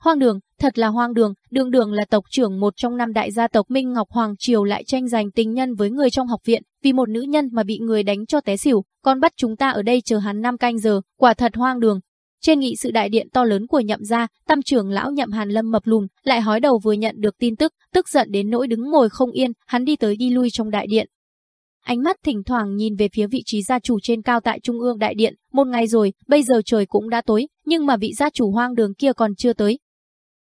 Hoang đường, thật là hoang đường, đường đường là tộc trưởng một trong năm đại gia tộc Minh Ngọc Hoàng Triều lại tranh giành tình nhân với người trong học viện, vì một nữ nhân mà bị người đánh cho té xỉu, còn bắt chúng ta ở đây chờ hắn năm canh giờ, quả thật hoang đường. Trên nghị sự đại điện to lớn của nhậm gia, tam trưởng lão nhậm hàn lâm mập lùn, lại hói đầu vừa nhận được tin tức, tức giận đến nỗi đứng ngồi không yên, hắn đi tới đi lui trong đại điện. Ánh mắt thỉnh thoảng nhìn về phía vị trí gia chủ trên cao tại trung ương đại điện, một ngày rồi, bây giờ trời cũng đã tối, nhưng mà vị gia chủ hoang đường kia còn chưa tới.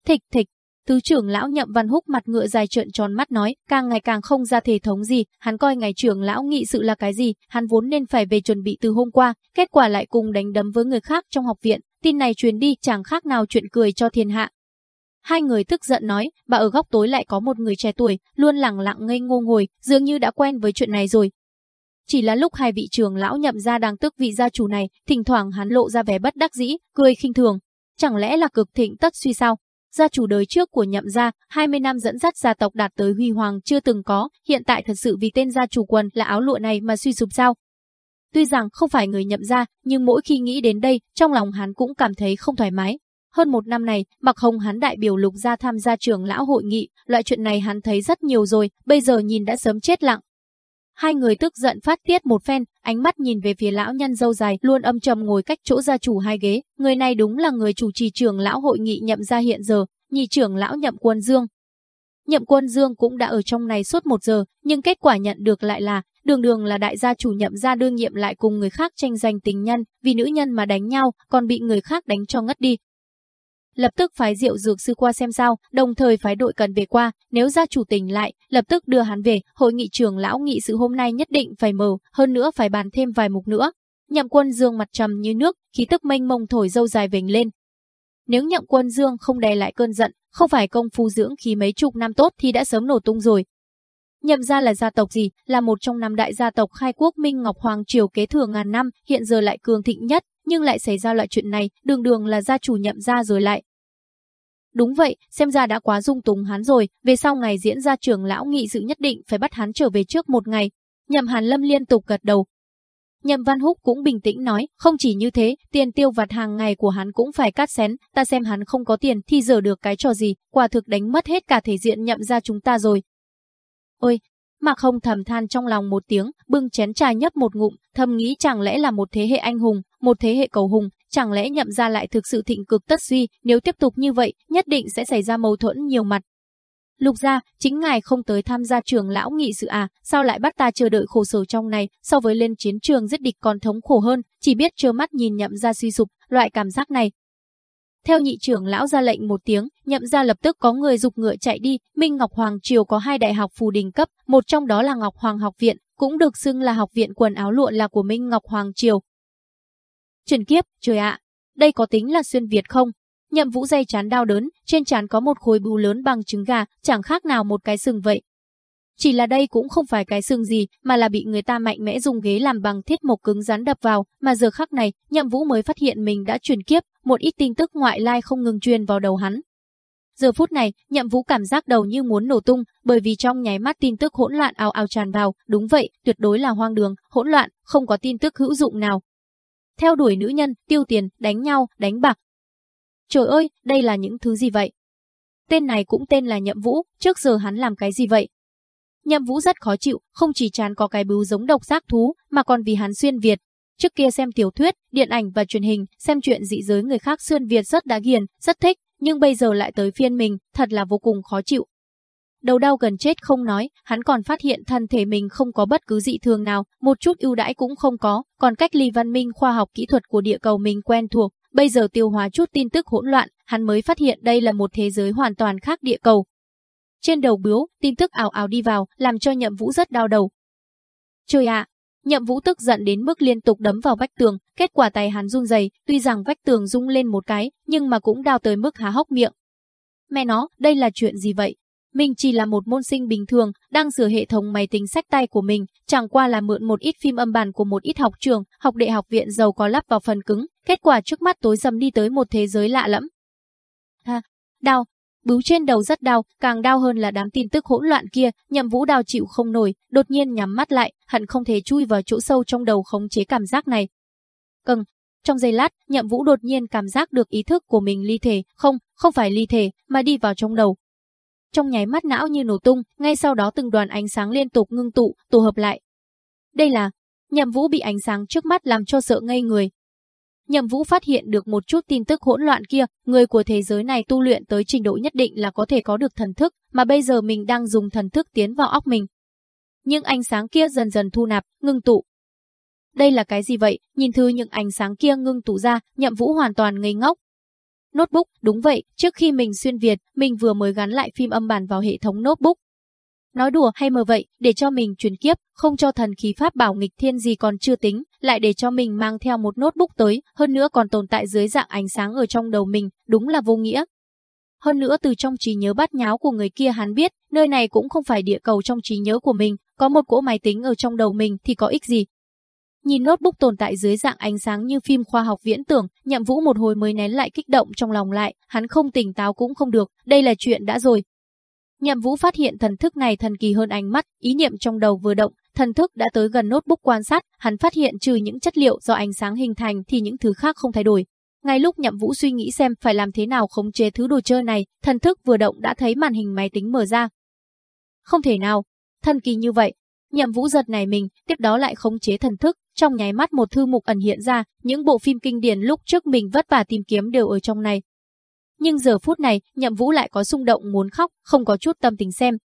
Thịch thịch, Thứ trưởng lão Nhậm Văn Húc mặt ngựa dài trợn tròn mắt nói, càng ngày càng không ra thể thống gì, hắn coi ngày trưởng lão nghị sự là cái gì, hắn vốn nên phải về chuẩn bị từ hôm qua, kết quả lại cùng đánh đấm với người khác trong học viện, tin này truyền đi chẳng khác nào chuyện cười cho thiên hạ. Hai người tức giận nói, bà ở góc tối lại có một người trẻ tuổi, luôn lặng lặng ngây ngô ngồi, dường như đã quen với chuyện này rồi. Chỉ là lúc hai vị trưởng lão nhậm ra đang tức vị gia chủ này, thỉnh thoảng hắn lộ ra vẻ bất đắc dĩ, cười khinh thường. Chẳng lẽ là cực thịnh tất suy sao? Gia chủ đời trước của nhậm gia, 20 năm dẫn dắt gia tộc đạt tới huy hoàng chưa từng có, hiện tại thật sự vì tên gia chủ quần là áo lụa này mà suy sụp sao? Tuy rằng không phải người nhậm gia, nhưng mỗi khi nghĩ đến đây, trong lòng hắn cũng cảm thấy không thoải mái. Hơn một năm này, Mặc Hồng hắn đại biểu lục gia tham gia trường lão hội nghị, loại chuyện này hắn thấy rất nhiều rồi, bây giờ nhìn đã sớm chết lặng. Hai người tức giận phát tiết một phen, ánh mắt nhìn về phía lão nhân dâu dài luôn âm trầm ngồi cách chỗ gia chủ hai ghế. Người này đúng là người chủ trì trường lão hội nghị nhậm gia hiện giờ, nhị trưởng lão nhậm quân dương. Nhậm quân dương cũng đã ở trong này suốt một giờ, nhưng kết quả nhận được lại là, đường đường là đại gia chủ nhậm gia đương nhiệm lại cùng người khác tranh giành tình nhân, vì nữ nhân mà đánh nhau, còn bị người khác đánh cho ngất đi, lập tức phái Diệu Dược sư qua xem sao, đồng thời phái đội cần về qua, nếu gia chủ tỉnh lại, lập tức đưa hắn về, hội nghị trưởng lão nghị sự hôm nay nhất định phải mở, hơn nữa phải bàn thêm vài mục nữa. Nhậm Quân Dương mặt trầm như nước, khí tức mênh mông thổi dâu dài vểnh lên. Nếu Nhậm Quân Dương không đè lại cơn giận, không phải công phu dưỡng khí mấy chục năm tốt thì đã sớm nổ tung rồi. Nhậm gia là gia tộc gì, là một trong năm đại gia tộc khai quốc Minh Ngọc Hoàng triều kế thừa ngàn năm, hiện giờ lại cường thịnh nhất, nhưng lại xảy ra loại chuyện này, đường đường là gia chủ nhậm gia rồi lại, Đúng vậy, xem ra đã quá dung túng hắn rồi, về sau ngày diễn ra trường lão nghị sự nhất định phải bắt hắn trở về trước một ngày. Nhậm Hàn Lâm liên tục gật đầu. Nhậm Văn Húc cũng bình tĩnh nói, không chỉ như thế, tiền tiêu vặt hàng ngày của hắn cũng phải cắt xén, ta xem hắn không có tiền thì giờ được cái trò gì, quả thực đánh mất hết cả thể diện nhậm ra chúng ta rồi. Ôi, Mạc Không thầm than trong lòng một tiếng, bưng chén trà nhấp một ngụm, thầm nghĩ chẳng lẽ là một thế hệ anh hùng, một thế hệ cầu hùng, chẳng lẽ nhậm ra lại thực sự thịnh cực tất suy, nếu tiếp tục như vậy, nhất định sẽ xảy ra mâu thuẫn nhiều mặt. Lục gia, chính ngài không tới tham gia trường lão nghị sự à, sao lại bắt ta chờ đợi khổ sở trong này, so với lên chiến trường giết địch còn thống khổ hơn, chỉ biết trơ mắt nhìn nhậm ra suy sụp, loại cảm giác này. Theo nhị trưởng lão ra lệnh một tiếng, nhậm ra lập tức có người dục ngựa chạy đi, Minh Ngọc Hoàng Triều có hai đại học phù đình cấp, một trong đó là Ngọc Hoàng học viện, cũng được xưng là học viện quần áo lụa là của Minh Ngọc Hoàng Triều, Trần kiếp, trời ạ, đây có tính là xuyên Việt không? Nhậm vũ dây chán đau đớn, trên chán có một khối bưu lớn bằng trứng gà, chẳng khác nào một cái sừng vậy. Chỉ là đây cũng không phải cái sừng gì, mà là bị người ta mạnh mẽ dùng ghế làm bằng thiết mộc cứng rắn đập vào, mà giờ khắc này, nhậm vũ mới phát hiện mình đã truyền kiếp, một ít tin tức ngoại lai không ngừng truyền vào đầu hắn. Giờ phút này, nhậm vũ cảm giác đầu như muốn nổ tung, bởi vì trong nháy mắt tin tức hỗn loạn ào ào tràn vào, đúng vậy, tuyệt đối là hoang đường, hỗn loạn, không có tin tức hữu dụng nào, theo đuổi nữ nhân, tiêu tiền, đánh nhau, đánh bạc. Trời ơi, đây là những thứ gì vậy? Tên này cũng tên là Nhậm Vũ, trước giờ hắn làm cái gì vậy? Nhậm Vũ rất khó chịu, không chỉ chán có cái bưu giống độc giác thú, mà còn vì hắn xuyên Việt. Trước kia xem tiểu thuyết, điện ảnh và truyền hình, xem chuyện dị giới người khác xuyên Việt rất đã ghiền, rất thích, nhưng bây giờ lại tới phiên mình, thật là vô cùng khó chịu. Đầu đau gần chết không nói, hắn còn phát hiện thân thể mình không có bất cứ dị thường nào, một chút ưu đãi cũng không có, còn cách ly văn minh khoa học kỹ thuật của địa cầu mình quen thuộc, bây giờ tiêu hóa chút tin tức hỗn loạn, hắn mới phát hiện đây là một thế giới hoàn toàn khác địa cầu. Trên đầu bướu, tin tức ảo ảo đi vào, làm cho nhậm vũ rất đau đầu. Trời ạ, nhậm vũ tức giận đến mức liên tục đấm vào vách tường, kết quả tay hắn run rẩy, tuy rằng vách tường rung lên một cái, nhưng mà cũng đau tới mức há hốc miệng. Mẹ nó, đây là chuyện gì vậy? Mình chỉ là một môn sinh bình thường, đang sửa hệ thống máy tính sách tay của mình, chẳng qua là mượn một ít phim âm bản của một ít học trường, học đệ học viện giàu có lắp vào phần cứng, kết quả trước mắt tối dầm đi tới một thế giới lạ lẫm. Ha, đau, bướu trên đầu rất đau, càng đau hơn là đám tin tức hỗn loạn kia, nhậm vũ đau chịu không nổi, đột nhiên nhắm mắt lại, hận không thể chui vào chỗ sâu trong đầu khống chế cảm giác này. Cưng, Trong giây lát, Nhậm Vũ đột nhiên cảm giác được ý thức của mình ly thể, không, không phải ly thể, mà đi vào trong đầu. Trong nháy mắt não như nổ tung, ngay sau đó từng đoàn ánh sáng liên tục ngưng tụ, tụ hợp lại. Đây là, Nhậm Vũ bị ánh sáng trước mắt làm cho sợ ngây người. Nhậm Vũ phát hiện được một chút tin tức hỗn loạn kia, người của thế giới này tu luyện tới trình độ nhất định là có thể có được thần thức, mà bây giờ mình đang dùng thần thức tiến vào óc mình. Nhưng ánh sáng kia dần dần thu nạp, ngưng tụ, đây là cái gì vậy? Nhìn thư những ánh sáng kia ngưng tụ ra, nhậm vũ hoàn toàn ngây ngốc. Notebook, đúng vậy, trước khi mình xuyên Việt, mình vừa mới gắn lại phim âm bản vào hệ thống notebook. Nói đùa hay mờ vậy, để cho mình chuyển kiếp, không cho thần khí pháp bảo nghịch thiên gì còn chưa tính, lại để cho mình mang theo một notebook tới, hơn nữa còn tồn tại dưới dạng ánh sáng ở trong đầu mình, đúng là vô nghĩa. Hơn nữa từ trong trí nhớ bát nháo của người kia hắn biết, nơi này cũng không phải địa cầu trong trí nhớ của mình, có một cỗ máy tính ở trong đầu mình thì có ích gì, Nhìn notebook tồn tại dưới dạng ánh sáng như phim khoa học viễn tưởng, nhậm vũ một hồi mới nén lại kích động trong lòng lại, hắn không tỉnh táo cũng không được, đây là chuyện đã rồi. Nhậm vũ phát hiện thần thức này thần kỳ hơn ánh mắt, ý niệm trong đầu vừa động, thần thức đã tới gần notebook quan sát, hắn phát hiện trừ những chất liệu do ánh sáng hình thành thì những thứ khác không thay đổi. Ngay lúc Nhậm Vũ suy nghĩ xem phải làm thế nào khống chế thứ đồ chơi này, thần thức vừa động đã thấy màn hình máy tính mở ra. Không thể nào, thần kỳ như vậy. Nhậm Vũ giật này mình, tiếp đó lại khống chế thần thức, trong nháy mắt một thư mục ẩn hiện ra, những bộ phim kinh điển lúc trước mình vất vả tìm kiếm đều ở trong này. Nhưng giờ phút này, Nhậm Vũ lại có xung động muốn khóc, không có chút tâm tình xem.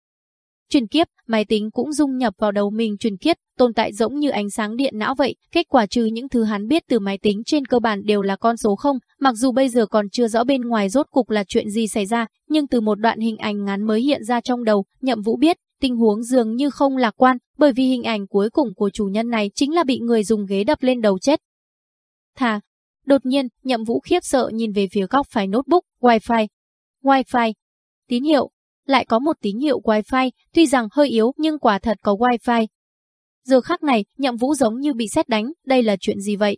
Truyền kiếp, máy tính cũng dung nhập vào đầu mình truyền kiếp, tồn tại giống như ánh sáng điện não vậy, kết quả trừ những thứ hắn biết từ máy tính trên cơ bản đều là con số không, mặc dù bây giờ còn chưa rõ bên ngoài rốt cục là chuyện gì xảy ra, nhưng từ một đoạn hình ảnh ngắn mới hiện ra trong đầu, Nhậm Vũ biết, tình huống dường như không lạc quan, bởi vì hình ảnh cuối cùng của chủ nhân này chính là bị người dùng ghế đập lên đầu chết. Thà, đột nhiên, nhậm vũ khiếp sợ nhìn về phía góc phải notebook, wifi. Wifi. Tín hiệu. Lại có một tín hiệu wifi, tuy rằng hơi yếu nhưng quả thật có wifi. Giờ khắc này, nhậm vũ giống như bị xét đánh, đây là chuyện gì vậy?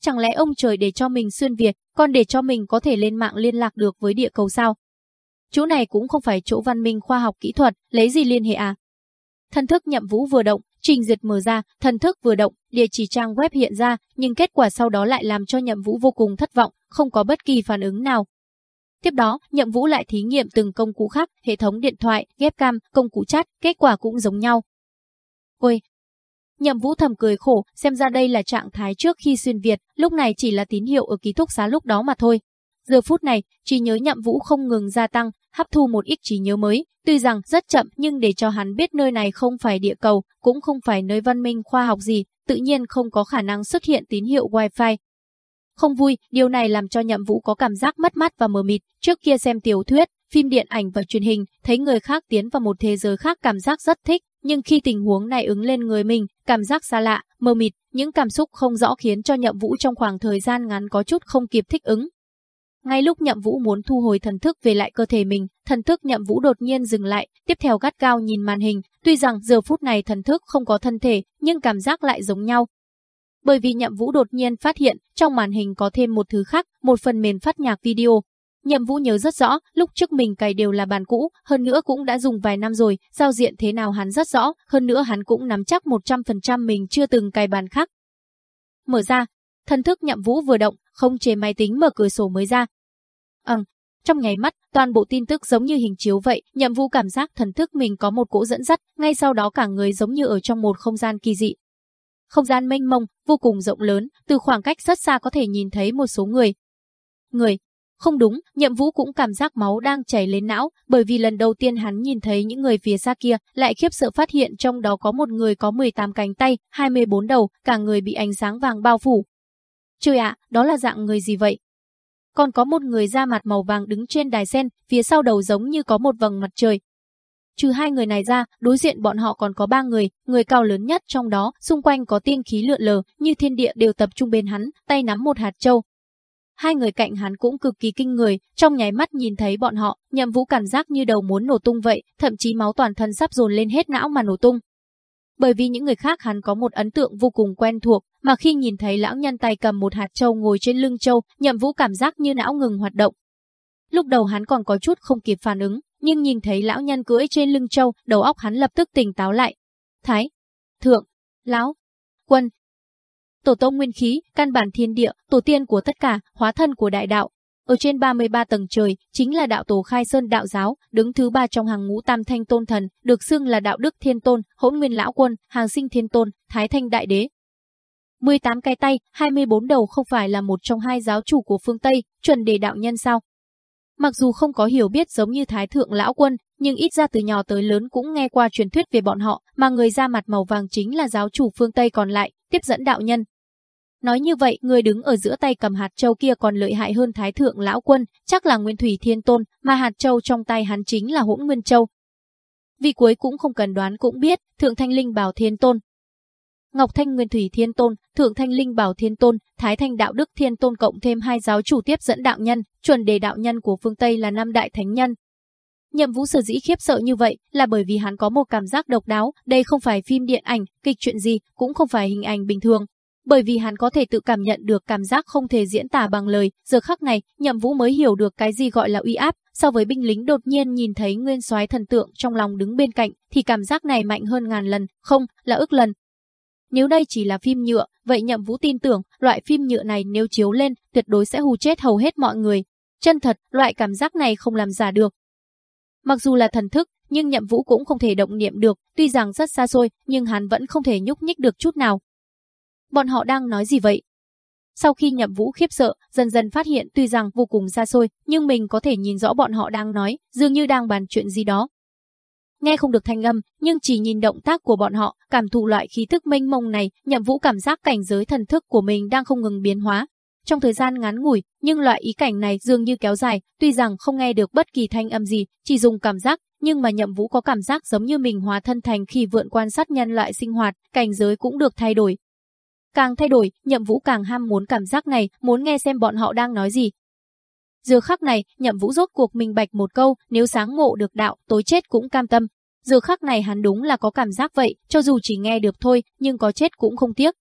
Chẳng lẽ ông trời để cho mình xuyên Việt, còn để cho mình có thể lên mạng liên lạc được với địa cầu sao? Chỗ này cũng không phải chỗ văn minh khoa học kỹ thuật, lấy gì liên hệ à? Thần thức nhậm vũ vừa động, trình duyệt mở ra, thần thức vừa động, địa chỉ trang web hiện ra, nhưng kết quả sau đó lại làm cho nhậm vũ vô cùng thất vọng, không có bất kỳ phản ứng nào. Tiếp đó, nhậm vũ lại thí nghiệm từng công cụ khác, hệ thống điện thoại, ghép cam, công cụ chat, kết quả cũng giống nhau. Ôi! Nhậm vũ thầm cười khổ, xem ra đây là trạng thái trước khi xuyên Việt, lúc này chỉ là tín hiệu ở ký túc xá lúc đó mà thôi. Giờ phút này, trí nhớ nhậm vũ không ngừng gia tăng, hấp thu một ít trí nhớ mới, tuy rằng rất chậm nhưng để cho hắn biết nơi này không phải địa cầu, cũng không phải nơi văn minh khoa học gì, tự nhiên không có khả năng xuất hiện tín hiệu wi-fi. Không vui, điều này làm cho nhậm vũ có cảm giác mất mát và mờ mịt, trước kia xem tiểu thuyết, phim điện ảnh và truyền hình, thấy người khác tiến vào một thế giới khác cảm giác rất thích, nhưng khi tình huống này ứng lên người mình, cảm giác xa lạ, mờ mịt, những cảm xúc không rõ khiến cho nhậm vũ trong khoảng thời gian ngắn có chút không kịp thích ứng, ngay lúc Nhậm Vũ muốn thu hồi thần thức về lại cơ thể mình, thần thức Nhậm Vũ đột nhiên dừng lại, tiếp theo gắt cao nhìn màn hình, tuy rằng giờ phút này thần thức không có thân thể, nhưng cảm giác lại giống nhau. Bởi vì Nhậm Vũ đột nhiên phát hiện, trong màn hình có thêm một thứ khác, một phần mềm phát nhạc video. Nhậm Vũ nhớ rất rõ, lúc trước mình cài đều là bàn cũ, hơn nữa cũng đã dùng vài năm rồi, giao diện thế nào hắn rất rõ, hơn nữa hắn cũng nắm chắc 100% mình chưa từng cài bàn khác. Mở ra, thần thức Nhậm Vũ vừa động, không chế máy tính mở cửa sổ mới ra. Ừm, trong nháy mắt, toàn bộ tin tức giống như hình chiếu vậy, nhậm vũ cảm giác thần thức mình có một cỗ dẫn dắt, ngay sau đó cả người giống như ở trong một không gian kỳ dị. Không gian mênh mông, vô cùng rộng lớn, từ khoảng cách rất xa có thể nhìn thấy một số người. Người, không đúng, nhậm vũ cũng cảm giác máu đang chảy lên não, bởi vì lần đầu tiên hắn nhìn thấy những người phía xa kia, lại khiếp sợ phát hiện trong đó có một người có 18 cánh tay, 24 đầu, cả người bị ánh sáng vàng bao phủ, Trời ạ, đó là dạng người gì vậy? Còn có một người da mặt màu vàng đứng trên đài sen, phía sau đầu giống như có một vầng mặt trời. Trừ hai người này ra, đối diện bọn họ còn có ba người, người cao lớn nhất trong đó, xung quanh có tiên khí lượn lờ, như thiên địa đều tập trung bên hắn, tay nắm một hạt châu. Hai người cạnh hắn cũng cực kỳ kinh người, trong nháy mắt nhìn thấy bọn họ, nhậm vũ cảm giác như đầu muốn nổ tung vậy, thậm chí máu toàn thân sắp dồn lên hết não mà nổ tung bởi vì những người khác hắn có một ấn tượng vô cùng quen thuộc, mà khi nhìn thấy lão nhân tay cầm một hạt châu ngồi trên lưng châu, nhậm vũ cảm giác như não ngừng hoạt động. Lúc đầu hắn còn có chút không kịp phản ứng, nhưng nhìn thấy lão nhân cưỡi trên lưng châu, đầu óc hắn lập tức tỉnh táo lại. Thái, thượng, lão, quân. tổ tông nguyên khí, căn bản thiên địa, tổ tiên của tất cả, hóa thân của đại đạo. Ở trên 33 tầng trời, chính là đạo tổ khai sơn đạo giáo, đứng thứ ba trong hàng ngũ tam thanh tôn thần, được xưng là đạo đức thiên tôn, hỗn nguyên lão quân, hàng sinh thiên tôn, thái thanh đại đế. 18 cái tay, 24 đầu không phải là một trong hai giáo chủ của phương Tây, chuẩn đề đạo nhân sao? Mặc dù không có hiểu biết giống như Thái Thượng Lão Quân, nhưng ít ra từ nhỏ tới lớn cũng nghe qua truyền thuyết về bọn họ, mà người da mặt màu vàng chính là giáo chủ phương Tây còn lại, tiếp dẫn đạo nhân. Nói như vậy, người đứng ở giữa tay cầm hạt châu kia còn lợi hại hơn Thái Thượng Lão Quân, chắc là Nguyên Thủy Thiên Tôn, mà hạt châu trong tay hắn chính là hỗn Nguyên Châu. Vì cuối cũng không cần đoán cũng biết, Thượng Thanh Linh Bảo Thiên Tôn, Ngọc Thanh Nguyên Thủy Thiên Tôn, Thượng Thanh Linh Bảo Thiên Tôn, Thái Thanh Đạo Đức Thiên Tôn cộng thêm hai giáo chủ tiếp dẫn đạo nhân, chuẩn đề đạo nhân của phương Tây là năm đại thánh nhân. Nhậm Vũ sở dĩ khiếp sợ như vậy là bởi vì hắn có một cảm giác độc đáo, đây không phải phim điện ảnh, kịch chuyện gì, cũng không phải hình ảnh bình thường. Bởi vì hắn có thể tự cảm nhận được cảm giác không thể diễn tả bằng lời, giờ khắc này, Nhậm Vũ mới hiểu được cái gì gọi là uy áp, so với binh lính đột nhiên nhìn thấy nguyên soái thần tượng trong lòng đứng bên cạnh, thì cảm giác này mạnh hơn ngàn lần, không, là ức lần, nếu đây chỉ là phim nhựa, vậy Nhậm Vũ tin tưởng, loại phim nhựa này nếu chiếu lên, tuyệt đối sẽ hù chết hầu hết mọi người. Chân thật, loại cảm giác này không làm giả được. Mặc dù là thần thức, nhưng Nhậm Vũ cũng không thể động niệm được, tuy rằng rất xa xôi, nhưng hắn vẫn không thể nhúc nhích được chút nào. Bọn họ đang nói gì vậy? Sau khi Nhậm Vũ khiếp sợ, dần dần phát hiện tuy rằng vô cùng xa xôi, nhưng mình có thể nhìn rõ bọn họ đang nói, dường như đang bàn chuyện gì đó, nghe không được thanh âm, nhưng chỉ nhìn động tác của bọn họ, cảm thụ loại khí thức mênh mông này, Nhậm Vũ cảm giác cảnh giới thần thức của mình đang không ngừng biến hóa. Trong thời gian ngắn ngủi, nhưng loại ý cảnh này dường như kéo dài, tuy rằng không nghe được bất kỳ thanh âm gì, chỉ dùng cảm giác, nhưng mà Nhậm Vũ có cảm giác giống như mình hóa thân thành khi vượn quan sát nhân loại sinh hoạt, cảnh giới cũng được thay đổi. Càng thay đổi, Nhậm Vũ càng ham muốn cảm giác này, muốn nghe xem bọn họ đang nói gì, Giờ khắc này, nhậm vũ rốt cuộc minh bạch một câu, nếu sáng ngộ được đạo, tối chết cũng cam tâm. Giờ khắc này hắn đúng là có cảm giác vậy, cho dù chỉ nghe được thôi, nhưng có chết cũng không tiếc.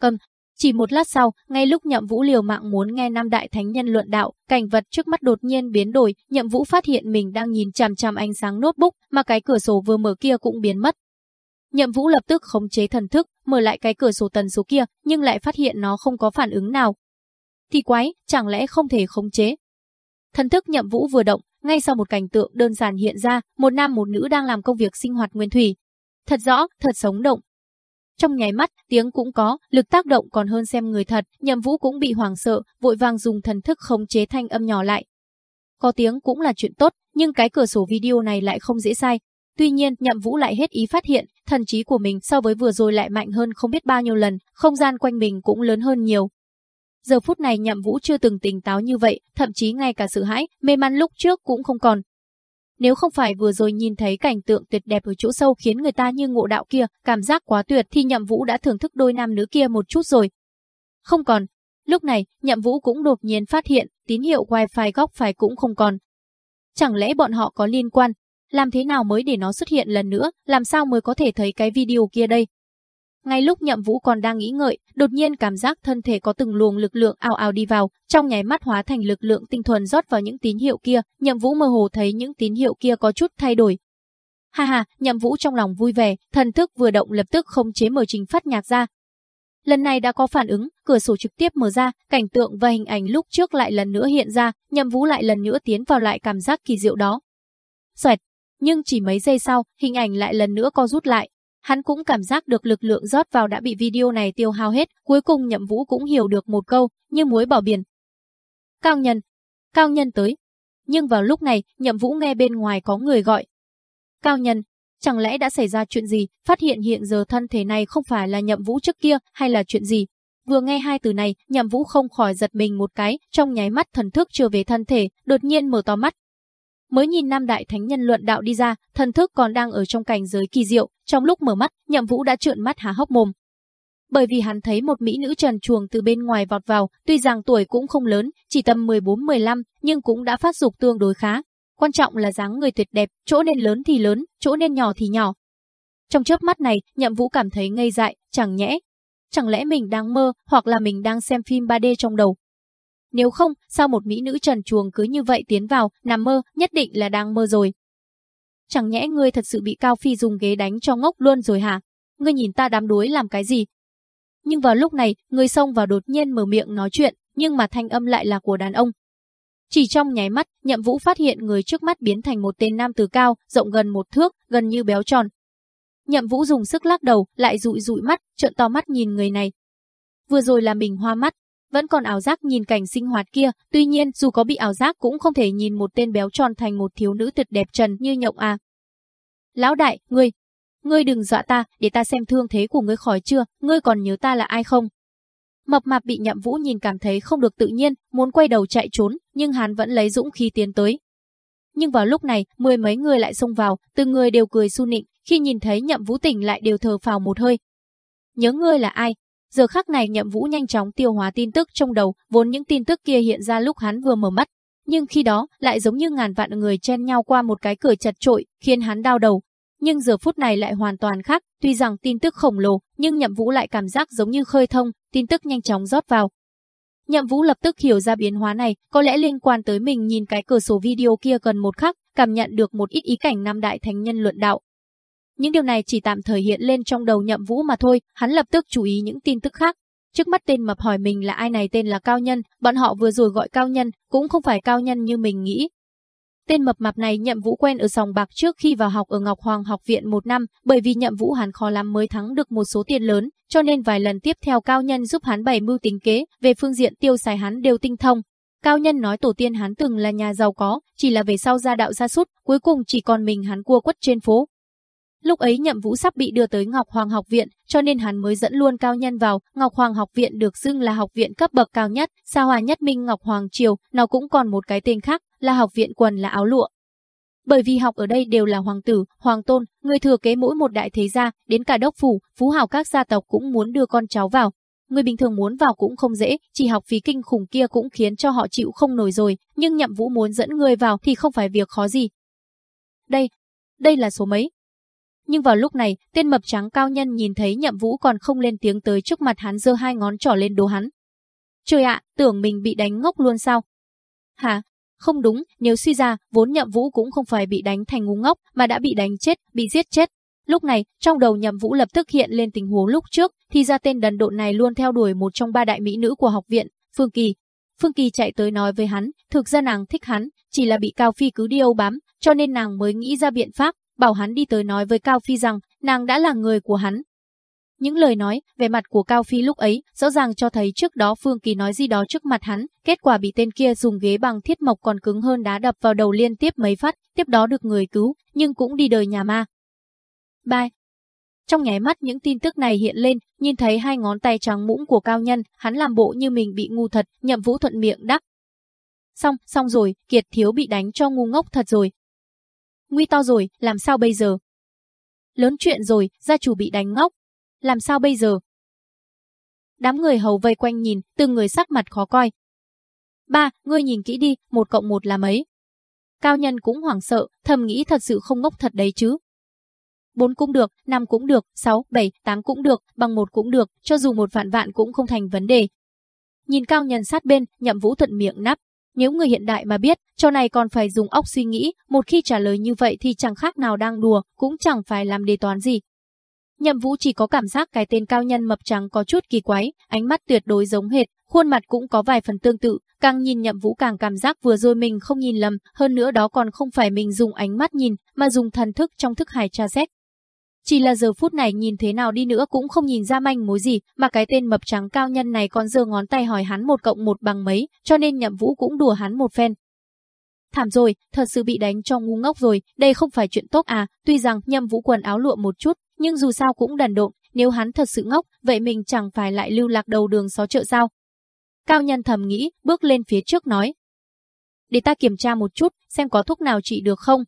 Cầm, chỉ một lát sau, ngay lúc nhậm vũ liều mạng muốn nghe năm đại thánh nhân luận đạo, cảnh vật trước mắt đột nhiên biến đổi, nhậm vũ phát hiện mình đang nhìn chằm chằm ánh sáng notebook, mà cái cửa sổ vừa mở kia cũng biến mất. Nhậm vũ lập tức khống chế thần thức, mở lại cái cửa sổ tần số kia, nhưng lại phát hiện nó không có phản ứng nào, thì quái, chẳng lẽ không thể khống chế? Thần thức nhậm vũ vừa động, ngay sau một cảnh tượng đơn giản hiện ra, một nam một nữ đang làm công việc sinh hoạt nguyên thủy. Thật rõ, thật sống động. Trong nháy mắt, tiếng cũng có, lực tác động còn hơn xem người thật, nhậm vũ cũng bị hoảng sợ, vội vàng dùng thần thức khống chế thanh âm nhỏ lại. Có tiếng cũng là chuyện tốt, nhưng cái cửa sổ video này lại không dễ sai. Tuy nhiên, nhậm vũ lại hết ý phát hiện, thần trí của mình so với vừa rồi lại mạnh hơn không biết bao nhiêu lần, không gian quanh mình cũng lớn hơn nhiều, Giờ phút này nhậm vũ chưa từng tỉnh táo như vậy, thậm chí ngay cả sự hãi, mê man lúc trước cũng không còn. Nếu không phải vừa rồi nhìn thấy cảnh tượng tuyệt đẹp ở chỗ sâu khiến người ta như ngộ đạo kia, cảm giác quá tuyệt thì nhậm vũ đã thưởng thức đôi nam nữ kia một chút rồi. Không còn. Lúc này, nhậm vũ cũng đột nhiên phát hiện, tín hiệu wifi góc phải cũng không còn. Chẳng lẽ bọn họ có liên quan? Làm thế nào mới để nó xuất hiện lần nữa? Làm sao mới có thể thấy cái video kia đây? Ngay lúc Nhậm Vũ còn đang nghĩ ngợi, đột nhiên cảm giác thân thể có từng luồng lực lượng ào ào đi vào, trong nháy mắt hóa thành lực lượng tinh thuần rót vào những tín hiệu kia, Nhậm Vũ mơ hồ thấy những tín hiệu kia có chút thay đổi. Ha ha, Nhậm Vũ trong lòng vui vẻ, thần thức vừa động lập tức không chế mở trình phát nhạc ra. Lần này đã có phản ứng, cửa sổ trực tiếp mở ra, cảnh tượng và hình ảnh lúc trước lại lần nữa hiện ra, Nhậm Vũ lại lần nữa tiến vào lại cảm giác kỳ diệu đó. Xoẹt, nhưng chỉ mấy giây sau, hình ảnh lại lần nữa co rút lại, Hắn cũng cảm giác được lực lượng rót vào đã bị video này tiêu hao hết, cuối cùng Nhậm Vũ cũng hiểu được một câu, như muối bỏ biển. Cao nhân, cao nhân tới. Nhưng vào lúc này, Nhậm Vũ nghe bên ngoài có người gọi. Cao nhân, chẳng lẽ đã xảy ra chuyện gì, phát hiện hiện giờ thân thể này không phải là Nhậm Vũ trước kia, hay là chuyện gì? Vừa nghe hai từ này, Nhậm Vũ không khỏi giật mình một cái, trong nháy mắt thần thức chưa về thân thể, đột nhiên mở to mắt, Mới nhìn năm đại thánh nhân luận đạo đi ra, thần thức còn đang ở trong cảnh giới kỳ diệu, trong lúc mở mắt, Nhậm Vũ đã trợn mắt há hốc mồm. Bởi vì hắn thấy một mỹ nữ trần chuồng từ bên ngoài vọt vào, tuy rằng tuổi cũng không lớn, chỉ tầm 14-15, nhưng cũng đã phát dục tương đối khá. Quan trọng là dáng người tuyệt đẹp, chỗ nên lớn thì lớn, chỗ nên nhỏ thì nhỏ. Trong chớp mắt này, Nhậm Vũ cảm thấy ngây dại, chẳng nhẽ. Chẳng lẽ mình đang mơ, hoặc là mình đang xem phim 3D trong đầu. Nếu không, sao một mỹ nữ trần chuồng cứ như vậy tiến vào, nằm mơ, nhất định là đang mơ rồi. Chẳng nhẽ ngươi thật sự bị Cao Phi dùng ghế đánh cho ngốc luôn rồi hả? Ngươi nhìn ta đám đuối làm cái gì? Nhưng vào lúc này, người xông vào đột nhiên mở miệng nói chuyện, nhưng mà thanh âm lại là của đàn ông. Chỉ trong nháy mắt, Nhậm Vũ phát hiện người trước mắt biến thành một tên nam tử cao, rộng gần một thước, gần như béo tròn. Nhậm Vũ dùng sức lắc đầu, lại dụi dụi mắt, trợn to mắt nhìn người này. Vừa rồi là mình hoa mắt, vẫn còn ảo giác nhìn cảnh sinh hoạt kia, tuy nhiên dù có bị ảo giác cũng không thể nhìn một tên béo tròn thành một thiếu nữ tuyệt đẹp trần như nhộng à. Lão đại, ngươi, ngươi đừng dọa ta, để ta xem thương thế của ngươi khỏi chưa, ngươi còn nhớ ta là ai không? Mập mạp bị nhậm vũ nhìn cảm thấy không được tự nhiên, muốn quay đầu chạy trốn, nhưng hắn vẫn lấy dũng khí tiến tới. Nhưng vào lúc này, mười mấy người lại xông vào, từng người đều cười su nịnh, khi nhìn thấy nhậm vũ tỉnh lại đều thở phào một hơi. Nhớ ngươi là ai? Giờ khắc này nhậm vũ nhanh chóng tiêu hóa tin tức trong đầu, vốn những tin tức kia hiện ra lúc hắn vừa mở mắt. Nhưng khi đó, lại giống như ngàn vạn người chen nhau qua một cái cửa chật trội, khiến hắn đau đầu, nhưng giờ phút này lại hoàn toàn khác, tuy rằng tin tức khổng lồ, nhưng Nhậm Vũ lại cảm giác giống như khơi thông, tin tức nhanh chóng rót vào. Nhậm Vũ lập tức hiểu ra biến hóa này, có lẽ liên quan tới mình nhìn cái cửa sổ video kia gần một khắc, cảm nhận được một ít ý cảnh năm đại thánh nhân luận đạo. Những điều này chỉ tạm thời hiện lên trong đầu Nhậm Vũ mà thôi, hắn lập tức chú ý những tin tức khác. Trước mắt tên mập hỏi mình là ai này tên là Cao Nhân, bọn họ vừa rồi gọi Cao Nhân, cũng không phải Cao Nhân như mình nghĩ, Tên mập mạp này nhậm vũ quen ở sòng bạc trước khi vào học ở Ngọc Hoàng học viện một năm, bởi vì nhậm vũ hắn khó lắm mới thắng được một số tiền lớn, cho nên vài lần tiếp theo cao nhân giúp hắn bày mưu tính kế, về phương diện tiêu xài hắn đều tinh thông. Cao nhân nói tổ tiên hắn từng là nhà giàu có, chỉ là về sau gia đạo gia sút, cuối cùng chỉ còn mình hắn cua quất trên phố. Lúc ấy Nhậm Vũ sắp bị đưa tới Ngọc Hoàng học viện, cho nên hắn mới dẫn luôn cao nhân vào. Ngọc Hoàng học viện được xưng là học viện cấp bậc cao nhất, xa hòa nhất Minh Ngọc Hoàng triều, nó cũng còn một cái tên khác, là học viện quần là áo lụa. Bởi vì học ở đây đều là hoàng tử, hoàng tôn, người thừa kế mỗi một đại thế gia, đến cả đốc phủ, phú hào các gia tộc cũng muốn đưa con cháu vào. Người bình thường muốn vào cũng không dễ, chỉ học phí kinh khủng kia cũng khiến cho họ chịu không nổi rồi, nhưng nhậm vũ muốn dẫn người vào thì không phải việc khó gì. Đây, đây là số mấy, nhưng vào lúc này, tên mập trắng cao nhân nhìn thấy nhậm vũ còn không lên tiếng tới trước mặt hắn giơ hai ngón trỏ lên đố hắn. Trời ạ, tưởng mình bị đánh ngốc luôn sao? Hả? Không đúng, nếu suy ra, vốn nhậm vũ cũng không phải bị đánh thành ngu ngốc, mà đã bị đánh chết, bị giết chết. Lúc này, trong đầu nhậm vũ lập tức hiện lên tình huống lúc trước, thì ra tên đần độn này luôn theo đuổi một trong ba đại mỹ nữ của học viện, Phương Kỳ. Phương Kỳ chạy tới nói với hắn, thực ra nàng thích hắn, chỉ là bị Cao Phi cứ đi âu bám, cho nên nàng mới nghĩ ra biện pháp, bảo hắn đi tới nói với Cao Phi rằng nàng đã là người của hắn. Những lời nói, về mặt của Cao Phi lúc ấy, rõ ràng cho thấy trước đó Phương Kỳ nói gì đó trước mặt hắn, kết quả bị tên kia dùng ghế bằng thiết mộc còn cứng hơn đá đập vào đầu liên tiếp mấy phát, tiếp đó được người cứu, nhưng cũng đi đời nhà ma. Bye. Trong nháy mắt những tin tức này hiện lên, nhìn thấy hai ngón tay trắng mũm của cao nhân, hắn làm bộ như mình bị ngu thật, nhậm vũ thuận miệng đắc. Xong, xong rồi, Kiệt Thiếu bị đánh cho ngu ngốc thật rồi, Nguy to rồi, làm sao bây giờ? Lớn chuyện rồi, gia chủ bị đánh ngốc. Làm sao bây giờ? Đám người hầu vây quanh nhìn, từng người sắc mặt khó coi. Ba, ngươi nhìn kỹ đi, một cộng một là mấy? Cao nhân cũng hoảng sợ, thầm nghĩ thật sự không ngốc thật đấy chứ. Bốn cũng được, năm cũng được, sáu, bảy, tám cũng được, bằng một cũng được, cho dù một vạn vạn cũng không thành vấn đề. Nhìn cao nhân sát bên, nhậm vũ thuận miệng nắp, nếu người hiện đại mà biết, cho này còn phải dùng óc suy nghĩ, một khi trả lời như vậy thì chẳng khác nào đang đùa, cũng chẳng phải làm đề toán gì. Nhậm Vũ chỉ có cảm giác cái tên cao nhân mập trắng có chút kỳ quái, ánh mắt tuyệt đối giống hệt, khuôn mặt cũng có vài phần tương tự, càng nhìn Nhậm Vũ càng cảm giác vừa rồi mình không nhìn lầm, hơn nữa đó còn không phải mình dùng ánh mắt nhìn, mà dùng thần thức trong thức hải tra xét. Chỉ là giờ phút này nhìn thế nào đi nữa cũng không nhìn ra manh mối gì, mà cái tên mập trắng cao nhân này còn giơ ngón tay hỏi hắn một cộng một bằng mấy, cho nên nhậm vũ cũng đùa hắn một phen. Thảm rồi, thật sự bị đánh cho ngu ngốc rồi, đây không phải chuyện tốt à, tuy rằng nhậm vũ quần áo lụa một chút, nhưng dù sao cũng đần độn, nếu hắn thật sự ngốc, vậy mình chẳng phải lại lưu lạc đầu đường xó chợ sao? Cao nhân thầm nghĩ, bước lên phía trước nói. Để ta kiểm tra một chút, xem có thuốc nào trị được không,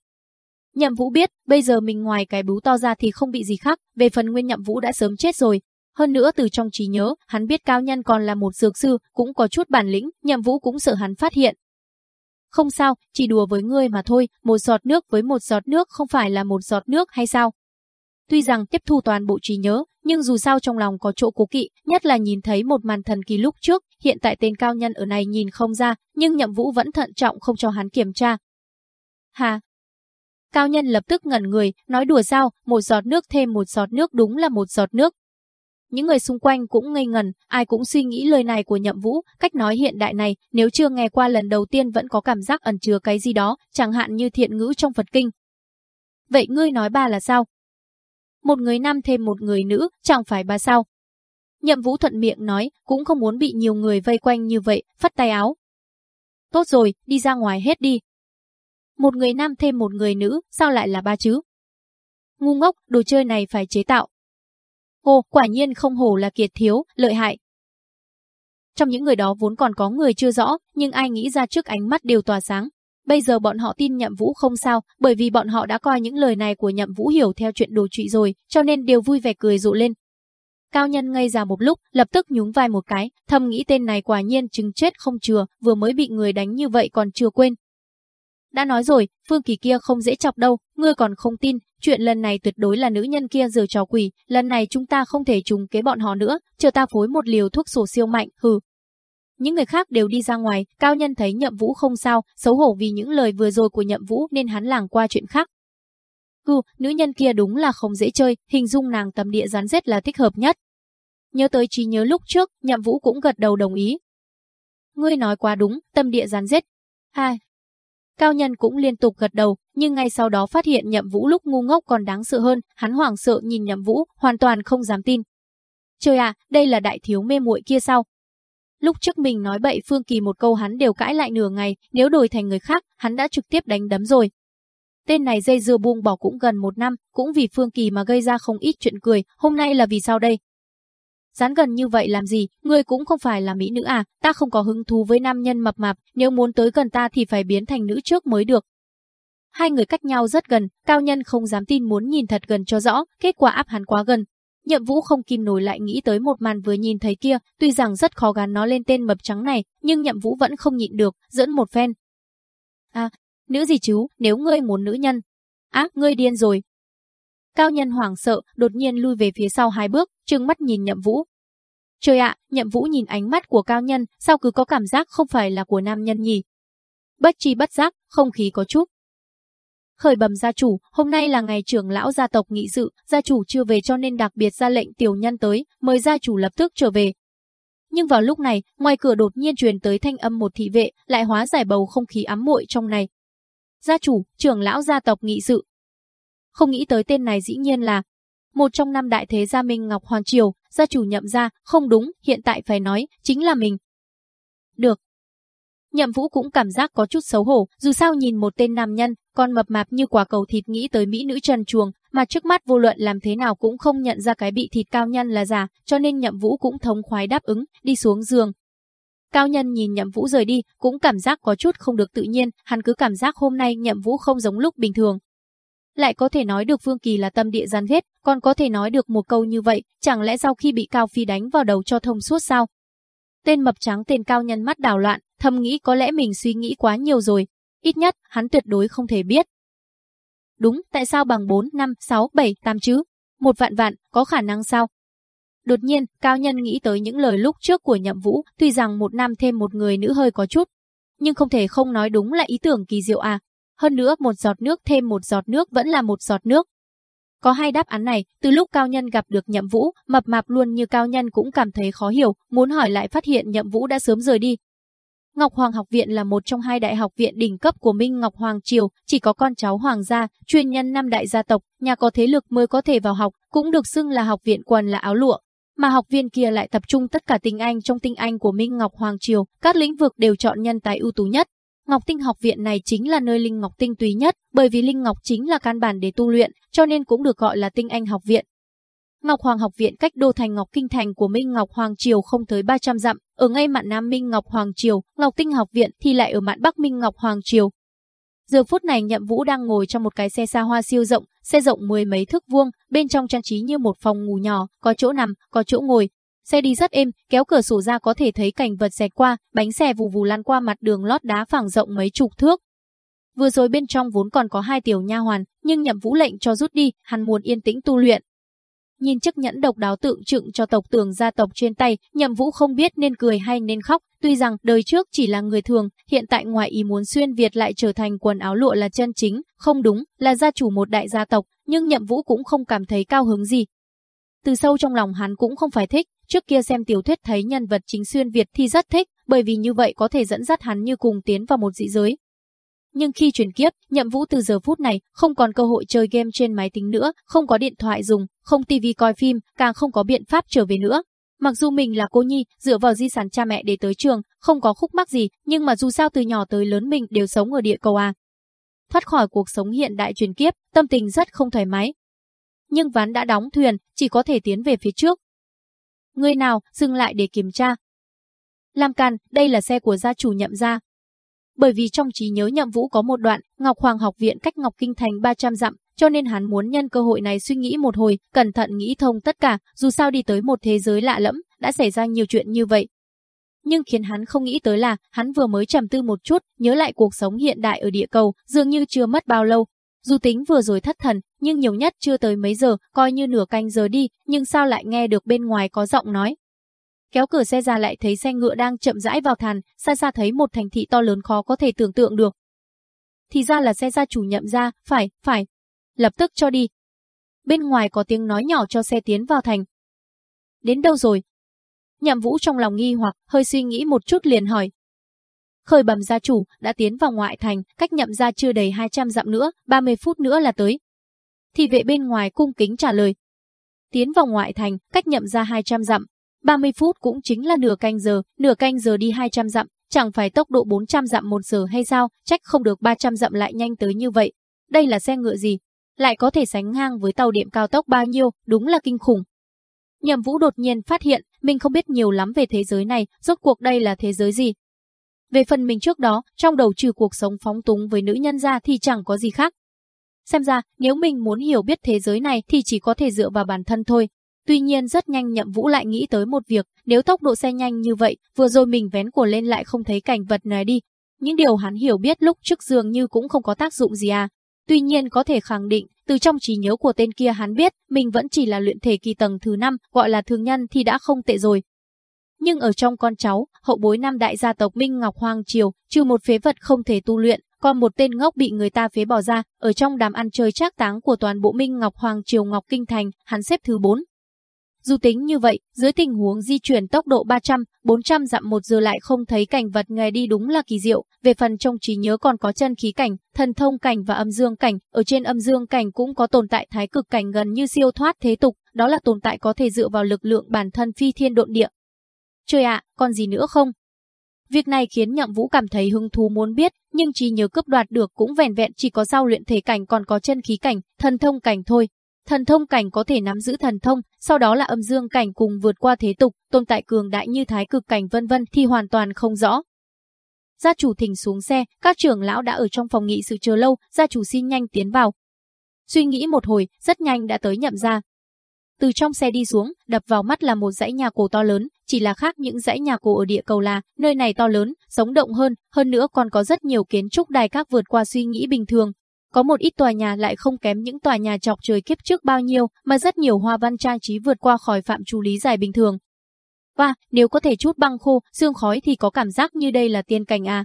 Nhậm Vũ biết, bây giờ mình ngoài cái bú to ra thì không bị gì khác, về phần nguyên Nhậm Vũ đã sớm chết rồi. Hơn nữa từ trong trí nhớ, hắn biết cao nhân còn là một dược sư, cũng có chút bản lĩnh, Nhậm Vũ cũng sợ hắn phát hiện. Không sao, chỉ đùa với ngươi mà thôi, một giọt nước với một giọt nước không phải là một giọt nước hay sao? Tuy rằng tiếp thu toàn bộ trí nhớ, nhưng dù sao trong lòng có chỗ cố kỵ, nhất là nhìn thấy một màn thần kỳ lúc trước, hiện tại tên cao nhân ở này nhìn không ra, nhưng Nhậm Vũ vẫn thận trọng không cho hắn kiểm tra. Hà, Cao nhân lập tức ngẩn người, nói đùa sao, một giọt nước thêm một giọt nước đúng là một giọt nước. Những người xung quanh cũng ngây ngần, ai cũng suy nghĩ lời này của Nhậm Vũ, cách nói hiện đại này, nếu chưa nghe qua lần đầu tiên vẫn có cảm giác ẩn chứa cái gì đó, chẳng hạn như thiện ngữ trong Phật kinh. Vậy ngươi nói ba là sao? Một người nam thêm một người nữ, chẳng phải ba sao? Nhậm Vũ thuận miệng nói, cũng không muốn bị nhiều người vây quanh như vậy, phất tay áo. Tốt rồi, đi ra ngoài hết đi. Một người nam thêm một người nữ, sao lại là ba chứ? Ngu ngốc, đồ chơi này phải chế tạo. Ô, quả nhiên không hổ là kiệt thiếu, lợi hại. Trong những người đó vốn còn có người chưa rõ, nhưng ai nghĩ ra trước ánh mắt đều tỏa sáng. Bây giờ bọn họ tin Nhậm Vũ không sao, bởi vì bọn họ đã coi những lời này của Nhậm Vũ hiểu theo chuyện đồ trụy rồi, cho nên đều vui vẻ cười rộ lên. Cao nhân ngây ra một lúc, lập tức nhúng vai một cái, thầm nghĩ tên này quả nhiên chứng chết không chừa, vừa mới bị người đánh như vậy còn chưa quên. Đã nói rồi, Phương Kỳ kia không dễ chọc đâu, ngươi còn không tin, chuyện lần này tuyệt đối là nữ nhân kia giở trò quỷ, lần này chúng ta không thể trùng kế bọn họ nữa, chờ ta phối một liều thuốc sổ siêu mạnh, hừ. Những người khác đều đi ra ngoài, cao nhân thấy nhậm vũ không sao, xấu hổ vì những lời vừa rồi của nhậm vũ nên hắn làng qua chuyện khác. Hừ, nữ nhân kia đúng là không dễ chơi, hình dung nàng tầm địa rắn rết là thích hợp nhất. Nhớ tới trí nhớ lúc trước, nhậm vũ cũng gật đầu đồng ý. Ngươi nói quá đúng, tâm địa rắn rết. Hai, Cao nhân cũng liên tục gật đầu, nhưng ngay sau đó phát hiện nhậm vũ lúc ngu ngốc còn đáng sợ hơn, hắn hoảng sợ nhìn nhậm vũ, hoàn toàn không dám tin. Trời à, đây là đại thiếu mê muội kia sao? Lúc trước mình nói bậy Phương Kỳ một câu hắn đều cãi lại nửa ngày, nếu đổi thành người khác, hắn đã trực tiếp đánh đấm rồi. Tên này dây dưa buông bỏ cũng gần một năm, cũng vì Phương Kỳ mà gây ra không ít chuyện cười, hôm nay là vì sao đây? Dán gần như vậy làm gì, ngươi cũng không phải là mỹ nữ à, ta không có hứng thú với nam nhân mập mạp, nếu muốn tới gần ta thì phải biến thành nữ trước mới được. Hai người cách nhau rất gần, cao nhân không dám tin muốn nhìn thật gần cho rõ, kết quả áp hắn quá gần. Nhậm vũ không kìm nổi lại nghĩ tới một màn vừa nhìn thấy kia, tuy rằng rất khó gắn nó lên tên mập trắng này, nhưng nhậm vũ vẫn không nhịn được, dẫn một phen. À, nữ gì chứ, nếu ngươi muốn nữ nhân. Á, ngươi điên rồi, Cao nhân hoảng sợ, đột nhiên lui về phía sau hai bước, trừng mắt nhìn nhậm vũ. Trời ạ, nhậm vũ nhìn ánh mắt của cao nhân, sao cứ có cảm giác không phải là của nam nhân nhỉ? Bất chi bất giác, không khí có chút. Khởi bẩm gia chủ, hôm nay là ngày trưởng lão gia tộc nghị sự, gia chủ chưa về cho nên đặc biệt ra lệnh tiểu nhân tới, mời gia chủ lập tức trở về. Nhưng vào lúc này, ngoài cửa đột nhiên truyền tới thanh âm một thị vệ, lại hóa giải bầu không khí ấm muội trong này. Gia chủ, trưởng lão gia tộc nghị sự, không nghĩ tới tên này dĩ nhiên là một trong năm đại thế gia Minh Ngọc Hoàng Triều, gia chủ nhậm ra, không đúng, hiện tại phải nói, chính là mình. Được. Nhậm Vũ cũng cảm giác có chút xấu hổ, dù sao nhìn một tên nam nhân, con mập mạp như quả cầu thịt nghĩ tới mỹ nữ trần chuồng, mà trước mắt vô luận làm thế nào cũng không nhận ra cái bị thịt cao nhân là giả, cho nên Nhậm Vũ cũng thống khoái đáp ứng, đi xuống giường. Cao nhân nhìn Nhậm Vũ rời đi, cũng cảm giác có chút không được tự nhiên, hắn cứ cảm giác hôm nay Nhậm Vũ không giống lúc bình thường, lại có thể nói được Phương Kỳ là tâm địa gian ghét, còn có thể nói được một câu như vậy, chẳng lẽ sau khi bị Cao Phi đánh vào đầu cho thông suốt sao? Tên mập trắng tên Cao nhân mắt đảo loạn, thầm nghĩ có lẽ mình suy nghĩ quá nhiều rồi, ít nhất hắn tuyệt đối không thể biết. Đúng, tại sao bằng 4, 5, 6, 7, 8 chứ? Một vạn vạn, có khả năng sao? Đột nhiên, Cao Nhân nghĩ tới những lời lúc trước của Nhậm Vũ, tuy rằng một năm thêm một người nữ hơi có chút, nhưng không thể không nói đúng là ý tưởng kỳ diệu à, hơn nữa một giọt nước thêm một giọt nước vẫn là một giọt nước. Có hai đáp án này, từ lúc Cao Nhân gặp được Nhậm Vũ, mập mạp luôn như Cao Nhân cũng cảm thấy khó hiểu, muốn hỏi lại phát hiện Nhậm Vũ đã sớm rời đi. Ngọc Hoàng học viện là một trong hai đại học viện đỉnh cấp của Minh Ngọc Hoàng Triều, chỉ có con cháu hoàng gia, chuyên nhân năm đại gia tộc, nhà có thế lực mới có thể vào học, cũng được xưng là học viện quần là áo lụa. Mà học viên kia lại tập trung tất cả tinh anh trong tinh anh của Minh Ngọc Hoàng Triều, các lĩnh vực đều chọn nhân tài ưu tú nhất, Ngọc Tinh học viện này chính là nơi linh ngọc tinh túy nhất, bởi vì linh ngọc chính là căn bản để tu luyện, cho nên cũng được gọi là tinh anh học viện. Ngọc Hoàng học viện cách đô thành Ngọc Kinh thành của Minh Ngọc Hoàng triều không tới 300 dặm, ở ngay mạn Nam Minh Ngọc Hoàng triều, Ngọc Tinh học viện thì lại ở mạn Bắc Minh Ngọc Hoàng triều. Giờ phút này Nhậm Vũ đang ngồi trong một cái xe xa hoa siêu rộng, xe rộng mười mấy thước vuông, bên trong trang trí như một phòng ngủ nhỏ, có chỗ nằm, có chỗ ngồi, Xe đi rất êm, kéo cửa sổ ra có thể thấy cảnh vật xẹt qua, bánh xe vù vù lăn qua mặt đường lót đá phẳng rộng mấy chục thước. Vừa rồi bên trong vốn còn có hai tiểu nha hoàn, nhưng nhậm vũ lệnh cho rút đi, hắn muốn yên tĩnh tu luyện. Nhìn chiếc nhẫn độc đáo tượng trưng cho tộc tường gia tộc trên tay, nhậm vũ không biết nên cười hay nên khóc, tuy rằng đời trước chỉ là người thường, hiện tại ngoài ý muốn xuyên Việt lại trở thành quần áo lụa là chân chính, không đúng, là gia chủ một đại gia tộc, nhưng nhậm vũ cũng không cảm thấy cao hứng gì, từ sâu trong lòng hắn cũng không phải thích, trước kia xem tiểu thuyết thấy nhân vật chính xuyên Việt thì rất thích, bởi vì như vậy có thể dẫn dắt hắn như cùng tiến vào một dị giới. Nhưng khi chuyển kiếp, Nhậm Vũ từ giờ phút này không còn cơ hội chơi game trên máy tính nữa, không có điện thoại dùng, không tivi coi phim, càng không có biện pháp trở về nữa. Mặc dù mình là cô nhi, dựa vào di sản cha mẹ để tới trường, không có khúc mắc gì, nhưng mà dù sao từ nhỏ tới lớn mình đều sống ở địa cầu à. Thoát khỏi cuộc sống hiện đại truyền kiếp, tâm tình rất không thoải mái. Nhưng ván đã đóng thuyền, chỉ có thể tiến về phía trước. Người nào, dừng lại để kiểm tra. Làm càn, đây là xe của gia chủ nhậm gia. Bởi vì trong trí nhớ nhậm vũ có một đoạn, Ngọc Hoàng học viện cách Ngọc Kinh Thành 300 dặm, cho nên hắn muốn nhân cơ hội này suy nghĩ một hồi, cẩn thận nghĩ thông tất cả, dù sao đi tới một thế giới lạ lẫm, đã xảy ra nhiều chuyện như vậy. Nhưng khiến hắn không nghĩ tới là, hắn vừa mới trầm tư một chút, nhớ lại cuộc sống hiện đại ở địa cầu, dường như chưa mất bao lâu. Dù tính vừa rồi thất thần, nhưng nhiều nhất chưa tới mấy giờ, coi như nửa canh giờ đi, nhưng sao lại nghe được bên ngoài có giọng nói. Kéo cửa xe ra lại thấy xe ngựa đang chậm rãi vào thàn, xa xa thấy một thành thị to lớn khó có thể tưởng tượng được. Thì ra là xe gia chủ nhậm ra, phải, phải, lập tức cho đi. Bên ngoài có tiếng nói nhỏ cho xe tiến vào thành. Đến đâu rồi? Nhậm Vũ trong lòng nghi hoặc, hơi suy nghĩ một chút liền hỏi. Khởi bẩm gia chủ, đã tiến vào ngoại thành, cách nhậm gia chưa đầy 200 dặm nữa, 30 phút nữa là tới. Thì vệ bên ngoài cung kính trả lời. Tiến vào ngoại thành, cách nhậm ra 200 dặm, 30 phút cũng chính là nửa canh giờ, nửa canh giờ đi 200 dặm, chẳng phải tốc độ 400 dặm một giờ hay sao, trách không được 300 dặm lại nhanh tới như vậy. Đây là xe ngựa gì, lại có thể sánh ngang với tàu điện cao tốc bao nhiêu, đúng là kinh khủng. Nhậm Vũ đột nhiên phát hiện, mình không biết nhiều lắm về thế giới này, rốt cuộc đây là thế giới gì. Về phần mình trước đó, trong đầu trừ cuộc sống phóng túng với nữ nhân ra thì chẳng có gì khác. Xem ra, nếu mình muốn hiểu biết thế giới này thì chỉ có thể dựa vào bản thân thôi. Tuy nhiên rất nhanh Nhậm Vũ lại nghĩ tới một việc, nếu tốc độ xe nhanh như vậy, vừa rồi mình vén của lên lại không thấy cảnh vật này đi. Những điều hắn hiểu biết lúc trước dường như cũng không có tác dụng gì à. Tuy nhiên có thể khẳng định, từ trong trí nhớ của tên kia hắn biết, mình vẫn chỉ là luyện thể kỳ tầng thứ 5, gọi là thường nhân thì đã không tệ rồi. Nhưng ở trong con cháu, hậu bối năm đại gia tộc Minh Ngọc Hoàng Triều, trừ một phế vật không thể tu luyện, còn một tên ngốc bị người ta phế bỏ ra, ở trong đám ăn chơi trác táng của toàn bộ Minh Ngọc Hoàng Triều Ngọc Kinh Thành, hắn xếp thứ 4. Dù tính như vậy, dưới tình huống di chuyển tốc độ 300, 400 dặm một giờ lại không thấy cảnh vật ngày đi đúng là kỳ diệu, về phần trong trí nhớ còn có chân khí cảnh, thần thông cảnh và âm dương cảnh, ở trên âm dương cảnh cũng có tồn tại thái cực cảnh gần như siêu thoát thế tục, đó là tồn tại có thể dựa vào lực lượng bản thân phi thiên độn địa. Trời ạ, còn gì nữa không? Việc này khiến Nhậm Vũ cảm thấy hứng thú muốn biết, nhưng trí nhớ cướp đoạt được cũng vẻn vẹn chỉ có sau luyện thể cảnh còn có chân khí cảnh, thần thông cảnh thôi, Thần thông cảnh có thể nắm giữ thần thông, sau đó là âm dương cảnh cùng vượt qua thế tục, tồn tại cường đại như thái cực cảnh vân vân thì hoàn toàn không rõ. Gia chủ thỉnh xuống xe, các trưởng lão đã ở trong phòng nghị sự chờ lâu, gia chủ xin nhanh tiến vào. Suy nghĩ một hồi, rất nhanh đã tới nhậm ra. Từ trong xe đi xuống, đập vào mắt là một dãy nhà cổ to lớn, chỉ là khác những dãy nhà cổ ở địa cầu là, nơi này to lớn, sống động hơn, hơn nữa còn có rất nhiều kiến trúc đài các vượt qua suy nghĩ bình thường, có một ít tòa nhà lại không kém những tòa nhà chọc trời kiếp trước bao nhiêu, mà rất nhiều hoa văn trang trí vượt qua khỏi phạm chú lý giải bình thường. Và, nếu có thể chút băng khô, xương khói thì có cảm giác như đây là tiên cảnh à.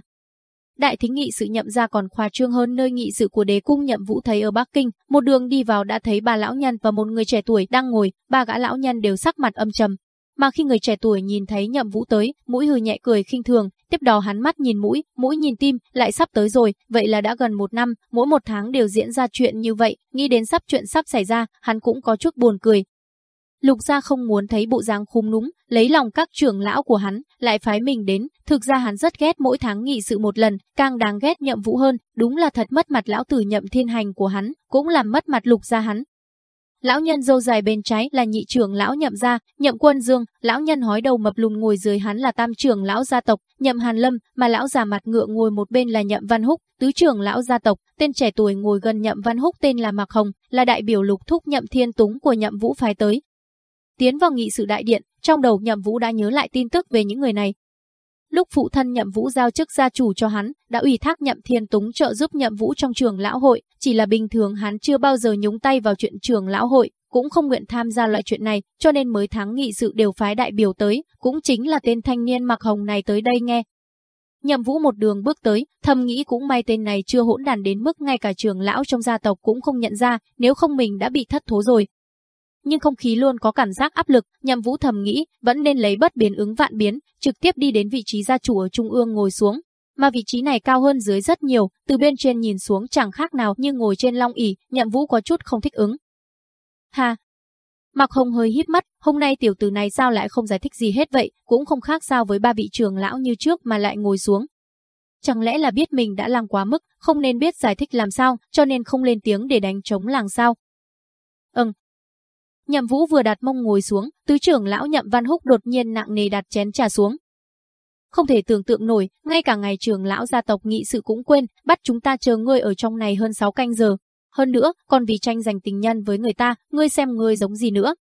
Đại thính nghị sự nhậm ra còn khoa trương hơn nơi nghị sự của đế cung nhậm vũ thấy ở Bắc Kinh, một đường đi vào đã thấy ba lão nhân và một người trẻ tuổi đang ngồi, ba gã lão nhân đều sắc mặt âm trầm, mà khi người trẻ tuổi nhìn thấy nhậm vũ tới, mũi hừ nhẹ cười khinh thường, tiếp đó hắn mắt nhìn mũi, mũi nhìn tim, lại sắp tới rồi, vậy là đã gần một năm, mỗi một tháng đều diễn ra chuyện như vậy, nghĩ đến sắp chuyện sắp xảy ra, hắn cũng có chút buồn cười. Lục gia không muốn thấy bộ dáng khung núng, lấy lòng các trưởng lão của hắn, lại phái mình đến, thực ra hắn rất ghét mỗi tháng nghị sự một lần, càng đáng ghét nhậm vũ hơn, đúng là thật mất mặt lão tử nhậm thiên hành của hắn, cũng làm mất mặt lục gia hắn, Lão nhân dâu dài bên trái là nhị trưởng lão nhậm gia, nhậm quân dương, lão nhân hói đầu mập lùn ngồi dưới hắn là tam trưởng lão gia tộc, nhậm hàn lâm, mà lão già mặt ngựa ngồi một bên là nhậm văn húc, tứ trưởng lão gia tộc, tên trẻ tuổi ngồi gần nhậm văn húc tên là Mạc Hồng, là đại biểu lục thúc nhậm thiên túng của nhậm vũ phái tới. Tiến vào nghị sự đại điện, trong đầu nhậm vũ đã nhớ lại tin tức về những người này, Lúc phụ thân Nhậm Vũ giao chức gia chủ cho hắn, đã ủy thác Nhậm Thiên Túng trợ giúp Nhậm Vũ trong trường lão hội, chỉ là bình thường hắn chưa bao giờ nhúng tay vào chuyện trường lão hội, cũng không nguyện tham gia loại chuyện này, cho nên mới thắng nghị sự đều phái đại biểu tới, cũng chính là tên thanh niên mặc hồng này tới đây nghe. Nhậm Vũ một đường bước tới, thầm nghĩ cũng may tên này chưa hỗn đàn đến mức ngay cả trường lão trong gia tộc cũng không nhận ra, nếu không mình đã bị thất thố rồi nhưng không khí luôn có cảm giác áp lực, Nhậm Vũ thầm nghĩ, vẫn nên lấy bất biến ứng vạn biến, trực tiếp đi đến vị trí gia chủ ở trung ương ngồi xuống. Mà vị trí này cao hơn dưới rất nhiều, từ bên trên nhìn xuống chẳng khác nào như ngồi trên long ỷ, Nhậm Vũ có chút không thích ứng. Ha, Mạc Hồng hơi híp mắt, hôm nay tiểu tử này sao lại không giải thích gì hết vậy, cũng không khác sao với ba vị trưởng lão như trước mà lại ngồi xuống. Chẳng lẽ là biết mình đã làm quá mức, không nên biết giải thích làm sao, cho nên không lên tiếng để đánh chống làng sao? Nhậm Vũ vừa đặt mông ngồi xuống, tứ trưởng lão Nhậm Văn Húc đột nhiên nặng nề đặt chén trà xuống. Không thể tưởng tượng nổi, ngay cả ngày trưởng lão gia tộc nghị sự cũng quên, bắt chúng ta chờ ngươi ở trong này hơn 6 canh giờ, hơn nữa, còn vì tranh giành tình nhân với người ta, ngươi xem ngươi giống gì nữa.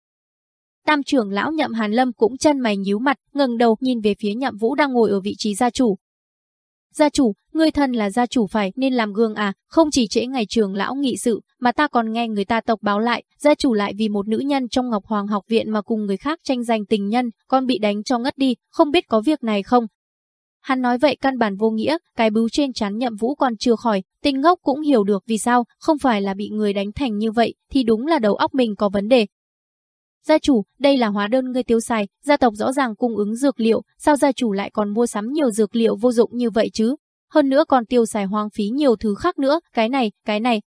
Tam trưởng lão nhậm Hàn Lâm cũng chân mày nhíu mặt, ngẩng đầu nhìn về phía nhậm Vũ đang ngồi ở vị trí gia chủ. Gia chủ, người thân là gia chủ phải nên làm gương à, không chỉ trễ ngày trường lão nghị sự, mà ta còn nghe người ta tộc báo lại, gia chủ lại vì một nữ nhân trong Ngọc Hoàng học viện mà cùng người khác tranh giành tình nhân, con bị đánh cho ngất đi, không biết có việc này không, Hắn nói vậy căn bản vô nghĩa, cái bưu trên chán nhậm vũ còn chưa khỏi, tinh ngốc cũng hiểu được vì sao, không phải là bị người đánh thành như vậy, thì đúng là đầu óc mình có vấn đề. Gia chủ, đây là hóa đơn ngươi tiêu xài, gia tộc rõ ràng cung ứng dược liệu, sao gia chủ lại còn mua sắm nhiều dược liệu vô dụng như vậy chứ? Hơn nữa còn tiêu xài hoang phí nhiều thứ khác nữa, cái này, cái này.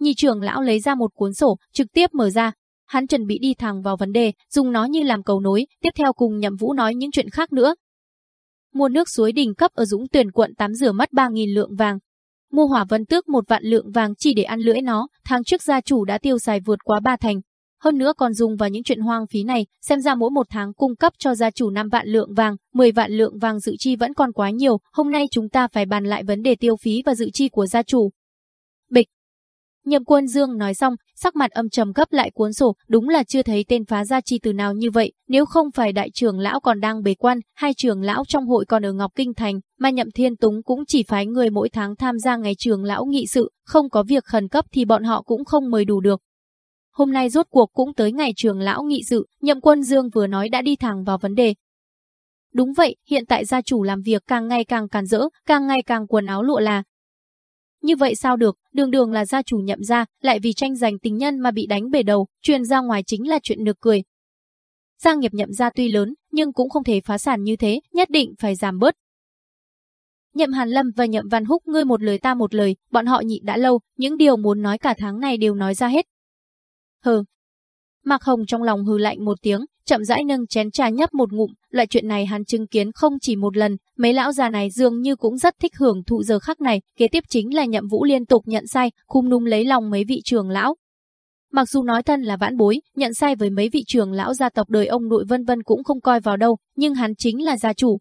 Nhị trưởng lão lấy ra một cuốn sổ, trực tiếp mở ra. Hắn chuẩn bị đi thẳng vào vấn đề, dùng nó như làm cầu nối, tiếp theo cùng nhậm vũ nói những chuyện khác nữa, mua nước suối đỉnh cấp ở Dũng Tuyển quận 8 rửa mất 3.000 lượng vàng. Mua hỏa vân tước một vạn lượng vàng chỉ để ăn lưỡi nó, tháng trước gia chủ đã tiêu xài vượt quá ba thành. Hơn nữa còn dùng vào những chuyện hoang phí này, xem ra mỗi một tháng cung cấp cho gia chủ 5 vạn lượng vàng, 10 vạn lượng vàng dự chi vẫn còn quá nhiều, hôm nay chúng ta phải bàn lại vấn đề tiêu phí và dự chi của gia chủ. Bịch, Nhậm Quân Dương nói xong, sắc mặt âm trầm gấp lại cuốn sổ, đúng là chưa thấy tên phá gia chi từ nào như vậy, nếu không phải đại trưởng lão còn đang bế quan, hai trưởng lão trong hội còn ở Ngọc Kinh Thành, mà Nhậm Thiên Túng cũng chỉ phái người mỗi tháng tham gia ngày trưởng lão nghị sự, không có việc khẩn cấp thì bọn họ cũng không mời đủ được. Hôm nay rốt cuộc cũng tới ngày trường lão nghị sự, Nhậm Quân Dương vừa nói đã đi thẳng vào vấn đề. Đúng vậy, hiện tại gia chủ làm việc càng ngày càng càn rỡ, càng ngày càng quần áo lụa là, như vậy sao được, đường đường là gia chủ nhậm ra, lại vì tranh giành tình nhân mà bị đánh bể đầu, truyền ra ngoài chính là chuyện nực cười. Gia nghiệp nhậm ra tuy lớn, nhưng cũng không thể phá sản như thế, nhất định phải giảm bớt. Nhậm Hàn Lâm và Nhậm Văn Húc ngươi một lời ta một lời, bọn họ nhịn đã lâu, những điều muốn nói cả tháng này đều nói ra hết. Hừ. Mạc Hồng trong lòng hừ lạnh một tiếng, chậm rãi nâng chén trà nhấp một ngụm, loại chuyện này hắn chứng kiến không chỉ một lần, mấy lão già này dường như cũng rất thích hưởng thụ giờ khắc này, kế tiếp chính là nhậm vũ liên tục nhận sai, khung nung lấy lòng mấy vị trưởng lão. Mặc dù nói thân là vãn bối, nhận sai với mấy vị trưởng lão gia tộc đời ông nội vân vân cũng không coi vào đâu, nhưng hắn chính là gia chủ.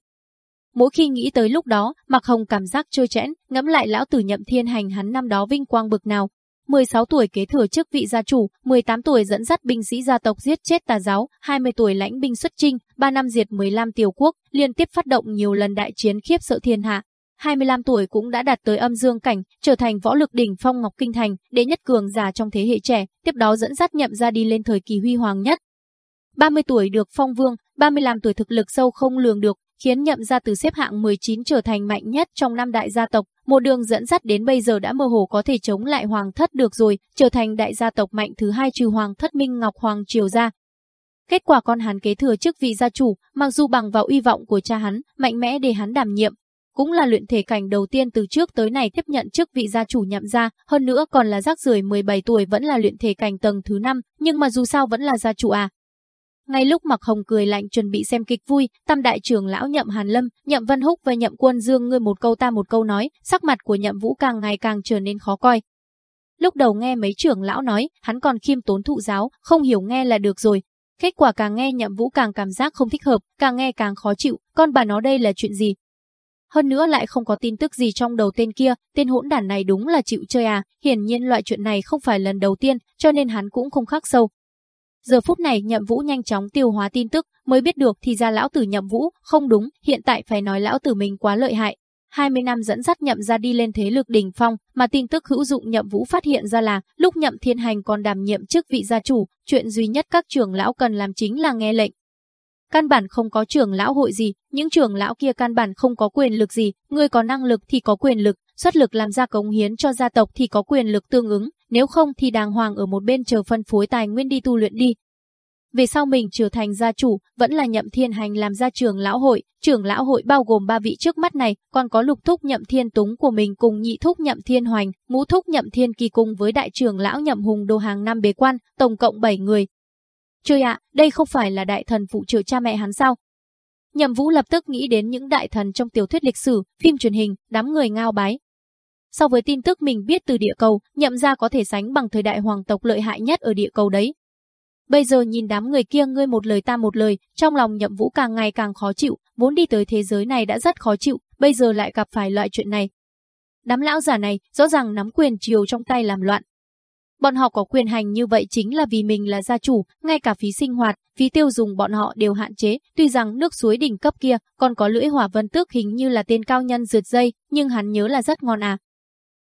Mỗi khi nghĩ tới lúc đó, Mạc Hồng cảm giác trôi chẽn, ngẫm lại lão tử nhậm thiên hành hắn năm đó vinh quang bực nào, 16 tuổi kế thừa chức vị gia chủ, 18 tuổi dẫn dắt binh sĩ gia tộc giết chết tà giáo, 20 tuổi lãnh binh xuất chinh, 3 năm diệt 15 tiểu quốc, liên tiếp phát động nhiều lần đại chiến khiếp sợ thiên hạ. 25 tuổi cũng đã đạt tới âm dương cảnh, trở thành võ lực đỉnh phong Ngọc Kinh Thành, đệ nhất cường giả trong thế hệ trẻ, tiếp đó dẫn dắt nhậm ra đi lên thời kỳ huy hoàng nhất. 30 tuổi được phong vương, 35 tuổi thực lực sâu không lường được, khiến nhậm gia từ xếp hạng 19 trở thành mạnh nhất trong năm đại gia tộc, một đường dẫn dắt đến bây giờ đã mơ hồ có thể chống lại hoàng thất được rồi, trở thành đại gia tộc mạnh thứ hai trừ hoàng thất Minh Ngọc Hoàng Triều gia. Kết quả con hắn kế thừa chức vị gia chủ, mặc dù bằng vào uy vọng của cha hắn, mạnh mẽ để hắn đảm nhiệm, cũng là luyện thể cảnh đầu tiên từ trước tới này tiếp nhận chức vị gia chủ nhậm gia, hơn nữa còn là rác rưởi 17 tuổi vẫn là luyện thể cảnh tầng thứ 5, nhưng mà dù sao vẫn là gia chủ à, ngay lúc Mặc Hồng cười lạnh chuẩn bị xem kịch vui, tam đại trưởng lão Nhậm Hàn Lâm, Nhậm Văn Húc và Nhậm Quân Dương ngươi một câu ta một câu nói, sắc mặt của Nhậm Vũ càng ngày càng trở nên khó coi. Lúc đầu nghe mấy trưởng lão nói, hắn còn khiêm tốn thụ giáo, không hiểu nghe là được rồi. Kết quả càng nghe Nhậm Vũ càng cảm giác không thích hợp, càng nghe càng khó chịu, con bà nó đây là chuyện gì? Hơn nữa lại không có tin tức gì trong đầu tên kia, tên hỗn đản này đúng là chịu chơi à, hiển nhiên loại chuyện này không phải lần đầu tiên, cho nên hắn cũng không khắc sâu, Giờ phút này Nhậm Vũ nhanh chóng tiêu hóa tin tức, mới biết được thì ra lão tử Nhậm Vũ, không đúng, hiện tại phải nói lão tử mình quá lợi hại. 20 năm dẫn dắt Nhậm ra đi lên thế lực đỉnh phong, mà tin tức hữu dụng Nhậm Vũ phát hiện ra là, lúc Nhậm Thiên Hành còn đảm nhiệm chức vị gia chủ, chuyện duy nhất các trưởng lão cần làm chính là nghe lệnh. Căn bản không có trưởng lão hội gì, những trưởng lão kia căn bản không có quyền lực gì, người có năng lực thì có quyền lực, xuất lực làm ra cống hiến cho gia tộc thì có quyền lực tương ứng, nếu không thì đàng hoàng ở một bên chờ phân phối tài nguyên đi tu luyện đi. về sau mình trở thành gia chủ, vẫn là nhậm thiên hành làm gia trưởng lão hội, trưởng lão hội bao gồm ba vị trước mắt này, còn có lục thúc nhậm thiên túng của mình cùng nhị thúc nhậm thiên hoành, ngũ thúc nhậm thiên kỳ cùng với đại trưởng lão nhậm hùng đồ hàng năm bế quan, tổng cộng 7 người. Trời ạ, đây không phải là đại thần phụ trợ cha mẹ hắn sao? Nhậm Vũ lập tức nghĩ đến những đại thần trong tiểu thuyết lịch sử, phim truyền hình, đám người ngao bái. So với tin tức mình biết từ địa cầu, nhậm ra có thể sánh bằng thời đại hoàng tộc lợi hại nhất ở địa cầu đấy. Bây giờ nhìn đám người kia ngươi một lời ta một lời, trong lòng nhậm vũ càng ngày càng khó chịu, vốn đi tới thế giới này đã rất khó chịu, bây giờ lại gặp phải loại chuyện này. Đám lão giả này rõ ràng nắm quyền chiều trong tay làm loạn. Bọn họ có quyền hành như vậy chính là vì mình là gia chủ, ngay cả phí sinh hoạt, phí tiêu dùng bọn họ đều hạn chế, tuy rằng nước suối đỉnh cấp kia còn có lưỡi hỏa vân tước hình như là tên cao nhân rượt dây, nhưng hắn nhớ là rất ngon à.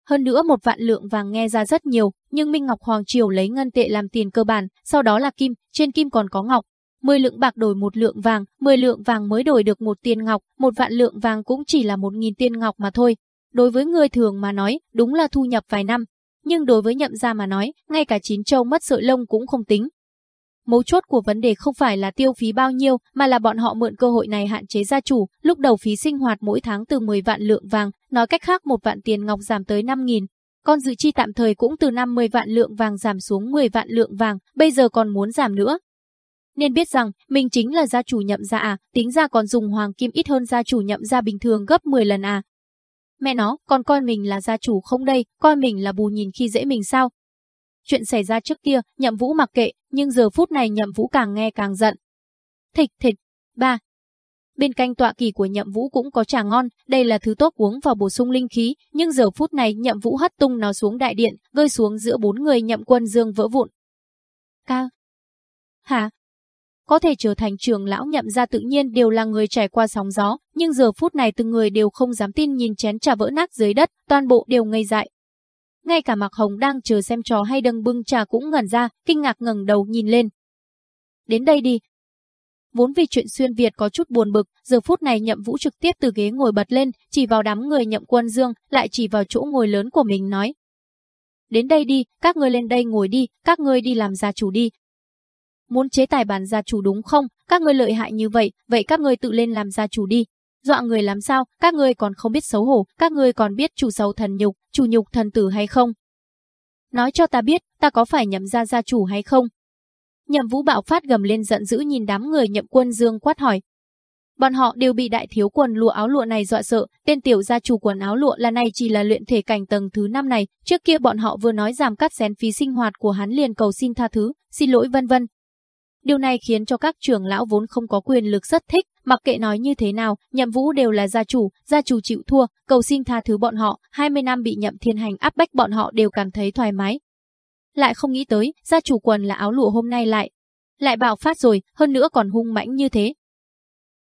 Hơn nữa một vạn lượng vàng nghe ra rất nhiều, nhưng Minh Ngọc Hoàng Triều lấy ngân tệ làm tiền cơ bản, sau đó là kim, trên kim còn có ngọc. 10 lượng bạc đổi một lượng vàng, 10 lượng vàng mới đổi được một tiền ngọc, một vạn lượng vàng cũng chỉ là một nghìn tiền ngọc mà thôi. Đối với người thường mà nói, đúng là thu nhập vài năm. Nhưng đối với nhậm gia mà nói, ngay cả chín châu mất sợi lông cũng không tính. Mấu chốt của vấn đề không phải là tiêu phí bao nhiêu, mà là bọn họ mượn cơ hội này hạn chế gia chủ, lúc đầu phí sinh hoạt mỗi tháng từ 10 vạn lượng vàng, nói cách khác một vạn tiền ngọc giảm tới 5.000. Con dự chi tạm thời cũng từ 50 vạn lượng vàng giảm xuống 10 vạn lượng vàng, bây giờ còn muốn giảm nữa. Nên biết rằng, mình chính là gia chủ nhậm gia à, tính ra còn dùng hoàng kim ít hơn gia chủ nhậm gia bình thường gấp 10 lần à. Mẹ nó, còn coi mình là gia chủ không đây, coi mình là bù nhìn khi dễ mình sao, Chuyện xảy ra trước kia, nhậm vũ mặc kệ, nhưng giờ phút này nhậm vũ càng nghe càng giận. Thịch thịch. ba Bên cạnh tọa kỳ của nhậm vũ cũng có trà ngon, đây là thứ tốt uống vào bổ sung linh khí, nhưng giờ phút này nhậm vũ hất tung nó xuống đại điện, rơi xuống giữa bốn người nhậm quân dương vỡ vụn. Ca. Hả? Có thể trở thành trường lão nhậm ra tự nhiên đều là người trải qua sóng gió, nhưng giờ phút này từng người đều không dám tin nhìn chén trà vỡ nát dưới đất, toàn bộ đều ngây dại, ngay cả Mạc Hồng đang chờ xem trò hay đâng bưng trà cũng ngẩn ra, kinh ngạc ngẩng đầu nhìn lên. Đến đây đi. Vốn vì chuyện xuyên Việt có chút buồn bực, giờ phút này nhậm vũ trực tiếp từ ghế ngồi bật lên, chỉ vào đám người nhậm quân dương, lại chỉ vào chỗ ngồi lớn của mình nói. Đến đây đi, các ngươi lên đây ngồi đi, các ngươi đi làm gia chủ đi. Muốn chế tài bản gia chủ đúng không? Các ngươi lợi hại như vậy, vậy các ngươi tự lên làm gia chủ đi. Dọa người làm sao, các ngươi còn không biết xấu hổ, các ngươi còn biết chủ sầu thần nhục, chủ nhục thần tử hay không? Nói cho ta biết, ta có phải nhậm ra gia chủ hay không? Nhậm vũ bạo phát gầm lên giận dữ nhìn đám người nhậm quân dương quát hỏi. Bọn họ đều bị đại thiếu quần lụa áo lụa này dọa sợ, tên tiểu gia chủ quần áo lụa là này chỉ là luyện thể cảnh tầng thứ năm này, trước kia bọn họ vừa nói giảm cắt xén phí sinh hoạt của hắn liền cầu xin tha thứ, xin lỗi vân vân, Điều này khiến cho các trưởng lão vốn không có quyền lực rất thích, mặc kệ nói như thế nào, nhậm vũ đều là gia chủ, gia chủ chịu thua, cầu xin tha thứ bọn họ, 20 năm bị nhậm thiên hành áp bách bọn họ đều cảm thấy thoải mái. Lại không nghĩ tới, gia chủ quần là áo lụa hôm nay lại. Lại bạo phát rồi, hơn nữa còn hung mãnh như thế.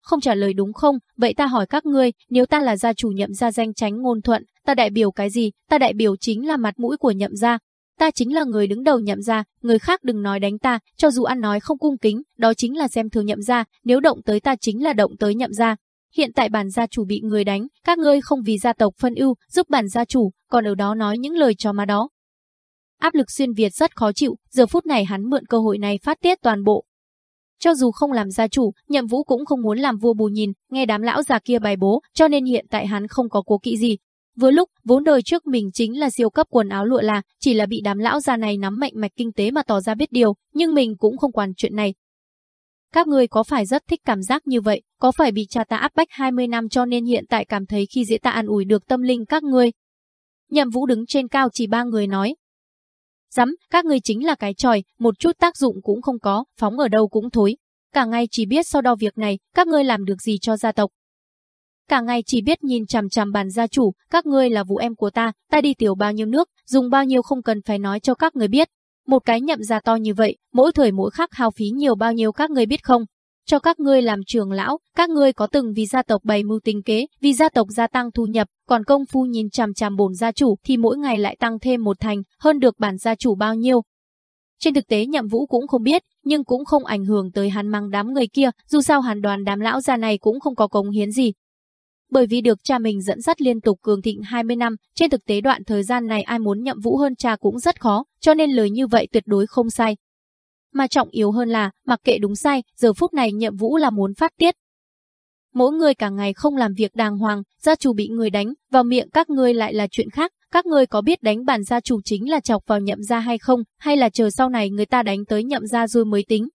Không trả lời đúng không, vậy ta hỏi các ngươi, nếu ta là gia chủ nhậm gia danh tránh ngôn thuận, ta đại biểu cái gì, ta đại biểu chính là mặt mũi của nhậm gia, ta chính là người đứng đầu nhậm gia, người khác đừng nói đánh ta, cho dù ăn nói không cung kính, đó chính là xem thường nhậm gia, nếu động tới ta chính là động tới nhậm gia. Hiện tại bản gia chủ bị người đánh, các ngươi không vì gia tộc phân ưu, giúp bản gia chủ, còn ở đó nói những lời cho má đó. Áp lực xuyên Việt rất khó chịu, giờ phút này hắn mượn cơ hội này phát tiết toàn bộ. Cho dù không làm gia chủ, nhậm vũ cũng không muốn làm vua bù nhìn, nghe đám lão già kia bài bố, cho nên hiện tại hắn không có cố kỵ gì, Vừa lúc, vốn đời trước mình chính là siêu cấp quần áo lụa là, chỉ là bị đám lão già này nắm mạnh mạch kinh tế mà tỏ ra biết điều, nhưng mình cũng không quản chuyện này. Các người có phải rất thích cảm giác như vậy, có phải bị cha ta áp bách 20 năm cho nên hiện tại cảm thấy khi dễ ta an ủi được tâm linh các ngươi. Nhậm vũ đứng trên cao chỉ ba người nói. Dám, các người chính là cái tròi, một chút tác dụng cũng không có, phóng ở đâu cũng thối. Cả ngày chỉ biết sau đo việc này, các ngươi làm được gì cho gia tộc, cả ngày chỉ biết nhìn chằm chằm bàn gia chủ, các ngươi là vũ em của ta, ta đi tiểu bao nhiêu nước, dùng bao nhiêu không cần phải nói cho các người biết. Một cái nhậm gia to như vậy, mỗi thời mỗi khắc hao phí nhiều bao nhiêu các ngươi biết không? Cho các ngươi làm trường lão, các ngươi có từng vì gia tộc bày mưu tính kế, vì gia tộc gia tăng thu nhập, còn công phu nhìn chằm chằm bổn gia chủ thì mỗi ngày lại tăng thêm một thành, hơn được bản gia chủ bao nhiêu, trên thực tế nhậm vũ cũng không biết, nhưng cũng không ảnh hưởng tới hắn mang đám người kia, dù sao hắn đoàn đám lão già này cũng không có cống hiến gì, bởi vì được cha mình dẫn dắt liên tục cường thịnh 20 năm, trên thực tế đoạn thời gian này ai muốn nhậm vũ hơn cha cũng rất khó, cho nên lời như vậy tuyệt đối không sai. Mà trọng yếu hơn là, mặc kệ đúng sai, giờ phút này nhậm vũ là muốn phát tiết. Mỗi người cả ngày không làm việc đàng hoàng, gia chủ bị người đánh, vào miệng các ngươi lại là chuyện khác, các ngươi có biết đánh bản gia chủ chính là chọc vào nhậm gia hay không, hay là chờ sau này người ta đánh tới nhậm gia rồi mới tính.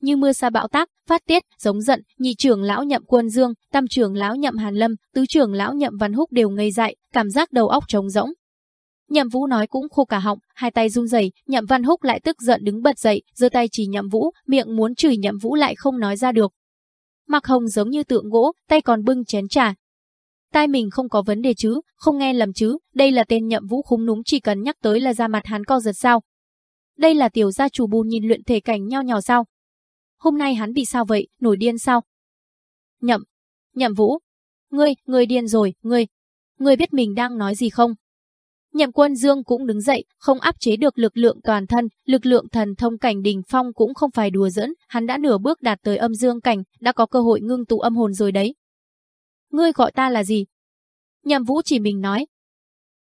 Như mưa sa bão tác, phát tiết, giống giận, nhị trưởng lão nhậm quân dương, tam trưởng lão nhậm hàn lâm, tứ trưởng lão nhậm văn húc đều ngây dại, cảm giác đầu óc trống rỗng. Nhậm Vũ nói cũng khô cả họng, hai tay run rẩy, Nhậm Văn Húc lại tức giận đứng bật dậy, giơ tay chỉ Nhậm Vũ, miệng muốn chửi Nhậm Vũ lại không nói ra được. Mặc Hồng giống như tượng gỗ, tay còn bưng chén trà. Tai mình không có vấn đề chứ, không nghe lầm chứ, đây là tên Nhậm Vũ khúng núm chỉ cần nhắc tới là ra mặt hắn co giật sao. Đây là tiểu gia chủ bù nhìn luyện thể cảnh nho nhỏ sao? Hôm nay hắn bị sao vậy, nổi điên sao? Nhậm, Nhậm Vũ, ngươi, ngươi điên rồi, ngươi, ngươi biết mình đang nói gì không? Nhậm quân dương cũng đứng dậy, không áp chế được lực lượng toàn thân, lực lượng thần thông cảnh đỉnh phong cũng không phải đùa giỡn, hắn đã nửa bước đạt tới âm dương cảnh, đã có cơ hội ngưng tụ âm hồn rồi đấy. Ngươi gọi ta là gì? Nhậm vũ chỉ mình nói.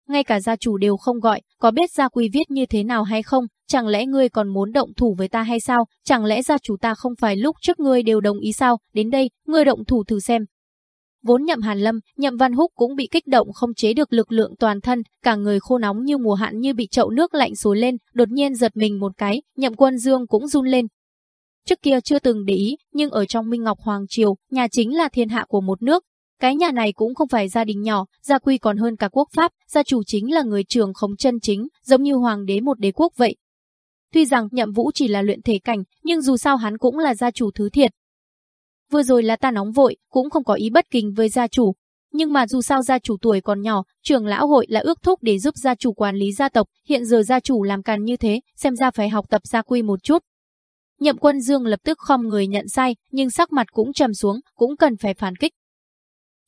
Ngay cả gia chủ đều không gọi, có biết gia quy viết như thế nào hay không, chẳng lẽ ngươi còn muốn động thủ với ta hay sao, chẳng lẽ gia chủ ta không phải lúc trước ngươi đều đồng ý sao, đến đây, ngươi động thủ thử xem, Vốn nhậm Hàn Lâm, nhậm Văn Húc cũng bị kích động không chế được lực lượng toàn thân, cả người khô nóng như mùa hạn như bị chậu nước lạnh xối lên, đột nhiên giật mình một cái, nhậm quân dương cũng run lên. Trước kia chưa từng để ý, nhưng ở trong Minh Ngọc Hoàng Triều, nhà chính là thiên hạ của một nước. Cái nhà này cũng không phải gia đình nhỏ, gia quy còn hơn cả quốc pháp, gia chủ chính là người trường khống chân chính, giống như hoàng đế một đế quốc vậy. Tuy rằng nhậm vũ chỉ là luyện thể cảnh, nhưng dù sao hắn cũng là gia chủ thứ thiệt, Vừa rồi là ta nóng vội, cũng không có ý bất kính với gia chủ. Nhưng mà dù sao gia chủ tuổi còn nhỏ, trưởng lão hội là ước thúc để giúp gia chủ quản lý gia tộc, hiện giờ gia chủ làm càn như thế, xem ra phải học tập gia quy một chút. Nhậm quân dương lập tức khom người nhận sai, nhưng sắc mặt cũng trầm xuống, cũng cần phải phản kích.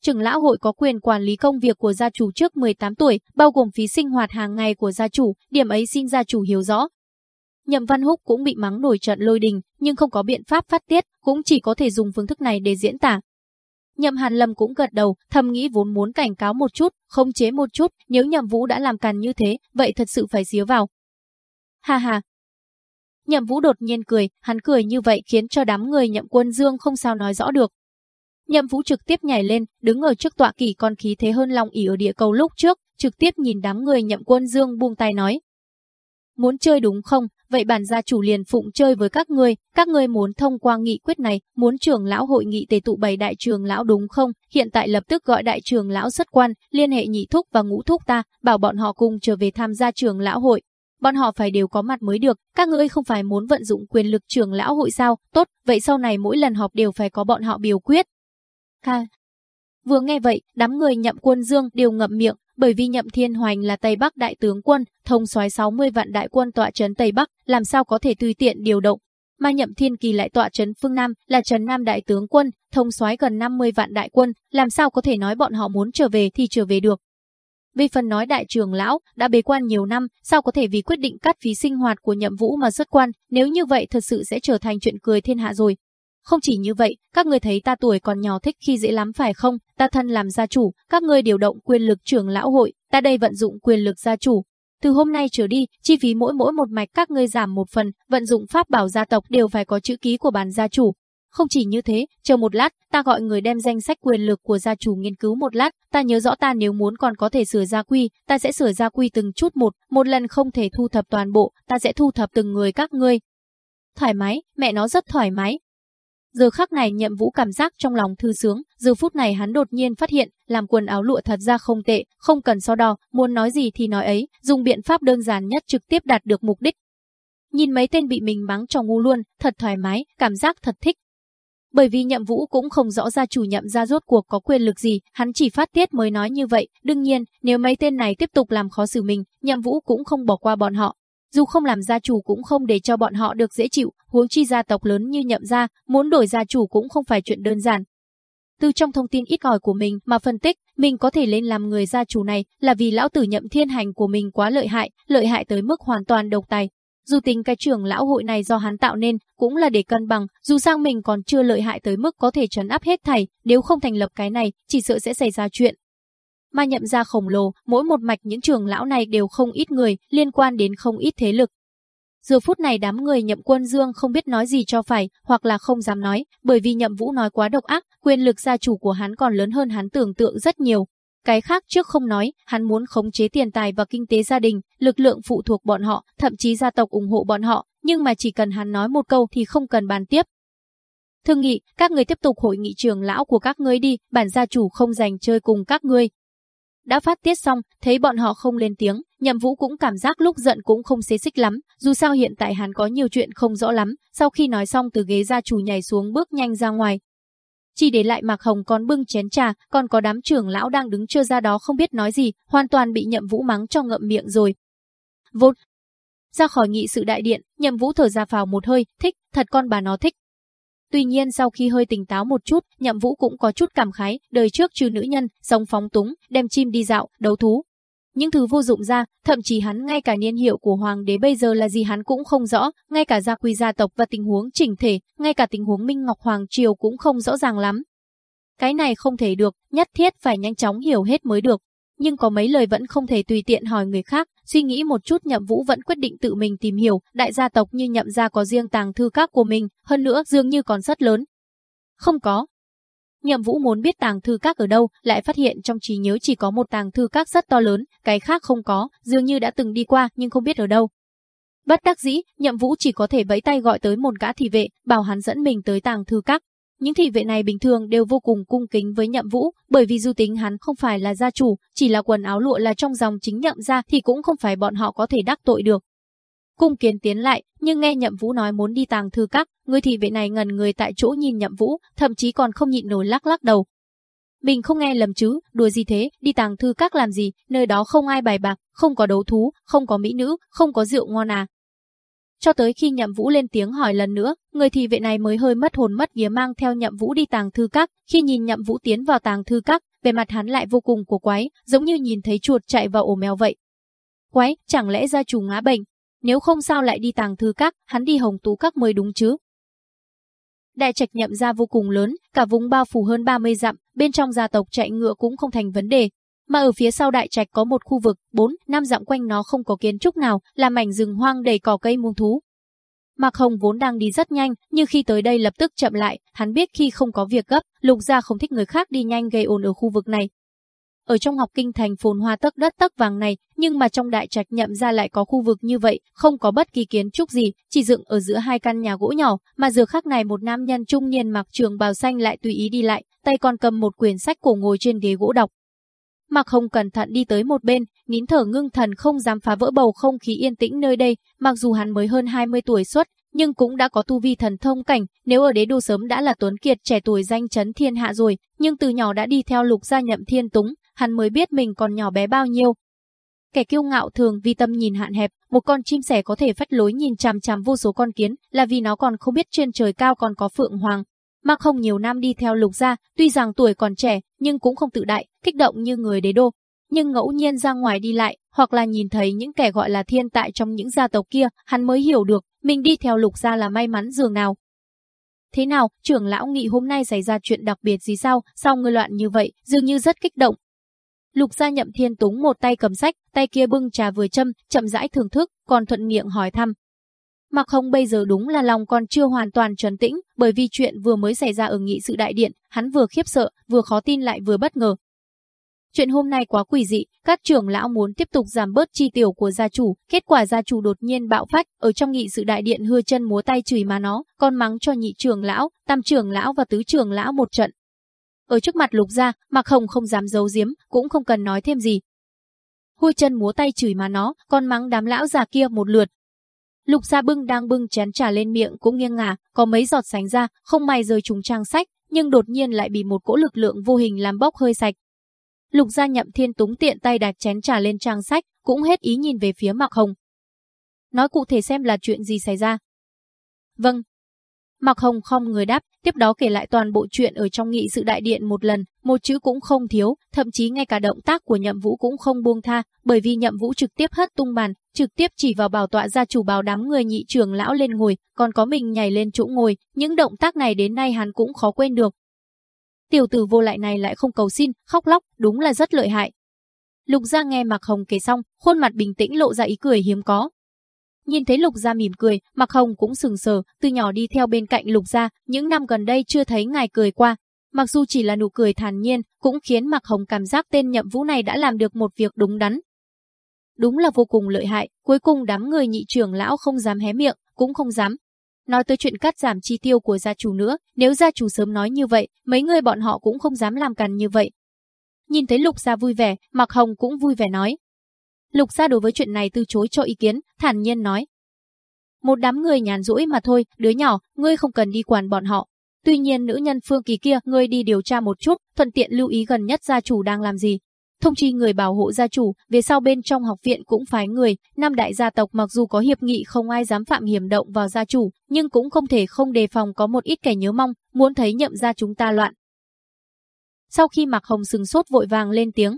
Trưởng lão hội có quyền quản lý công việc của gia chủ trước 18 tuổi, bao gồm phí sinh hoạt hàng ngày của gia chủ, điểm ấy xin gia chủ hiểu rõ, Nhậm Văn Húc cũng bị mắng nổi trận lôi đình, nhưng không có biện pháp phát tiết, cũng chỉ có thể dùng phương thức này để diễn tả. Nhậm Hàn Lâm cũng gật đầu, thầm nghĩ vốn muốn cảnh cáo một chút, không chế một chút, nếu Nhậm Vũ đã làm càn như thế, vậy thật sự phải xíu vào. Ha ha. Nhậm Vũ đột nhiên cười, hắn cười như vậy khiến cho đám người Nhậm Quân Dương không sao nói rõ được. Nhậm Vũ trực tiếp nhảy lên, đứng ở trước tọa kỳ con khí thế hơn lòng ỉ ở địa cầu lúc trước, trực tiếp nhìn đám người Nhậm Quân Dương buông tay nói. Muốn chơi đúng không, vậy bản gia chủ liền phụng chơi với các ngươi, các ngươi muốn thông qua nghị quyết này, muốn trưởng lão hội nghị tề tụ bày đại trường lão đúng không? Hiện tại lập tức gọi đại trường lão xuất quan, liên hệ nhị thúc và ngũ thúc ta, bảo bọn họ cùng trở về tham gia trường lão hội. Bọn họ phải đều có mặt mới được, các ngươi không phải muốn vận dụng quyền lực trường lão hội sao? Tốt, vậy sau này mỗi lần họp đều phải có bọn họ biểu quyết. Kha, Vừa nghe vậy, đám người nhậm quân dương đều ngậm miệng, bởi vì Nhậm Thiên Hoành là Tây Bắc đại tướng quân, thông soái 60 vạn đại quân tọa trấn Tây Bắc, làm sao có thể tùy tiện điều động. Mà Nhậm Thiên Kỳ lại tọa trấn phương Nam, là trấn Nam đại tướng quân, thông soái gần 50 vạn đại quân, làm sao có thể nói bọn họ muốn trở về thì trở về được. Vì phần nói đại trưởng lão đã bế quan nhiều năm, sao có thể vì quyết định cắt phí sinh hoạt của Nhậm Vũ mà xuất quan, nếu như vậy thật sự sẽ trở thành chuyện cười thiên hạ rồi. Không chỉ như vậy, các người thấy ta tuổi còn nhỏ thích khi dễ lắm phải không? Ta thân làm gia chủ, các ngươi điều động quyền lực trưởng lão hội, ta đây vận dụng quyền lực gia chủ. Từ hôm nay trở đi, chi phí mỗi mỗi một mạch các ngươi giảm một phần, vận dụng pháp bảo gia tộc đều phải có chữ ký của bàn gia chủ. Không chỉ như thế, chờ một lát, ta gọi người đem danh sách quyền lực của gia chủ nghiên cứu một lát, ta nhớ rõ ta nếu muốn còn có thể sửa gia quy, ta sẽ sửa gia quy từng chút một, một lần không thể thu thập toàn bộ, ta sẽ thu thập từng người các ngươi. Thoải mái, mẹ nó rất thoải mái, Giờ khắc này nhậm vũ cảm giác trong lòng thư sướng, giờ phút này hắn đột nhiên phát hiện, làm quần áo lụa thật ra không tệ, không cần so đo, muốn nói gì thì nói ấy, dùng biện pháp đơn giản nhất trực tiếp đạt được mục đích. Nhìn mấy tên bị mình mắng cho ngu luôn, thật thoải mái, cảm giác thật thích. Bởi vì nhậm vũ cũng không rõ ra chủ nhậm ra rốt cuộc có quyền lực gì, hắn chỉ phát tiết mới nói như vậy. Đương nhiên, nếu mấy tên này tiếp tục làm khó xử mình, nhậm vũ cũng không bỏ qua bọn họ, dù không làm gia chủ cũng không để cho bọn họ được dễ chịu, huống chi gia tộc lớn như nhậm gia, muốn đổi gia chủ cũng không phải chuyện đơn giản. Từ trong thông tin ít ỏi của mình mà phân tích, mình có thể lên làm người gia chủ này là vì lão tử nhậm thiên hành của mình quá lợi hại, lợi hại tới mức hoàn toàn độc tài. Dù tính cái trưởng lão hội này do hắn tạo nên, cũng là để cân bằng, dù sang mình còn chưa lợi hại tới mức có thể trấn áp hết thảy, nếu không thành lập cái này, chỉ sợ sẽ xảy ra chuyện, mà nhậm ra khổng lồ, mỗi một mạch những trường lão này đều không ít người, liên quan đến không ít thế lực. Giờ phút này đám người nhậm quân dương không biết nói gì cho phải, hoặc là không dám nói, bởi vì nhậm vũ nói quá độc ác, quyền lực gia chủ của hắn còn lớn hơn hắn tưởng tượng rất nhiều. Cái khác trước không nói, hắn muốn khống chế tiền tài và kinh tế gia đình, lực lượng phụ thuộc bọn họ, thậm chí gia tộc ủng hộ bọn họ, nhưng mà chỉ cần hắn nói một câu thì không cần bàn tiếp. Thương nghị, các người tiếp tục hội nghị trường lão của các ngươi đi, bản gia chủ không dành chơi cùng các ngươi, đã phát tiết xong, thấy bọn họ không lên tiếng, nhậm vũ cũng cảm giác lúc giận cũng không xế xích lắm, dù sao hiện tại hắn có nhiều chuyện không rõ lắm, sau khi nói xong từ ghế ra chủ nhảy xuống bước nhanh ra ngoài. Chỉ để lại Mạc Hồng còn bưng chén trà, còn có đám trưởng lão đang đứng chưa ra đó không biết nói gì, hoàn toàn bị nhậm vũ mắng cho ngậm miệng rồi. Vốn, ra khỏi nghị sự đại điện, nhậm vũ thở ra phào một hơi, thích, thật con bà nó thích, Tuy nhiên sau khi hơi tỉnh táo một chút, Nhậm Vũ cũng có chút cảm khái, đời trước trừ nữ nhân, sống phóng túng, đem chim đi dạo, đấu thú. Những thứ vô dụng ra, thậm chí hắn ngay cả niên hiệu của hoàng đế bây giờ là gì hắn cũng không rõ, ngay cả gia quy gia tộc và tình huống chỉnh thể, ngay cả tình huống Minh Ngọc Hoàng Triều cũng không rõ ràng lắm. Cái này không thể được, nhất thiết phải nhanh chóng hiểu hết mới được nhưng có mấy lời vẫn không thể tùy tiện hỏi người khác, suy nghĩ một chút nhậm vũ vẫn quyết định tự mình tìm hiểu, đại gia tộc như nhậm gia có riêng tàng thư các của mình, hơn nữa dường như còn rất lớn. Không có. Nhậm vũ muốn biết tàng thư các ở đâu, lại phát hiện trong trí nhớ chỉ có một tàng thư các rất to lớn, cái khác không có, dường như đã từng đi qua nhưng không biết ở đâu. Bất đắc dĩ, nhậm vũ chỉ có thể vẫy tay gọi tới một gã thị vệ, bảo hắn dẫn mình tới tàng thư các. Những thị vệ này bình thường đều vô cùng cung kính với nhậm vũ, bởi vì dù tính hắn không phải là gia chủ, chỉ là quần áo lụa là trong dòng chính nhậm gia thì cũng không phải bọn họ có thể đắc tội được. Cung kiến tiến lại, nhưng nghe nhậm vũ nói muốn đi tàng thư các, người thị vệ này ngần người tại chỗ nhìn nhậm vũ, thậm chí còn không nhịn nổi lắc lắc đầu. Mình không nghe lầm chứ, đùa gì thế, đi tàng thư các làm gì, nơi đó không ai bài bạc, không có đấu thú, không có mỹ nữ, không có rượu ngon à, cho tới khi Nhậm Vũ lên tiếng hỏi lần nữa, người thị vệ này mới hơi mất hồn mất vía mang theo Nhậm Vũ đi tàng thư các, khi nhìn Nhậm Vũ tiến vào tàng thư các, về mặt hắn lại vô cùng của quái, giống như nhìn thấy chuột chạy vào ổ mèo vậy. Quái, chẳng lẽ gia chủ ngã bệnh? Nếu không sao lại đi tàng thư các, hắn đi hồng tú các mới đúng chứ. Đại trạch nhậm ra vô cùng lớn, cả vùng bao phủ hơn 30 dặm, bên trong gia tộc chạy ngựa cũng không thành vấn đề, mà ở phía sau đại trạch có một khu vực 4, năm dặm quanh nó không có kiến trúc nào, là mảnh rừng hoang đầy cỏ cây muông thú. Mạc Hồng vốn đang đi rất nhanh, nhưng khi tới đây lập tức chậm lại, hắn biết khi không có việc gấp, Lục Gia không thích người khác đi nhanh gây ồn ở khu vực này. Ở trong học kinh thành phồn hoa tấc đất tấc vàng này, nhưng mà trong đại trạch nhậm ra lại có khu vực như vậy, không có bất kỳ kiến trúc gì, chỉ dựng ở giữa hai căn nhà gỗ nhỏ, mà giờ khác này một nam nhân trung niên mặc trường bào xanh lại tùy ý đi lại, tay còn cầm một quyển sách cổ ngồi trên ghế gỗ đọc. Mạc Hồng cẩn thận đi tới một bên, nín thở ngưng thần không dám phá vỡ bầu không khí yên tĩnh nơi đây, mặc dù hắn mới hơn 20 tuổi xuất, nhưng cũng đã có tu vi thần thông cảnh, nếu ở đế đô sớm đã là tuấn kiệt trẻ tuổi danh chấn thiên hạ rồi, nhưng từ nhỏ đã đi theo lục gia nhậm thiên túng, hắn mới biết mình còn nhỏ bé bao nhiêu. Kẻ kiêu ngạo thường vì tâm nhìn hạn hẹp, một con chim sẻ có thể phách lối nhìn chằm chằm vô số con kiến, là vì nó còn không biết trên trời cao còn có phượng hoàng, Mạc không nhiều năm đi theo lục gia, tuy rằng tuổi còn trẻ, nhưng cũng không tự đại, kích động như người đế đô. Nhưng ngẫu nhiên ra ngoài đi lại, hoặc là nhìn thấy những kẻ gọi là thiên tại trong những gia tộc kia, hắn mới hiểu được, mình đi theo lục gia là may mắn dường nào. Thế nào, trưởng lão nghị hôm nay xảy ra chuyện đặc biệt gì sao, sao người loạn như vậy, dường như rất kích động. Lục gia nhậm thiên túng một tay cầm sách, tay kia bưng trà vừa châm, chậm rãi thưởng thức, còn thuận miệng hỏi thăm, Mặc không bây giờ đúng là lòng còn chưa hoàn toàn trấn tĩnh, bởi vì chuyện vừa mới xảy ra ở nghị sự đại điện, hắn vừa khiếp sợ, vừa khó tin lại vừa bất ngờ. Chuyện hôm nay quá quỷ dị, các trưởng lão muốn tiếp tục giảm bớt chi tiểu của gia chủ, kết quả gia chủ đột nhiên bạo phát, ở trong nghị sự đại điện hưa chân múa tay chửi má nó, còn mắng cho nhị trưởng lão, tam trưởng lão và tứ trưởng lão một trận. Ở trước mặt lục gia, Mạc Hồng không dám giấu giếm, cũng không cần nói thêm gì. Hôi chân múa tay chửi má nó, còn mắng đám lão già kia một lượt, Lục Gia Bưng đang bưng chén trà lên miệng cũng nghiêng ngả, có mấy giọt sánh ra, không may rơi trúng trang sách, nhưng đột nhiên lại bị một cỗ lực lượng vô hình làm bốc hơi sạch. Lục Gia Nhậm Thiên Túng tiện tay đặt chén trà lên trang sách, cũng hết ý nhìn về phía Mạc Hồng. Nói cụ thể xem là chuyện gì xảy ra. Vâng, Mạc Hồng không người đáp, tiếp đó kể lại toàn bộ chuyện ở trong nghị sự đại điện một lần, một chữ cũng không thiếu, thậm chí ngay cả động tác của nhậm vũ cũng không buông tha, bởi vì nhậm vũ trực tiếp hất tung bàn, trực tiếp chỉ vào bảo tọa gia chủ báo đám người nhị trưởng lão lên ngồi, còn có mình nhảy lên chỗ ngồi, những động tác này đến nay hắn cũng khó quên được. Tiểu tử vô lại này lại không cầu xin, khóc lóc, đúng là rất lợi hại. Lục gia nghe Mạc Hồng kể xong, khuôn mặt bình tĩnh lộ ra ý cười hiếm có, Nhìn thấy Lục Gia mỉm cười, Mặc Hồng cũng sừng sờ, từ nhỏ đi theo bên cạnh Lục Gia, những năm gần đây chưa thấy ngài cười qua. Mặc dù chỉ là nụ cười thản nhiên, cũng khiến Mặc Hồng cảm giác tên nhậm vũ này đã làm được một việc đúng đắn. Đúng là vô cùng lợi hại, cuối cùng đám người nhị trưởng lão không dám hé miệng, cũng không dám. Nói tới chuyện cắt giảm chi tiêu của gia chủ nữa, nếu gia chủ sớm nói như vậy, mấy người bọn họ cũng không dám làm cằn như vậy. Nhìn thấy Lục Gia vui vẻ, Mặc Hồng cũng vui vẻ nói, Lục gia đối với chuyện này từ chối cho ý kiến, thản nhiên nói. Một đám người nhàn rỗi mà thôi, đứa nhỏ, ngươi không cần đi quản bọn họ. Tuy nhiên nữ nhân Phương Kỳ kia, ngươi đi điều tra một chút, thuận tiện lưu ý gần nhất gia chủ đang làm gì. Thông chi người bảo hộ gia chủ, về sau bên trong học viện cũng phái người, năm đại gia tộc mặc dù có hiệp nghị không ai dám phạm hiểm động vào gia chủ, nhưng cũng không thể không đề phòng có một ít kẻ nhớ mong, muốn thấy nhậm gia chúng ta loạn. Sau khi Mạc Hồng sừng sốt vội vàng lên tiếng.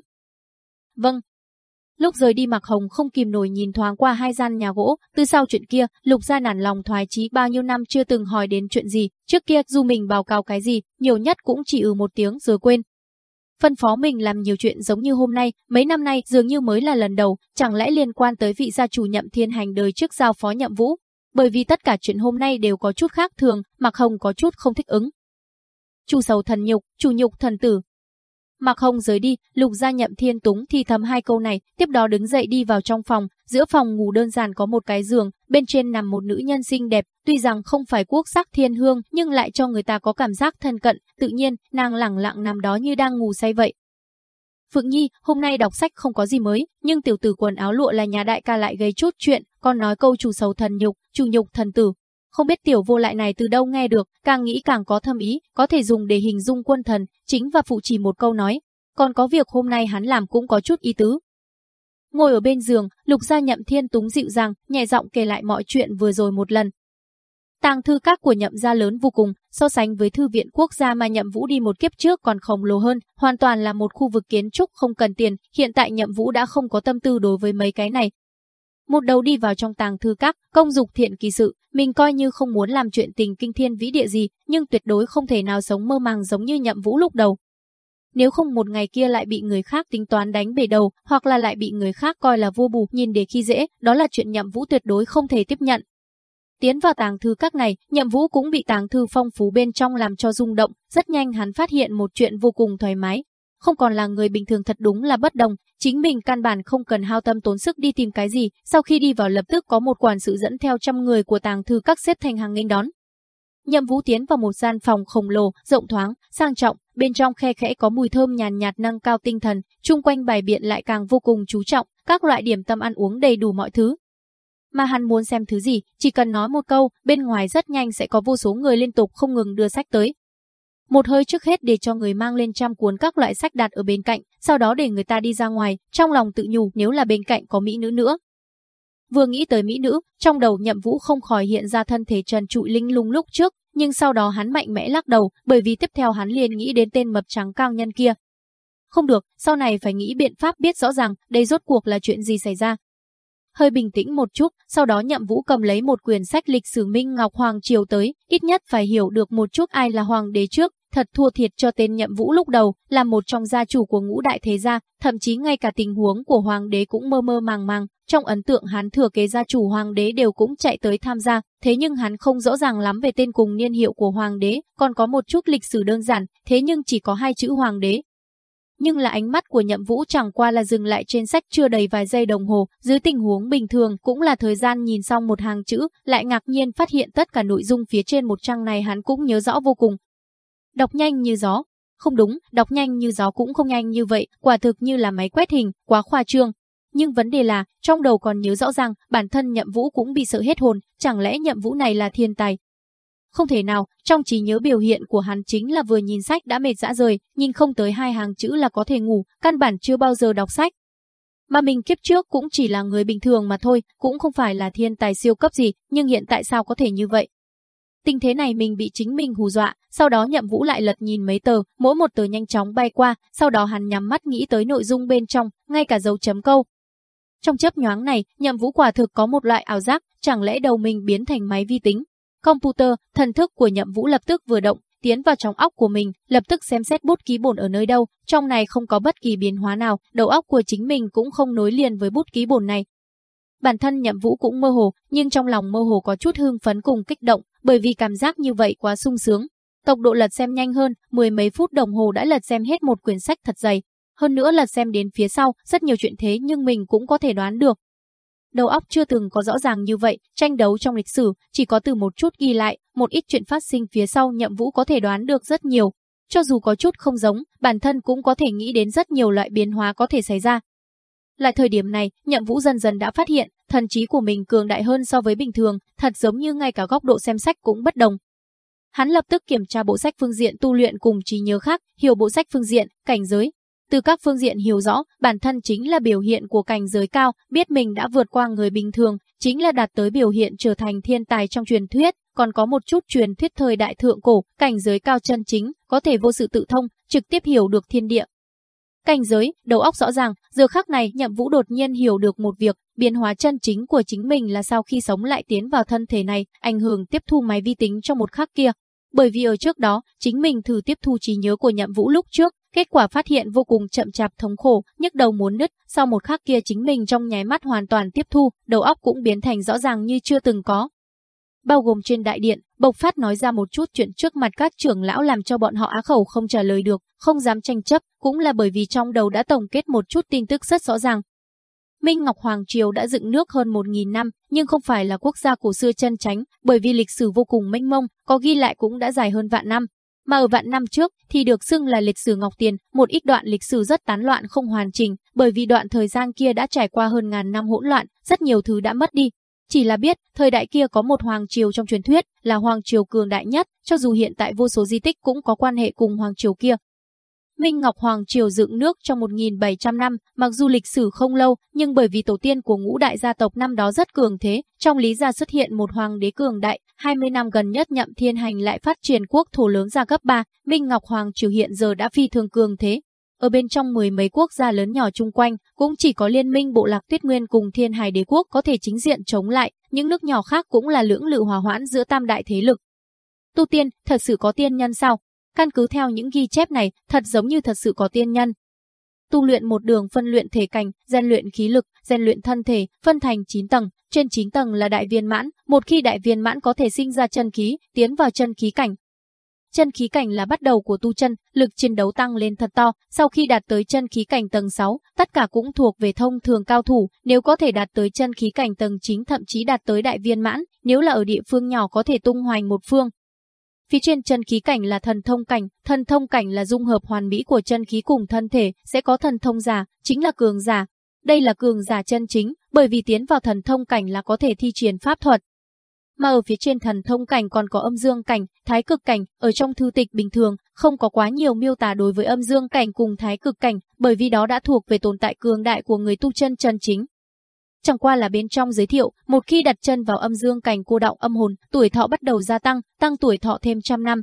Vâng, Lúc rời đi Mạc Hồng không kìm nổi nhìn thoáng qua hai gian nhà gỗ, từ sau chuyện kia, Lục gia nản lòng thoái chí bao nhiêu năm chưa từng hỏi đến chuyện gì, trước kia dù mình báo cáo cái gì, nhiều nhất cũng chỉ ừ một tiếng rồi quên. Phân phó mình làm nhiều chuyện giống như hôm nay, mấy năm nay dường như mới là lần đầu, chẳng lẽ liên quan tới vị gia chủ nhậm thiên hành đời trước giao phó nhậm vũ. Bởi vì tất cả chuyện hôm nay đều có chút khác thường, Mạc Hồng có chút không thích ứng. Chủ sầu thần nhục, chủ nhục thần tử, Mạc Hồng rời đi, Lục gia nhậm thiên túng thì thầm hai câu này, tiếp đó đứng dậy đi vào trong phòng, giữa phòng ngủ đơn giản có một cái giường, bên trên nằm một nữ nhân xinh đẹp, tuy rằng không phải quốc sắc thiên hương nhưng lại cho người ta có cảm giác thân cận, tự nhiên, nàng lẳng lặng nằm đó như đang ngủ say vậy. Phượng Nhi, hôm nay đọc sách không có gì mới, nhưng tiểu tử quần áo lụa là nhà đại ca lại gây chút chuyện, con nói câu chủ sầu thần nhục, chủ nhục thần tử, không biết tiểu vô lại này từ đâu nghe được, càng nghĩ càng có thâm ý, có thể dùng để hình dung quân thần, chính và phụ chỉ một câu nói. Còn có việc hôm nay hắn làm cũng có chút ý tứ. Ngồi ở bên giường, lục gia nhậm thiên túng dịu dàng, nhẹ giọng kể lại mọi chuyện vừa rồi một lần. Tàng thư các của nhậm gia lớn vô cùng, so sánh với thư viện quốc gia mà nhậm vũ đi một kiếp trước còn khổng lồ hơn, hoàn toàn là một khu vực kiến trúc không cần tiền, hiện tại nhậm vũ đã không có tâm tư đối với mấy cái này, một đầu đi vào trong tàng thư các, công dục thiện kỳ sự, mình coi như không muốn làm chuyện tình kinh thiên vĩ địa gì, nhưng tuyệt đối không thể nào sống mơ màng giống như nhậm vũ lúc đầu. Nếu không một ngày kia lại bị người khác tính toán đánh bể đầu, hoặc là lại bị người khác coi là vô bù nhìn để khi dễ, đó là chuyện nhậm vũ tuyệt đối không thể tiếp nhận. Tiến vào tàng thư các này, nhậm vũ cũng bị tàng thư phong phú bên trong làm cho rung động, rất nhanh hắn phát hiện một chuyện vô cùng thoải mái, không còn là người bình thường thật đúng là bất đồng, chính mình căn bản không cần hao tâm tốn sức đi tìm cái gì, sau khi đi vào lập tức có một quản sự dẫn theo trăm người của tàng thư các xếp thành hàng nghênh đón. Nhậm Vũ tiến vào một gian phòng khổng lồ, rộng thoáng, sang trọng, bên trong khe khẽ có mùi thơm nhàn nhạt nâng cao tinh thần, chung quanh bài biện lại càng vô cùng chú trọng, các loại điểm tâm ăn uống đầy đủ mọi thứ. Mà hắn muốn xem thứ gì, chỉ cần nói một câu, bên ngoài rất nhanh sẽ có vô số người liên tục không ngừng đưa sách tới, một hơi trước hết để cho người mang lên trăm cuốn các loại sách đặt ở bên cạnh, sau đó để người ta đi ra ngoài, trong lòng tự nhủ nếu là bên cạnh có mỹ nữ nữa. Vừa nghĩ tới mỹ nữ, trong đầu nhậm vũ không khỏi hiện ra thân thể trần trụi linh lung lúc trước, nhưng sau đó hắn mạnh mẽ lắc đầu, bởi vì tiếp theo hắn liền nghĩ đến tên mập trắng cao nhân kia. Không được, sau này phải nghĩ biện pháp biết rõ ràng đây rốt cuộc là chuyện gì xảy ra. Hơi bình tĩnh một chút, sau đó nhậm vũ cầm lấy một quyển sách lịch sử Minh Ngọc Hoàng Triều tới, ít nhất phải hiểu được một chút ai là hoàng đế trước, thật thua thiệt cho tên nhậm vũ lúc đầu, là một trong gia chủ của ngũ đại thế gia, thậm chí ngay cả tình huống của hoàng đế cũng mơ mơ màng màng, trong ấn tượng hắn thừa kế gia chủ hoàng đế đều cũng chạy tới tham gia, thế nhưng hắn không rõ ràng lắm về tên cùng niên hiệu của hoàng đế, còn có một chút lịch sử đơn giản, thế nhưng chỉ có hai chữ hoàng đế, nhưng là ánh mắt của nhậm vũ chẳng qua là dừng lại trên sách chưa đầy vài giây đồng hồ, dưới tình huống bình thường cũng là thời gian nhìn xong một hàng chữ, lại ngạc nhiên phát hiện tất cả nội dung phía trên một trang này hắn cũng nhớ rõ vô cùng. Đọc nhanh như gió. Không đúng, đọc nhanh như gió cũng không nhanh như vậy, quả thực như là máy quét hình, quá khoa trương. Nhưng vấn đề là, trong đầu còn nhớ rõ ràng, bản thân nhậm vũ cũng bị sợ hết hồn, chẳng lẽ nhậm vũ này là thiên tài, không thể nào, trong trí nhớ biểu hiện của hắn chính là vừa nhìn sách đã mệt dã rời, nhìn không tới hai hàng chữ là có thể ngủ, căn bản chưa bao giờ đọc sách. Mà mình kiếp trước cũng chỉ là người bình thường mà thôi, cũng không phải là thiên tài siêu cấp gì, nhưng hiện tại sao có thể như vậy? Tình thế này mình bị chính mình hù dọa, sau đó nhậm vũ lại lật nhìn mấy tờ, mỗi một tờ nhanh chóng bay qua, sau đó hắn nhắm mắt nghĩ tới nội dung bên trong, ngay cả dấu chấm câu. Trong chớp nhoáng này, nhậm vũ quả thực có một loại ảo giác, chẳng lẽ đầu mình biến thành máy vi tính, Computer, thần thức của nhậm vũ lập tức vừa động, tiến vào trong óc của mình, lập tức xem xét bút ký bổn ở nơi đâu, trong này không có bất kỳ biến hóa nào, đầu óc của chính mình cũng không nối liền với bút ký bổn này. Bản thân nhậm vũ cũng mơ hồ, nhưng trong lòng mơ hồ có chút hưng phấn cùng kích động, bởi vì cảm giác như vậy quá sung sướng. Tốc độ lật xem nhanh hơn, mười mấy phút đồng hồ đã lật xem hết một quyển sách thật dày. Hơn nữa lật xem đến phía sau, rất nhiều chuyện thế nhưng mình cũng có thể đoán được. Đầu óc chưa từng có rõ ràng như vậy, tranh đấu trong lịch sử, chỉ có từ một chút ghi lại, một ít chuyện phát sinh phía sau nhậm vũ có thể đoán được rất nhiều. Cho dù có chút không giống, bản thân cũng có thể nghĩ đến rất nhiều loại biến hóa có thể xảy ra. Lại thời điểm này, nhậm vũ dần dần đã phát hiện, thần trí của mình cường đại hơn so với bình thường, thật giống như ngay cả góc độ xem sách cũng bất đồng. Hắn lập tức kiểm tra bộ sách phương diện tu luyện cùng trí nhớ khác, hiểu bộ sách phương diện, cảnh giới. Từ các phương diện hiểu rõ, bản thân chính là biểu hiện của cảnh giới cao, biết mình đã vượt qua người bình thường, chính là đạt tới biểu hiện trở thành thiên tài trong truyền thuyết, còn có một chút truyền thuyết thời đại thượng cổ, cảnh giới cao chân chính, có thể vô sự tự thông, trực tiếp hiểu được thiên địa. Cảnh giới, đầu óc rõ ràng, giờ khắc này nhậm vũ đột nhiên hiểu được một việc, biến hóa chân chính của chính mình là sau khi sống lại tiến vào thân thể này, ảnh hưởng tiếp thu máy vi tính trong một khắc kia. Bởi vì ở trước đó, chính mình thử tiếp thu trí nhớ của nhậm vũ lúc trước, kết quả phát hiện vô cùng chậm chạp thống khổ, nhức đầu muốn nứt, sau một khắc kia chính mình trong nháy mắt hoàn toàn tiếp thu, đầu óc cũng biến thành rõ ràng như chưa từng có. Bao gồm trên đại điện, Bộc Phát nói ra một chút chuyện trước mặt các trưởng lão làm cho bọn họ á khẩu không trả lời được, không dám tranh chấp, cũng là bởi vì trong đầu đã tổng kết một chút tin tức rất rõ ràng, Minh Ngọc Hoàng Triều đã dựng nước hơn 1.000 năm, nhưng không phải là quốc gia cổ xưa chân chánh, bởi vì lịch sử vô cùng mênh mông, có ghi lại cũng đã dài hơn vạn năm. Mà ở vạn năm trước thì được xưng là lịch sử Ngọc Tiền, một ít đoạn lịch sử rất tán loạn không hoàn chỉnh, bởi vì đoạn thời gian kia đã trải qua hơn ngàn năm hỗn loạn, rất nhiều thứ đã mất đi. Chỉ là biết, thời đại kia có một hoàng triều trong truyền thuyết, là hoàng triều cường đại nhất, cho dù hiện tại vô số di tích cũng có quan hệ cùng hoàng triều kia, Minh Ngọc Hoàng Triều dựng nước trong 1.700 năm, mặc dù lịch sử không lâu, nhưng bởi vì tổ tiên của ngũ đại gia tộc năm đó rất cường thế, trong lý gia xuất hiện một hoàng đế cường đại, 20 năm gần nhất nhậm thiên hành lại phát triển quốc thổ lớn gia cấp 3, Minh Ngọc Hoàng Triều hiện giờ đã phi thường cường thế. Ở bên trong mười mấy quốc gia lớn nhỏ chung quanh, cũng chỉ có liên minh bộ lạc tuyết nguyên cùng thiên hải đế quốc có thể chính diện chống lại, những nước nhỏ khác cũng là lưỡng lự hòa hoãn giữa tam đại thế lực. Tu tiên, thật sự có tiên nhân sao? Căn cứ theo những ghi chép này, thật giống như thật sự có tiên nhân. Tu luyện một đường phân luyện thể cảnh, rèn luyện khí lực, rèn luyện thân thể, phân thành 9 tầng, trên 9 tầng là đại viên mãn, một khi đại viên mãn có thể sinh ra chân khí, tiến vào chân khí cảnh. Chân khí cảnh là bắt đầu của tu chân, lực chiến đấu tăng lên thật to, sau khi đạt tới chân khí cảnh tầng 6, tất cả cũng thuộc về thông thường cao thủ, nếu có thể đạt tới chân khí cảnh tầng 9 thậm chí đạt tới đại viên mãn, nếu là ở địa phương nhỏ có thể tung hoành một phương, Phía trên chân khí cảnh là thần thông cảnh, thần thông cảnh là dung hợp hoàn mỹ của chân khí cùng thân thể, sẽ có thần thông giả, chính là cường giả. Đây là cường giả chân chính, bởi vì tiến vào thần thông cảnh là có thể thi triển pháp thuật. Mà ở phía trên thần thông cảnh còn có âm dương cảnh, thái cực cảnh, ở trong thư tịch bình thường, không có quá nhiều miêu tả đối với âm dương cảnh cùng thái cực cảnh, bởi vì đó đã thuộc về tồn tại cường đại của người tu chân chân chính. Chẳng qua là bên trong giới thiệu, một khi đặt chân vào âm dương cảnh cô động âm hồn, tuổi thọ bắt đầu gia tăng, tăng tuổi thọ thêm trăm năm.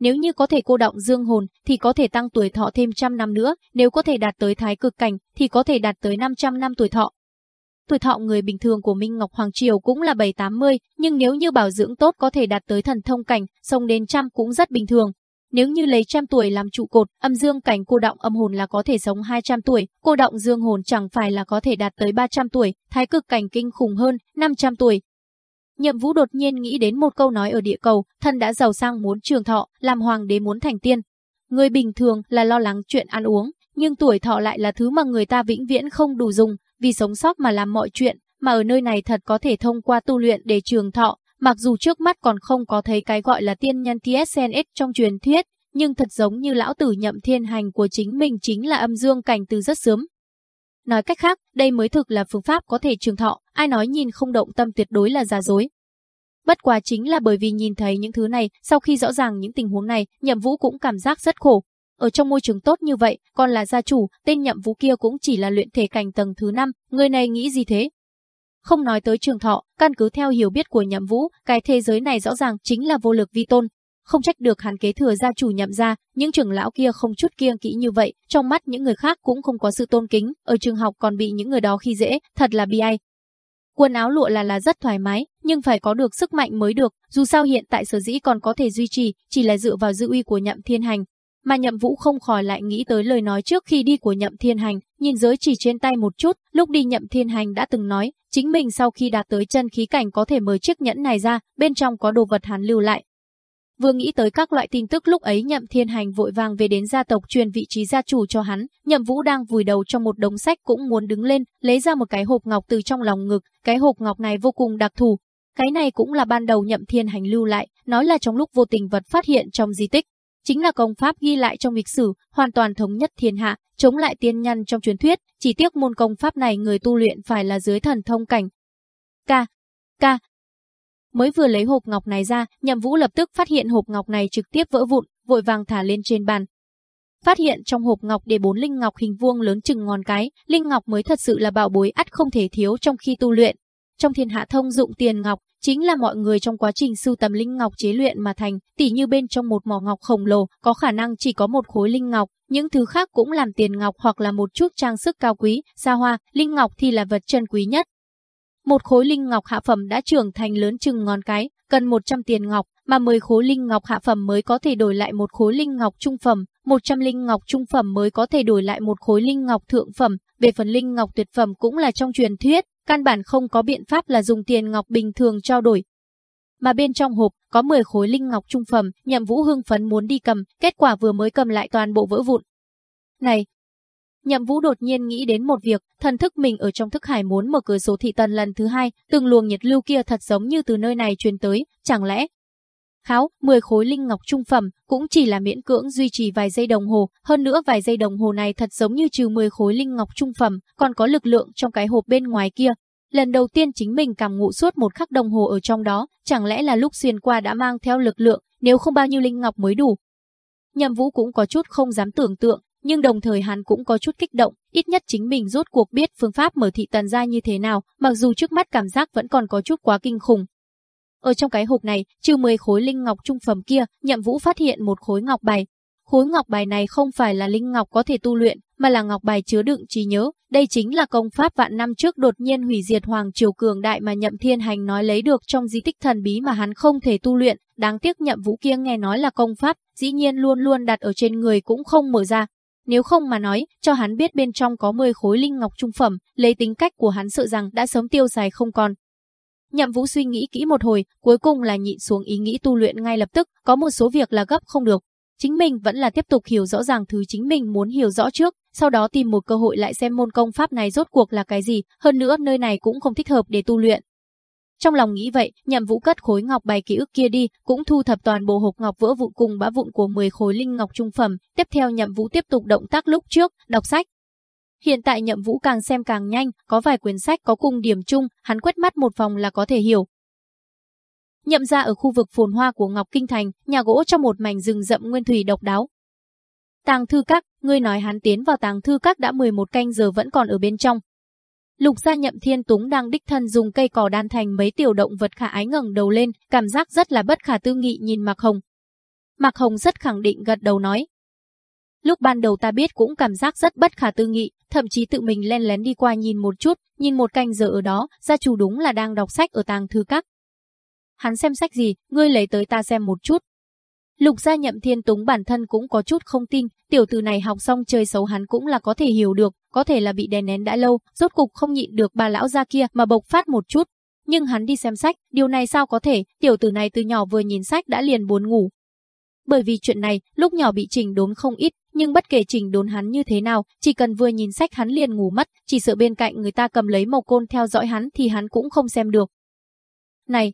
Nếu như có thể cô động dương hồn thì có thể tăng tuổi thọ thêm trăm năm nữa, nếu có thể đạt tới thái cực cảnh thì có thể đạt tới 500 năm tuổi thọ. Tuổi thọ người bình thường của Minh Ngọc Hoàng Triều cũng là 7-80, nhưng nếu như bảo dưỡng tốt có thể đạt tới thần thông cảnh, sông đến trăm cũng rất bình thường. Nếu như lấy trăm tuổi làm trụ cột, âm dương cảnh cô động âm hồn là có thể sống 200 tuổi, cô động dương hồn chẳng phải là có thể đạt tới 300 tuổi, thái cực cảnh kinh khủng hơn, 500 tuổi. Nhậm Vũ đột nhiên nghĩ đến một câu nói ở địa cầu, thân đã giàu sang muốn trường thọ, làm hoàng đế muốn thành tiên. Người bình thường là lo lắng chuyện ăn uống, nhưng tuổi thọ lại là thứ mà người ta vĩnh viễn không đủ dùng, vì sống sót mà làm mọi chuyện, mà ở nơi này thật có thể thông qua tu luyện để trường thọ, Mặc dù trước mắt còn không có thấy cái gọi là tiên nhân TSNX trong truyền thuyết, nhưng thật giống như lão tử nhậm thiên hành của chính mình chính là âm dương cảnh từ rất sớm. Nói cách khác, đây mới thực là phương pháp có thể trường thọ, ai nói nhìn không động tâm tuyệt đối là giả dối. Bất quá chính là bởi vì nhìn thấy những thứ này, sau khi rõ ràng những tình huống này, nhậm vũ cũng cảm giác rất khổ. Ở trong môi trường tốt như vậy, còn là gia chủ, tên nhậm vũ kia cũng chỉ là luyện thể cảnh tầng thứ 5, người này nghĩ gì thế? Không nói tới trường thọ, căn cứ theo hiểu biết của nhậm vũ, cái thế giới này rõ ràng chính là vô lực vi tôn. Không trách được hắn kế thừa gia chủ nhậm ra, những trưởng lão kia không chút kiêng kỹ như vậy, trong mắt những người khác cũng không có sự tôn kính, ở trường học còn bị những người đó khi dễ, thật là bi ai. Quần áo lụa là là rất thoải mái, nhưng phải có được sức mạnh mới được, dù sao hiện tại sở dĩ còn có thể duy trì, chỉ là dựa vào dư uy của nhậm thiên hành. Mà nhậm vũ không khỏi lại nghĩ tới lời nói trước khi đi của nhậm thiên hành, nhìn giới chỉ trên tay một chút, lúc đi nhậm thiên hành đã từng nói, chính mình sau khi đạt tới chân khí cảnh có thể mở chiếc nhẫn này ra, bên trong có đồ vật hắn lưu lại. Vừa nghĩ tới các loại tin tức lúc ấy nhậm thiên hành vội vàng về đến gia tộc truyền vị trí gia chủ cho hắn, nhậm vũ đang vùi đầu trong một đống sách cũng muốn đứng lên, lấy ra một cái hộp ngọc từ trong lòng ngực, cái hộp ngọc này vô cùng đặc thù. Cái này cũng là ban đầu nhậm thiên hành lưu lại, nói là trong lúc vô tình vật phát hiện trong di tích. Chính là công pháp ghi lại trong lịch sử, hoàn toàn thống nhất thiên hạ, chống lại tiên nhân trong truyền thuyết, chỉ tiếc môn công pháp này người tu luyện phải là dưới thần thông cảnh. Ca, ca. Mới vừa lấy hộp ngọc này ra, Nhậm Vũ lập tức phát hiện hộp ngọc này trực tiếp vỡ vụn, vội vàng thả lên trên bàn. Phát hiện trong hộp ngọc để bốn linh ngọc hình vuông lớn chừng ngón cái, linh ngọc mới thật sự là bảo bối ắt không thể thiếu trong khi tu luyện. Trong thiên hạ thông dụng tiền ngọc, chính là mọi người trong quá trình sưu tầm linh ngọc chế luyện mà thành, tỉ như bên trong một mỏ ngọc khổng lồ, có khả năng chỉ có một khối linh ngọc, những thứ khác cũng làm tiền ngọc hoặc là một chút trang sức cao quý, xa hoa, linh ngọc thì là vật chân quý nhất. Một khối linh ngọc hạ phẩm đã trưởng thành lớn chừng ngón cái, cần 100 tiền ngọc, mà 10 khối linh ngọc hạ phẩm mới có thể đổi lại một khối linh ngọc trung phẩm, 100 linh ngọc trung phẩm mới có thể đổi lại một khối linh ngọc thượng phẩm, về phần linh ngọc tuyệt phẩm cũng là trong truyền thuyết, căn bản không có biện pháp là dùng tiền ngọc bình thường trao đổi. Mà bên trong hộp có 10 khối linh ngọc trung phẩm, Nhậm Vũ hưng phấn muốn đi cầm, kết quả vừa mới cầm lại toàn bộ vỡ vụn. Này, Nhậm Vũ đột nhiên nghĩ đến một việc, thần thức mình ở trong thức hải muốn mở cửa sổ thị tần lần thứ hai, từng luồng nhiệt lưu kia thật giống như từ nơi này truyền tới, chẳng lẽ Kháo, 10 khối linh ngọc trung phẩm, cũng chỉ là miễn cưỡng duy trì vài giây đồng hồ, hơn nữa vài giây đồng hồ này thật giống như trừ 10 khối linh ngọc trung phẩm, còn có lực lượng trong cái hộp bên ngoài kia. Lần đầu tiên chính mình cảm ngụ suốt một khắc đồng hồ ở trong đó, chẳng lẽ là lúc xuyên qua đã mang theo lực lượng, nếu không bao nhiêu linh ngọc mới đủ. Nhậm Vũ cũng có chút không dám tưởng tượng, nhưng đồng thời hắn cũng có chút kích động, ít nhất chính mình rốt cuộc biết phương pháp mở thị tần ra như thế nào, mặc dù trước mắt cảm giác vẫn còn có chút quá kinh khủng, ở trong cái hộp này, trừ 10 khối linh ngọc trung phẩm kia, Nhậm Vũ phát hiện một khối ngọc bài. Khối ngọc bài này không phải là linh ngọc có thể tu luyện, mà là ngọc bài chứa đựng trí nhớ. Đây chính là công pháp vạn năm trước đột nhiên hủy diệt Hoàng Triều Cường Đại mà Nhậm Thiên Hành nói lấy được trong di tích thần bí mà hắn không thể tu luyện. Đáng tiếc Nhậm Vũ kia nghe nói là công pháp, dĩ nhiên luôn luôn đặt ở trên người cũng không mở ra. Nếu không mà nói, cho hắn biết bên trong có 10 khối linh ngọc trung phẩm, lấy tính cách của hắn sợ rằng đã sớm tiêu xài không còn. Nhậm Vũ suy nghĩ kỹ một hồi, cuối cùng là nhịn xuống ý nghĩ tu luyện ngay lập tức, có một số việc là gấp không được. Chính mình vẫn là tiếp tục hiểu rõ ràng thứ chính mình muốn hiểu rõ trước, sau đó tìm một cơ hội lại xem môn công pháp này rốt cuộc là cái gì, hơn nữa nơi này cũng không thích hợp để tu luyện. Trong lòng nghĩ vậy, Nhậm Vũ cất khối ngọc bài ký ức kia đi, cũng thu thập toàn bộ hộp ngọc vỡ vụn cùng bã vụn của 10 khối linh ngọc trung phẩm, tiếp theo Nhậm Vũ tiếp tục động tác lúc trước, đọc sách, Hiện tại nhậm vũ càng xem càng nhanh, có vài quyển sách có cùng điểm chung, hắn quét mắt một vòng là có thể hiểu. Nhậm ra ở khu vực phồn hoa của Ngọc Kinh Thành, nhà gỗ trong một mảnh rừng rậm nguyên thủy độc đáo. Tàng thư các, ngươi nói hắn tiến vào tàng thư các đã 11 canh giờ vẫn còn ở bên trong. Lục gia nhậm thiên túng đang đích thân dùng cây cỏ đan thành mấy tiểu động vật khả ái ngẩng đầu lên, cảm giác rất là bất khả tư nghị nhìn Mạc Hồng. Mạc Hồng rất khẳng định gật đầu nói. Lúc ban đầu ta biết cũng cảm giác rất bất khả tư nghị, thậm chí tự mình len lén đi qua nhìn một chút, nhìn một canh giờ ở đó, gia chủ đúng là đang đọc sách ở tàng thư các. Hắn xem sách gì, ngươi lấy tới ta xem một chút. Lục gia nhậm thiên túng bản thân cũng có chút không tin, tiểu tử này học xong chơi xấu hắn cũng là có thể hiểu được, có thể là bị đè nén đã lâu, rốt cục không nhịn được bà lão gia kia mà bộc phát một chút. Nhưng hắn đi xem sách, điều này sao có thể, tiểu tử này từ nhỏ vừa nhìn sách đã liền buồn ngủ, bởi vì chuyện này, lúc nhỏ bị trình đốn không ít, nhưng bất kể trình đốn hắn như thế nào, chỉ cần vừa nhìn sách hắn liền ngủ mất, chỉ sợ bên cạnh người ta cầm lấy màu côn theo dõi hắn thì hắn cũng không xem được. Này!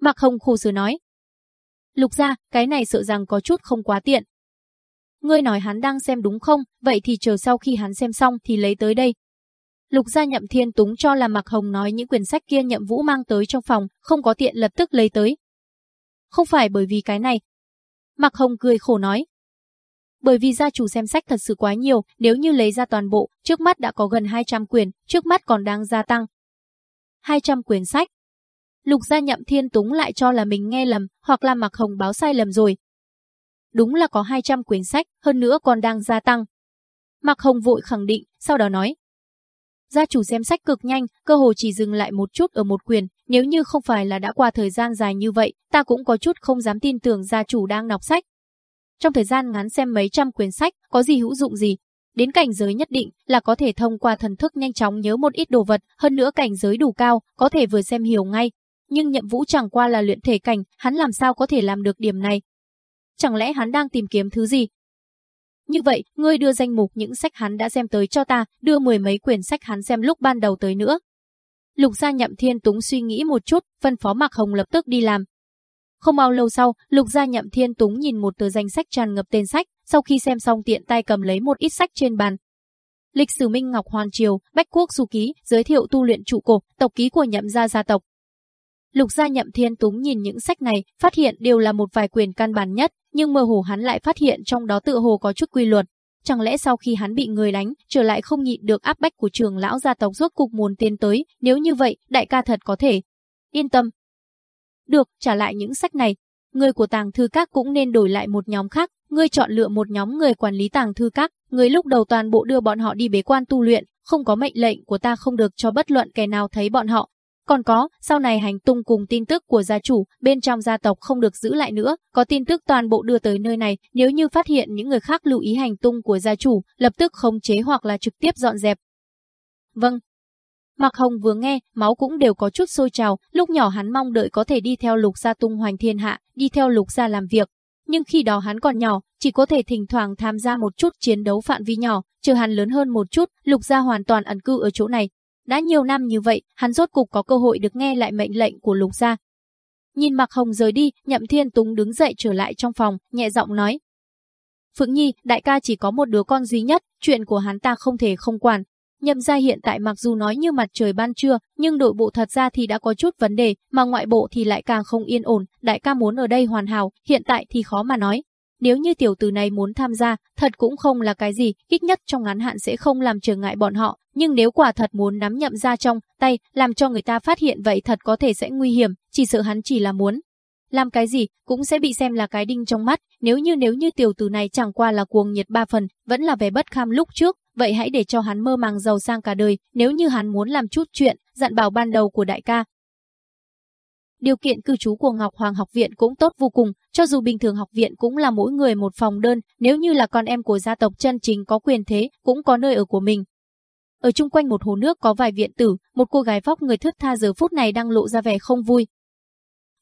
Mạc Hồng khổ sở nói. Lục ra, cái này sợ rằng có chút không quá tiện. Ngươi nói hắn đang xem đúng không, vậy thì chờ sau khi hắn xem xong thì lấy tới đây. Lục gia nhậm thiên túng cho là Mạc Hồng nói những quyển sách kia nhậm vũ mang tới trong phòng, không có tiện lập tức lấy tới. Không phải bởi vì cái này, Mạc Hồng cười khổ nói. Bởi vì gia chủ xem sách thật sự quá nhiều, nếu như lấy ra toàn bộ, trước mắt đã có gần 200 quyển, trước mắt còn đang gia tăng. 200 quyển sách. Lục gia nhậm thiên túng lại cho là mình nghe lầm, hoặc là Mạc Hồng báo sai lầm rồi. Đúng là có 200 quyển sách, hơn nữa còn đang gia tăng. Mạc Hồng vội khẳng định, sau đó nói. Gia chủ xem sách cực nhanh, cơ hồ chỉ dừng lại một chút ở một quyền, nếu như không phải là đã qua thời gian dài như vậy, ta cũng có chút không dám tin tưởng gia chủ đang đọc sách. Trong thời gian ngắn xem mấy trăm quyển sách, có gì hữu dụng gì? Đến cảnh giới nhất định là có thể thông qua thần thức nhanh chóng nhớ một ít đồ vật, hơn nữa cảnh giới đủ cao, có thể vừa xem hiểu ngay. Nhưng nhậm vũ chẳng qua là luyện thể cảnh, hắn làm sao có thể làm được điểm này? Chẳng lẽ hắn đang tìm kiếm thứ gì? Như vậy, ngươi đưa danh mục những sách hắn đã xem tới cho ta, đưa mười mấy quyển sách hắn xem lúc ban đầu tới nữa. Lục gia nhậm thiên túng suy nghĩ một chút, phân phó Mạc Hồng lập tức đi làm. Không bao lâu sau, Lục gia nhậm thiên túng nhìn một tờ danh sách tràn ngập tên sách, sau khi xem xong tiện tay cầm lấy một ít sách trên bàn. Lịch sử Minh Ngọc Hoàn Triều, Bách Quốc Du Ký, giới thiệu tu luyện trụ cổ, tộc ký của nhậm gia gia tộc. Lục gia nhậm thiên túng nhìn những sách này, phát hiện đều là một vài quyền căn bản nhất, nhưng mơ hồ hắn lại phát hiện trong đó tự hồ có chút quy luật. Chẳng lẽ sau khi hắn bị người đánh, trở lại không nhịn được áp bách của trường lão gia tộc rốt cục muốn tiến tới, nếu như vậy, đại ca thật có thể. Yên tâm. Được, trả lại những sách này. Người của tàng thư các cũng nên đổi lại một nhóm khác, ngươi chọn lựa một nhóm người quản lý tàng thư các, người lúc đầu toàn bộ đưa bọn họ đi bế quan tu luyện, không có mệnh lệnh của ta không được cho bất luận kẻ nào thấy bọn họ, còn có, sau này hành tung cùng tin tức của gia chủ, bên trong gia tộc không được giữ lại nữa, có tin tức toàn bộ đưa tới nơi này, nếu như phát hiện những người khác lưu ý hành tung của gia chủ, lập tức khống chế hoặc là trực tiếp dọn dẹp. Vâng. Mạc Hồng vừa nghe, máu cũng đều có chút sôi trào, lúc nhỏ hắn mong đợi có thể đi theo lục gia tung hoành thiên hạ, đi theo lục gia làm việc. Nhưng khi đó hắn còn nhỏ, chỉ có thể thỉnh thoảng tham gia một chút chiến đấu phạm vi nhỏ, chờ hắn lớn hơn một chút, lục gia hoàn toàn ẩn cư ở chỗ này, đã nhiều năm như vậy, hắn rốt cục có cơ hội được nghe lại mệnh lệnh của Lục gia. Nhìn Mạc Hồng rời đi, Nhậm Thiên Túng đứng dậy trở lại trong phòng, nhẹ giọng nói. Phượng Nhi, đại ca chỉ có một đứa con duy nhất, chuyện của hắn ta không thể không quản. Nhậm gia hiện tại mặc dù nói như mặt trời ban trưa, nhưng nội bộ thật ra thì đã có chút vấn đề, mà ngoại bộ thì lại càng không yên ổn, đại ca muốn ở đây hoàn hảo, hiện tại thì khó mà nói. Nếu như tiểu tử này muốn tham gia, thật cũng không là cái gì, ít nhất trong ngắn hạn sẽ không làm trở ngại bọn họ, nhưng nếu quả thật muốn nắm nhậm ra trong tay, làm cho người ta phát hiện vậy thật có thể sẽ nguy hiểm, chỉ sợ hắn chỉ là muốn. Làm cái gì, cũng sẽ bị xem là cái đinh trong mắt, nếu như nếu như tiểu tử này chẳng qua là cuồng nhiệt ba phần, vẫn là vẻ bất kham lúc trước, vậy hãy để cho hắn mơ màng giàu sang cả đời, nếu như hắn muốn làm chút chuyện, dặn bảo ban đầu của đại ca, Điều kiện cư trú của Ngọc Hoàng học viện cũng tốt vô cùng, cho dù bình thường học viện cũng là mỗi người một phòng đơn, nếu như là con em của gia tộc chân chính có quyền thế, cũng có nơi ở của mình. Ở chung quanh một hồ nước có vài viện tử, một cô gái vóc người thướt tha giờ phút này đang lộ ra vẻ không vui.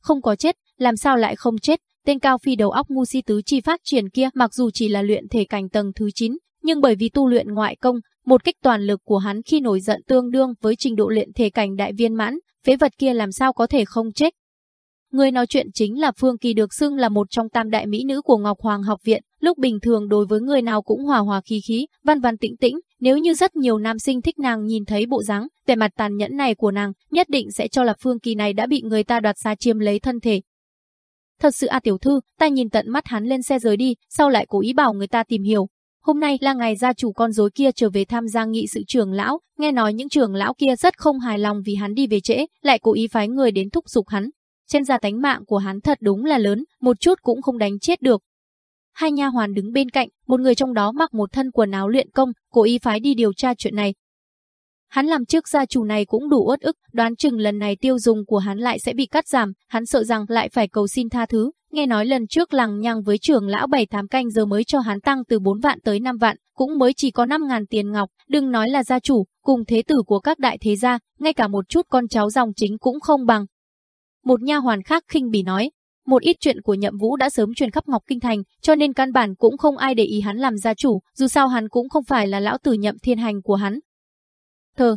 Không có chết, làm sao lại không chết, tên cao phi đầu óc ngu si tứ chi phát triển kia mặc dù chỉ là luyện thể cảnh tầng thứ 9, nhưng bởi vì tu luyện ngoại công, một kích toàn lực của hắn khi nổi giận tương đương với trình độ luyện thể cảnh đại viên mãn, phế vật kia làm sao có thể không chết. Người nói chuyện chính là Phương Kỳ được xưng là một trong tam đại mỹ nữ của Ngọc Hoàng học viện, lúc bình thường đối với người nào cũng hòa hòa khí khí, văn văn tĩnh tĩnh, nếu như rất nhiều nam sinh thích nàng nhìn thấy bộ dáng, vẻ mặt tàn nhẫn này của nàng, nhất định sẽ cho là Phương Kỳ này đã bị người ta đoạt xa chiếm lấy thân thể. Thật sự a tiểu thư, ta nhìn tận mắt hắn lên xe rời đi, sau lại cố ý bảo người ta tìm hiểu, Hôm nay là ngày gia chủ con rối kia trở về tham gia nghị sự trưởng lão, nghe nói những trưởng lão kia rất không hài lòng vì hắn đi về trễ, lại cố ý phái người đến thúc giục hắn. Trên gia tánh mạng của hắn thật đúng là lớn, một chút cũng không đánh chết được. Hai nha hoàn đứng bên cạnh, một người trong đó mặc một thân quần áo luyện công, cố ý phái đi điều tra chuyện này. Hắn làm trước gia chủ này cũng đủ uất ức, đoán chừng lần này tiêu dùng của hắn lại sẽ bị cắt giảm, hắn sợ rằng lại phải cầu xin tha thứ, Nghe nói lần trước lằng nhằng với trưởng lão 7-8 canh giờ mới cho hắn tăng từ 4 vạn tới 5 vạn, cũng mới chỉ có 5 ngàn tiền ngọc, đừng nói là gia chủ, cùng thế tử của các đại thế gia, ngay cả một chút con cháu dòng chính cũng không bằng. Một nha hoàn khác khinh bỉ nói, một ít chuyện của nhậm vũ đã sớm truyền khắp Ngọc Kinh Thành, cho nên căn bản cũng không ai để ý hắn làm gia chủ, dù sao hắn cũng không phải là lão tử nhậm thiên hành của hắn. Thờ.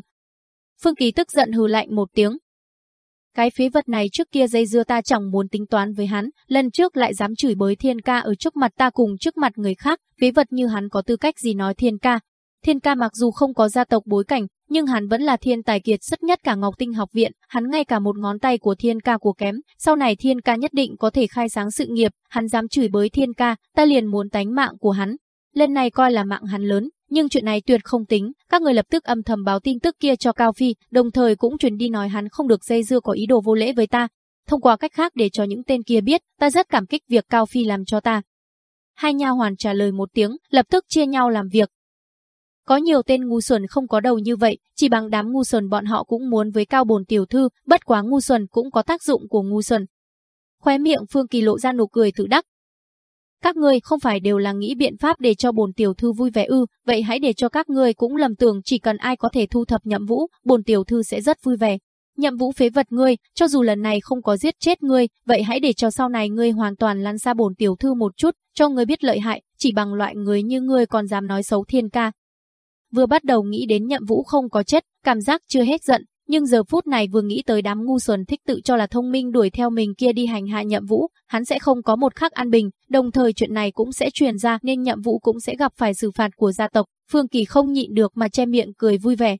Phương Kỳ tức giận hừ lạnh một tiếng, cái phế vật này trước kia dây dưa ta chẳng muốn tính toán với hắn, lần trước lại dám chửi bới thiên ca ở trước mặt ta cùng trước mặt người khác, phế vật như hắn có tư cách gì nói thiên ca. Thiên ca mặc dù không có gia tộc bối cảnh, nhưng hắn vẫn là thiên tài kiệt xuất nhất cả Ngọc Tinh học viện, hắn ngay cả một ngón tay của thiên ca của kém, sau này thiên ca nhất định có thể khai sáng sự nghiệp, hắn dám chửi bới thiên ca, ta liền muốn tánh mạng của hắn. Lần này coi là mạng hắn lớn, nhưng chuyện này tuyệt không tính, các người lập tức âm thầm báo tin tức kia cho Cao Phi, đồng thời cũng truyền đi nói hắn không được dây dưa có ý đồ vô lễ với ta. Thông qua cách khác để cho những tên kia biết, ta rất cảm kích việc Cao Phi làm cho ta. Hai nha hoàn trả lời một tiếng, lập tức chia nhau làm việc. Có nhiều tên ngu xuẩn không có đầu như vậy, chỉ bằng đám ngu xuẩn bọn họ cũng muốn với cao bồn tiểu thư, bất quá ngu xuẩn cũng có tác dụng của ngu xuẩn. Khóe miệng Phương Kỳ lộ ra nụ cười tự đắc. Các ngươi không phải đều là nghĩ biện pháp để cho bồn tiểu thư vui vẻ ư, vậy hãy để cho các ngươi cũng lầm tưởng chỉ cần ai có thể thu thập nhậm vũ, bồn tiểu thư sẽ rất vui vẻ. Nhậm vũ phế vật ngươi, cho dù lần này không có giết chết ngươi, vậy hãy để cho sau này ngươi hoàn toàn lăn xa bồn tiểu thư một chút, cho ngươi biết lợi hại, chỉ bằng loại người như ngươi còn dám nói xấu thiên ca. Vừa bắt đầu nghĩ đến nhậm vũ không có chết, cảm giác chưa hết giận, nhưng giờ phút này vừa nghĩ tới đám ngu xuẩn thích tự cho là thông minh đuổi theo mình kia đi hành hạ nhậm vũ, hắn sẽ không có một khắc an bình, đồng thời chuyện này cũng sẽ truyền ra nên nhậm vũ cũng sẽ gặp phải xử phạt của gia tộc. Phương Kỳ không nhịn được mà che miệng cười vui vẻ.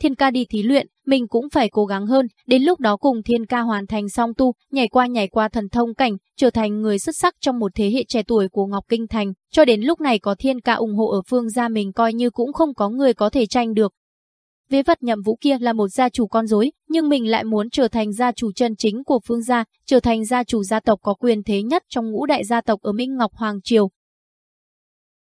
Thiên ca đi thí luyện, mình cũng phải cố gắng hơn, đến lúc đó cùng thiên ca hoàn thành song tu, nhảy qua nhảy qua thần thông cảnh, trở thành người xuất sắc trong một thế hệ trẻ tuổi của Ngọc Kinh Thành, cho đến lúc này có thiên ca ủng hộ ở phương gia mình coi như cũng không có người có thể tranh được. Vế vật nhậm vũ kia là một gia chủ con rối, nhưng mình lại muốn trở thành gia chủ chân chính của phương gia, trở thành gia chủ gia tộc có quyền thế nhất trong ngũ đại gia tộc ở Minh Ngọc Hoàng Triều.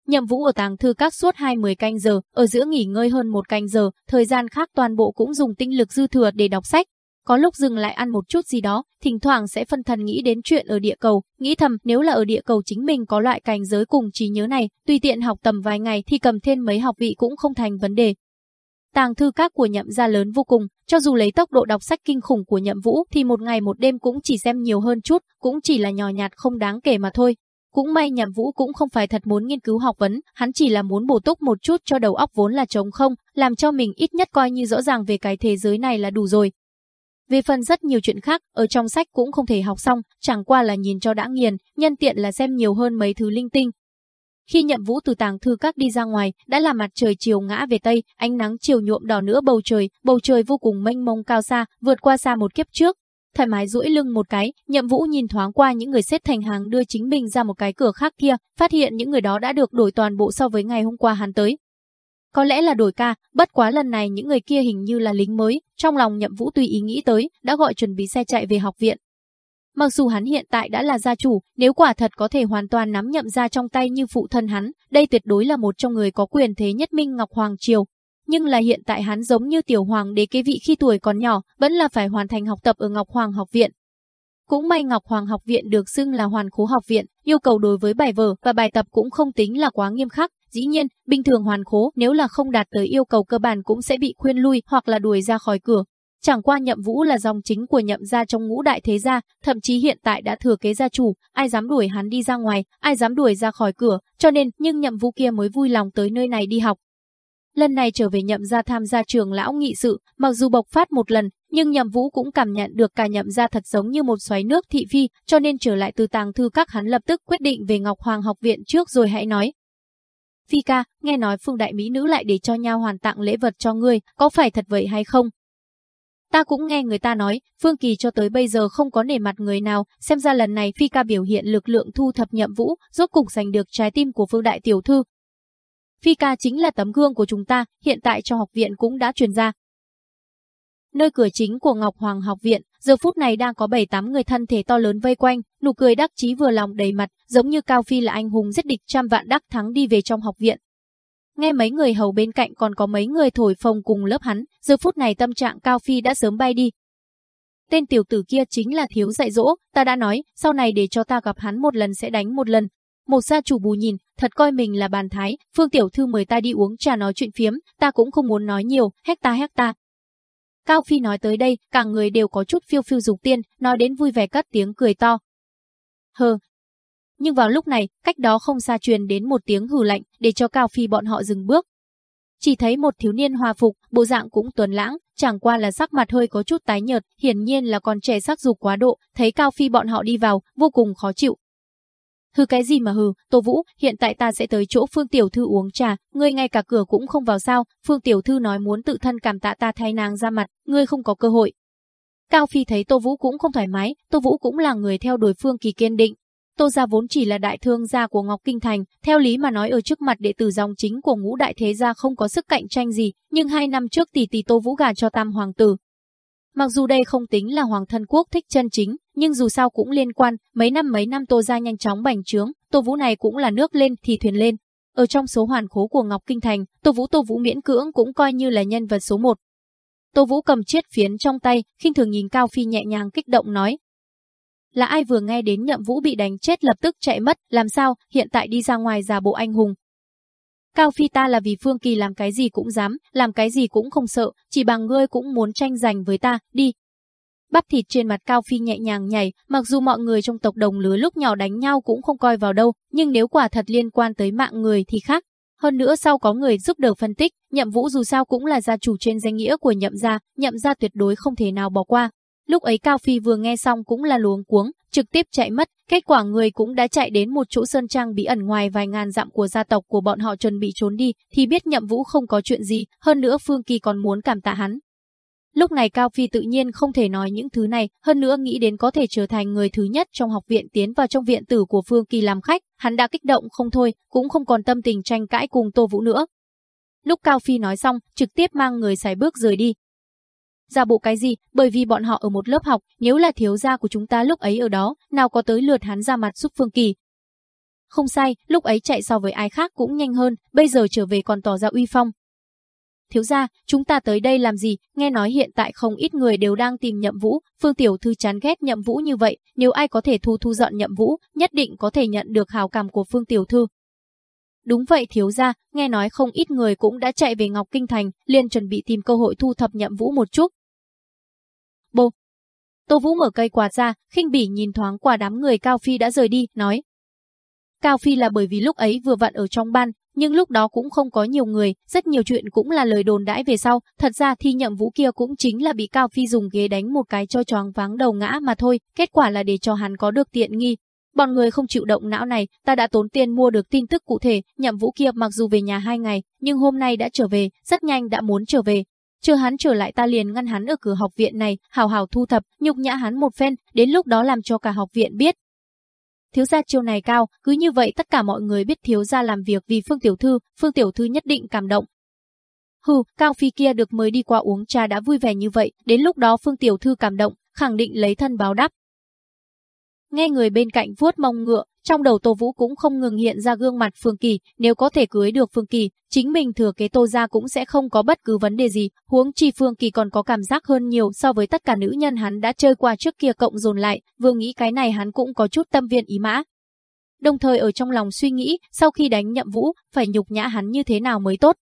Nhậm Vũ ở tàng thư các suốt 20 canh giờ, ở giữa nghỉ ngơi hơn một canh giờ, thời gian khác toàn bộ cũng dùng tinh lực dư thừa để đọc sách. Có lúc dừng lại ăn một chút gì đó, thỉnh thoảng sẽ phân thần nghĩ đến chuyện ở địa cầu, nghĩ thầm nếu là ở địa cầu chính mình có loại cảnh giới cùng trí nhớ này, tùy tiện học tầm vài ngày thì cầm thêm mấy học vị cũng không thành vấn đề. Tàng thư các của nhậm gia lớn vô cùng, cho dù lấy tốc độ đọc sách kinh khủng của nhậm vũ thì một ngày một đêm cũng chỉ xem nhiều hơn chút, cũng chỉ là nhỏ nhạt không đáng kể mà thôi. Cũng may nhậm vũ cũng không phải thật muốn nghiên cứu học vấn, hắn chỉ là muốn bổ túc một chút cho đầu óc vốn là trống không, làm cho mình ít nhất coi như rõ ràng về cái thế giới này là đủ rồi. Về phần rất nhiều chuyện khác, ở trong sách cũng không thể học xong, chẳng qua là nhìn cho đã nghiền, nhân tiện là xem nhiều hơn mấy thứ linh tinh, khi nhậm vũ từ tàng thư các đi ra ngoài, đã là mặt trời chiều ngã về Tây, ánh nắng chiều nhuộm đỏ nữa bầu trời, bầu trời vô cùng mênh mông cao xa, vượt qua xa một kiếp trước. Thoải mái duỗi lưng một cái, nhậm vũ nhìn thoáng qua những người xếp thành hàng đưa chính mình ra một cái cửa khác kia, phát hiện những người đó đã được đổi toàn bộ so với ngày hôm qua hắn tới. Có lẽ là đổi ca, bất quá lần này những người kia hình như là lính mới, trong lòng nhậm vũ tùy ý nghĩ tới, đã gọi chuẩn bị xe chạy về học viện. Mặc dù hắn hiện tại đã là gia chủ, nếu quả thật có thể hoàn toàn nắm nhậm ra trong tay như phụ thân hắn, đây tuyệt đối là một trong người có quyền thế nhất Minh Ngọc Hoàng Triều. Nhưng là hiện tại hắn giống như tiểu hoàng đế kế vị khi tuổi còn nhỏ, vẫn là phải hoàn thành học tập ở Ngọc Hoàng học viện. Cũng may Ngọc Hoàng học viện được xưng là hoàn khố học viện, yêu cầu đối với bài vở và bài tập cũng không tính là quá nghiêm khắc. Dĩ nhiên, bình thường hoàn khố nếu là không đạt tới yêu cầu cơ bản cũng sẽ bị khuyên lui hoặc là đuổi ra khỏi cửa. Chẳng qua nhậm vũ là dòng chính của nhậm gia trong ngũ đại thế gia, thậm chí hiện tại đã thừa kế gia chủ, ai dám đuổi hắn đi ra ngoài, ai dám đuổi ra khỏi cửa, cho nên nhưng nhậm vũ kia mới vui lòng tới nơi này đi học. Lần này trở về nhậm gia tham gia trường lão nghị sự, mặc dù bộc phát một lần, nhưng nhậm vũ cũng cảm nhận được cả nhậm gia thật giống như một xoáy nước thị phi, cho nên trở lại từ tàng thư các hắn lập tức quyết định về Ngọc Hoàng học viện trước rồi hãy nói. Phi ca, nghe nói phương đại mỹ nữ lại để cho nhau hoàn tặng lễ vật cho ngươi, có phải thật vậy hay không? Ta cũng nghe người ta nói, Phương Kỳ cho tới bây giờ không có nể mặt người nào, xem ra lần này Phi ca biểu hiện lực lượng thu thập nhậm vũ, rốt cục giành được trái tim của Phương Đại Tiểu Thư. Phi ca chính là tấm gương của chúng ta, hiện tại trong học viện cũng đã truyền ra. Nơi cửa chính của Ngọc Hoàng học viện, giờ phút này đang có 7-8 người thân thể to lớn vây quanh, nụ cười đắc chí vừa lòng đầy mặt, giống như Cao Phi là anh hùng giết địch trăm vạn đắc thắng đi về trong học viện. Nghe mấy người hầu bên cạnh còn có mấy người thổi phồng cùng lớp hắn, giờ phút này tâm trạng Cao Phi đã sớm bay đi. Tên tiểu tử kia chính là thiếu dạy dỗ, ta đã nói, sau này để cho ta gặp hắn một lần sẽ đánh một lần. Một gia chủ bù nhìn, thật coi mình là bàn thái, Phương Tiểu Thư mời ta đi uống trà nói chuyện phiếm, ta cũng không muốn nói nhiều, hecta hecta. Cao Phi nói tới đây, cả người đều có chút phiêu phiêu dục tiên, nói đến vui vẻ cất tiếng cười to. Hờ, nhưng vào lúc này, cách đó không xa truyền đến một tiếng hừ lạnh để cho Cao Phi bọn họ dừng bước. Chỉ thấy một thiếu niên hòa phục, bộ dạng cũng tuần lãng, chẳng qua là sắc mặt hơi có chút tái nhợt, hiển nhiên là còn trẻ sắc dục quá độ, thấy Cao Phi bọn họ đi vào, vô cùng khó chịu. Hừ cái gì mà hừ, Tô Vũ, hiện tại ta sẽ tới chỗ Phương Tiểu Thư uống trà, ngươi ngay cả cửa cũng không vào sao, Phương Tiểu Thư nói muốn tự thân cảm tạ ta thay nàng ra mặt, ngươi không có cơ hội. Cao Phi thấy Tô Vũ cũng không thoải mái, Tô Vũ cũng là người theo đuổi Phương Kỳ kiên định, Tô gia vốn chỉ là đại thương gia của Ngọc Kinh Thành, theo lý mà nói ở trước mặt đệ tử dòng chính của ngũ đại thế gia không có sức cạnh tranh gì, nhưng hai năm trước tỷ tỷ Tô Vũ gà cho tam hoàng tử. Mặc dù đây không tính là hoàng thân quốc thích chân chính, nhưng dù sao cũng liên quan, mấy năm mấy năm Tô gia nhanh chóng bành trướng, Tô Vũ này cũng là nước lên thì thuyền lên. Ở trong số hoàn khố của Ngọc Kinh Thành, Tô Vũ Tô Vũ miễn cưỡng cũng coi như là nhân vật số một. Tô Vũ cầm chiếc phiến trong tay, khinh thường nhìn Cao Phi nhẹ nhàng kích động nói, là ai vừa nghe đến nhậm vũ bị đánh chết lập tức chạy mất, làm sao, hiện tại đi ra ngoài giả bộ anh hùng. Cao Phi ta là vì Phương Kỳ làm cái gì cũng dám, làm cái gì cũng không sợ, chỉ bằng ngươi cũng muốn tranh giành với ta, đi. Bắp thịt trên mặt Cao Phi nhẹ nhàng nhảy, mặc dù mọi người trong tộc đồng lứa lúc nhỏ đánh nhau cũng không coi vào đâu, nhưng nếu quả thật liên quan tới mạng người thì khác. Hơn nữa sau có người giúp đỡ phân tích, nhậm vũ dù sao cũng là gia chủ trên danh nghĩa của nhậm gia, nhậm gia tuyệt đối không thể nào bỏ qua. Lúc ấy Cao Phi vừa nghe xong cũng là luống cuống, trực tiếp chạy mất, kết quả người cũng đã chạy đến một chỗ sơn trang bí ẩn ngoài vài ngàn dặm của gia tộc của bọn họ chuẩn bị trốn đi, thì biết nhậm vũ không có chuyện gì, hơn nữa Phương Kỳ còn muốn cảm tạ hắn. Lúc này Cao Phi tự nhiên không thể nói những thứ này, hơn nữa nghĩ đến có thể trở thành người thứ nhất trong học viện tiến vào trong viện tử của Phương Kỳ làm khách, hắn đã kích động không thôi, cũng không còn tâm tình tranh cãi cùng Tô Vũ nữa. Lúc Cao Phi nói xong, trực tiếp mang người xài bước rời đi, Giả bộ cái gì, bởi vì bọn họ ở một lớp học, nếu là thiếu gia của chúng ta lúc ấy ở đó, nào có tới lượt hắn ra mặt giúp Phương Kỳ. Không sai, lúc ấy chạy so với ai khác cũng nhanh hơn, bây giờ trở về còn tỏ ra uy phong. Thiếu gia, chúng ta tới đây làm gì, nghe nói hiện tại không ít người đều đang tìm nhậm vũ, Phương Tiểu Thư chán ghét nhậm vũ như vậy, nếu ai có thể thu thu dọn nhậm vũ, nhất định có thể nhận được hào cảm của Phương Tiểu Thư. Đúng vậy thiếu gia, nghe nói không ít người cũng đã chạy về Ngọc Kinh Thành, liền chuẩn bị tìm cơ hội thu thập nhậm vũ một chút. Bô! Tô Vũ mở cây quạt ra, khinh bỉ nhìn thoáng qua đám người Cao Phi đã rời đi, nói. Cao Phi là bởi vì lúc ấy vừa vặn ở trong ban, nhưng lúc đó cũng không có nhiều người, rất nhiều chuyện cũng là lời đồn đãi về sau, thật ra thi nhậm vũ kia cũng chính là bị Cao Phi dùng ghế đánh một cái cho choáng váng đầu ngã mà thôi, kết quả là để cho hắn có được tiện nghi, Bọn người không chịu động não này, ta đã tốn tiền mua được tin tức cụ thể, nhậm vũ kia mặc dù về nhà hai ngày, nhưng hôm nay đã trở về, rất nhanh đã muốn trở về. Chờ hắn trở lại ta liền ngăn hắn ở cửa học viện này, hào hào thu thập, nhục nhã hắn một phen, đến lúc đó làm cho cả học viện biết. Thiếu gia chiêu này cao, cứ như vậy tất cả mọi người biết thiếu gia làm việc vì Phương Tiểu Thư, Phương Tiểu Thư nhất định cảm động. Hừ, Cao Phi kia được mới đi qua uống trà đã vui vẻ như vậy, đến lúc đó Phương Tiểu Thư cảm động, khẳng định lấy thân báo đáp, Nghe người bên cạnh vuốt mông ngựa, trong đầu Tô Vũ cũng không ngừng hiện ra gương mặt Phương Kỳ, nếu có thể cưới được Phương Kỳ, chính mình thừa kế Tô gia cũng sẽ không có bất cứ vấn đề gì, huống chi Phương Kỳ còn có cảm giác hơn nhiều so với tất cả nữ nhân hắn đã chơi qua trước kia cộng dồn lại, vừa nghĩ cái này hắn cũng có chút tâm viên ý mã. Đồng thời ở trong lòng suy nghĩ, sau khi đánh nhậm vũ, phải nhục nhã hắn như thế nào mới tốt.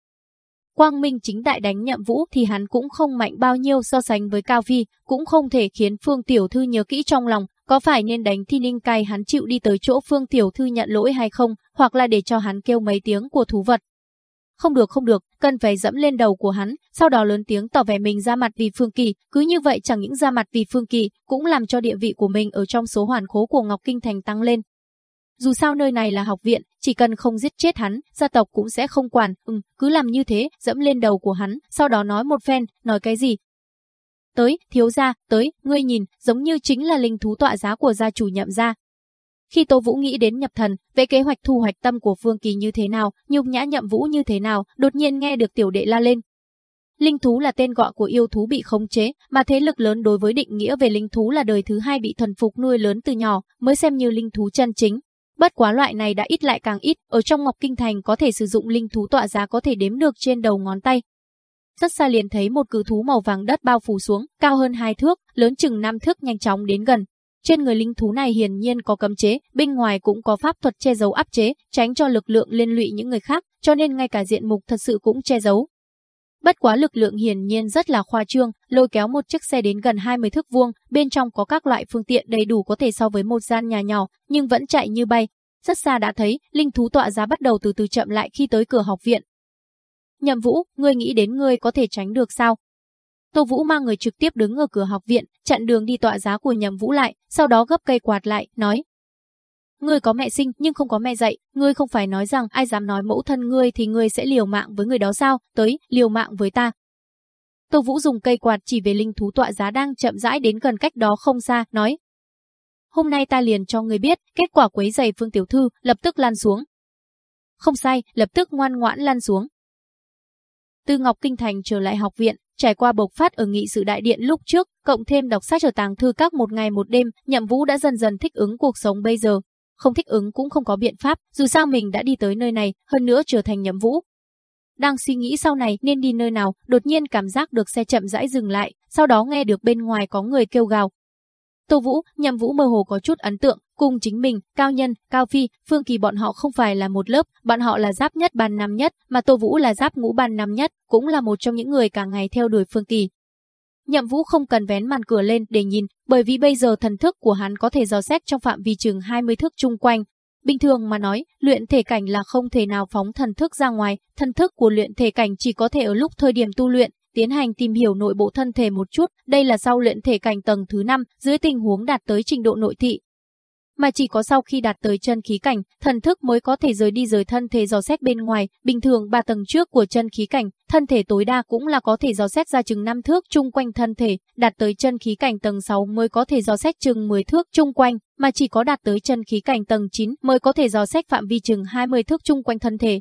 Quang Minh chính đại đánh nhậm vũ thì hắn cũng không mạnh bao nhiêu so sánh với Cao Phi, cũng không thể khiến Phương Tiểu Thư nhớ kỹ trong lòng, có phải nên đánh thi ninh cay hắn chịu đi tới chỗ Phương Tiểu Thư nhận lỗi hay không, hoặc là để cho hắn kêu mấy tiếng của thú vật. Không được không được, cần phải dẫm lên đầu của hắn, sau đó lớn tiếng tỏ vẻ mình ra mặt vì Phương Kỳ, cứ như vậy chẳng những ra mặt vì Phương Kỳ, cũng làm cho địa vị của mình ở trong số hoàn khố của Ngọc Kinh Thành tăng lên. Dù sao nơi này là học viện, chỉ cần không giết chết hắn, gia tộc cũng sẽ không quản, ừ, cứ làm như thế, dẫm lên đầu của hắn, sau đó nói một phen, nói cái gì, Tới, thiếu gia, tới, ngươi nhìn, giống như chính là linh thú tọa giá của gia chủ nhậm gia. Khi Tô Vũ nghĩ đến nhập thần, về kế hoạch thu hoạch tâm của Phương Kỳ như thế nào, nhục nhã nhậm vũ như thế nào, đột nhiên nghe được tiểu đệ la lên. Linh thú là tên gọi của yêu thú bị khống chế, mà thế lực lớn đối với định nghĩa về linh thú là đời thứ hai bị thần phục nuôi lớn từ nhỏ, mới xem như linh thú chân chính. Bất quá loại này đã ít lại càng ít, ở trong Ngọc Kinh Thành có thể sử dụng linh thú tọa giá có thể đếm được trên đầu ngón tay, rất xa liền thấy một cự thú màu vàng đất bao phủ xuống, cao hơn hai thước, lớn chừng năm thước nhanh chóng đến gần. Trên người linh thú này hiển nhiên có cấm chế, bên ngoài cũng có pháp thuật che giấu áp chế, tránh cho lực lượng liên lụy những người khác, cho nên ngay cả diện mục thật sự cũng che giấu. Bất quá lực lượng hiển nhiên rất là khoa trương, lôi kéo một chiếc xe đến gần 20 thước vuông, bên trong có các loại phương tiện đầy đủ có thể so với một gian nhà nhỏ, nhưng vẫn chạy như bay. Rất xa đã thấy, linh thú tọa giá bắt đầu từ từ chậm lại khi tới cửa học viện, Nhậm Vũ, ngươi nghĩ đến ngươi có thể tránh được sao? Tô Vũ mang người trực tiếp đứng ở cửa học viện, chặn đường đi tọa giá của Nhậm Vũ lại, sau đó gấp cây quạt lại, nói. Ngươi có mẹ sinh nhưng không có mẹ dạy, ngươi không phải nói rằng ai dám nói mẫu thân ngươi thì ngươi sẽ liều mạng với người đó sao, tới, liều mạng với ta. Tô Vũ dùng cây quạt chỉ về linh thú tọa giá đang chậm rãi đến gần cách đó không xa, nói. Hôm nay ta liền cho ngươi biết, kết quả quấy giày Phương Tiểu Thư, lập tức lan xuống. Không sai, lập tức ngoan ngoãn lan xuống. Từ Ngọc Kinh Thành trở lại học viện, trải qua bộc phát ở nghị sự đại điện lúc trước, cộng thêm đọc sách ở tàng thư các một ngày một đêm, Nhậm Vũ đã dần dần thích ứng cuộc sống bây giờ. Không thích ứng cũng không có biện pháp, dù sao mình đã đi tới nơi này, hơn nữa trở thành Nhậm Vũ. Đang suy nghĩ sau này nên đi nơi nào, đột nhiên cảm giác được xe chậm rãi dừng lại, sau đó nghe được bên ngoài có người kêu gào. Tô Vũ, Nhậm Vũ mơ hồ có chút ấn tượng, cùng chính mình, Cao Nhân, Cao Phi, Phương Kỳ bọn họ không phải là một lớp, bọn họ là giáp nhất bàn năm nhất, mà Tô Vũ là giáp ngũ bàn năm nhất, cũng là một trong những người cả ngày theo đuổi Phương Kỳ. Nhậm Vũ không cần vén màn cửa lên để nhìn, bởi vì bây giờ thần thức của hắn có thể dò xét trong phạm vi chừng 20 thước chung quanh. Bình thường mà nói, luyện thể cảnh là không thể nào phóng thần thức ra ngoài, thần thức của luyện thể cảnh chỉ có thể ở lúc thời điểm tu luyện, tiến hành tìm hiểu nội bộ thân thể một chút, đây là sau luyện thể cảnh tầng thứ 5, dưới tình huống đạt tới trình độ nội thị. Mà chỉ có sau khi đạt tới chân khí cảnh, thần thức mới có thể rời đi rời thân thể dò xét bên ngoài, bình thường ba tầng trước của chân khí cảnh, thân thể tối đa cũng là có thể dò xét ra chừng 5 thước chung quanh thân thể, đạt tới chân khí cảnh tầng 6 mới có thể dò xét chừng 10 thước chung quanh, mà chỉ có đạt tới chân khí cảnh tầng 9 mới có thể dò xét phạm vi chừng 20 thước chung quanh thân thể.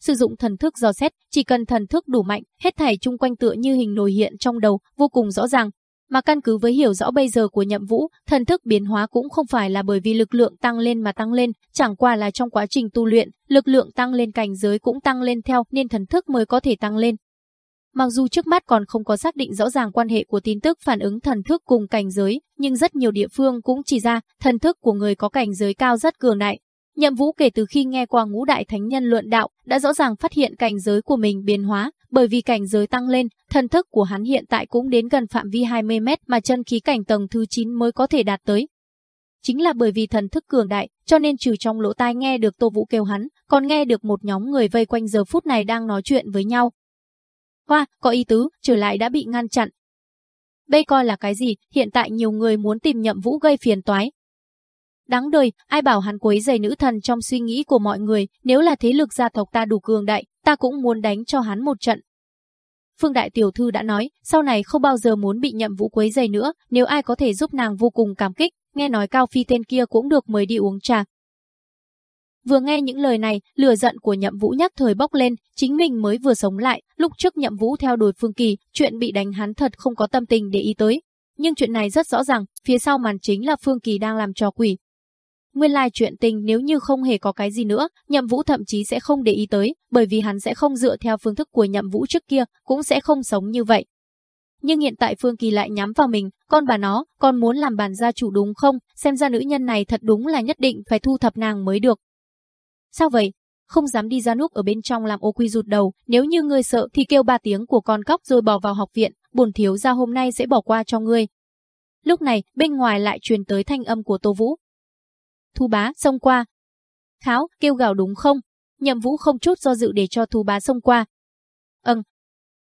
Sử dụng thần thức dò xét, chỉ cần thần thức đủ mạnh, hết thảy chung quanh tựa như hình nổi hiện trong đầu, vô cùng rõ ràng. Mà căn cứ với hiểu rõ bây giờ của nhậm vũ, thần thức biến hóa cũng không phải là bởi vì lực lượng tăng lên mà tăng lên, chẳng qua là trong quá trình tu luyện, lực lượng tăng lên cảnh giới cũng tăng lên theo nên thần thức mới có thể tăng lên. Mặc dù trước mắt còn không có xác định rõ ràng quan hệ của tin tức phản ứng thần thức cùng cảnh giới, nhưng rất nhiều địa phương cũng chỉ ra thần thức của người có cảnh giới cao rất cường đại, Nhậm Vũ kể từ khi nghe qua ngũ đại thánh nhân luận đạo, đã rõ ràng phát hiện cảnh giới của mình biến hóa, bởi vì cảnh giới tăng lên, thần thức của hắn hiện tại cũng đến gần phạm vi 20 mét mà chân khí cảnh tầng thứ 9 mới có thể đạt tới. Chính là bởi vì thần thức cường đại, cho nên trừ trong lỗ tai nghe được Tô Vũ kêu hắn, còn nghe được một nhóm người vây quanh giờ phút này đang nói chuyện với nhau. Hoa, có ý tứ, trở lại đã bị ngăn chặn. Đây coi là cái gì, hiện tại nhiều người muốn tìm nhậm vũ gây phiền toái, Đáng đời, ai bảo hắn quấy giày nữ thần trong suy nghĩ của mọi người, nếu là thế lực gia tộc ta đủ cường đại, ta cũng muốn đánh cho hắn một trận. Phương Đại Tiểu Thư đã nói, sau này không bao giờ muốn bị nhậm vũ quấy giày nữa, nếu ai có thể giúp nàng vô cùng cảm kích, nghe nói Cao Phi tên kia cũng được mời đi uống trà. Vừa nghe những lời này, lửa giận của nhậm vũ nhắc thời bốc lên, chính mình mới vừa sống lại, lúc trước nhậm vũ theo đuổi Phương Kỳ, chuyện bị đánh hắn thật không có tâm tình để ý tới. Nhưng chuyện này rất rõ ràng, phía sau màn chính là Phương Kỳ đang làm trò quỷ, Nguyên lai chuyện tình nếu như không hề có cái gì nữa, Nhậm Vũ thậm chí sẽ không để ý tới, bởi vì hắn sẽ không dựa theo phương thức của Nhậm Vũ trước kia, cũng sẽ không sống như vậy. Nhưng hiện tại Phương Kỳ lại nhắm vào mình, con bà nó, con muốn làm bàn gia chủ đúng không? Xem ra nữ nhân này thật đúng là nhất định phải thu thập nàng mới được. Sao vậy? Không dám đi ra nước ở bên trong làm ô quy rụt đầu, nếu như ngươi sợ thì kêu ba tiếng của con cóc rồi bỏ vào học viện, bổn thiếu gia hôm nay sẽ bỏ qua cho ngươi. Lúc này, bên ngoài lại truyền tới thanh âm của Tô Vũ, Thu bá xông qua. Kháo, kêu gào đúng không? Nhậm vũ không chút do dự để cho thu bá xông qua. Ừm.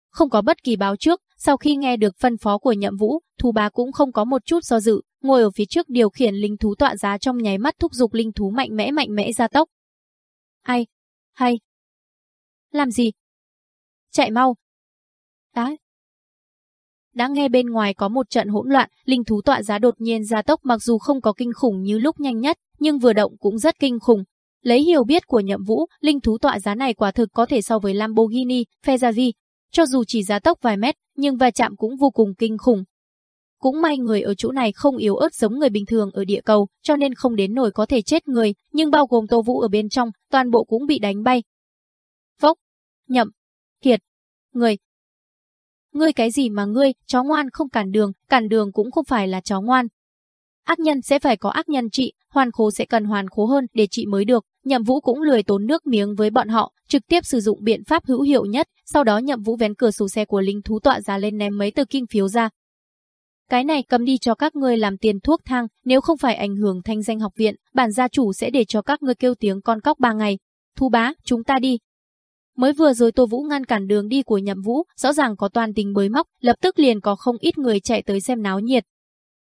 Không có bất kỳ báo trước, sau khi nghe được phân phó của nhậm vũ, thu bá cũng không có một chút do dự, ngồi ở phía trước điều khiển linh thú tọa giá trong nháy mắt thúc giục linh thú mạnh mẽ mạnh mẽ ra tốc. Hay, hay. Làm gì? Chạy mau. Đá, đã nghe bên ngoài có một trận hỗn loạn, linh thú tọa giá đột nhiên ra tốc mặc dù không có kinh khủng như lúc nhanh nhất, nhưng vừa động cũng rất kinh khủng. Lấy hiểu biết của nhậm vũ, linh thú tọa giá này quả thực có thể so với Lamborghini, Ferrari. Cho dù chỉ giá tốc vài mét, nhưng va chạm cũng vô cùng kinh khủng. Cũng may người ở chỗ này không yếu ớt giống người bình thường ở địa cầu, cho nên không đến nổi có thể chết người, nhưng bao gồm Tô Vũ ở bên trong, toàn bộ cũng bị đánh bay. Phốc, nhậm, kiệt, người, Ngươi cái gì mà ngươi, chó ngoan không cản đường, cản đường cũng không phải là chó ngoan. Ác nhân sẽ phải có ác nhân trị, hoàn khố sẽ cần hoàn khố hơn để trị mới được. Nhậm Vũ cũng lười tốn nước miếng với bọn họ, trực tiếp sử dụng biện pháp hữu hiệu nhất, sau đó Nhậm Vũ vén cửa sổ xe của linh thú tọa ra lên ném mấy tờ kinh phiếu ra. Cái này cầm đi cho các ngươi làm tiền thuốc thang, nếu không phải ảnh hưởng thanh danh học viện, bản gia chủ sẽ để cho các ngươi kêu tiếng con cóc ba ngày. Thu bá, chúng ta đi, Mới vừa rồi Tô Vũ ngăn cản đường đi của Nhậm Vũ, rõ ràng có toàn tình bới móc, lập tức liền có không ít người chạy tới xem náo nhiệt.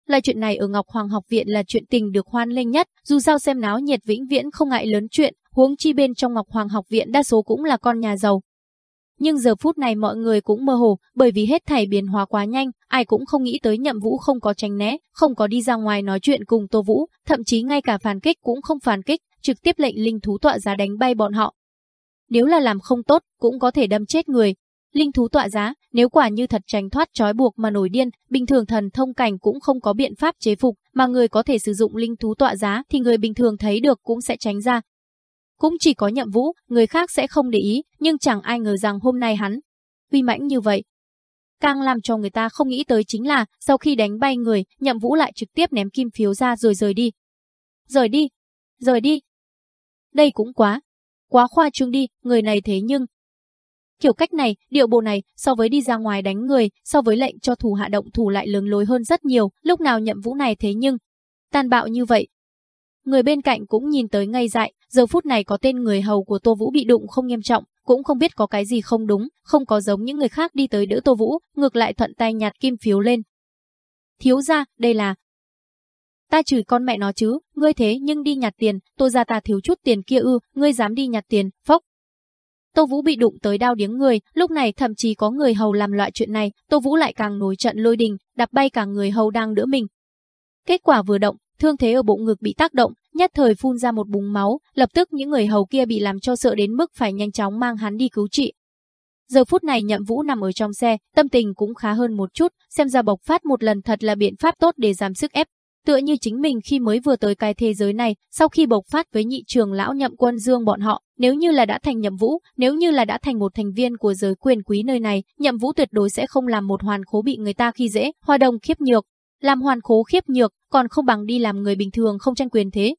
Là chuyện này ở Ngọc Hoàng học viện là chuyện tình được hoan nghênh nhất, dù sao xem náo nhiệt vĩnh viễn không ngại lớn chuyện, huống chi bên trong Ngọc Hoàng học viện đa số cũng là con nhà giàu. Nhưng giờ phút này mọi người cũng mơ hồ, bởi vì hết thảy biến hóa quá nhanh, ai cũng không nghĩ tới Nhậm Vũ không có tránh né, không có đi ra ngoài nói chuyện cùng Tô Vũ, thậm chí ngay cả phản kích cũng không phản kích, trực tiếp lệnh linh thú tọa giá đánh bay bọn họ, nếu là làm không tốt, cũng có thể đâm chết người. Linh thú tọa giá, nếu quả như thật tránh thoát trói buộc mà nổi điên, bình thường thần thông cảnh cũng không có biện pháp chế phục, mà người có thể sử dụng linh thú tọa giá thì người bình thường thấy được cũng sẽ tránh ra. Cũng chỉ có nhậm vũ, người khác sẽ không để ý, nhưng chẳng ai ngờ rằng hôm nay hắn, uy mãnh như vậy. Càng làm cho người ta không nghĩ tới chính là, sau khi đánh bay người, nhậm vũ lại trực tiếp ném kim phiếu ra rồi rời đi. Rời đi, rời đi. Đây cũng quá, quá khoa trương đi, người này thế nhưng... Kiểu cách này, điệu bộ này, so với đi ra ngoài đánh người, so với lệnh cho thủ hạ động thủ lại lớn lối hơn rất nhiều, lúc nào nhậm vũ này thế nhưng... Tàn bạo như vậy. Người bên cạnh cũng nhìn tới ngay dại, giờ phút này có tên người hầu của Tô Vũ bị đụng không nghiêm trọng, cũng không biết có cái gì không đúng, không có giống những người khác đi tới đỡ Tô Vũ, ngược lại thuận tay nhặt kim phiếu lên. Thiếu ra, đây là... Ta chửi con mẹ nó chứ, ngươi thế nhưng đi nhặt tiền, tôi ra ta thiếu chút tiền kia ư, ngươi dám đi nhặt tiền, phốc. Tô Vũ bị đụng tới đau điếng người, lúc này thậm chí có người hầu làm loại chuyện này, Tô Vũ lại càng nổi trận lôi đình, đạp bay cả người hầu đang đỡ mình. Kết quả vừa động, thương thế ở bụng ngực bị tác động, nhất thời phun ra một búng máu, lập tức những người hầu kia bị làm cho sợ đến mức phải nhanh chóng mang hắn đi cứu trị. Giờ phút này Nhậm Vũ nằm ở trong xe, tâm tình cũng khá hơn một chút, xem ra bộc phát một lần thật là biện pháp tốt để giảm sức ép. Tựa như chính mình khi mới vừa tới cái thế giới này, sau khi bộc phát với nhị trường lão Nhậm Quân Dương bọn họ, nếu như là đã thành Nhậm Vũ, nếu như là đã thành một thành viên của giới quyền quý nơi này, Nhậm Vũ tuyệt đối sẽ không làm một hoàn khố bị người ta khi dễ, hoa đồng khiếp nhược. Làm hoàn khố khiếp nhược, còn không bằng đi làm người bình thường không tranh quyền thế,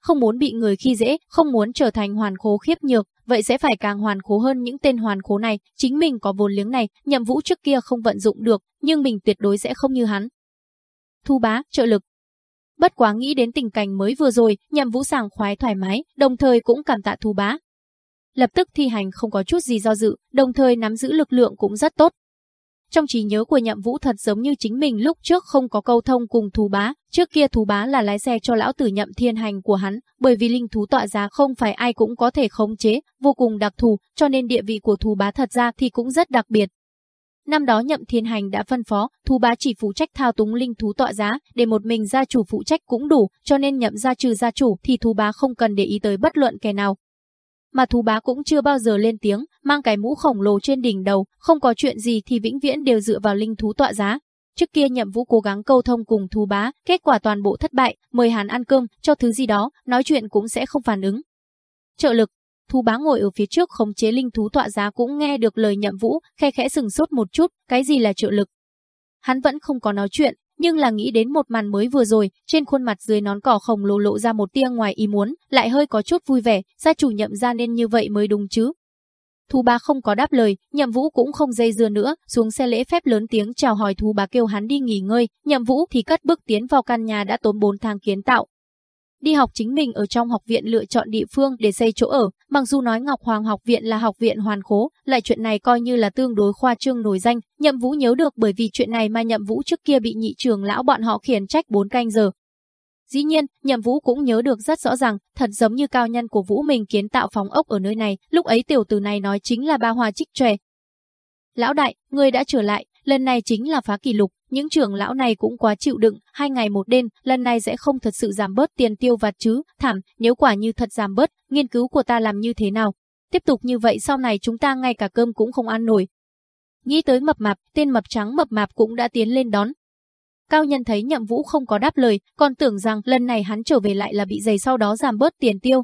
không muốn bị người khi dễ, không muốn trở thành hoàn khố khiếp nhược, vậy sẽ phải càng hoàn khố hơn những tên hoàn khố này, chính mình có vốn liếng này, nhậm vũ trước kia không vận dụng được, nhưng mình tuyệt đối sẽ không như hắn. Thu bá, trợ lực. Bất quá nghĩ đến tình cảnh mới vừa rồi, nhậm vũ sảng khoái thoải mái, đồng thời cũng cảm tạ thu bá. Lập tức thi hành không có chút gì do dự, đồng thời nắm giữ lực lượng cũng rất tốt, trong trí nhớ của nhậm vũ thật giống như chính mình lúc trước không có câu thông cùng thú bá, trước kia thú bá là lái xe cho lão tử nhậm thiên hành của hắn, bởi vì linh thú tọa giá không phải ai cũng có thể khống chế, vô cùng đặc thù, cho nên địa vị của thú bá thật ra thì cũng rất đặc biệt. Năm đó nhậm thiên hành đã phân phó, thú bá chỉ phụ trách thao túng linh thú tọa giá, để một mình gia chủ phụ trách cũng đủ, cho nên nhậm gia trừ gia chủ thì thú bá không cần để ý tới bất luận kẻ nào, mà thú bá cũng chưa bao giờ lên tiếng, mang cái mũ khổng lồ trên đỉnh đầu, không có chuyện gì thì vĩnh viễn đều dựa vào linh thú tọa giá. Trước kia nhậm vũ cố gắng câu thông cùng thú bá, kết quả toàn bộ thất bại, mời hắn ăn cơm, cho thứ gì đó, nói chuyện cũng sẽ không phản ứng. Trợ lực, thú bá ngồi ở phía trước khống chế linh thú tọa giá cũng nghe được lời nhậm vũ, khe khẽ sừng sốt một chút, cái gì là trợ lực. Hắn vẫn không có nói chuyện, nhưng là nghĩ đến một màn mới vừa rồi, trên khuôn mặt dưới nón cỏ khổng lồ lộ ra một tia ngoài ý muốn, lại hơi có chút vui vẻ, gia chủ nhậm ra nên như vậy mới đúng chứ. Thú bá không có đáp lời, nhậm vũ cũng không dây dưa nữa, xuống xe lễ phép lớn tiếng chào hỏi thú bá kêu hắn đi nghỉ ngơi, nhậm vũ thì cất bước tiến vào căn nhà đã tốn 4 tháng kiến tạo, Đi học chính mình ở trong học viện lựa chọn địa phương để xây chỗ ở, mặc dù nói Ngọc Hoàng học viện là học viện hoàn khố, lại chuyện này coi như là tương đối khoa trương nổi danh, Nhậm Vũ nhớ được bởi vì chuyện này mà Nhậm Vũ trước kia bị nhị trường lão bọn họ khiển trách 4 canh giờ. Dĩ nhiên, Nhậm Vũ cũng nhớ được rất rõ ràng, thật giống như cao nhân của Vũ mình kiến tạo phòng ốc ở nơi này, lúc ấy tiểu tử này nói chính là ba hoa trích tròe. Lão đại, người đã trở lại, lần này chính là phá kỷ lục, những trưởng lão này cũng quá chịu đựng, hai ngày một đêm, lần này sẽ không thật sự giảm bớt tiền tiêu vặt chứ, thảm, nếu quả như thật giảm bớt, nghiên cứu của ta làm như thế nào? Tiếp tục như vậy sau này chúng ta ngay cả cơm cũng không ăn nổi. Nghĩ tới mập mạp, tên mập trắng mập mạp cũng đã tiến lên đón. Cao nhân thấy nhậm vũ không có đáp lời, còn tưởng rằng lần này hắn trở về lại là bị giày sau đó giảm bớt tiền tiêu.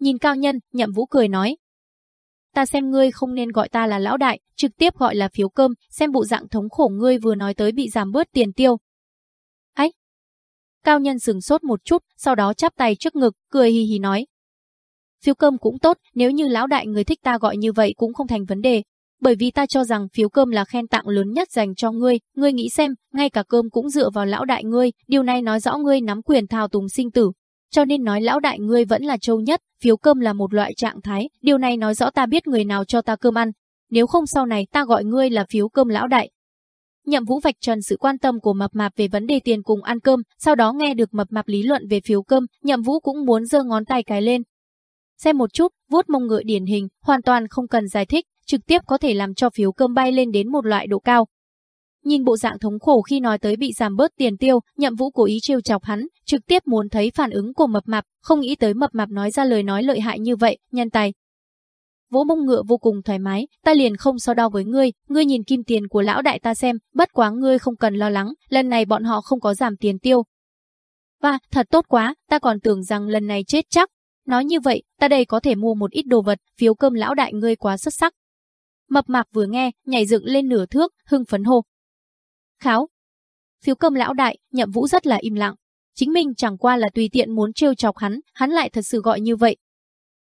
Nhìn cao nhân, nhậm vũ cười nói, ta xem ngươi không nên gọi ta là lão đại, trực tiếp gọi là phiếu cơm, xem bộ dạng thống khổ ngươi vừa nói tới bị giảm bớt tiền tiêu. Ách! Cao nhân sừng sốt một chút, sau đó chắp tay trước ngực, cười hì hì nói. Phiếu cơm cũng tốt, nếu như lão đại người thích ta gọi như vậy cũng không thành vấn đề. Bởi vì ta cho rằng phiếu cơm là khen tặng lớn nhất dành cho ngươi, ngươi nghĩ xem, ngay cả cơm cũng dựa vào lão đại ngươi, điều này nói rõ ngươi nắm quyền thao túng sinh tử, cho nên nói lão đại ngươi vẫn là châu nhất, phiếu cơm là một loại trạng thái, điều này nói rõ ta biết người nào cho ta cơm ăn, nếu không sau này ta gọi ngươi là phiếu cơm lão đại. Nhậm Vũ vạch trần sự quan tâm của Mập Mạp về vấn đề tiền cùng ăn cơm, sau đó nghe được Mập Mạp lý luận về phiếu cơm, Nhậm Vũ cũng muốn giơ ngón tay cái lên. Xem một chút, vuốt mông ngựa điển hình, hoàn toàn không cần giải thích, trực tiếp có thể làm cho phiếu cơm bay lên đến một loại độ cao, Nhìn bộ dạng thống khổ khi nói tới bị giảm bớt tiền tiêu, nhậm vũ cố ý trêu chọc hắn, trực tiếp muốn thấy phản ứng của mập mạp, không nghĩ tới mập mạp nói ra lời nói lợi hại như vậy, nhân tài. Vỗ mông ngựa vô cùng thoải mái, ta liền không so đo với ngươi, ngươi nhìn kim tiền của lão đại ta xem, bất quá ngươi không cần lo lắng, lần này bọn họ không có giảm tiền tiêu. Và, thật tốt quá, ta còn tưởng rằng lần này chết chắc. Nói như vậy, ta đây có thể mua một ít đồ vật, phiếu cơm lão đại ngươi quá xuất sắc. Mập mạp vừa nghe, nhảy dựng lên nửa thước, hưng phấn hô. Kháo. Phiếu cơm lão đại, nhậm vũ rất là im lặng. Chính mình chẳng qua là tùy tiện muốn trêu chọc hắn, hắn lại thật sự gọi như vậy.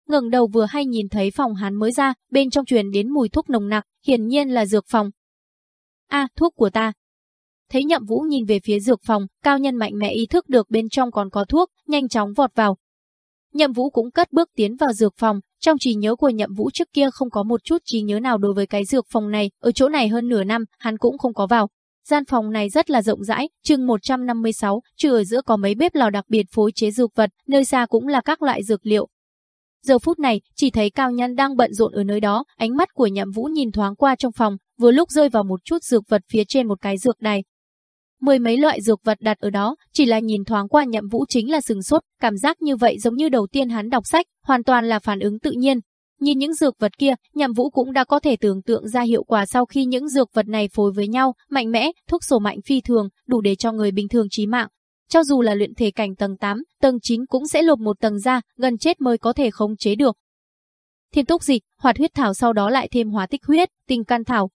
ngẩng đầu vừa hay nhìn thấy phòng hắn mới ra, bên trong truyền đến mùi thuốc nồng nặc, hiển nhiên là dược phòng. A, thuốc của ta. Thấy nhậm vũ nhìn về phía dược phòng, cao nhân mạnh mẽ ý thức được bên trong còn có thuốc, nhanh chóng vọt vào. Nhậm vũ cũng cất bước tiến vào dược phòng, trong trí nhớ của nhậm vũ trước kia không có một chút trí nhớ nào đối với cái dược phòng này, ở chỗ này hơn nửa năm, hắn cũng không có vào. Gian phòng này rất là rộng rãi, chừng 156, trừ ở giữa có mấy bếp lò đặc biệt phối chế dược vật, nơi xa cũng là các loại dược liệu. Giờ phút này, chỉ thấy cao nhân đang bận rộn ở nơi đó, ánh mắt của nhậm vũ nhìn thoáng qua trong phòng, vừa lúc rơi vào một chút dược vật phía trên một cái dược đài. Mười mấy loại dược vật đặt ở đó, chỉ là nhìn thoáng qua nhậm vũ chính là sừng sốt, cảm giác như vậy giống như đầu tiên hắn đọc sách, hoàn toàn là phản ứng tự nhiên, Nhìn những dược vật kia, nhậm vũ cũng đã có thể tưởng tượng ra hiệu quả sau khi những dược vật này phối với nhau, mạnh mẽ, thuốc sổ mạnh phi thường, đủ để cho người bình thường chí mạng. Cho dù là luyện thể cảnh tầng 8, tầng 9 cũng sẽ lột một tầng ra, gần chết mới có thể khống chế được. Thiên túc dịch, hoạt huyết thảo sau đó lại thêm hóa tích huyết, tinh can thảo.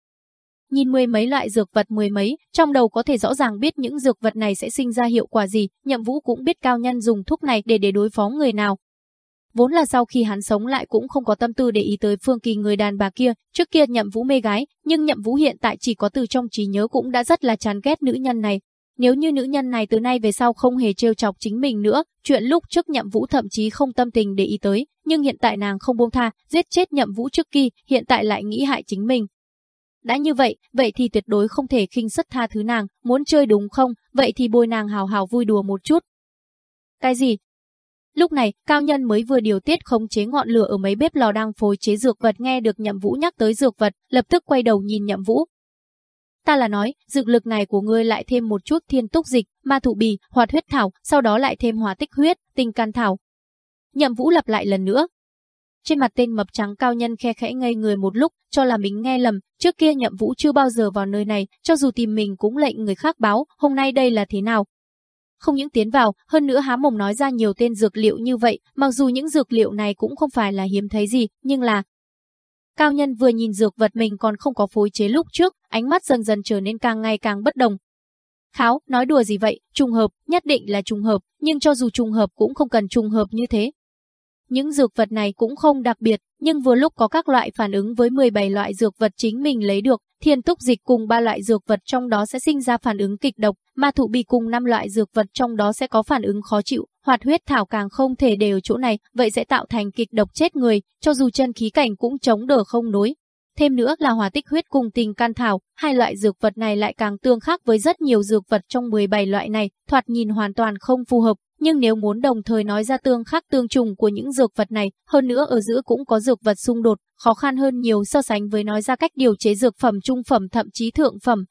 Nhìn mười mấy loại dược vật mười mấy, trong đầu có thể rõ ràng biết những dược vật này sẽ sinh ra hiệu quả gì, nhậm vũ cũng biết cao nhân dùng thuốc này để để đối phó người nào, Vốn là sau khi hắn sống lại cũng không có tâm tư để ý tới Phương Kỳ người đàn bà kia, trước kia nhậm vũ mê gái, nhưng nhậm vũ hiện tại chỉ có từ trong trí nhớ cũng đã rất là chán ghét nữ nhân này. Nếu như nữ nhân này từ nay về sau không hề trêu chọc chính mình nữa, chuyện lúc trước nhậm vũ thậm chí không tâm tình để ý tới, nhưng hiện tại nàng không buông tha, giết chết nhậm vũ trước kia, hiện tại lại nghĩ hại chính mình. Đã như vậy, vậy thì tuyệt đối không thể khinh sất tha thứ nàng, muốn chơi đúng không, vậy thì bồi nàng hào hào vui đùa một chút. Cái gì, Lúc này, cao nhân mới vừa điều tiết khống chế ngọn lửa ở mấy bếp lò đang phối chế dược vật nghe được Nhậm Vũ nhắc tới dược vật, lập tức quay đầu nhìn Nhậm Vũ. Ta là nói, dược lực này của ngươi lại thêm một chút thiên túc dịch, ma thụ bì, hoạt huyết thảo, sau đó lại thêm hóa tích huyết, tinh can thảo. Nhậm Vũ lặp lại lần nữa. Trên mặt tên mập trắng cao nhân khe khẽ ngây người một lúc, cho là mình nghe lầm, trước kia Nhậm Vũ chưa bao giờ vào nơi này, cho dù tìm mình cũng lệnh người khác báo, hôm nay đây là thế nào, không những tiến vào, hơn nữa há mồm nói ra nhiều tên dược liệu như vậy, mặc dù những dược liệu này cũng không phải là hiếm thấy gì, nhưng là... Cao nhân vừa nhìn dược vật mình còn không có phối chế lúc trước, ánh mắt dần dần trở nên càng ngày càng bất đồng. Kháo, nói đùa gì vậy, trùng hợp, nhất định là trùng hợp, nhưng cho dù trùng hợp cũng không cần trùng hợp như thế. Những dược vật này cũng không đặc biệt, nhưng vừa lúc có các loại phản ứng với 17 loại dược vật chính mình lấy được, thiên túc dịch cùng ba loại dược vật trong đó sẽ sinh ra phản ứng kịch độc, ma thụ bì cùng năm loại dược vật trong đó sẽ có phản ứng khó chịu, hoạt huyết thảo càng không thể đều chỗ này, vậy sẽ tạo thành kịch độc chết người, cho dù chân khí cảnh cũng chống đỡ không nối, Thêm nữa là hòa tích huyết cùng tình can thảo, hai loại dược vật này lại càng tương khắc với rất nhiều dược vật trong 17 loại này, thoạt nhìn hoàn toàn không phù hợp, nhưng nếu muốn đồng thời nói ra tương khắc tương trùng của những dược vật này, hơn nữa ở giữa cũng có dược vật xung đột, khó khăn hơn nhiều so sánh với nói ra cách điều chế dược phẩm trung phẩm thậm chí thượng phẩm.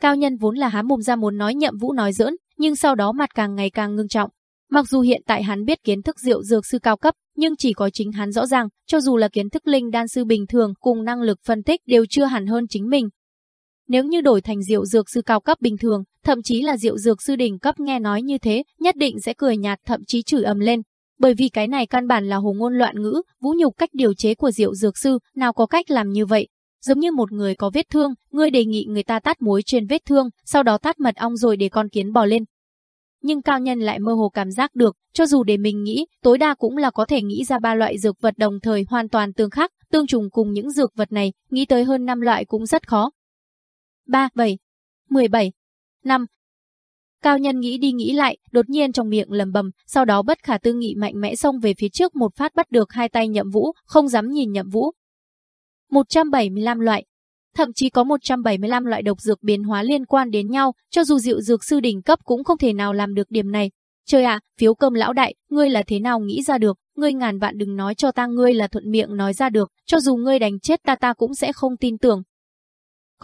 Cao nhân vốn là há mồm ra muốn nói nhậm vũ nói giỡn, nhưng sau đó mặt càng ngày càng ngưng trọng. Mặc dù hiện tại hắn biết kiến thức rượu dược sư cao cấp, nhưng chỉ có chính hắn rõ ràng, cho dù là kiến thức linh đan sư bình thường cùng năng lực phân tích đều chưa hẳn hơn chính mình, nếu như đổi thành rượu dược sư cao cấp bình thường, thậm chí là rượu dược sư đỉnh cấp nghe nói như thế, nhất định sẽ cười nhạt thậm chí chửi ầm lên. Bởi vì cái này căn bản là hồ ngôn loạn ngữ, vũ nhục cách điều chế của rượu dược sư, nào có cách làm như vậy. Giống như một người có vết thương, ngươi đề nghị người ta tát muối trên vết thương, sau đó tát mật ong rồi để con kiến bò lên. Nhưng cao nhân lại mơ hồ cảm giác được, cho dù để mình nghĩ, tối đa cũng là có thể nghĩ ra ba loại dược vật đồng thời hoàn toàn tương khắc, tương trùng cùng những dược vật này, nghĩ tới hơn năm loại cũng rất khó, 3, 7, 17, 5. Cao nhân nghĩ đi nghĩ lại, đột nhiên trong miệng lầm bầm, sau đó bất khả tư nghị mạnh mẽ xông về phía trước một phát bắt được hai tay nhậm vũ, không dám nhìn nhậm vũ. 175 loại. Thậm chí có 175 loại độc dược biến hóa liên quan đến nhau, cho dù dịu dược sư đỉnh cấp cũng không thể nào làm được điểm này. Trời ạ, phiếu cơm lão đại, ngươi là thế nào nghĩ ra được, ngươi ngàn vạn đừng nói cho ta ngươi là thuận miệng nói ra được, cho dù ngươi đánh chết ta ta cũng sẽ không tin tưởng,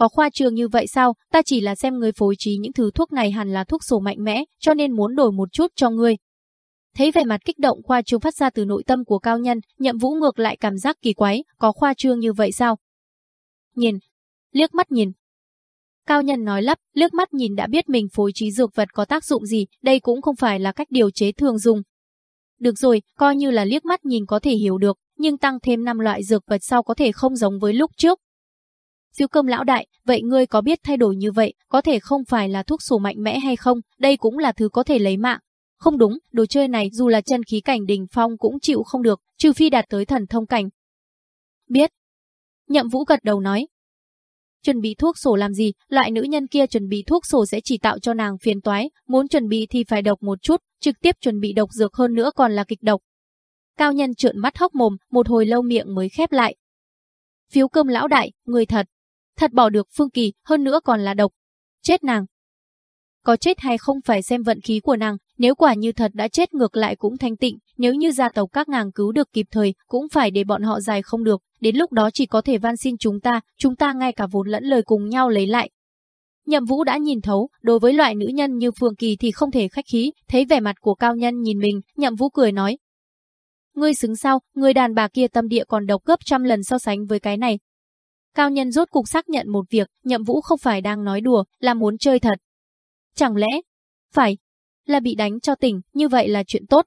có khoa trương như vậy sao, ta chỉ là xem ngươi phối trí những thứ thuốc này hẳn là thuốc sổ mạnh mẽ, cho nên muốn đổi một chút cho ngươi. Thấy vẻ mặt kích động khoa trương phát ra từ nội tâm của cao nhân, nhậm vũ ngược lại cảm giác kỳ quái, có khoa trương như vậy sao? Nhìn, liếc mắt nhìn. Cao nhân nói lắp, liếc mắt nhìn đã biết mình phối trí dược vật có tác dụng gì, đây cũng không phải là cách điều chế thường dùng. Được rồi, coi như là liếc mắt nhìn có thể hiểu được, nhưng tăng thêm 5 loại dược vật sau có thể không giống với lúc trước, Phiếu cơm lão đại, vậy ngươi có biết thay đổi như vậy, có thể không phải là thuốc sổ mạnh mẽ hay không, đây cũng là thứ có thể lấy mạng. Không đúng, đồ chơi này dù là chân khí cảnh đỉnh phong cũng chịu không được, trừ phi đạt tới thần thông cảnh. Biết. Nhậm Vũ gật đầu nói. Chuẩn bị thuốc sổ làm gì, loại nữ nhân kia chuẩn bị thuốc sổ sẽ chỉ tạo cho nàng phiền toái, muốn chuẩn bị thì phải độc một chút, trực tiếp chuẩn bị độc dược hơn nữa còn là kịch độc. Cao nhân trợn mắt hốc mồm, một hồi lâu miệng mới khép lại. Phiếu cơm lão đại, người thật. Thật bỏ được Phương Kỳ, hơn nữa còn là độc. Chết nàng. Có chết hay không phải xem vận khí của nàng, nếu quả như thật đã chết ngược lại cũng thanh tịnh, nếu như gia tộc các nàng cứu được kịp thời, cũng phải để bọn họ dài không được, đến lúc đó chỉ có thể van xin chúng ta, chúng ta ngay cả vốn lẫn lời cùng nhau lấy lại. Nhậm Vũ đã nhìn thấu, đối với loại nữ nhân như Phương Kỳ thì không thể khách khí, thấy vẻ mặt của cao nhân nhìn mình, Nhậm Vũ cười nói. Ngươi xứng sao, người đàn bà kia tâm địa còn độc gấp trăm lần so sánh với cái này. Cao nhân rốt cục xác nhận một việc, Nhậm Vũ không phải đang nói đùa, là muốn chơi thật. Chẳng lẽ, phải, là bị đánh cho tỉnh, như vậy là chuyện tốt.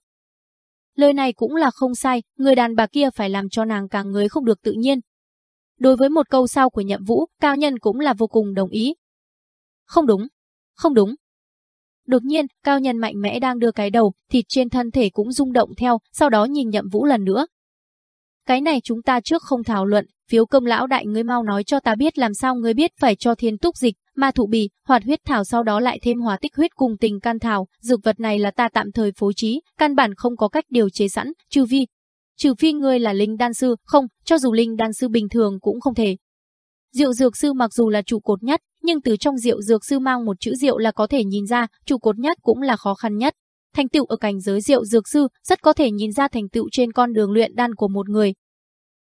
Lời này cũng là không sai, người đàn bà kia phải làm cho nàng càng người không được tự nhiên. Đối với một câu sau của nhậm vũ, cao nhân cũng là vô cùng đồng ý. Không đúng, không đúng. Đột nhiên, cao nhân mạnh mẽ đang đưa cái đầu, thịt trên thân thể cũng rung động theo, sau đó nhìn nhậm vũ lần nữa. Cái này chúng ta trước không thảo luận, phiếu công lão đại ngươi mau nói cho ta biết làm sao ngươi biết phải cho thiên túc dịch, ma thụ bì, hoạt huyết thảo sau đó lại thêm hòa tích huyết cùng tình can thảo, dược vật này là ta tạm thời phối trí, căn bản không có cách điều chế sẵn, trừ vi. Trừ phi ngươi là linh đan sư, không, cho dù linh đan sư bình thường cũng không thể. rượu dược sư mặc dù là trụ cột nhất, nhưng từ trong rượu dược sư mang một chữ rượu là có thể nhìn ra, trụ cột nhất cũng là khó khăn nhất. Thành tựu ở cảnh giới rượu dược sư rất có thể nhìn ra thành tựu trên con đường luyện đan của một người,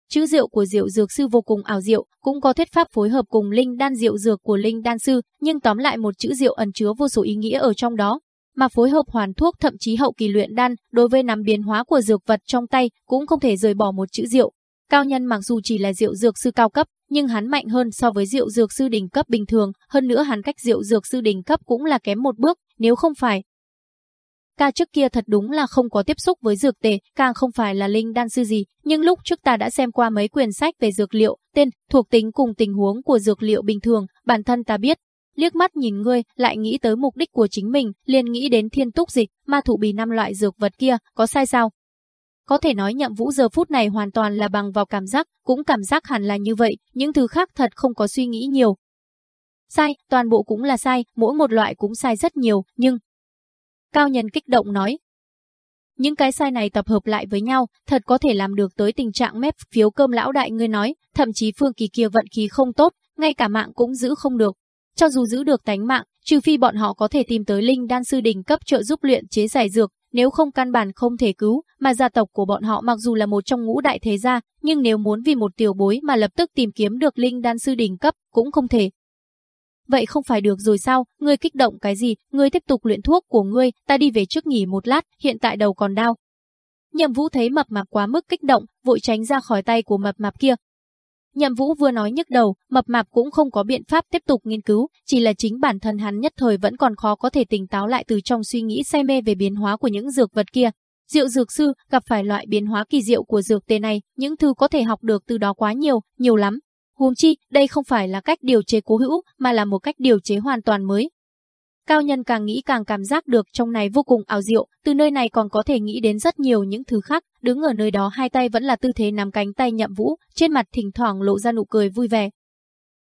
Chữ rượu của rượu dược sư vô cùng ảo diệu, cũng có thuyết pháp phối hợp cùng linh đan rượu dược của linh đan sư, nhưng tóm lại một chữ rượu ẩn chứa vô số ý nghĩa ở trong đó. Mà phối hợp hoàn thuốc thậm chí hậu kỳ luyện đan, đối với nắm biến hóa của dược vật trong tay, cũng không thể rời bỏ một chữ rượu. Cao nhân mặc dù chỉ là rượu dược sư cao cấp, nhưng hắn mạnh hơn so với rượu dược sư đỉnh cấp bình thường, hơn nữa hắn cách rượu dược sư đỉnh cấp cũng là kém một bước, nếu không phải, Ca trước kia thật đúng là không có tiếp xúc với dược tề, càng không phải là linh đan sư gì, nhưng lúc trước ta đã xem qua mấy quyển sách về dược liệu, tên, thuộc tính cùng tình huống của dược liệu bình thường, bản thân ta biết. Liếc mắt nhìn ngươi, lại nghĩ tới mục đích của chính mình, liền nghĩ đến thiên túc dịch, ma thủ bì năm loại dược vật kia, có sai sao? Có thể nói nhậm vũ giờ phút này hoàn toàn là bằng vào cảm giác, cũng cảm giác hẳn là như vậy, những thứ khác thật không có suy nghĩ nhiều. Sai, toàn bộ cũng là sai, mỗi một loại cũng sai rất nhiều, nhưng Cao nhân kích động nói. Những cái sai này tập hợp lại với nhau, thật có thể làm được tới tình trạng mép phiếu cơm lão đại ngươi nói, thậm chí phương kỳ kia vận khí không tốt, ngay cả mạng cũng giữ không được. Cho dù giữ được tánh mạng, trừ phi bọn họ có thể tìm tới linh đan sư đỉnh cấp trợ giúp luyện chế giải dược, nếu không căn bản không thể cứu, mà gia tộc của bọn họ mặc dù là một trong ngũ đại thế gia, nhưng nếu muốn vì một tiểu bối mà lập tức tìm kiếm được linh đan sư đỉnh cấp cũng không thể. Vậy không phải được rồi sao, ngươi kích động cái gì, ngươi tiếp tục luyện thuốc của ngươi, ta đi về trước nghỉ một lát, hiện tại đầu còn đau. Nhậm Vũ thấy mập mạp quá mức kích động, vội tránh ra khỏi tay của mập mạp kia. Nhậm Vũ vừa nói nhức đầu, mập mạp cũng không có biện pháp tiếp tục nghiên cứu, chỉ là chính bản thân hắn nhất thời vẫn còn khó có thể tỉnh táo lại từ trong suy nghĩ say mê về biến hóa của những dược vật kia. Diệu dược sư gặp phải loại biến hóa kỳ diệu của dược tề này, những thứ có thể học được từ đó quá nhiều, nhiều lắm, Huống chi, đây không phải là cách điều chế cố hữu, mà là một cách điều chế hoàn toàn mới. Cao nhân càng nghĩ càng cảm giác được trong này vô cùng ảo diệu, từ nơi này còn có thể nghĩ đến rất nhiều những thứ khác, đứng ở nơi đó hai tay vẫn là tư thế nắm cánh tay nhậm vũ, trên mặt thỉnh thoảng lộ ra nụ cười vui vẻ.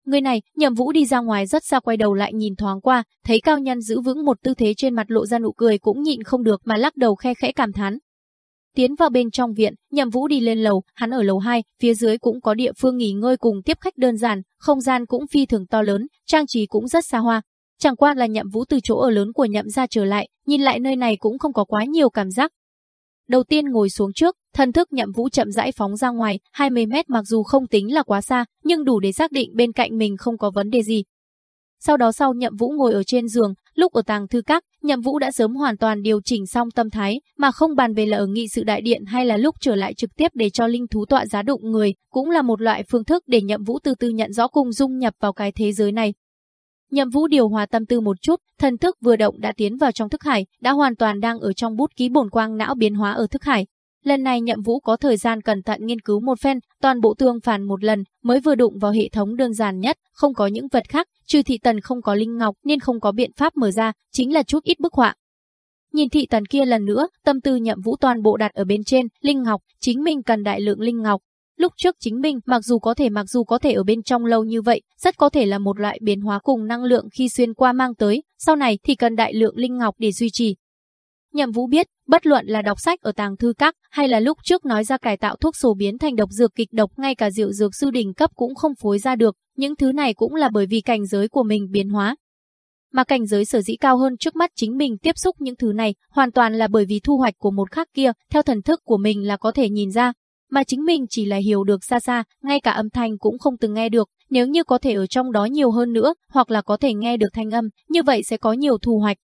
Người này, nhậm vũ đi ra ngoài rất xa quay đầu lại nhìn thoáng qua, thấy cao nhân giữ vững một tư thế trên mặt lộ ra nụ cười cũng nhịn không được mà lắc đầu khe khẽ cảm thán, Tiến vào bên trong viện, Nhậm Vũ đi lên lầu, hắn ở lầu 2, phía dưới cũng có địa phương nghỉ ngơi cùng tiếp khách đơn giản, không gian cũng phi thường to lớn, trang trí cũng rất xa hoa. Chẳng qua là Nhậm Vũ từ chỗ ở lớn của Nhậm gia trở lại, nhìn lại nơi này cũng không có quá nhiều cảm giác. Đầu tiên ngồi xuống trước, thân thức Nhậm Vũ chậm rãi phóng ra ngoài, 20 mét mặc dù không tính là quá xa, nhưng đủ để xác định bên cạnh mình không có vấn đề gì. Sau đó sau Nhậm Vũ ngồi ở trên giường, lúc ở tàng thư các, Nhậm Vũ đã sớm hoàn toàn điều chỉnh xong tâm thái, mà không bàn về là ở nghị sự đại điện hay là lúc trở lại trực tiếp để cho linh thú tọa giá đụng người, cũng là một loại phương thức để Nhậm Vũ từ từ nhận rõ cùng dung nhập vào cái thế giới này. Nhậm Vũ điều hòa tâm tư một chút, thần thức vừa động đã tiến vào trong thức hải, đã hoàn toàn đang ở trong bút ký bổn quang não biến hóa ở thức hải. Lần này Nhậm Vũ có thời gian cẩn thận nghiên cứu một phen, toàn bộ tương phản một lần, mới vừa đụng vào hệ thống đơn giản nhất, không có những vật khác, trừ thị tần không có linh ngọc nên không có biện pháp mở ra, chính là chút ít bức họa. Nhìn thị tần kia lần nữa, tâm tư Nhậm Vũ toàn bộ đặt ở bên trên, linh ngọc, chính mình cần đại lượng linh ngọc. Lúc trước chính mình, mặc dù có thể mặc dù có thể ở bên trong lâu như vậy, rất có thể là một loại biến hóa cùng năng lượng khi xuyên qua mang tới, sau này thì cần đại lượng linh ngọc để duy trì, Nhậm Vũ biết, bất luận là đọc sách ở tàng thư các hay là lúc trước nói ra cải tạo thuốc sổ biến thành độc dược kịch độc ngay cả rượu dược sư đỉnh cấp cũng không phối ra được, những thứ này cũng là bởi vì cảnh giới của mình biến hóa. Mà cảnh giới sở dĩ cao hơn trước mắt chính mình tiếp xúc những thứ này, hoàn toàn là bởi vì thu hoạch của một khác kia, theo thần thức của mình là có thể nhìn ra, mà chính mình chỉ là hiểu được xa xa, ngay cả âm thanh cũng không từng nghe được, nếu như có thể ở trong đó nhiều hơn nữa, hoặc là có thể nghe được thanh âm, như vậy sẽ có nhiều thu hoạch.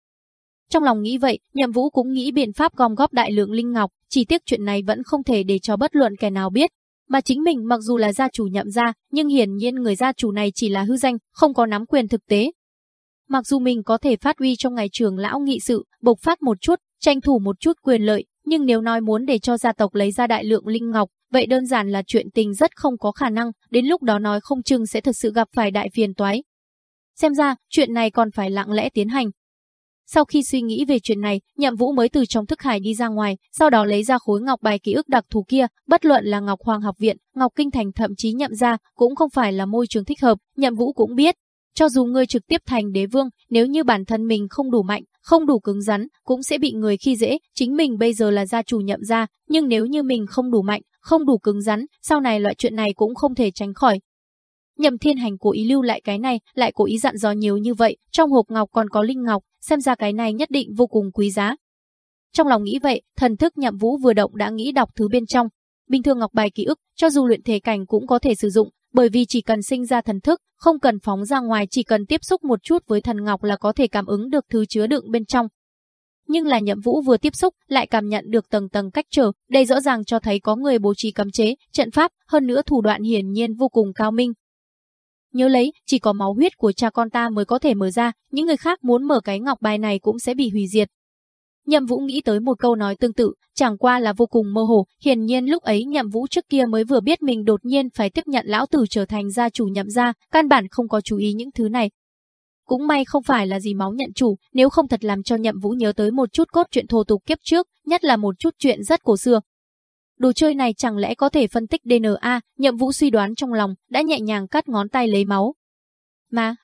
Trong lòng nghĩ vậy, Nhậm Vũ cũng nghĩ biện pháp gom góp đại lượng linh ngọc, chỉ tiếc chuyện này vẫn không thể để cho bất luận kẻ nào biết. Mà chính mình mặc dù là gia chủ nhậm gia, nhưng hiển nhiên người gia chủ này chỉ là hư danh, không có nắm quyền thực tế. Mặc dù mình có thể phát huy trong ngày trường lão nghị sự, bộc phát một chút, tranh thủ một chút quyền lợi, nhưng nếu nói muốn để cho gia tộc lấy ra đại lượng linh ngọc, vậy đơn giản là chuyện tình rất không có khả năng, đến lúc đó nói không chừng sẽ thật sự gặp phải đại phiền toái. Xem ra, chuyện này còn phải lặng lẽ tiến hành, sau khi suy nghĩ về chuyện này, Nhậm Vũ mới từ trong thức hải đi ra ngoài, sau đó lấy ra khối ngọc bài ký ức đặc thù kia, bất luận là Ngọc Hoàng học viện, Ngọc Kinh thành thậm chí Nhậm gia, cũng không phải là môi trường thích hợp, Nhậm Vũ cũng biết, cho dù ngươi trực tiếp thành đế vương, nếu như bản thân mình không đủ mạnh, không đủ cứng rắn, cũng sẽ bị người khi dễ, chính mình bây giờ là gia chủ Nhậm gia, nhưng nếu như mình không đủ mạnh, không đủ cứng rắn, sau này loại chuyện này cũng không thể tránh khỏi, Nhậm Thiên Hành cố ý lưu lại cái này, lại cố ý dặn dò nhiều như vậy, trong hộp ngọc còn có linh ngọc, xem ra cái này nhất định vô cùng quý giá. Trong lòng nghĩ vậy, thần thức Nhậm Vũ vừa động đã nghĩ đọc thứ bên trong. Bình thường ngọc bài ký ức, cho dù luyện thể cảnh cũng có thể sử dụng, bởi vì chỉ cần sinh ra thần thức, không cần phóng ra ngoài, chỉ cần tiếp xúc một chút với thần ngọc là có thể cảm ứng được thứ chứa đựng bên trong. Nhưng là Nhậm Vũ vừa tiếp xúc, lại cảm nhận được tầng tầng cách trở, đây rõ ràng cho thấy có người bố trí cấm chế, trận pháp, hơn nữa thủ đoạn hiển nhiên vô cùng cao minh, Nhớ lấy, chỉ có máu huyết của cha con ta mới có thể mở ra, những người khác muốn mở cái ngọc bài này cũng sẽ bị hủy diệt. Nhậm Vũ nghĩ tới một câu nói tương tự, chẳng qua là vô cùng mơ hồ, hiển nhiên lúc ấy Nhậm Vũ trước kia mới vừa biết mình đột nhiên phải tiếp nhận lão tử trở thành gia chủ Nhậm gia, căn bản không có chú ý những thứ này. Cũng may không phải là gì máu nhận chủ, nếu không thật làm cho Nhậm Vũ nhớ tới một chút cốt truyện thô tục kiếp trước, nhất là một chút chuyện rất cổ xưa, Đồ chơi này chẳng lẽ có thể phân tích DNA, nhậm vũ suy đoán trong lòng, đã nhẹ nhàng cắt ngón tay lấy máu. Mà,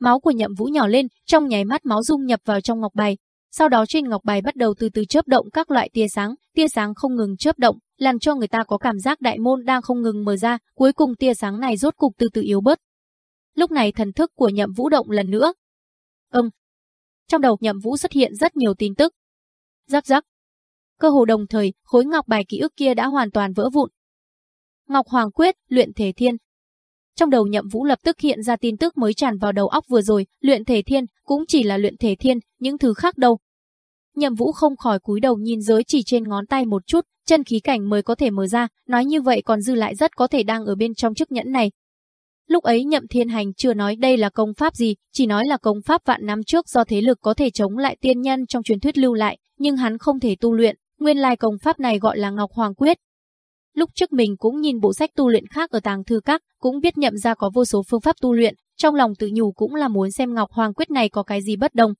máu của nhậm vũ nhỏ lên, trong nháy mắt máu dung nhập vào trong ngọc bài. Sau đó trên ngọc bài bắt đầu từ từ chớp động các loại tia sáng, tia sáng không ngừng chớp động, làm cho người ta có cảm giác đại môn đang không ngừng mở ra, cuối cùng tia sáng này rốt cục từ từ yếu bớt. Lúc này thần thức của nhậm vũ động lần nữa. Ừm. Trong đầu nhậm vũ xuất hiện rất nhiều tin tức. Rắc rắc, cơ hồ đồng thời, khối ngọc bài ký ức kia đã hoàn toàn vỡ vụn. Ngọc Hoàng Quyết, luyện thể thiên. Trong đầu Nhậm Vũ lập tức hiện ra tin tức mới tràn vào đầu óc vừa rồi, luyện thể thiên, cũng chỉ là luyện thể thiên, những thứ khác đâu. Nhậm Vũ không khỏi cúi đầu nhìn giới chỉ trên ngón tay một chút, chân khí cảnh mới có thể mở ra, nói như vậy còn dư lại rất có thể đang ở bên trong chiếc nhẫn này. Lúc ấy Nhậm Thiên Hành chưa nói đây là công pháp gì, chỉ nói là công pháp vạn năm trước do thế lực có thể chống lại tiên nhân trong truyền thuyết lưu lại, nhưng hắn không thể tu luyện, Nguyên lai công pháp này gọi là Ngọc Hoàng Quyết. Lúc trước mình cũng nhìn bộ sách tu luyện khác ở tàng thư các, cũng biết nhậm ra có vô số phương pháp tu luyện, trong lòng tự nhủ cũng là muốn xem Ngọc Hoàng Quyết này có cái gì bất đồng.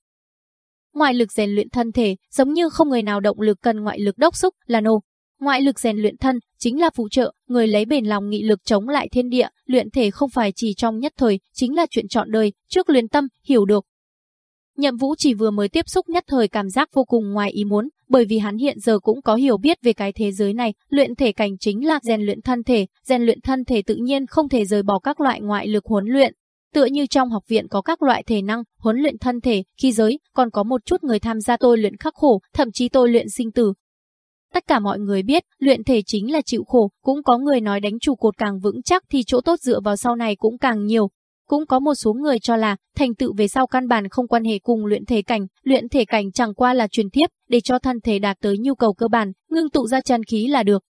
Ngoại lực rèn luyện thân thể, giống như không người nào động lực cần ngoại lực đốc xúc, là nô. Ngoại lực rèn luyện thân, chính là phụ trợ, người lấy bền lòng nghị lực chống lại thiên địa, luyện thể không phải chỉ trong nhất thời, chính là chuyện chọn đời, trước luyện tâm, hiểu được, Nhậm Vũ chỉ vừa mới tiếp xúc nhất thời cảm giác vô cùng ngoài ý muốn, bởi vì hắn hiện giờ cũng có hiểu biết về cái thế giới này, luyện thể cảnh chính là rèn luyện thân thể, rèn luyện thân thể tự nhiên không thể rời bỏ các loại ngoại lực huấn luyện. Tựa như trong học viện có các loại thể năng, huấn luyện thân thể, khi giới, còn có một chút người tham gia tôi luyện khắc khổ, thậm chí tôi luyện sinh tử. Tất cả mọi người biết, luyện thể chính là chịu khổ, cũng có người nói đánh trụ cột càng vững chắc thì chỗ tốt dựa vào sau này cũng càng nhiều, cũng có một số người cho là thành tựu về sau căn bản không quan hệ cùng luyện thể cảnh, luyện thể cảnh chẳng qua là truyền tiếp để cho thân thể đạt tới nhu cầu cơ bản, ngưng tụ ra chân khí là được.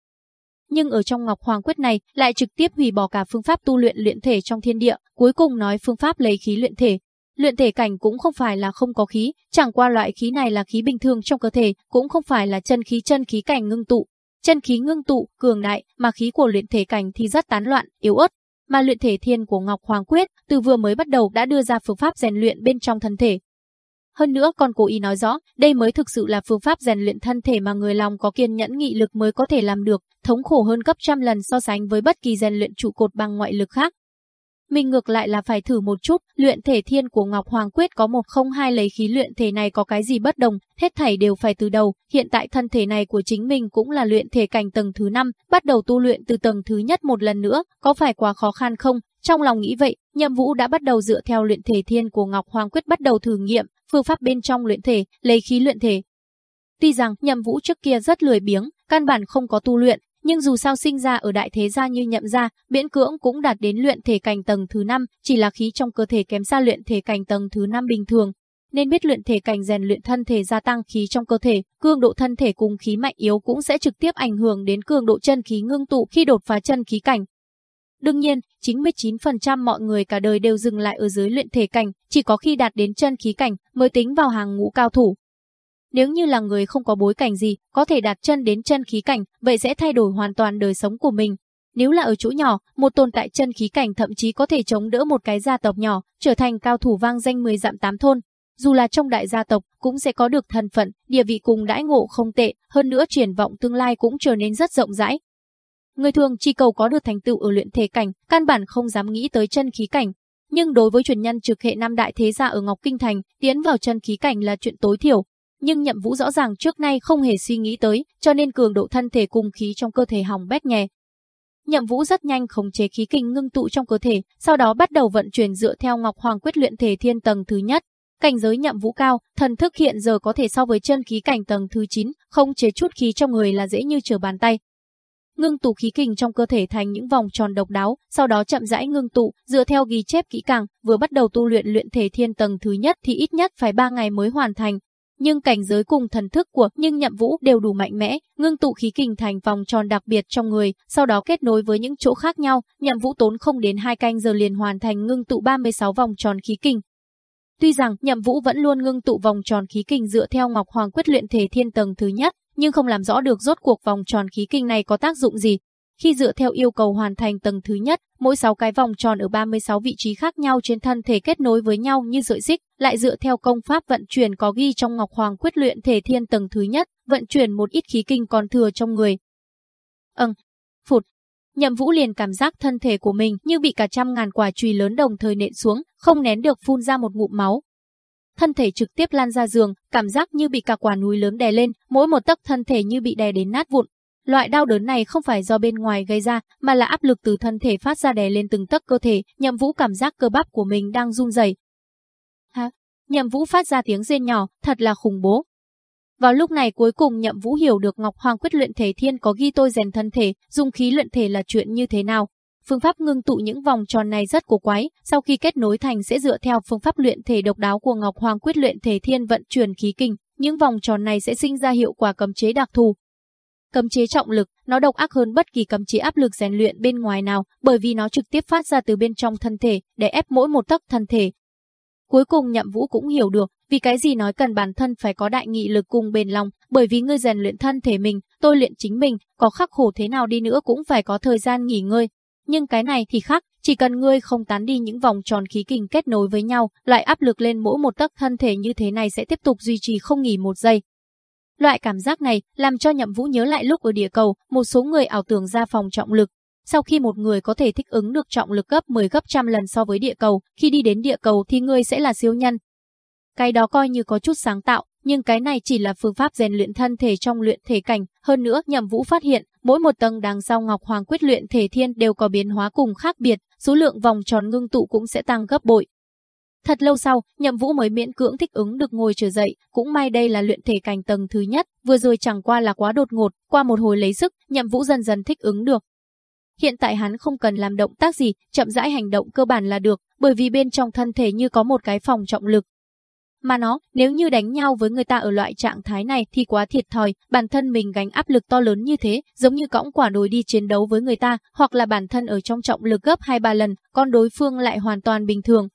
Nhưng ở trong Ngọc Hoàng Quyết này lại trực tiếp hủy bỏ cả phương pháp tu luyện luyện thể trong thiên địa, cuối cùng nói phương pháp lấy khí luyện thể. Luyện thể cảnh cũng không phải là không có khí, chẳng qua loại khí này là khí bình thường trong cơ thể, cũng không phải là chân khí chân khí cảnh ngưng tụ. chân khí ngưng tụ, cường đại, mà khí của luyện thể cảnh thì rất tán loạn, yếu ớt. Mà luyện thể thiên của Ngọc Hoàng Quyết từ vừa mới bắt đầu đã đưa ra phương pháp rèn luyện bên trong thân thể. Hơn nữa còn cố ý nói rõ, đây mới thực sự là phương pháp rèn luyện thân thể mà người lòng có kiên nhẫn nghị lực mới có thể làm được, thống khổ hơn gấp trăm lần so sánh với bất kỳ rèn luyện trụ cột bằng ngoại lực khác. Mình ngược lại là phải thử một chút, luyện thể thiên của Ngọc Hoàng Quyết có một không hai lấy khí luyện thể này có cái gì bất đồng, hết thảy đều phải từ đầu, hiện tại thân thể này của chính mình cũng là luyện thể cảnh tầng thứ 5, bắt đầu tu luyện từ tầng thứ nhất một lần nữa, có phải quá khó khăn không? Trong lòng nghĩ vậy, Nhậm Vũ đã bắt đầu dựa theo luyện thể thiên của Ngọc Hoàng Quyết bắt đầu thử nghiệm, phương pháp bên trong luyện thể, lấy khí luyện thể. Tuy rằng Nhậm Vũ trước kia rất lười biếng, căn bản không có tu luyện, nhưng dù sao sinh ra ở đại thế gia như nhậm gia, miễn cưỡng cũng đạt đến luyện thể cảnh tầng thứ 5, chỉ là khí trong cơ thể kém xa luyện thể cảnh tầng thứ 5 bình thường. Nên biết luyện thể cảnh rèn luyện thân thể gia tăng khí trong cơ thể, cường độ thân thể cùng khí mạnh yếu cũng sẽ trực tiếp ảnh hưởng đến cường độ chân khí ngưng tụ khi đột phá chân khí cảnh. Đương nhiên, 99% mọi người cả đời đều dừng lại ở dưới luyện thể cảnh, chỉ có khi đạt đến chân khí cảnh mới tính vào hàng ngũ cao thủ. Nếu như là người không có bối cảnh gì, có thể đặt chân đến chân khí cảnh, vậy sẽ thay đổi hoàn toàn đời sống của mình. Nếu là ở chỗ nhỏ, một tồn tại chân khí cảnh thậm chí có thể chống đỡ một cái gia tộc nhỏ, trở thành cao thủ vang danh 10 dặm tám thôn. Dù là trong đại gia tộc, cũng sẽ có được thân phận, địa vị cùng đãi ngộ không tệ, hơn nữa triển vọng tương lai cũng trở nên rất rộng rãi. Người thường chỉ cầu có được thành tựu ở luyện thể cảnh, căn bản không dám nghĩ tới chân khí cảnh. Nhưng đối với truyền nhân trực hệ năm đại thế gia ở Ngọc Kinh Thành, tiến vào chân khí cảnh là chuyện tối thiểu, nhưng Nhậm Vũ rõ ràng trước nay không hề suy nghĩ tới, cho nên cường độ thân thể cùng khí trong cơ thể hỏng bét nhè. Nhậm Vũ rất nhanh khống chế khí kinh ngưng tụ trong cơ thể, sau đó bắt đầu vận chuyển dựa theo Ngọc Hoàng quyết luyện thể thiên tầng thứ nhất. Cảnh giới Nhậm Vũ cao, thần thức hiện giờ có thể so với chân khí cảnh tầng thứ 9, không chế chút khí trong người là dễ như trở bàn tay. Ngưng tụ khí kinh trong cơ thể thành những vòng tròn độc đáo, sau đó chậm rãi ngưng tụ, dựa theo ghi chép kỹ càng, vừa bắt đầu tu luyện luyện thể thiên tầng thứ nhất thì ít nhất phải 3 ngày mới hoàn thành, nhưng cảnh giới cùng thần thức của nhưng nhậm vũ đều đủ mạnh mẽ, ngưng tụ khí kình thành vòng tròn đặc biệt trong người, sau đó kết nối với những chỗ khác nhau, nhậm vũ tốn không đến hai canh giờ liền hoàn thành ngưng tụ 36 vòng tròn khí kình. Tuy rằng nhậm vũ vẫn luôn ngưng tụ vòng tròn khí kình dựa theo Ngọc Hoàng quyết luyện thể thiên tầng thứ nhất, nhưng không làm rõ được rốt cuộc vòng tròn khí kinh này có tác dụng gì, khi dựa theo yêu cầu hoàn thành tầng thứ nhất, mỗi 6 cái vòng tròn ở 36 vị trí khác nhau trên thân thể kết nối với nhau như sợi xích, lại dựa theo công pháp vận chuyển có ghi trong Ngọc Hoàng quyết luyện thể thiên tầng thứ nhất, vận chuyển một ít khí kinh còn thừa trong người. Ừm, phụt. Nhậm Vũ liền cảm giác thân thể của mình như bị cả trăm ngàn quả chùy lớn đồng thời nện xuống, không nén được phun ra một ngụm máu. Thân thể trực tiếp lan ra giường, cảm giác như bị cả quả núi lớn đè lên, mỗi một tấc thân thể như bị đè đến nát vụn, Loại đau đớn này không phải do bên ngoài gây ra, mà là áp lực từ thân thể phát ra đè lên từng tấc cơ thể, Nhậm Vũ cảm giác cơ bắp của mình đang run rẩy. Hả? Nhậm Vũ phát ra tiếng rên nhỏ, thật là khủng bố. Vào lúc này cuối cùng Nhậm Vũ hiểu được Ngọc Hoàng quyết luyện thể thiên có ghi tôi rèn thân thể, dùng khí luyện thể là chuyện như thế nào. Phương pháp ngưng tụ những vòng tròn này rất cổ quái, sau khi kết nối thành sẽ dựa theo phương pháp luyện thể độc đáo của Ngọc Hoàng quyết luyện thể thiên vận chuyển khí kinh, những vòng tròn này sẽ sinh ra hiệu quả cấm chế đặc thù, Cấm chế trọng lực, nó độc ác hơn bất kỳ cấm chế áp lực rèn luyện bên ngoài nào, bởi vì nó trực tiếp phát ra từ bên trong thân thể, để ép mỗi một tấc thân thể. Cuối cùng Nhậm Vũ cũng hiểu được, vì cái gì nói cần bản thân phải có đại nghị lực cùng bền lòng, bởi vì ngươi rèn luyện thân thể mình, tôi luyện chính mình, có khắc khổ thế nào đi nữa cũng phải có thời gian nghỉ ngơi. Nhưng cái này thì khác, chỉ cần ngươi không tán đi những vòng tròn khí kinh kết nối với nhau, loại áp lực lên mỗi một tấc thân thể như thế này sẽ tiếp tục duy trì không nghỉ một giây. Loại cảm giác này làm cho Nhậm Vũ nhớ lại lúc ở địa cầu, một số người ảo tưởng ra phòng trọng lực. Sau khi một người có thể thích ứng được trọng lực gấp 10 gấp trăm lần so với địa cầu, khi đi đến địa cầu thì người sẽ là siêu nhân. Cái đó coi như có chút sáng tạo, nhưng cái này chỉ là phương pháp rèn luyện thân thể trong luyện thể cảnh. Hơn nữa, Nhậm Vũ phát hiện, mỗi một tầng đằng sau Ngọc Hoàng quyết luyện thể thiên đều có biến hóa cùng khác biệt, số lượng vòng tròn ngưng tụ cũng sẽ tăng gấp bội. Thật lâu sau, Nhậm Vũ mới miễn cưỡng thích ứng được ngồi trở dậy, cũng may đây là luyện thể cảnh tầng thứ nhất, vừa rồi chẳng qua là quá đột ngột, qua một hồi lấy sức, Nhậm Vũ dần dần thích ứng được. Hiện tại hắn không cần làm động tác gì, chậm rãi hành động cơ bản là được, bởi vì bên trong thân thể như có một cái phòng trọng lực. Mà nó, nếu như đánh nhau với người ta ở loại trạng thái này thì quá thiệt thòi, bản thân mình gánh áp lực to lớn như thế, giống như cõng quả đồi đi chiến đấu với người ta, hoặc là bản thân ở trong trọng lực gấp 2-3 lần, còn đối phương lại hoàn toàn bình thường,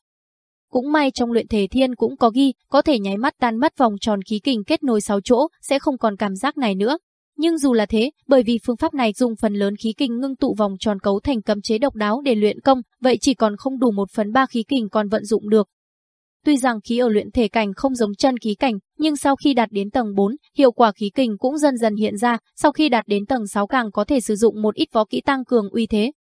cũng may trong luyện thể thiên cũng có ghi, có thể nháy mắt tan mất vòng tròn khí kình kết nối 6 chỗ, sẽ không còn cảm giác này nữa. Nhưng dù là thế, bởi vì phương pháp này dùng phần lớn khí kình ngưng tụ vòng tròn cấu thành cấm chế độc đáo để luyện công, vậy chỉ còn không đủ một phần ba khí kình còn vận dụng được. Tuy rằng khí ở luyện thể cảnh không giống chân khí cảnh, nhưng sau khi đạt đến tầng 4, hiệu quả khí kình cũng dần dần hiện ra, sau khi đạt đến tầng 6 càng có thể sử dụng một ít võ kỹ tăng cường uy thế.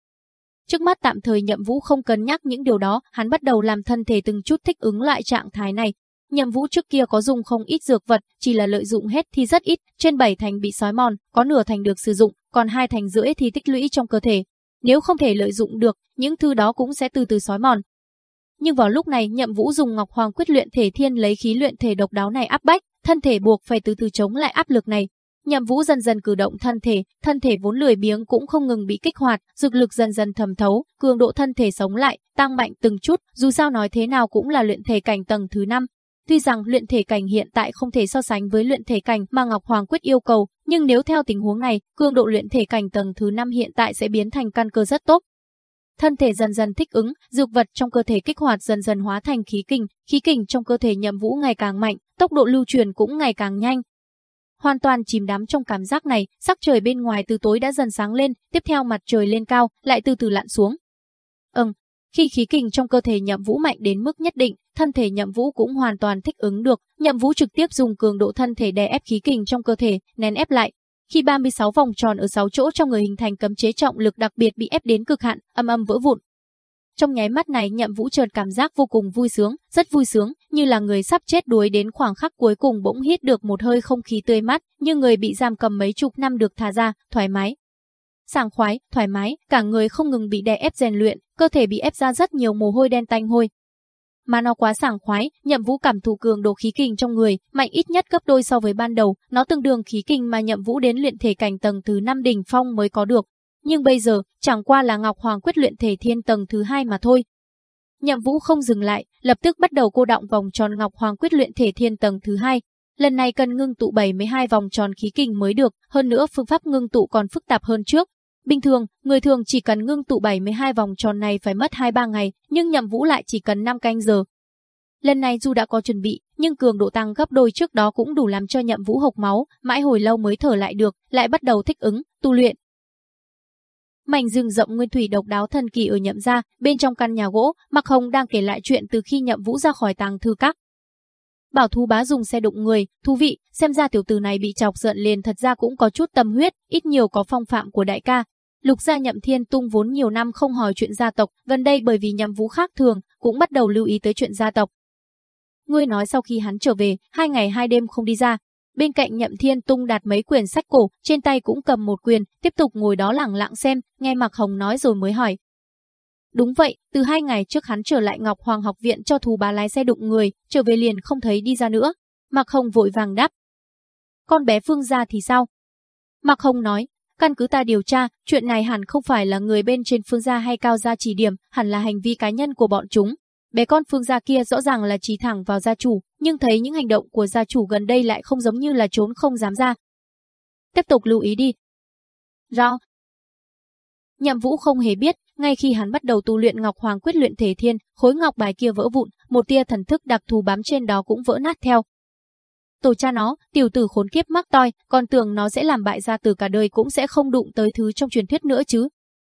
Trước mắt tạm thời Nhậm Vũ không cân nhắc những điều đó, hắn bắt đầu làm thân thể từng chút thích ứng lại trạng thái này. Nhậm Vũ trước kia có dùng không ít dược vật, chỉ là lợi dụng hết thì rất ít, trên 7 thành bị sói mòn, có nửa thành được sử dụng, còn hai thành rưỡi thì tích lũy trong cơ thể. Nếu không thể lợi dụng được, những thứ đó cũng sẽ từ từ sói mòn, nhưng vào lúc này Nhậm Vũ dùng Ngọc Hoàng quyết luyện thể thiên lấy khí luyện thể độc đáo này áp bách, thân thể buộc phải từ từ chống lại áp lực này. Nhậm Vũ dần dần cử động thân thể, thân thể vốn lười biếng cũng không ngừng bị kích hoạt, dược lực dần dần thẩm thấu, cường độ thân thể sống lại, tăng mạnh từng chút, dù sao nói thế nào cũng là luyện thể cảnh tầng thứ 5. Tuy rằng luyện thể cảnh hiện tại không thể so sánh với luyện thể cảnh mà Ngọc Hoàng quyết yêu cầu, nhưng nếu theo tình huống này, cường độ luyện thể cảnh tầng thứ 5 hiện tại sẽ biến thành căn cơ rất tốt, thân thể dần dần thích ứng, dược vật trong cơ thể kích hoạt dần dần hóa thành khí kình, khí kình trong cơ thể Nhậm Vũ ngày càng mạnh, tốc độ lưu truyền cũng ngày càng nhanh. Hoàn toàn chìm đắm trong cảm giác này, sắc trời bên ngoài từ tối đã dần sáng lên, tiếp theo mặt trời lên cao, lại từ từ lặn xuống. Ừm, khi khí kình trong cơ thể Nhậm Vũ mạnh đến mức nhất định, thân thể Nhậm Vũ cũng hoàn toàn thích ứng được, Nhậm Vũ trực tiếp dùng cường độ thân thể đè ép khí kình trong cơ thể, nén ép lại, khi 36 vòng tròn ở 6 chỗ trong người hình thành cấm chế trọng lực đặc biệt bị ép đến cực hạn, âm âm vỡ vụn. Trong nháy mắt này Nhậm Vũ chợt cảm giác vô cùng vui sướng, rất vui sướng, như là người sắp chết đuối đến khoảng khắc cuối cùng bỗng hít được một hơi không khí tươi mát, như người bị giam cầm mấy chục năm được thả ra, thoải mái. Sảng khoái, thoải mái, cả người không ngừng bị đè ép rèn luyện, cơ thể bị ép ra rất nhiều mồ hôi đen tanh hôi, mà nó quá sảng khoái, Nhậm Vũ cảm thụ cường độ khí kình trong người, mạnh ít nhất gấp đôi so với ban đầu, nó tương đương khí kình mà Nhậm Vũ đến luyện thể cảnh tầng thứ 5 đỉnh phong mới có được. Nhưng bây giờ, chẳng qua là Ngọc Hoàng quyết luyện thể thiên tầng thứ hai mà thôi. Nhậm Vũ không dừng lại, lập tức bắt đầu cô động vòng tròn Ngọc Hoàng quyết luyện thể thiên tầng thứ hai. Lần này cần ngưng tụ 72 vòng tròn khí kình mới được, hơn nữa phương pháp ngưng tụ còn phức tạp hơn trước, Bình thường, người thường chỉ cần ngưng tụ 72 vòng tròn này phải mất 2-3 ngày, nhưng nhậm vũ lại chỉ cần 5 canh giờ. Lần này dù đã có chuẩn bị, nhưng cường độ tăng gấp đôi trước đó cũng đủ làm cho nhậm vũ hộc máu, mãi hồi lâu mới thở lại được, lại bắt đầu thích ứng, tu luyện. Mảnh rừng rộng nguyên thủy độc đáo thần kỳ ở nhậm gia, bên trong căn nhà gỗ, Mặc Hồng đang kể lại chuyện từ khi nhậm vũ ra khỏi tàng thư các. Bảo Thu Bá dùng xe đụng người, thú vị, xem ra tiểu tử này bị chọc giận liền thật ra cũng có chút tâm huyết, ít nhiều có phong phạm của đại ca, Lục gia nhậm thiên tung vốn nhiều năm không hỏi chuyện gia tộc, gần đây bởi vì nhậm vũ khác thường, cũng bắt đầu lưu ý tới chuyện gia tộc. Ngươi nói sau khi hắn trở về, hai ngày hai đêm không đi ra. Bên cạnh nhậm thiên tung đặt mấy quyển sách cổ, trên tay cũng cầm một quyền, tiếp tục ngồi đó lặng lặng xem, nghe Mạc Hồng nói rồi mới hỏi. Đúng vậy, từ hai ngày trước hắn trở lại Ngọc Hoàng học viện cho thù bà lái xe đụng người, trở về liền không thấy đi ra nữa. Mạc Hồng vội vàng đáp. Con bé Phương gia thì sao? Mạc Hồng nói, Căn cứ ta điều tra, chuyện này hẳn không phải là người bên trên phương gia hay cao gia chỉ điểm, hẳn là hành vi cá nhân của bọn chúng. Bé con phương gia kia rõ ràng là trí thẳng vào gia chủ, nhưng thấy những hành động của gia chủ gần đây lại không giống như là trốn không dám ra. Tiếp tục lưu ý đi. Rõ. Nhậm Vũ không hề biết, ngay khi hắn bắt đầu tu luyện Ngọc Hoàng quyết luyện thể thiên, khối ngọc bài kia vỡ vụn, một tia thần thức đặc thù bám trên đó cũng vỡ nát theo, Tổ cha nó, tiểu tử khốn kiếp mắc toi, còn tưởng nó sẽ làm bại gia tử cả đời cũng sẽ không đụng tới thứ trong truyền thuyết nữa chứ.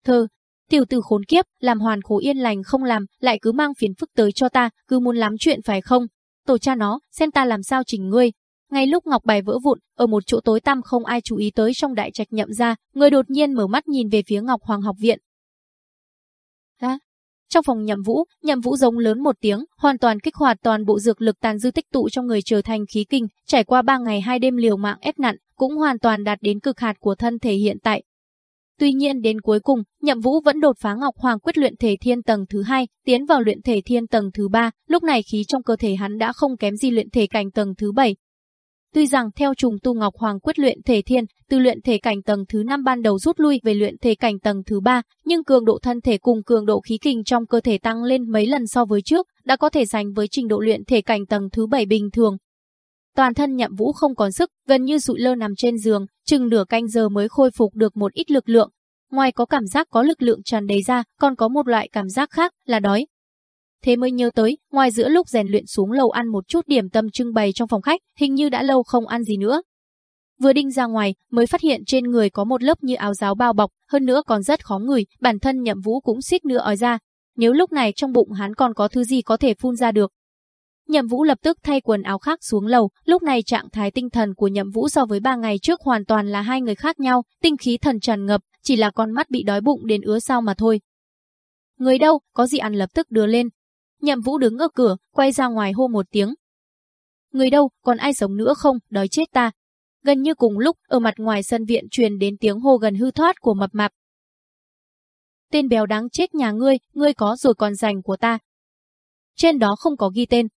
Thơ, tiểu tử khốn kiếp, làm hoàn khố yên lành không làm, lại cứ mang phiền phức tới cho ta, cứ muốn lắm chuyện phải không? Tổ cha nó, xem ta làm sao chỉnh ngươi. Ngay lúc ngọc bài vỡ vụn, ở một chỗ tối tăm không ai chú ý tới trong đại trạch nhậm ra, người đột nhiên mở mắt nhìn về phía Ngọc Hoàng học viện. À, trong phòng nhậm vũ, nhậm vũ giống lớn một tiếng, hoàn toàn kích hoạt toàn bộ dược lực tàn dư tích tụ trong người trở thành khí kinh, trải qua ba ngày hai đêm liều mạng ép nặn, cũng hoàn toàn đạt đến cực hạt của thân thể hiện tại. Tuy nhiên đến cuối cùng, Nhậm Vũ vẫn đột phá Ngọc Hoàng quyết luyện thể thiên tầng thứ hai, tiến vào luyện thể thiên tầng thứ ba, lúc này khí trong cơ thể hắn đã không kém gì luyện thể cảnh tầng thứ bảy, Tuy rằng theo trùng tu Ngọc Hoàng quyết luyện thể thiên, từ luyện thể cảnh tầng thứ 5 ban đầu rút lui về luyện thể cảnh tầng thứ 3, nhưng cường độ thân thể cùng cường độ khí kinh trong cơ thể tăng lên mấy lần so với trước, đã có thể sánh với trình độ luyện thể cảnh tầng thứ 7 bình thường. Toàn thân nhậm vũ không còn sức, gần như sụi lơ nằm trên giường, chừng nửa canh giờ mới khôi phục được một ít lực lượng. Ngoài có cảm giác có lực lượng tràn đầy ra, còn có một loại cảm giác khác là đói, thế mới nhớ tới, ngoài giữa lúc rèn luyện xuống lầu ăn một chút điểm tâm trưng bày trong phòng khách, hình như đã lâu không ăn gì nữa. vừa đinh ra ngoài mới phát hiện trên người có một lớp như áo giáo bao bọc, hơn nữa còn rất khó ngửi, bản thân Nhậm Vũ cũng suýt nữa ói ra. Nếu lúc này trong bụng hắn còn có thứ gì có thể phun ra được. Nhậm Vũ lập tức thay quần áo khác xuống lầu, lúc này trạng thái tinh thần của Nhậm Vũ so với ba ngày trước hoàn toàn là hai người khác nhau, tinh khí thần tràn ngập, chỉ là con mắt bị đói bụng đến ứa sao mà thôi. Người đâu, có gì ăn lập tức đưa lên. Nhậm Vũ đứng ở cửa, quay ra ngoài hô một tiếng. Người đâu, còn ai sống nữa không, đói chết ta. Gần như cùng lúc, ở mặt ngoài sân viện truyền đến tiếng hô gần hư thoát của mập mạp. Tên béo đáng chết nhà ngươi, ngươi có rồi còn dành của ta. Trên đó không có ghi tên.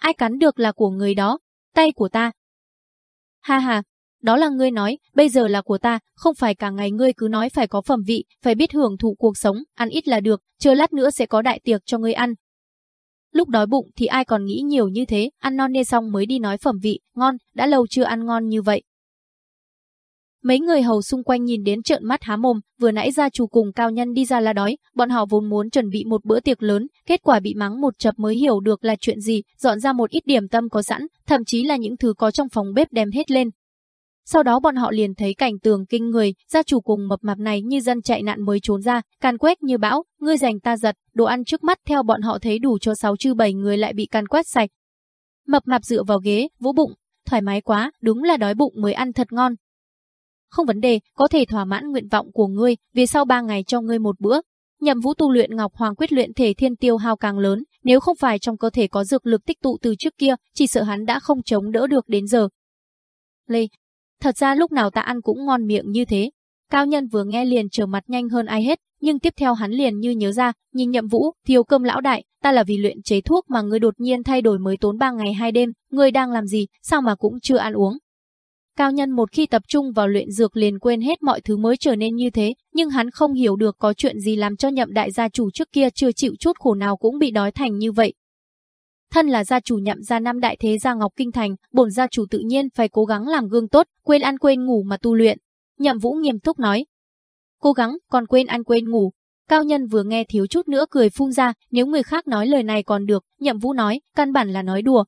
Ai cắn được là của người đó, tay của ta. Ha ha, đó là ngươi nói, bây giờ là của ta, không phải cả ngày ngươi cứ nói phải có phẩm vị, phải biết hưởng thụ cuộc sống, ăn ít là được, chờ lát nữa sẽ có đại tiệc cho ngươi ăn. Lúc đói bụng thì ai còn nghĩ nhiều như thế, ăn non nê xong mới đi nói phẩm vị, ngon, đã lâu chưa ăn ngon như vậy. Mấy người hầu xung quanh nhìn đến trợn mắt há mồm, vừa nãy gia chủ cùng cao nhân đi ra là đói, bọn họ vốn muốn chuẩn bị một bữa tiệc lớn, kết quả bị mắng một chập mới hiểu được là chuyện gì, dọn ra một ít điểm tâm có sẵn, thậm chí là những thứ có trong phòng bếp đem hết lên, sau đó bọn họ liền thấy cảnh tường kinh người, gia chủ cùng mập mạp này như dân chạy nạn mới trốn ra, can quét như bão, ngươi giành ta giật, đồ ăn trước mắt theo bọn họ thấy đủ cho sáu chư bảy người lại bị can quét sạch. Mập mạp dựa vào ghế, vỗ bụng, thoải mái quá, đúng là đói bụng mới ăn thật ngon. Không vấn đề, có thể thỏa mãn nguyện vọng của ngươi, về sau ba ngày cho ngươi một bữa. Nhậm vũ tu luyện Ngọc Hoàng quyết luyện thể thiên tiêu hao càng lớn, nếu không phải trong cơ thể có dược lực tích tụ từ trước kia, chỉ sợ hắn đã không chống đỡ được đến giờ. Lê, Thật ra lúc nào ta ăn cũng ngon miệng như thế. Cao nhân vừa nghe liền trở mặt nhanh hơn ai hết, nhưng tiếp theo hắn liền như nhớ ra, nhìn nhậm vũ, thiếu cơm lão đại, ta là vì luyện chế thuốc mà ngươi đột nhiên thay đổi mới tốn ba ngày hai đêm, ngươi đang làm gì, sao mà cũng chưa ăn uống. Cao nhân một khi tập trung vào luyện dược liền quên hết mọi thứ mới trở nên như thế, nhưng hắn không hiểu được có chuyện gì làm cho nhậm đại gia chủ trước kia chưa chịu chút khổ nào cũng bị đói thành như vậy, Thân là gia chủ nhậm gia năm đại thế gia Ngọc Kinh Thành, bổn gia chủ tự nhiên phải cố gắng làm gương tốt, quên ăn quên ngủ mà tu luyện. Nhậm Vũ nghiêm túc nói. Cố gắng, còn quên ăn quên ngủ. Cao nhân vừa nghe thiếu chút nữa cười phun ra, nếu người khác nói lời này còn được, Nhậm Vũ nói, căn bản là nói đùa.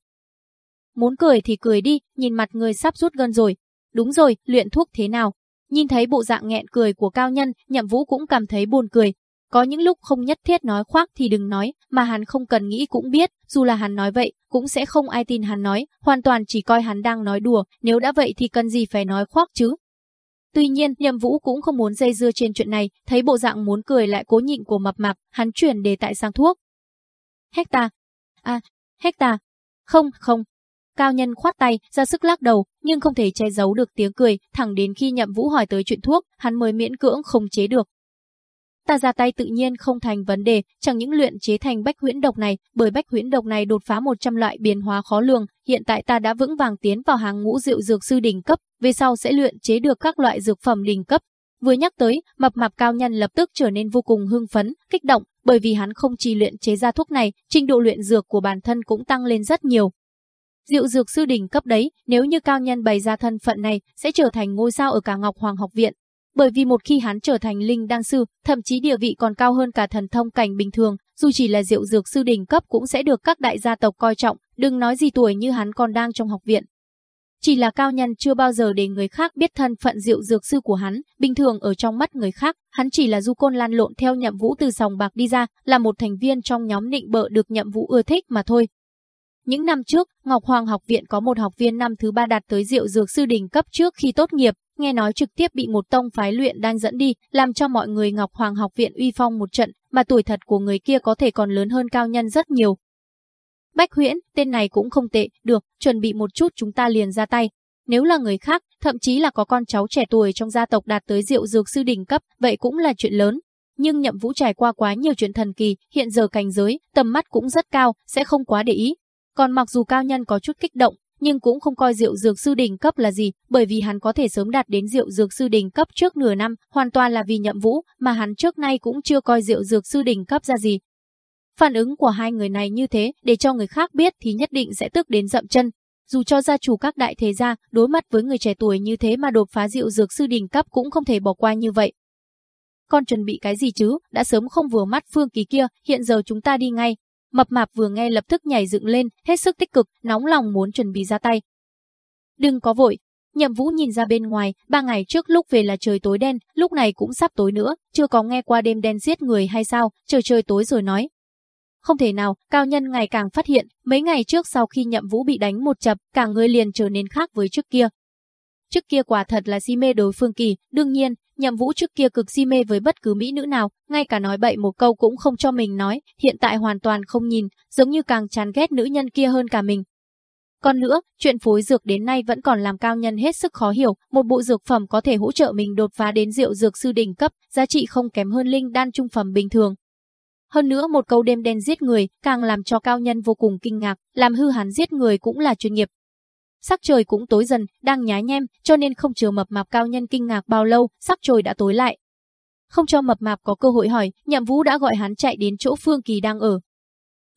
Muốn cười thì cười đi, nhìn mặt người sắp rút gân rồi. Đúng rồi, luyện thuốc thế nào? Nhìn thấy bộ dạng nghẹn cười của cao nhân, Nhậm Vũ cũng cảm thấy buồn cười, có những lúc không nhất thiết nói khoác thì đừng nói, mà hắn không cần nghĩ cũng biết, dù là hắn nói vậy, cũng sẽ không ai tin hắn nói, hoàn toàn chỉ coi hắn đang nói đùa, nếu đã vậy thì cần gì phải nói khoác chứ. Tuy nhiên, Nhậm Vũ cũng không muốn dây dưa trên chuyện này, thấy bộ dạng muốn cười lại cố nhịn của mập mạp, hắn chuyển đề tại sang thuốc. Hecta. À, hecta. Không, không. Cao nhân khoát tay, ra sức lắc đầu, nhưng không thể che giấu được tiếng cười, thẳng đến khi Nhậm Vũ hỏi tới chuyện thuốc, hắn mới miễn cưỡng không chế được, ta ra tay tự nhiên không thành vấn đề, chẳng những luyện chế thành bách huyễn độc này, bởi bách huyễn độc này đột phá 100 loại biến hóa khó lường, hiện tại ta đã vững vàng tiến vào hàng ngũ rượu dược sư đỉnh cấp, về sau sẽ luyện chế được các loại dược phẩm đỉnh cấp. Vừa nhắc tới, mập mạp cao nhân lập tức trở nên vô cùng hưng phấn, kích động, bởi vì hắn không chỉ luyện chế ra thuốc này, trình độ luyện dược của bản thân cũng tăng lên rất nhiều. Diệu dược sư đỉnh cấp đấy, nếu như cao nhân bày ra thân phận này, sẽ trở thành ngôi sao ở cả Ngọc Hoàng học viện, bởi vì một khi hắn trở thành linh đan sư, thậm chí địa vị còn cao hơn cả thần thông cảnh bình thường, dù chỉ là diệu dược sư đỉnh cấp cũng sẽ được các đại gia tộc coi trọng, đừng nói gì tuổi như hắn còn đang trong học viện. Chỉ là cao nhân chưa bao giờ để người khác biết thân phận diệu dược sư của hắn, bình thường ở trong mắt người khác, hắn chỉ là du côn lan lộn theo nhậm vũ từ sòng bạc đi ra, là một thành viên trong nhóm định bợ được nhậm vũ ưa thích mà thôi. Những năm trước, Ngọc Hoàng học viện có một học viên năm thứ ba đạt tới diệu dược sư đỉnh cấp trước khi tốt nghiệp, nghe nói trực tiếp bị một tông phái luyện đang dẫn đi, làm cho mọi người Ngọc Hoàng học viện uy phong một trận, mà tuổi thật của người kia có thể còn lớn hơn cao nhân rất nhiều. Bách Huyễn, tên này cũng không tệ, được, chuẩn bị một chút chúng ta liền ra tay. Nếu là người khác, thậm chí là có con cháu trẻ tuổi trong gia tộc đạt tới diệu dược sư đỉnh cấp, vậy cũng là chuyện lớn. Nhưng nhậm vũ trải qua quá nhiều chuyện thần kỳ, hiện giờ cảnh giới, tầm mắt cũng rất cao, sẽ không quá để ý. Còn mặc dù cao nhân có chút kích động, nhưng cũng không coi rượu dược sư đỉnh cấp là gì, bởi vì hắn có thể sớm đạt đến rượu dược sư đỉnh cấp trước nửa năm, hoàn toàn là vì nhậm vũ, mà hắn trước nay cũng chưa coi rượu dược sư đỉnh cấp ra gì. Phản ứng của hai người này như thế, để cho người khác biết thì nhất định sẽ tức đến dậm chân. Dù cho gia chủ các đại thế gia, đối mặt với người trẻ tuổi như thế mà đột phá rượu dược sư đỉnh cấp cũng không thể bỏ qua như vậy. Con chuẩn bị cái gì chứ, đã sớm không vừa mắt phương kỳ kia, hiện giờ chúng ta đi ngay, Mập mạp vừa nghe lập tức nhảy dựng lên, hết sức tích cực, nóng lòng muốn chuẩn bị ra tay. Đừng có vội, Nhậm Vũ nhìn ra bên ngoài, ba ngày trước lúc về là trời tối đen, lúc này cũng sắp tối nữa, chưa có nghe qua đêm đen giết người hay sao, trời trời tối rồi nói. Không thể nào, cao nhân ngày càng phát hiện, mấy ngày trước sau khi Nhậm Vũ bị đánh một chập, cả người liền trở nên khác với trước kia. Trước kia quả thật là si mê đối phương kỳ, đương nhiên, Nhậm Vũ trước kia cực si mê với bất cứ mỹ nữ nào, ngay cả nói bậy một câu cũng không cho mình nói, hiện tại hoàn toàn không nhìn, giống như càng chán ghét nữ nhân kia hơn cả mình. Còn nữa, chuyện phối dược đến nay vẫn còn làm cao nhân hết sức khó hiểu, một bộ dược phẩm có thể hỗ trợ mình đột phá đến rượu dược sư đỉnh cấp, giá trị không kém hơn linh đan trung phẩm bình thường. Hơn nữa một câu đêm đen giết người, càng làm cho cao nhân vô cùng kinh ngạc, làm hư hắn giết người cũng là chuyên nghiệp. Sắc trời cũng tối dần, đang nhá nhem, cho nên không chờ mập mạp cao nhân kinh ngạc bao lâu, sắc trời đã tối lại. Không cho mập mạp có cơ hội hỏi, nhậm vũ đã gọi hắn chạy đến chỗ Phương Kỳ đang ở,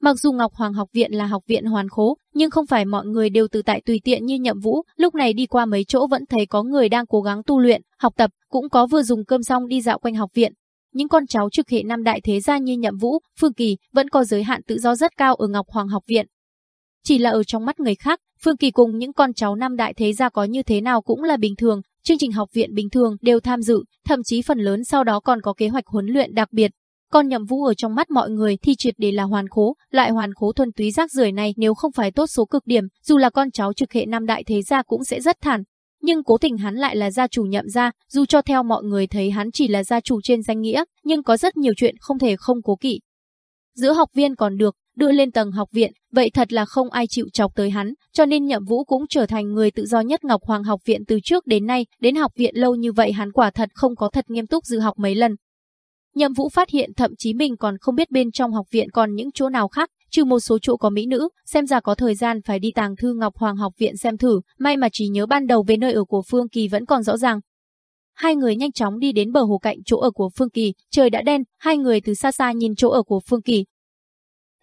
Mặc dù Ngọc Hoàng học viện là học viện hoàn khố, nhưng không phải mọi người đều tự tại tùy tiện như Nhậm Vũ, lúc này đi qua mấy chỗ vẫn thấy có người đang cố gắng tu luyện, học tập, cũng có vừa dùng cơm xong đi dạo quanh học viện. Những con cháu trực hệ năm đại thế gia như Nhậm Vũ, Phương Kỳ vẫn có giới hạn tự do rất cao ở Ngọc Hoàng học viện. Chỉ là ở trong mắt người khác, Phương Kỳ cùng những con cháu năm đại thế gia có như thế nào cũng là bình thường, chương trình học viện bình thường đều tham dự, thậm chí phần lớn sau đó còn có kế hoạch huấn luyện đặc biệt, con nhậm vũ ở trong mắt mọi người thì triệt để là hoàn khố, loại hoàn khố thuần túy rác rưởi này nếu không phải tốt số cực điểm, dù là con cháu trực hệ năm đại thế gia cũng sẽ rất thản. Nhưng cố tình hắn lại là gia chủ nhậm gia, dù cho theo mọi người thấy hắn chỉ là gia chủ trên danh nghĩa, nhưng có rất nhiều chuyện không thể không cố kỵ. Giữa học viên còn được, đưa lên tầng học viện, vậy thật là không ai chịu chọc tới hắn, cho nên Nhậm Vũ cũng trở thành người tự do nhất Ngọc Hoàng học viện từ trước đến nay, đến học viện lâu như vậy hắn quả thật không có thật nghiêm túc dự học mấy lần, Nhậm Vũ phát hiện thậm chí mình còn không biết bên trong học viện còn những chỗ nào khác, trừ một số chỗ có mỹ nữ, xem ra có thời gian phải đi tàng thư Ngọc Hoàng học viện xem thử, may mà chỉ nhớ ban đầu về nơi ở của Phương Kỳ vẫn còn rõ ràng. Hai người nhanh chóng đi đến bờ hồ cạnh chỗ ở của Phương Kỳ, trời đã đen, hai người từ xa xa nhìn chỗ ở của Phương Kỳ.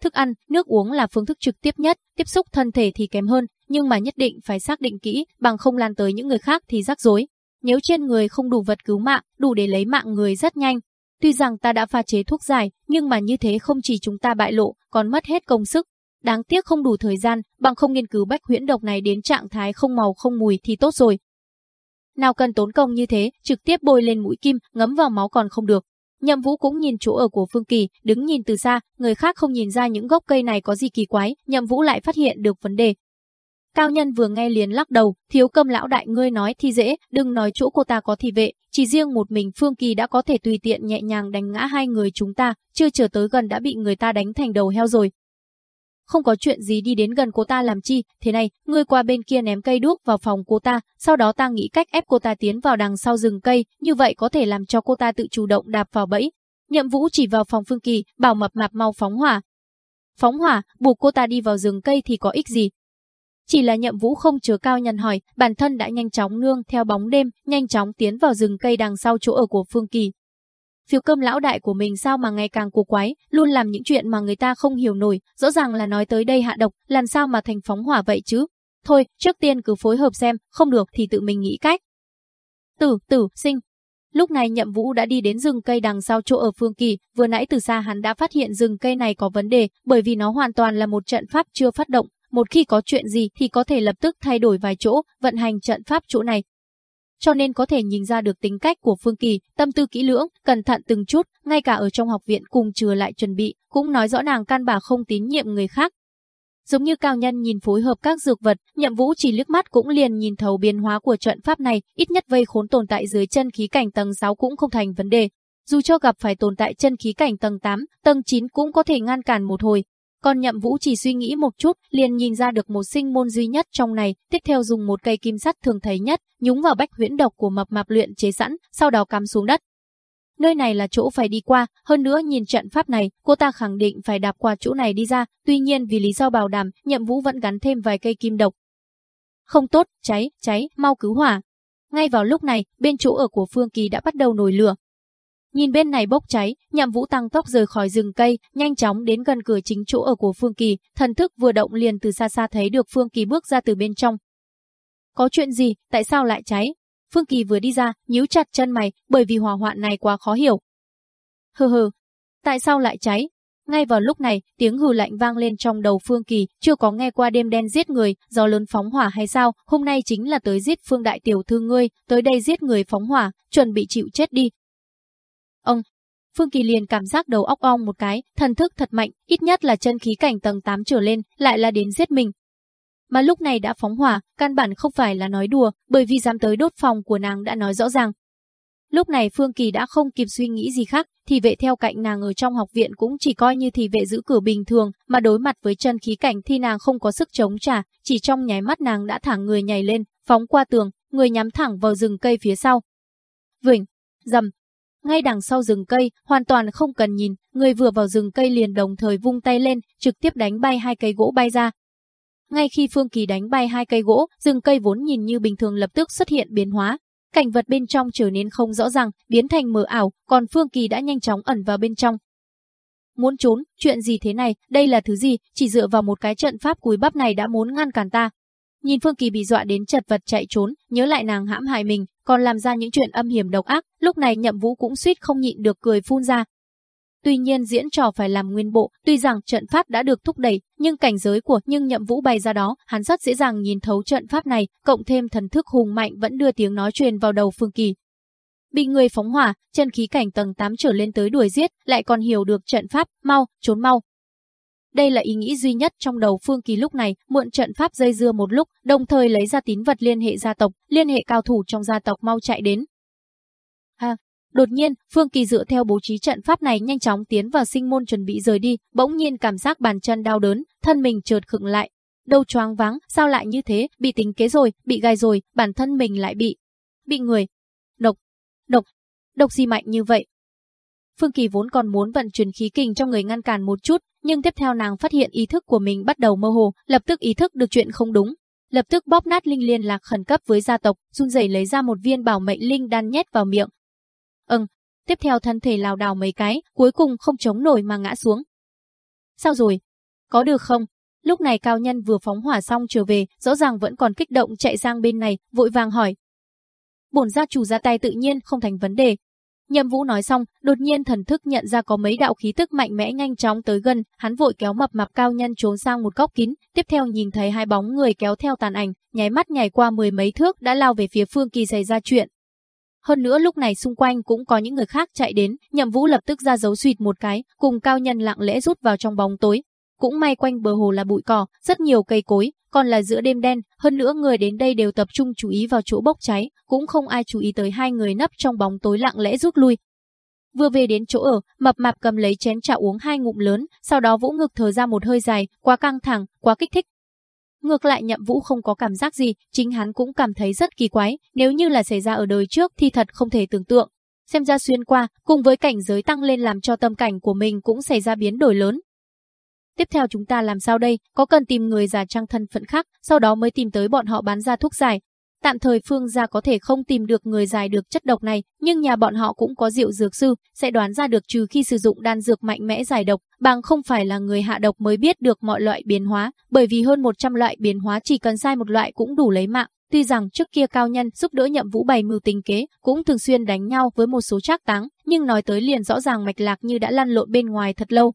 Thức ăn, nước uống là phương thức trực tiếp nhất, tiếp xúc thân thể thì kém hơn, nhưng mà nhất định phải xác định kỹ, bằng không lan tới những người khác thì rắc rối. Nếu trên người không đủ vật cứu mạng, đủ để lấy mạng người rất nhanh, Tuy rằng ta đã pha chế thuốc giải, nhưng mà như thế không chỉ chúng ta bại lộ, còn mất hết công sức. Đáng tiếc không đủ thời gian, bằng không nghiên cứu bách huyễn độc này đến trạng thái không màu không mùi thì tốt rồi. Nào cần tốn công như thế, trực tiếp bôi lên mũi kim, ngấm vào máu còn không được. Nhậm Vũ cũng nhìn chỗ ở của Phương Kỳ, đứng nhìn từ xa, người khác không nhìn ra những gốc cây này có gì kỳ quái, Nhậm Vũ lại phát hiện được vấn đề. Cao nhân vừa nghe liền lắc đầu, thiếu cơm lão đại ngươi nói thì dễ, đừng nói chỗ cô ta có thị vệ, chỉ riêng một mình Phương Kỳ đã có thể tùy tiện nhẹ nhàng đánh ngã hai người chúng ta, chưa chờ tới gần đã bị người ta đánh thành đầu heo rồi. Không có chuyện gì đi đến gần cô ta làm chi, thế này, ngươi qua bên kia ném cây đuốc vào phòng cô ta, sau đó ta nghĩ cách ép cô ta tiến vào đằng sau rừng cây, như vậy có thể làm cho cô ta tự chủ động đạp vào bẫy. Nhậm Vũ chỉ vào phòng Phương Kỳ, bảo mập mạp mau phóng hỏa. Phóng hỏa, buộc cô ta đi vào rừng cây thì có ích gì, chỉ là nhậm vũ không chứa cao nhân hỏi, bản thân đã nhanh chóng nương theo bóng đêm, nhanh chóng tiến vào rừng cây đằng sau chỗ ở của Phương Kỳ. Phiếu cơm lão đại của mình sao mà ngày càng cổ quái, luôn làm những chuyện mà người ta không hiểu nổi, rõ ràng là nói tới đây hạ độc, làm sao mà thành phóng hỏa vậy chứ? Thôi, trước tiên cứ phối hợp xem, không được thì tự mình nghĩ cách. Tử, tử, sinh, Lúc này Nhậm Vũ đã đi đến rừng cây đằng sau chỗ ở Phương Kỳ, vừa nãy từ xa hắn đã phát hiện rừng cây này có vấn đề, bởi vì nó hoàn toàn là một trận pháp chưa phát động, một khi có chuyện gì thì có thể lập tức thay đổi vài chỗ, vận hành trận pháp chỗ này. Cho nên có thể nhìn ra được tính cách của Phương Kỳ, tâm tư kỹ lưỡng, cẩn thận từng chút, ngay cả ở trong học viện cùng chừa lại chuẩn bị, cũng nói rõ nàng căn bà không tín nhiệm người khác. Giống như cao nhân nhìn phối hợp các dược vật, nhậm vũ chỉ liếc mắt cũng liền nhìn thấu biến hóa của trận pháp này, ít nhất vây khốn tồn tại dưới chân khí cảnh tầng 6 cũng không thành vấn đề. Dù cho gặp phải tồn tại chân khí cảnh tầng 8, tầng 9 cũng có thể ngăn cản một hồi, còn nhậm vũ chỉ suy nghĩ một chút, liền nhìn ra được một sinh môn duy nhất trong này, tiếp theo dùng một cây kim sắt thường thấy nhất, nhúng vào bách huyễn độc của mập mạp luyện chế sẵn, sau đó cắm xuống đất. Nơi này là chỗ phải đi qua, hơn nữa nhìn trận pháp này, cô ta khẳng định phải đạp qua chỗ này đi ra, tuy nhiên vì lý do bảo đảm, nhậm vũ vẫn gắn thêm vài cây kim độc. Không tốt, cháy, cháy, mau cứu hỏa. Ngay vào lúc này, bên chỗ ở của Phương Kỳ đã bắt đầu nổi lửa, Nhìn bên này bốc cháy, nhậm vũ tăng tốc rời khỏi rừng cây, nhanh chóng đến gần cửa chính chỗ ở của Phương Kỳ, thần thức vừa động liền từ xa xa thấy được Phương Kỳ bước ra từ bên trong. Có chuyện gì, tại sao lại cháy? Phương Kỳ vừa đi ra, nhíu chặt chân mày, bởi vì hỏa hoạn này quá khó hiểu. Hừ hừ, tại sao lại cháy? Ngay vào lúc này, tiếng hừ lạnh vang lên trong đầu Phương Kỳ, chưa có nghe qua đêm đen giết người, gió lớn phóng hỏa hay sao, hôm nay chính là tới giết Phương đại tiểu thư ngươi, tới đây giết người phóng hỏa, chuẩn bị chịu chết đi. Ông, Phương Kỳ liền cảm giác đầu óc ong một cái, thần thức thật mạnh, ít nhất là chân khí cảnh tầng 8 trở lên, lại là đến giết mình. Mà lúc này đã phóng hỏa, căn bản không phải là nói đùa, bởi vì dám tới đốt phòng của nàng đã nói rõ ràng. Lúc này Phương Kỳ đã không kịp suy nghĩ gì khác, thì vệ theo cạnh nàng ở trong học viện cũng chỉ coi như thì vệ giữ cửa bình thường, mà đối mặt với chân khí cảnh thì nàng không có sức chống trả, chỉ trong nháy mắt nàng đã thẳng người nhảy lên, phóng qua tường, người nhắm thẳng vào rừng cây phía sau. Vỉnh, dầm, ngay đằng sau rừng cây, hoàn toàn không cần nhìn, người vừa vào rừng cây liền đồng thời vung tay lên, trực tiếp đánh bay hai cây gỗ bay ra. Ngay khi Phương Kỳ đánh bay hai cây gỗ, rừng cây vốn nhìn như bình thường lập tức xuất hiện biến hóa. Cảnh vật bên trong trở nên không rõ ràng, biến thành mờ ảo, còn Phương Kỳ đã nhanh chóng ẩn vào bên trong. Muốn trốn, chuyện gì thế này, đây là thứ gì, chỉ dựa vào một cái trận pháp cúi bắp này đã muốn ngăn cản ta, Nhìn Phương Kỳ bị dọa đến chật vật chạy trốn, nhớ lại nàng hãm hại mình, còn làm ra những chuyện âm hiểm độc ác, lúc này Nhậm Vũ cũng suýt không nhịn được cười phun ra. Tuy nhiên diễn trò phải làm nguyên bộ, tuy rằng trận pháp đã được thúc đẩy, nhưng cảnh giới của nhưng Nhậm Vũ bày ra đó, hắn rất dễ dàng nhìn thấu trận pháp này, cộng thêm thần thức hùng mạnh vẫn đưa tiếng nói truyền vào đầu Phương Kỳ. Bị người phóng hỏa, chân khí cảnh tầng 8 trở lên tới đuổi giết, lại còn hiểu được trận pháp, mau, trốn mau, đây là ý nghĩ duy nhất trong đầu Phương Kỳ lúc này, mượn trận pháp dây dưa một lúc, đồng thời lấy ra tín vật liên hệ gia tộc, liên hệ cao thủ trong gia tộc mau chạy đến. Ha, đột nhiên, Phương Kỳ dựa theo bố trí trận pháp này nhanh chóng tiến vào sinh môn chuẩn bị rời đi, bỗng nhiên cảm giác bàn chân đau đớn, thân mình chợt khựng lại. Đầu choáng váng, sao lại như thế, bị tính kế rồi, bị gai rồi, bản thân mình lại bị bị người độc, độc, độc gì mạnh như vậy, Phương Kỳ vốn còn muốn vận chuyển khí kình trong người ngăn cản một chút, nhưng tiếp theo nàng phát hiện ý thức của mình bắt đầu mơ hồ, lập tức ý thức được chuyện không đúng. Lập tức bóp nát linh liên lạc khẩn cấp với gia tộc, run rẩy lấy ra một viên bảo mệnh linh đan nhét vào miệng. Ừm, tiếp theo thân thể lào đảo mấy cái, cuối cùng không chống nổi mà ngã xuống. Sao rồi? Có được không? Lúc này cao nhân vừa phóng hỏa xong trở về, rõ ràng vẫn còn kích động chạy sang bên này, vội vàng hỏi. Bổn gia chủ ra tay tự nhiên không thành vấn đề, Nhậm Vũ nói xong, đột nhiên thần thức nhận ra có mấy đạo khí tức mạnh mẽ nhanh chóng tới gần, hắn vội kéo mập mạp cao nhân trốn sang một góc kín, tiếp theo nhìn thấy hai bóng người kéo theo tàn ảnh, nháy mắt nhảy qua mười mấy thước đã lao về phía Phương Kỳ xảy ra chuyện. Hơn nữa lúc này xung quanh cũng có những người khác chạy đến, Nhậm Vũ lập tức ra dấu suyệt một cái, cùng cao nhân lặng lẽ rút vào trong bóng tối. Cũng may quanh bờ hồ là bụi cỏ, rất nhiều cây cối, còn là giữa đêm đen, hơn nữa người đến đây đều tập trung chú ý vào chỗ bốc cháy, cũng không ai chú ý tới hai người nấp trong bóng tối lặng lẽ rút lui. Vừa về đến chỗ ở, mập mạp cầm lấy chén trà uống hai ngụm lớn, sau đó vỗ ngực thở ra một hơi dài, quá căng thẳng, quá kích thích. Ngược lại nhậm vũ không có cảm giác gì, chính hắn cũng cảm thấy rất kỳ quái, nếu như là xảy ra ở đời trước thì thật không thể tưởng tượng. Xem ra xuyên qua, cùng với cảnh giới tăng lên làm cho tâm cảnh của mình cũng xảy ra biến đổi lớn, Tiếp theo chúng ta làm sao đây, có cần tìm người giả trang thân phận khác, sau đó mới tìm tới bọn họ bán ra thuốc giải. Tạm thời Phương gia có thể không tìm được người giải được chất độc này, nhưng nhà bọn họ cũng có rượu dược sư, sẽ đoán ra được trừ khi sử dụng đan dược mạnh mẽ giải độc, bằng không phải là người hạ độc mới biết được mọi loại biến hóa, bởi vì hơn 100 loại biến hóa chỉ cần sai một loại cũng đủ lấy mạng. Tuy rằng trước kia cao nhân giúp đỡ nhậm vũ bày mưu tình kế, cũng thường xuyên đánh nhau với một số trác táng, nhưng nói tới liền rõ ràng mạch lạc như đã lăn lộn bên ngoài thật lâu,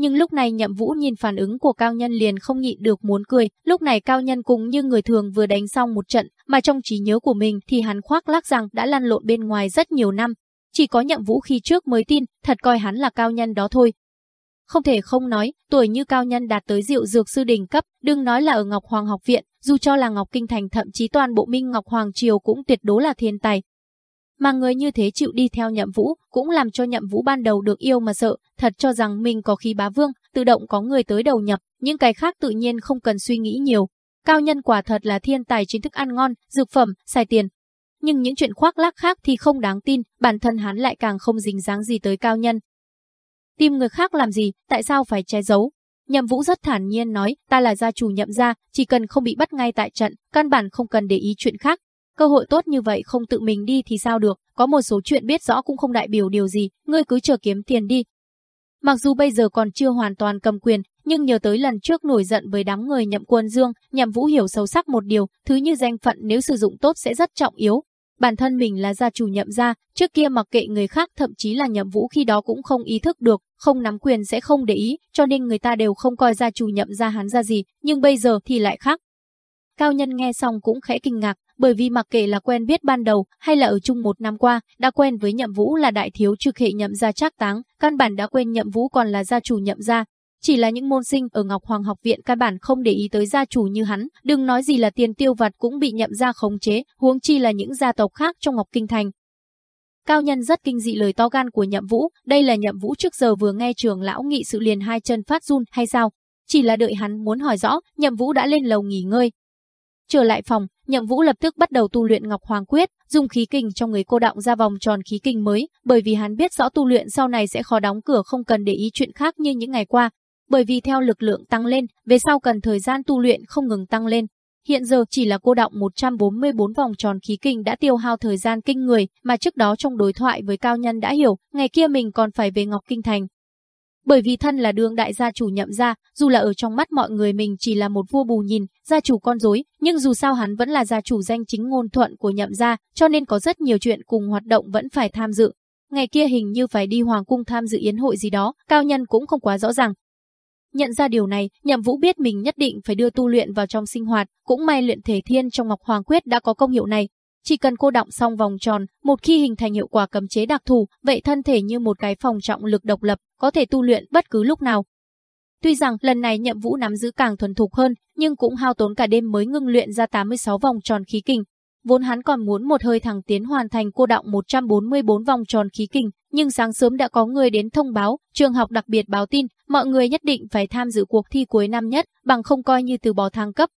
nhưng lúc này nhậm vũ nhìn phản ứng của cao nhân liền không nhịn được muốn cười, lúc này cao nhân cùng như người thường vừa đánh xong một trận, mà trong trí nhớ của mình thì hắn khoác lác rằng đã lăn lộn bên ngoài rất nhiều năm. Chỉ có nhậm vũ khi trước mới tin, thật coi hắn là cao nhân đó thôi. Không thể không nói, tuổi như cao nhân đạt tới diệu dược sư đỉnh cấp, đừng nói là ở Ngọc Hoàng học viện, dù cho là Ngọc Kinh Thành thậm chí toàn bộ Minh Ngọc Hoàng Triều cũng tuyệt đối là thiên tài, mà người như thế chịu đi theo nhậm vũ, cũng làm cho nhậm vũ ban đầu được yêu mà sợ, thật cho rằng mình có khí bá vương, tự động có người tới đầu nhập, những cái khác tự nhiên không cần suy nghĩ nhiều. Cao nhân quả thật là thiên tài chính thức ăn ngon, dược phẩm, xài tiền. Nhưng những chuyện khoác lác khác thì không đáng tin, bản thân hắn lại càng không dính dáng gì tới cao nhân. Tìm người khác làm gì, tại sao phải che giấu? Nhậm Vũ rất thản nhiên nói, ta là gia chủ nhậm gia, chỉ cần không bị bắt ngay tại trận, căn bản không cần để ý chuyện khác, Cơ hội tốt như vậy không tự mình đi thì sao được, có một số chuyện biết rõ cũng không đại biểu điều gì, ngươi cứ chờ kiếm tiền đi. Mặc dù bây giờ còn chưa hoàn toàn cầm quyền, nhưng nhớ tới lần trước nổi giận với đám người nhậm quân dương, nhậm vũ hiểu sâu sắc một điều, thứ như danh phận nếu sử dụng tốt sẽ rất trọng yếu. bản thân mình là gia chủ nhậm gia, trước kia mặc kệ người khác thậm chí là nhậm vũ khi đó cũng không ý thức được, không nắm quyền sẽ không để ý, cho nên người ta đều không coi gia chủ nhậm gia hắn ra gì, nhưng bây giờ thì lại khác. Cao nhân nghe xong cũng khẽ kinh ngạc, bởi vì mặc kệ là quen biết ban đầu hay là ở chung một năm qua, đã quen với nhậm vũ là đại thiếu trực hệ nhậm gia trác táng, căn bản đã quên nhậm vũ còn là gia chủ nhậm gia, chỉ là những môn sinh ở Ngọc Hoàng học viện căn bản không để ý tới gia chủ như hắn, đừng nói gì là tiền tiêu vặt cũng bị nhậm gia khống chế, huống chi là những gia tộc khác trong Ngọc Kinh Thành. Cao nhân rất kinh dị lời to gan của nhậm vũ, đây là nhậm vũ trước giờ vừa nghe trường lão nghị sự liền hai chân phát run hay sao? Chỉ là đợi hắn muốn hỏi rõ, nhậm vũ đã lên lầu nghỉ ngơi. Trở lại phòng, nhậm vũ lập tức bắt đầu tu luyện Ngọc Hoàng Quyết, dùng khí kình trong người cô động ra vòng tròn khí kình mới, bởi vì hắn biết rõ tu luyện sau này sẽ khó đóng cửa không cần để ý chuyện khác như những ngày qua, bởi vì theo lực lượng tăng lên, về sau cần thời gian tu luyện không ngừng tăng lên. Hiện giờ chỉ là cô động 144 vòng tròn khí kinh đã tiêu hao thời gian kinh người, mà trước đó trong đối thoại với cao nhân đã hiểu, ngày kia mình còn phải về Ngọc Kinh Thành. Bởi vì thân là đương đại gia chủ nhậm gia, dù là ở trong mắt mọi người mình chỉ là một vua bù nhìn, gia chủ con rối, nhưng dù sao hắn vẫn là gia chủ danh chính ngôn thuận của nhậm gia, cho nên có rất nhiều chuyện cùng hoạt động vẫn phải tham dự. Ngày kia hình như phải đi hoàng cung tham dự yến hội gì đó, cao nhân cũng không quá rõ ràng, Nhận ra điều này, Nhậm Vũ biết mình nhất định phải đưa tu luyện vào trong sinh hoạt, cũng may luyện thể thiên trong Ngọc Hoàng Quyết đã có công hiệu này. Chỉ cần cô động xong vòng tròn, một khi hình thành hiệu quả cấm chế đặc thù, vậy thân thể như một cái phòng trọng lực độc lập, có thể tu luyện bất cứ lúc nào. Tuy rằng lần này Nhậm Vũ nắm giữ càng thuần thục hơn, nhưng cũng hao tốn cả đêm mới ngưng luyện ra 86 vòng tròn khí kình, Vốn hắn còn muốn một hơi thẳng tiến hoàn thành cô động 144 vòng tròn khí kình, nhưng sáng sớm đã có người đến thông báo, trường học đặc biệt báo tin, mọi người nhất định phải tham dự cuộc thi cuối năm nhất, bằng không coi như từ bỏ thăng cấp.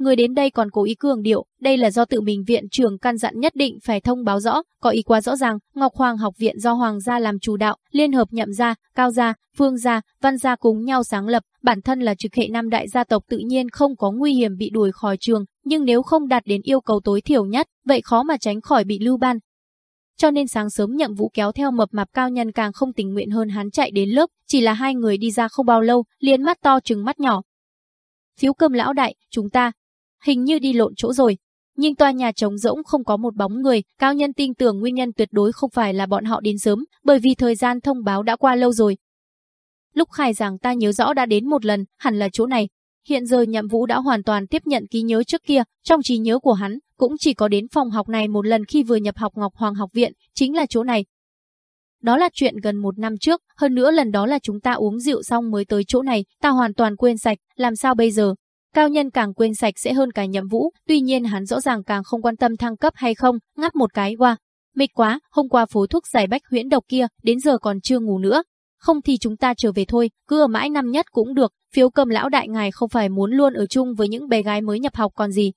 Người đến đây còn cố ý cường điệu, đây là do tự mình viện trưởng căn dặn nhất định phải thông báo rõ, có ý quá rõ ràng, Ngọc Hoàng học viện do Hoàng gia làm chủ đạo, liên hợp nhậm gia, cao gia, phương gia, văn gia cùng nhau sáng lập, bản thân là trực hệ năm đại gia tộc tự nhiên không có nguy hiểm bị đuổi khỏi trường, nhưng nếu không đạt đến yêu cầu tối thiểu nhất, vậy khó mà tránh khỏi bị lưu ban. Cho nên sáng sớm nhậm vũ kéo theo mập mạp cao nhân càng không tình nguyện hơn hắn chạy đến lớp, chỉ là hai người đi ra không bao lâu, liền mắt to trừng mắt nhỏ. Phiếu cơm lão đại, chúng ta, hình như đi lộn chỗ rồi. Nhưng tòa nhà trống rỗng không có một bóng người, cao nhân tin tưởng nguyên nhân tuyệt đối không phải là bọn họ đến sớm, bởi vì thời gian thông báo đã qua lâu rồi. Lúc khai giảng ta nhớ rõ đã đến một lần, hẳn là chỗ này. Hiện giờ nhậm vũ đã hoàn toàn tiếp nhận ký nhớ trước kia, trong trí nhớ của hắn, cũng chỉ có đến phòng học này một lần khi vừa nhập học Ngọc Hoàng học viện, chính là chỗ này. Đó là chuyện gần một năm trước, hơn nữa lần đó là chúng ta uống rượu xong mới tới chỗ này, ta hoàn toàn quên sạch, làm sao bây giờ? Cao nhân càng quên sạch sẽ hơn cả nhậm vũ, tuy nhiên hắn rõ ràng càng không quan tâm thăng cấp hay không, ngáp một cái qua. Mệt quá, hôm qua phối thuốc giải bách huyễn độc kia, đến giờ còn chưa ngủ nữa. Không thì chúng ta trở về thôi, cứ ở mãi năm nhất cũng được, phiếu cầm lão đại ngài không phải muốn luôn ở chung với những bé gái mới nhập học còn gì.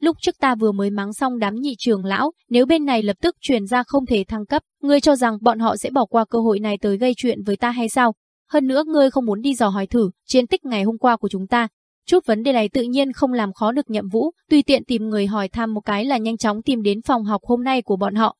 Lúc trước ta vừa mới mắng xong đám nhị trường lão, nếu bên này lập tức truyền ra không thể thăng cấp, ngươi cho rằng bọn họ sẽ bỏ qua cơ hội này tới gây chuyện với ta hay sao? Hơn nữa ngươi không muốn đi dò hỏi thử chiến tích ngày hôm qua của chúng ta, Chút vấn đề này tự nhiên không làm khó được nhậm vũ, tùy tiện tìm người hỏi thăm một cái là nhanh chóng tìm đến phòng học hôm nay của bọn họ.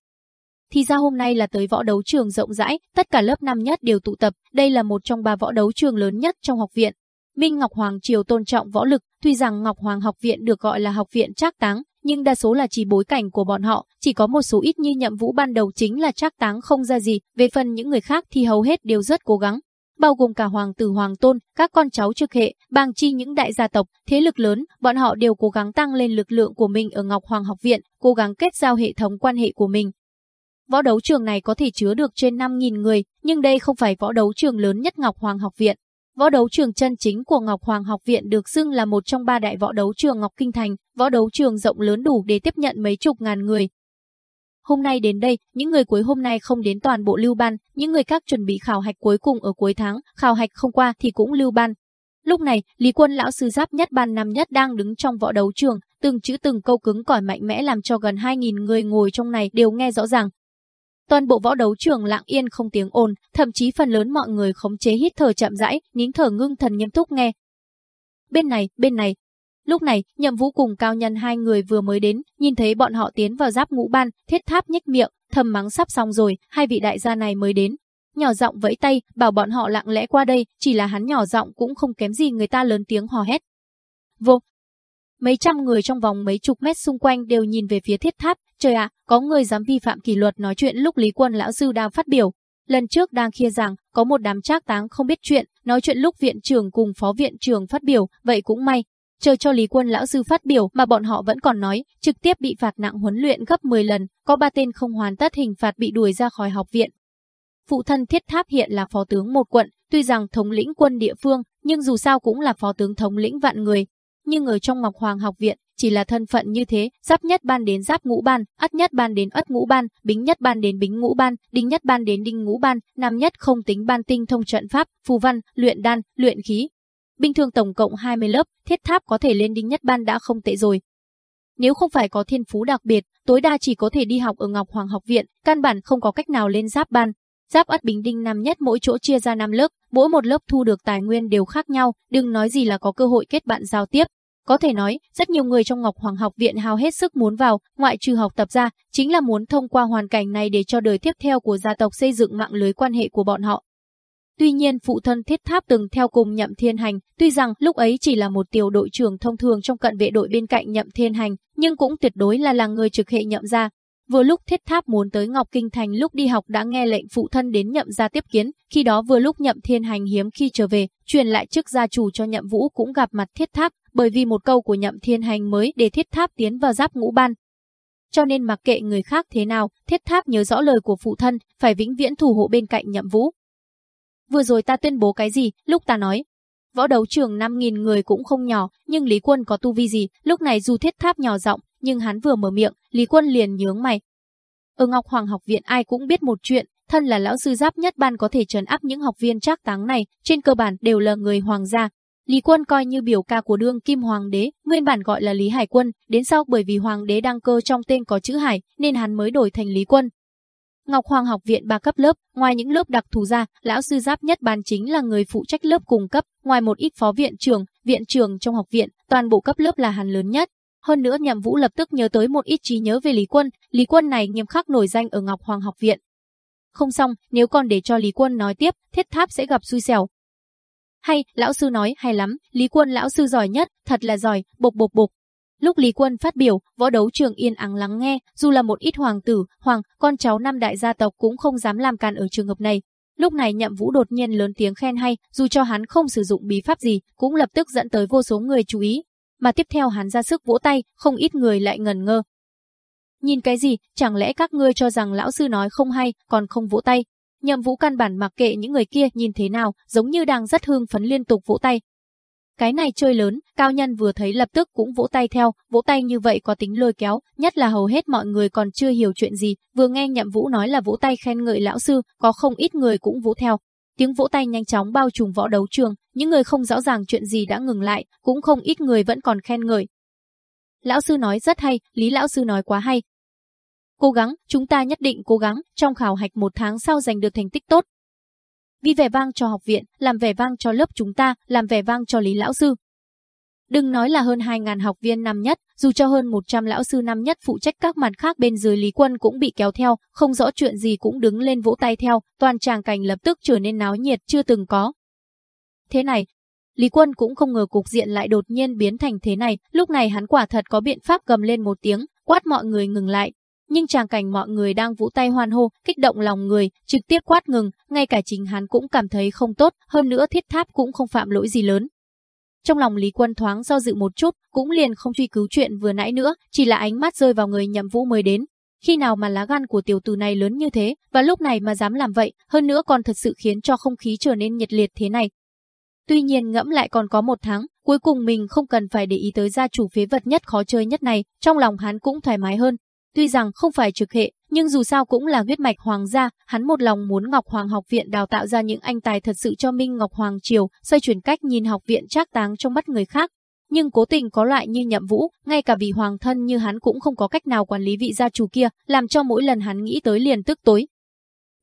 Thì ra hôm nay là tới võ đấu trường rộng rãi, tất cả lớp năm nhất đều tụ tập, đây là một trong ba võ đấu trường lớn nhất trong học viện. Minh Ngọc Hoàng Triều tôn trọng võ lực, tuy rằng Ngọc Hoàng học viện được gọi là học viện trác táng, nhưng đa số là chỉ bối cảnh của bọn họ, chỉ có một số ít như nhậm vũ ban đầu chính là trác táng không ra gì, về phần những người khác thì hầu hết đều rất cố gắng bao gồm cả hoàng tử hoàng tôn, các con cháu trực hệ, bang chi những đại gia tộc, thế lực lớn, bọn họ đều cố gắng tăng lên lực lượng của mình ở Ngọc Hoàng học viện, cố gắng kết giao hệ thống quan hệ của mình. Võ đấu trường này có thể chứa được trên 5.000 người, nhưng đây không phải võ đấu trường lớn nhất Ngọc Hoàng học viện. Võ đấu trường chân chính của Ngọc Hoàng học viện được xưng là một trong ba đại võ đấu trường Ngọc Kinh Thành, võ đấu trường rộng lớn đủ để tiếp nhận mấy chục ngàn người, Hôm nay đến đây, những người cuối hôm nay không đến toàn bộ lưu ban, những người khác chuẩn bị khảo hạch cuối cùng ở cuối tháng, khảo hạch không qua thì cũng lưu ban. Lúc này, Lý Quân lão sư giáp nhất ban năm nhất đang đứng trong võ đấu trường, từng chữ từng câu cứng cỏi mạnh mẽ làm cho gần 2.000 người ngồi trong này đều nghe rõ ràng. Toàn bộ võ đấu trường lặng yên không tiếng ồn, thậm chí phần lớn mọi người khống chế hít thở chậm rãi, nín thở ngưng thần nghiêm túc nghe. Bên này, bên này, Lúc này, Nhậm Vũ cùng Cao Nhân hai người vừa mới đến, nhìn thấy bọn họ tiến vào giáp ngũ ban, thiết tháp nhếch miệng, thầm mắng sắp xong rồi, hai vị đại gia này mới đến. Nhỏ giọng vẫy tay, bảo bọn họ lặng lẽ qua đây, chỉ là hắn nhỏ giọng cũng không kém gì người ta lớn tiếng hò hét. Vô! Mấy trăm người trong vòng mấy chục mét xung quanh đều nhìn về phía thiết tháp, trời ạ, có người dám vi phạm kỷ luật nói chuyện lúc Lý Quân lão sư đang phát biểu. Lần trước đang khia rằng có một đám trác táng không biết chuyện, nói chuyện lúc viện trưởng cùng phó viện trưởng phát biểu, vậy cũng may. Chờ cho Lý Quân lão sư phát biểu mà bọn họ vẫn còn nói, trực tiếp bị phạt nặng huấn luyện gấp 10 lần, có ba tên không hoàn tất hình phạt bị đuổi ra khỏi học viện. Phụ thân Thiết Tháp hiện là phó tướng một quận, tuy rằng thống lĩnh quân địa phương, nhưng dù sao cũng là phó tướng thống lĩnh vạn người, nhưng ở trong Ngọc Hoàng học viện, chỉ là thân phận như thế, giáp nhất ban đến giáp ngũ ban, ất nhất ban đến ất ngũ ban, bính nhất ban đến bính ngũ ban, đinh nhất ban đến đinh ngũ ban, nam nhất không tính ban tinh thông trận pháp, phù văn, luyện đan, luyện khí. Bình thường tổng cộng 20 lớp, thiết tháp có thể lên đinh nhất ban đã không tệ rồi. Nếu không phải có thiên phú đặc biệt, tối đa chỉ có thể đi học ở Ngọc Hoàng học viện, căn bản không có cách nào lên giáp ban. Giáp ất Bình đinh năm nhất mỗi chỗ chia ra 5 lớp, mỗi một lớp thu được tài nguyên đều khác nhau, đừng nói gì là có cơ hội kết bạn giao tiếp. Có thể nói, rất nhiều người trong Ngọc Hoàng học viện hào hết sức muốn vào, ngoại trừ học tập ra, chính là muốn thông qua hoàn cảnh này để cho đời tiếp theo của gia tộc xây dựng mạng lưới quan hệ của bọn họ. Tuy nhiên phụ thân thiết tháp từng theo cùng nhậm thiên hành, tuy rằng lúc ấy chỉ là một tiểu đội trưởng thông thường trong cận vệ đội bên cạnh nhậm thiên hành, nhưng cũng tuyệt đối là là người trực hệ nhậm gia, Vừa lúc Thiết Tháp muốn tới Ngọc Kinh Thành lúc đi học đã nghe lệnh phụ thân đến nhậm gia tiếp kiến, khi đó vừa lúc nhậm thiên hành hiếm khi trở về, truyền lại chức gia chủ cho nhậm vũ cũng gặp mặt Thiết Tháp, bởi vì một câu của nhậm thiên hành mới để Thiết Tháp tiến vào giáp ngũ ban. Cho nên mặc kệ người khác thế nào, Thiết Tháp nhớ rõ lời của phụ thân, phải vĩnh viễn thủ hộ bên cạnh nhậm vũ. Vừa rồi ta tuyên bố cái gì, lúc ta nói, Võ đấu trường 5.000 người cũng không nhỏ, nhưng Lý Quân có tu vi gì, lúc này dù thiết tháp nhỏ giọng, nhưng hắn vừa mở miệng, Lý Quân liền nhướng mày. Ở Ngọc Hoàng học viện ai cũng biết một chuyện, thân là lão sư giáp nhất ban có thể trấn áp những học viên trác táng này, trên cơ bản đều là người hoàng gia. Lý Quân coi như biểu ca của đương kim hoàng đế, nguyên bản gọi là Lý Hải Quân, đến sau bởi vì hoàng đế đăng cơ trong tên có chữ Hải, nên hắn mới đổi thành Lý Quân. Ngọc Hoàng học viện ba cấp lớp, ngoài những lớp đặc thù ra, lão sư giáp nhất ban chính là người phụ trách lớp cùng cấp, ngoài một ít phó viện trưởng, viện trưởng trong học viện, toàn bộ cấp lớp là hắn lớn nhất. Hơn nữa Nhậm Vũ lập tức nhớ tới một ít trí nhớ về Lý Quân, Lý Quân này nghiêm khắc nổi danh ở Ngọc Hoàng học viện. Không xong, nếu còn để cho Lý Quân nói tiếp, thiết tháp sẽ gặp xui xẻo. Hay, lão sư nói hay lắm, Lý Quân lão sư giỏi nhất, thật là giỏi, bộc bộc bộc. Lúc Lý Quân phát biểu, võ đấu trường yên ắng lắng nghe, dù là một ít hoàng tử, hoàng, con cháu năm đại gia tộc cũng không dám làm càn ở trường hợp này. Lúc này Nhậm Vũ đột nhiên lớn tiếng khen hay, dù cho hắn không sử dụng bí pháp gì, cũng lập tức dẫn tới vô số người chú ý, mà tiếp theo hắn ra sức vỗ tay, không ít người lại ngần ngơ. Nhìn cái gì, chẳng lẽ các ngươi cho rằng lão sư nói không hay, còn không vỗ tay. Nhậm vũ căn bản mặc kệ những người kia nhìn thế nào, giống như đang rất hương phấn liên tục vỗ tay. Cái này chơi lớn, cao nhân vừa thấy lập tức cũng vỗ tay theo, vỗ tay như vậy có tính lôi kéo, nhất là hầu hết mọi người còn chưa hiểu chuyện gì, vừa nghe nhậm vũ nói là vỗ tay khen ngợi lão sư, có không ít người cũng vỗ theo, Tiếng vỗ tay nhanh chóng bao trùm võ đấu trường, những người không rõ ràng chuyện gì đã ngừng lại, cũng không ít người vẫn còn khen ngợi. Lão sư nói rất hay, Lý lão sư nói quá hay. Cố gắng, chúng ta nhất định cố gắng, trong khảo hạch một tháng sau giành được thành tích tốt. Ghi vẻ vang cho học viện, làm vẻ vang cho lớp chúng ta, làm vẻ vang cho Lý lão sư. Đừng nói là hơn 2.000 học viên năm nhất, dù cho hơn 100 lão sư năm nhất phụ trách các mặt khác bên dưới Lý Quân cũng bị kéo theo, không rõ chuyện gì cũng đứng lên vỗ tay theo, toàn tràng cảnh lập tức trở nên náo nhiệt chưa từng có. Thế này, Lý Quân cũng không ngờ cục diện lại đột nhiên biến thành thế này, lúc này hắn quả thật có biện pháp gầm lên một tiếng, quát mọi người ngừng lại. Nhưng tràng cảnh mọi người đang vỗ tay hoan hô, kích động lòng người, trực tiếp quát ngừng, ngay cả chính hắn cũng cảm thấy không tốt, hơn nữa thiết tháp cũng không phạm lỗi gì lớn, trong lòng Lý Quân thoáng do dự một chút, cũng liền không truy cứu chuyện vừa nãy nữa, chỉ là ánh mắt rơi vào người nhậm vũ mới đến. Khi nào mà lá gan của tiểu tử này lớn như thế, và lúc này mà dám làm vậy, hơn nữa còn thật sự khiến cho không khí trở nên nhiệt liệt thế này. Tuy nhiên ngẫm lại còn có một tháng, cuối cùng mình không cần phải để ý tới gia chủ phế vật nhất khó chơi nhất này, trong lòng hắn cũng thoải mái hơn. Tuy rằng không phải trực hệ, nhưng dù sao cũng là huyết mạch hoàng gia, hắn một lòng muốn Ngọc Hoàng học viện đào tạo ra những anh tài thật sự cho Minh Ngọc Hoàng Triều, xoay chuyển cách nhìn học viện trác táng trong mắt người khác. Nhưng cố tình có loại như nhậm vũ, ngay cả vị hoàng thân như hắn cũng không có cách nào quản lý vị gia chủ kia, làm cho mỗi lần hắn nghĩ tới liền tức tối.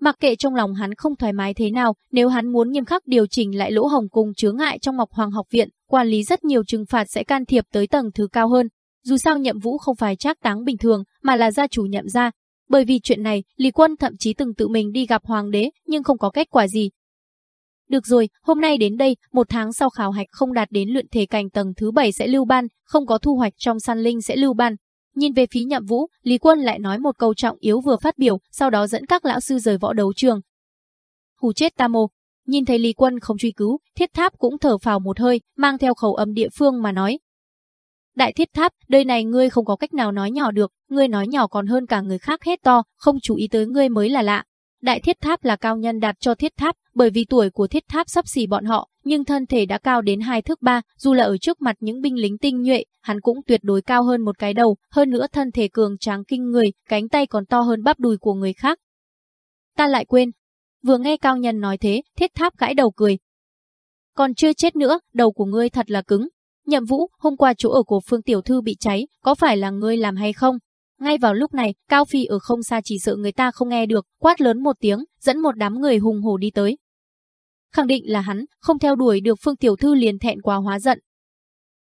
Mặc kệ trong lòng hắn không thoải mái thế nào, nếu hắn muốn nghiêm khắc điều chỉnh lại lỗ hồng cùng chướng ngại trong Ngọc Hoàng học viện, quản lý rất nhiều trừng phạt sẽ can thiệp tới tầng thứ cao hơn. Dù sao nhậm vũ không phải trác táng bình thường, mà là gia chủ nhậm gia, bởi vì chuyện này, Lý Quân thậm chí từng tự mình đi gặp hoàng đế, nhưng không có kết quả gì. Được rồi, hôm nay đến đây, một tháng sau khảo hạch không đạt đến luyện thể cảnh tầng thứ bảy sẽ lưu ban, không có thu hoạch trong săn linh sẽ lưu ban. Nhìn về phía nhậm vũ, Lý Quân lại nói một câu trọng yếu vừa phát biểu, sau đó dẫn các lão sư rời võ đấu trường. Hù chết ta mô. Nhìn thấy Lý Quân không truy cứu, thiết tháp cũng thở phào một hơi, mang theo khẩu âm địa phương mà nói. Đại thiết tháp, đời này ngươi không có cách nào nói nhỏ được, ngươi nói nhỏ còn hơn cả người khác hết to, không chú ý tới ngươi mới là lạ. Đại thiết tháp là cao nhân đạt cho thiết tháp, bởi vì tuổi của thiết tháp sắp xỉ bọn họ, nhưng thân thể đã cao đến hai thước ba, dù là ở trước mặt những binh lính tinh nhuệ, hắn cũng tuyệt đối cao hơn một cái đầu, hơn nữa thân thể cường tráng kinh người, cánh tay còn to hơn bắp đùi của người khác. Ta lại quên. Vừa nghe cao nhân nói thế, thiết tháp gãi đầu cười. Còn chưa chết nữa, đầu của ngươi thật là cứng. Nhậm vũ, hôm qua chỗ ở của Phương Tiểu Thư bị cháy, có phải là ngươi làm hay không? Ngay vào lúc này, Cao Phi ở không xa chỉ sợ người ta không nghe được, quát lớn một tiếng, dẫn một đám người hùng hổ đi tới. Khẳng định là hắn, không theo đuổi được Phương Tiểu Thư liền thẹn quá hóa giận.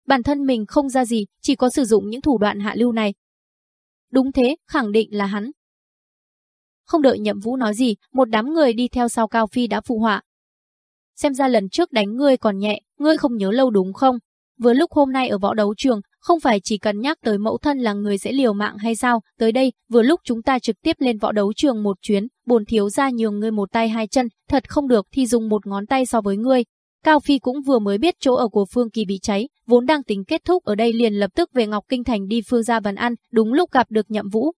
Bản thân mình không ra gì, chỉ có sử dụng những thủ đoạn hạ lưu này. Đúng thế, khẳng định là hắn. Không đợi nhậm vũ nói gì, một đám người đi theo sau Cao Phi đã phụ họa. Xem ra lần trước đánh ngươi còn nhẹ, ngươi không nhớ lâu đúng không? Vừa lúc hôm nay ở võ đấu trường, không phải chỉ cần nhắc tới mẫu thân là người sẽ liều mạng hay sao, tới đây, vừa lúc chúng ta trực tiếp lên võ đấu trường một chuyến, bồn thiếu ra nhường ngươi một tay hai chân, thật không được thì dùng một ngón tay so với ngươi. Cao Phi cũng vừa mới biết chỗ ở của Phương Kỳ bị cháy, vốn đang tính kết thúc ở đây liền lập tức về Ngọc Kinh Thành đi Phương gia vấn ăn, đúng lúc gặp được nhậm vũ.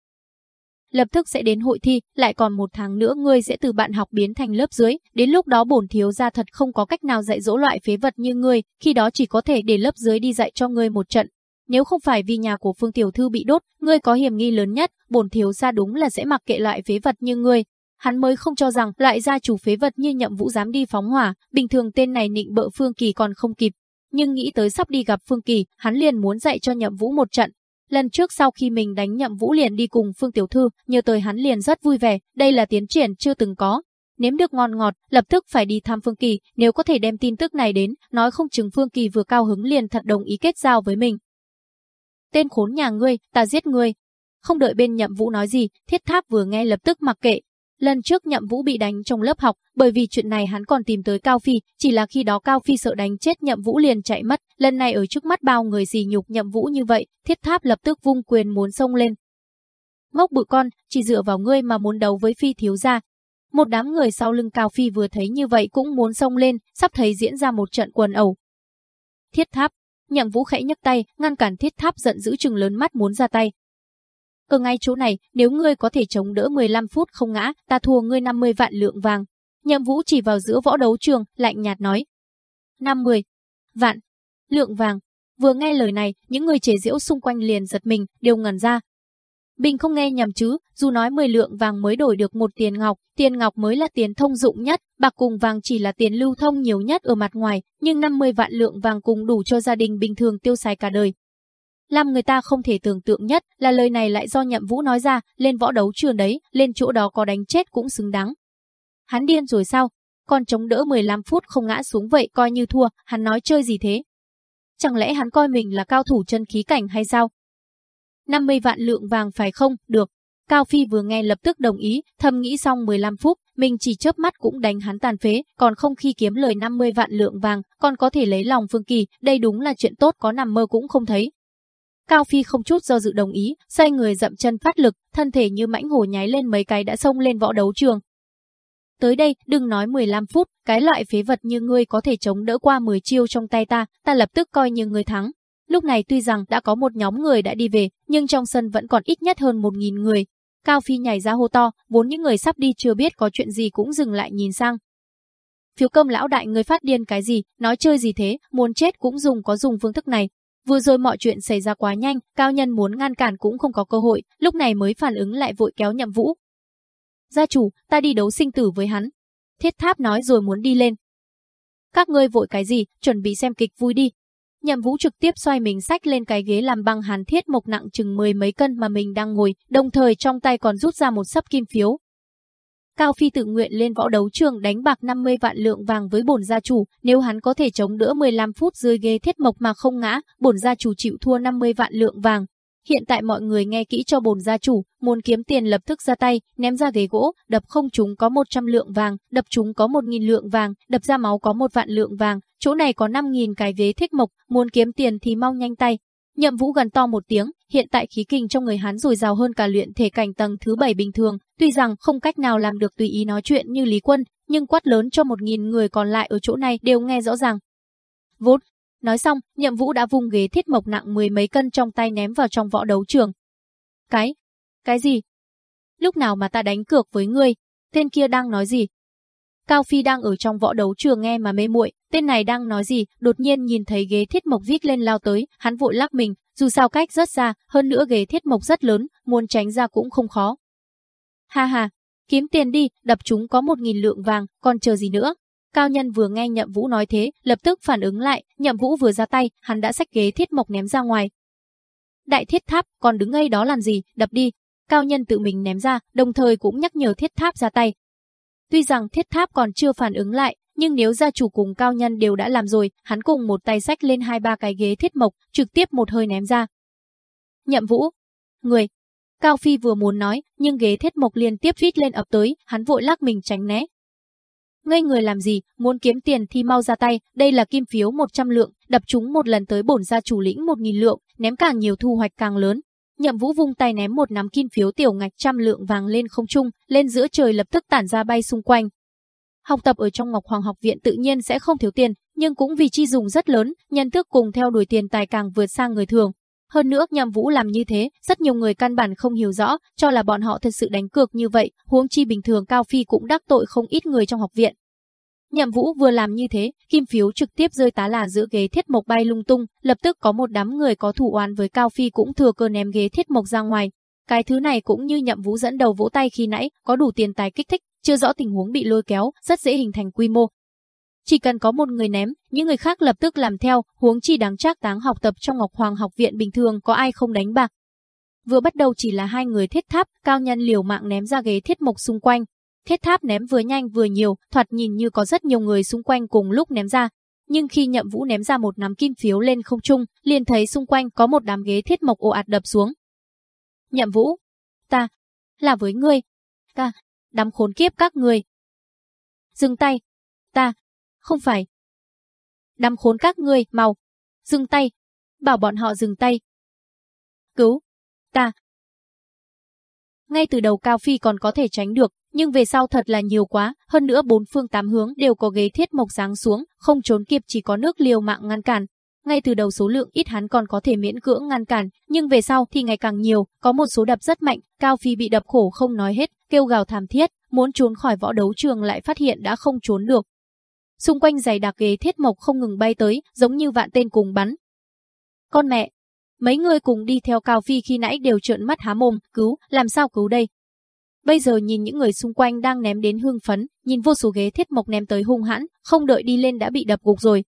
Lập tức sẽ đến hội thi, lại còn một tháng nữa ngươi sẽ từ bạn học biến thành lớp dưới, đến lúc đó bổn thiếu gia thật không có cách nào dạy dỗ loại phế vật như ngươi, khi đó chỉ có thể để lớp dưới đi dạy cho ngươi một trận, nếu không phải vì nhà của Phương Tiểu Thư bị đốt, ngươi có hiểm nghi lớn nhất, bổn thiếu gia đúng là sẽ mặc kệ loại phế vật như ngươi. Hắn mới không cho rằng lại gia chủ phế vật như nhậm vũ dám đi phóng hỏa, bình thường tên này nịnh bợ Phương Kỳ còn không kịp. Nhưng nghĩ tới sắp đi gặp Phương Kỳ, hắn liền muốn dạy cho nhậm vũ một trận. Lần trước sau khi mình đánh nhậm vũ liền đi cùng Phương Tiểu Thư, nhờ tới hắn liền rất vui vẻ, đây là tiến triển chưa từng có. Nếm được ngon ngọt, lập tức phải đi thăm Phương Kỳ, nếu có thể đem tin tức này đến, nói không chừng Phương Kỳ vừa cao hứng liền thật đồng ý kết giao với mình tên khốn nhà ngươi, ta giết ngươi. Không đợi bên nhậm vũ nói gì, thiết tháp vừa nghe lập tức mặc kệ. Lần trước nhậm vũ bị đánh trong lớp học, bởi vì chuyện này hắn còn tìm tới Cao Phi, chỉ là khi đó Cao Phi sợ đánh chết nhậm vũ liền chạy mất, lần này ở trước mắt bao người gì nhục nhậm vũ như vậy, thiết tháp lập tức vung quyền muốn xông lên. Ngốc bự con, chỉ dựa vào ngươi mà muốn đấu với Phi thiếu gia. Một đám người sau lưng Cao Phi vừa thấy như vậy cũng muốn xông lên, sắp thấy diễn ra một trận quần ẩu. Thiết tháp, Nhậm Vũ khẽ nhấc tay, ngăn cản thiết tháp giận dữ trừng lớn mắt muốn ra tay. Cờ ngay chỗ này, nếu ngươi có thể chống đỡ 15 phút không ngã, ta thua ngươi 50 vạn lượng vàng. Nhậm Vũ chỉ vào giữa võ đấu trường, lạnh nhạt nói. 50 vạn lượng vàng. Vừa nghe lời này, những người chế giễu xung quanh liền giật mình, đều ngẩn ra, Bình không nghe nhầm chứ, dù nói 10 lượng vàng mới đổi được một tiền ngọc, tiền ngọc mới là tiền thông dụng nhất, bạc cùng vàng chỉ là tiền lưu thông nhiều nhất ở mặt ngoài, nhưng 50 vạn lượng vàng cùng đủ cho gia đình bình thường tiêu xài cả đời. Làm người ta không thể tưởng tượng nhất là lời này lại do nhậm vũ nói ra, lên võ đấu trường đấy, lên chỗ đó có đánh chết cũng xứng đáng. Hắn điên rồi sao? Còn chống đỡ 15 phút không ngã xuống vậy coi như thua, hắn nói chơi gì thế? Chẳng lẽ hắn coi mình là cao thủ chân khí cảnh hay sao? 50 vạn lượng vàng phải không? Được. Cao Phi vừa nghe lập tức đồng ý, thầm nghĩ xong 15 phút, mình chỉ chớp mắt cũng đánh hắn tàn phế, còn không khi kiếm lời 50 vạn lượng vàng, còn có thể lấy lòng Phương Kỳ, đây đúng là chuyện tốt có nằm mơ cũng không thấy. Cao Phi không chút do dự đồng ý, xoay người dậm chân phát lực, thân thể như mãnh hổ nháy lên mấy cái đã xông lên võ đấu trường. Tới đây, đừng nói 15 phút, cái loại phế vật như ngươi có thể chống đỡ qua 10 chiêu trong tay ta, ta lập tức coi như ngươi thắng. Lúc này tuy rằng đã có một nhóm người đã đi về, nhưng trong sân vẫn còn ít nhất hơn một nghìn người. Cao Phi nhảy ra hô to, vốn những người sắp đi chưa biết có chuyện gì cũng dừng lại nhìn sang. Phiếu công lão đại người phát điên cái gì, nói chơi gì thế, muốn chết cũng dùng có dùng phương thức này. Vừa rồi mọi chuyện xảy ra quá nhanh, cao nhân muốn ngăn cản cũng không có cơ hội, lúc này mới phản ứng lại vội kéo nhậm vũ. Gia chủ, ta đi đấu sinh tử với hắn. Thiết tháp nói rồi muốn đi lên. Các ngươi vội cái gì, chuẩn bị xem kịch vui đi, Nhậm Vũ trực tiếp xoay mình sách lên cái ghế làm bằng hàn thiết mộc nặng chừng mười mấy cân mà mình đang ngồi, đồng thời trong tay còn rút ra một sấp kim phiếu. Cao Phi tự nguyện lên võ đấu trường đánh bạc 50 vạn lượng vàng với bổn gia chủ, nếu hắn có thể chống đỡ 15 phút dưới ghế thiết mộc mà không ngã, bổn gia chủ chịu thua 50 vạn lượng vàng. Hiện tại mọi người nghe kỹ cho bổn gia chủ, muốn kiếm tiền lập tức ra tay, ném ra ghế gỗ, đập không chúng có 100 lượng vàng, đập chúng có 1.000 lượng vàng, đập ra máu có một vạn lượng vàng, chỗ này có 5.000 cái ghế thích mộc, muốn kiếm tiền thì mau nhanh tay. Nhậm Vũ gần to một tiếng, hiện tại khí kinh trong người hắn dồi dào hơn cả luyện thể cảnh tầng thứ 7 bình thường, tuy rằng không cách nào làm được tùy ý nói chuyện như Lý Quân, nhưng quát lớn cho 1.000 người còn lại ở chỗ này đều nghe rõ ràng. Vút! Nói xong, nhậm vũ đã vung ghế thiết mộc nặng mười mấy cân trong tay ném vào trong võ đấu trường. Cái? Cái gì? Lúc nào mà ta đánh cược với ngươi? Tên kia đang nói gì? Cao Phi đang ở trong võ đấu trường nghe mà mê muội, tên này đang nói gì, đột nhiên nhìn thấy ghế thiết mộc vít lên lao tới, hắn vội lắc mình, dù sao cách rất xa, hơn nữa ghế thiết mộc rất lớn, muốn tránh ra cũng không khó. Ha ha, kiếm tiền đi, đập chúng có một nghìn lượng vàng, còn chờ gì nữa? Cao nhân vừa nghe Nhậm Vũ nói thế, lập tức phản ứng lại, Nhậm Vũ vừa ra tay, hắn đã xách ghế thiết mộc ném ra ngoài. Đại thiết tháp, còn đứng ngay đó làm gì, đập đi. Cao nhân tự mình ném ra, đồng thời cũng nhắc nhở thiết tháp ra tay. Tuy rằng thiết tháp còn chưa phản ứng lại, nhưng nếu gia chủ cùng cao nhân đều đã làm rồi, hắn cùng một tay xách lên hai ba cái ghế thiết mộc, trực tiếp một hơi ném ra. Nhậm Vũ, người. Cao Phi vừa muốn nói, nhưng ghế thiết mộc liên tiếp vít lên ập tới, hắn vội lắc mình tránh né, Ngây người làm gì, muốn kiếm tiền thì mau ra tay, đây là kim phiếu 100 lượng, đập chúng một lần tới bổn gia chủ lĩnh 1.000 lượng, ném càng nhiều thu hoạch càng lớn. Nhậm Vũ vung tay ném một nắm kim phiếu tiểu ngạch trăm lượng vàng lên không trung, lên giữa trời lập tức tản ra bay xung quanh. Học tập ở trong Ngọc Hoàng học viện tự nhiên sẽ không thiếu tiền, nhưng cũng vì chi dùng rất lớn, nhân thức cùng theo đuổi tiền tài càng vượt sang người thường. Hơn nữa, Nhậm Vũ làm như thế, rất nhiều người căn bản không hiểu rõ, cho là bọn họ thật sự đánh cược như vậy, huống chi bình thường Cao Phi cũng đắc tội không ít người trong học viện. Nhậm Vũ vừa làm như thế, kim phiếu trực tiếp rơi tá là giữa ghế thiết mộc bay lung tung, lập tức có một đám người có thủ oán với Cao Phi cũng thừa cơ ném ghế thiết mộc ra ngoài. Cái thứ này cũng như Nhậm Vũ dẫn đầu vỗ tay khi nãy, có đủ tiền tài kích thích, chưa rõ tình huống bị lôi kéo, rất dễ hình thành quy mô. Chỉ cần có một người ném, những người khác lập tức làm theo, huống chi đáng trác táng học tập trong Ngọc Hoàng học viện bình thường có ai không đánh bạc. Vừa bắt đầu chỉ là hai người thiết tháp, cao nhân liều mạng ném ra ghế thiết mộc xung quanh, Thiết tháp ném vừa nhanh vừa nhiều, thoạt nhìn như có rất nhiều người xung quanh cùng lúc ném ra. Nhưng khi nhậm vũ ném ra một nắm kim phiếu lên không trung, liền thấy xung quanh có một đám ghế thiết mộc ồ ạt đập xuống. Nhậm vũ, ta, là với ngươi, ta, đám khốn kiếp các người. Dừng tay, ta, không phải. Đâm khốn các ngươi, mau, dừng tay, bảo bọn họ dừng tay. Cứu, ta. Ngay từ đầu Cao Phi còn có thể tránh được, nhưng về sau thật là nhiều quá, hơn nữa bốn phương tám hướng đều có ghế thiết mộc giáng xuống, không trốn kịp chỉ có nước liều mạng ngăn cản. Ngay từ đầu số lượng ít hắn còn có thể miễn cưỡng ngăn cản, nhưng về sau thì ngày càng nhiều, có một số đập rất mạnh, Cao Phi bị đập khổ không nói hết, kêu gào thảm thiết, muốn trốn khỏi võ đấu trường lại phát hiện đã không trốn được. Xung quanh giày đặc ghế thiết mộc không ngừng bay tới, giống như vạn tên cùng bắn. Con mẹ, mấy người cùng đi theo Cao Phi khi nãy đều trợn mắt há mồm, cứu, làm sao cứu đây? Bây giờ nhìn những người xung quanh đang ném đến hương phấn, nhìn vô số ghế thiết mộc ném tới hung hãn, không đợi đi lên đã bị đập gục rồi.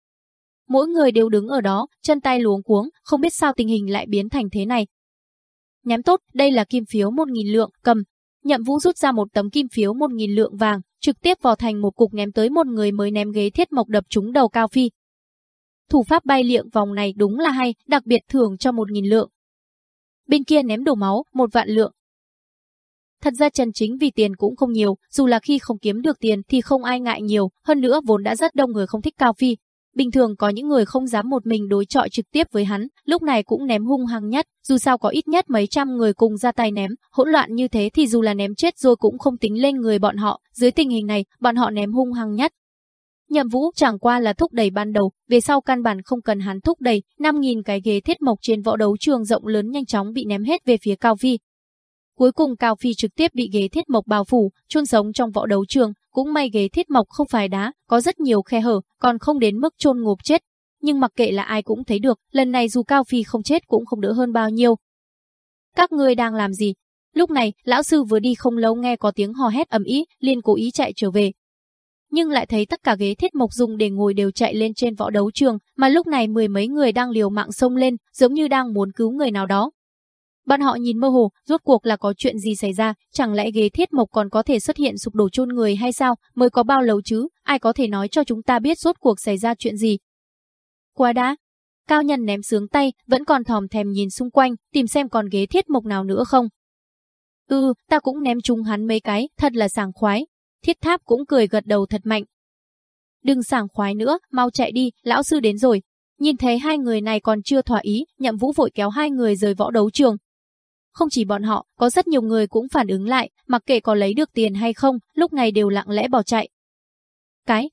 Mỗi người đều đứng ở đó, chân tay luống cuống, không biết sao tình hình lại biến thành thế này. Nhắm tốt, đây là kim phiếu 1.000 lượng, cầm. Nhậm Vũ rút ra một tấm kim phiếu 1.000 lượng vàng, trực tiếp vào thành một cục ném tới một người mới ném ghế thiết mộc đập trúng đầu Cao Phi. Thủ pháp bay liệng vòng này đúng là hay, đặc biệt thưởng cho 1.000 lượng. Bên kia ném đổ máu, một vạn lượng, Thật ra Trần Chính vì tiền cũng không nhiều, dù là khi không kiếm được tiền thì không ai ngại nhiều, hơn nữa vốn đã rất đông người không thích Cao Phi. Bình thường có những người không dám một mình đối chọi trực tiếp với hắn, lúc này cũng ném hung hăng nhất, dù sao có ít nhất mấy trăm người cùng ra tay ném, hỗn loạn như thế thì dù là ném chết rồi cũng không tính lên người bọn họ, dưới tình hình này, bọn họ ném hung hăng nhất. Nhậm Vũ chẳng qua là thúc đẩy ban đầu, về sau căn bản không cần hắn thúc đẩy, 5.000 cái ghế thiết mộc trên võ đấu trường rộng lớn nhanh chóng bị ném hết về phía Cao Phi, Cuối cùng Cao Phi trực tiếp bị ghế thiết mộc bao phủ, chôn sống trong võ đấu trường, cũng may ghế thiết mộc không phải đá, có rất nhiều khe hở, còn không đến mức chôn ngộp chết. Nhưng mặc kệ là ai cũng thấy được, lần này dù Cao Phi không chết cũng không đỡ hơn bao nhiêu. Các ngươi đang làm gì? Lúc này, lão sư vừa đi không lâu nghe có tiếng hò hét ầm ĩ, liền cố ý chạy trở về. Nhưng lại thấy tất cả ghế thiết mộc dùng để ngồi đều chạy lên trên võ đấu trường, mà lúc này mười mấy người đang liều mạng xông lên, giống như đang muốn cứu người nào đó, Bọn họ nhìn mơ hồ, rốt cuộc là có chuyện gì xảy ra, chẳng lẽ ghế thiết mộc còn có thể xuất hiện sụp đổ chôn người hay sao, mới có bao lâu chứ, ai có thể nói cho chúng ta biết rốt cuộc xảy ra chuyện gì. Qua đã. Cao nhân ném sướng tay, vẫn còn thòm thèm nhìn xung quanh, tìm xem còn ghế thiết mộc nào nữa không. Ừ, ta cũng ném chung hắn mấy cái, thật là sảng khoái. Thiết tháp cũng cười gật đầu thật mạnh. Đừng sảng khoái nữa, mau chạy đi, lão sư đến rồi. Nhìn thấy hai người này còn chưa thỏa ý, nhậm vũ vội kéo hai người rời võ đấu trường. Không chỉ bọn họ, có rất nhiều người cũng phản ứng lại, mặc kệ có lấy được tiền hay không, lúc này đều lặng lẽ bỏ chạy. Cái?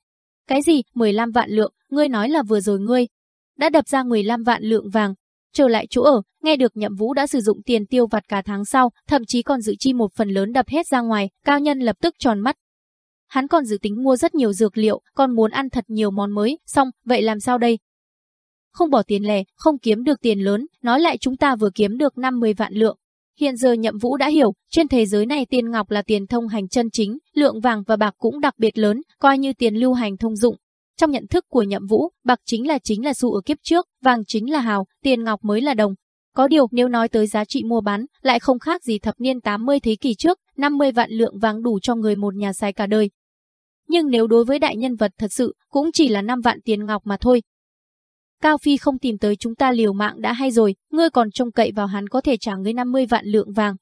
Cái gì? 15 vạn lượng, ngươi nói là vừa rồi ngươi. Đã đập ra 15 vạn lượng vàng. Trở lại chỗ ở, nghe được nhậm vũ đã sử dụng tiền tiêu vặt cả tháng sau, thậm chí còn dự chi một phần lớn đập hết ra ngoài, cao nhân lập tức tròn mắt. Hắn còn dự tính mua rất nhiều dược liệu, còn muốn ăn thật nhiều món mới, xong, vậy làm sao đây? Không bỏ tiền lẻ, không kiếm được tiền lớn, nói lại chúng ta vừa kiếm được 50 vạn lượng, Hiện giờ Nhậm Vũ đã hiểu, trên thế giới này tiền ngọc là tiền thông hành chân chính, lượng vàng và bạc cũng đặc biệt lớn, coi như tiền lưu hành thông dụng. Trong nhận thức của Nhậm Vũ, bạc chính là chính là xu ở kiếp trước, vàng chính là hào, tiền ngọc mới là đồng. Có điều nếu nói tới giá trị mua bán, lại không khác gì thập niên 80 thế kỷ trước, 50 vạn lượng vàng đủ cho người một nhà xài cả đời. Nhưng nếu đối với đại nhân vật thật sự, cũng chỉ là 5 vạn tiền ngọc mà thôi, Cao Phi không tìm tới chúng ta liều mạng đã hay rồi, ngươi còn trông cậy vào hắn có thể trả ngươi 50 vạn lượng vàng.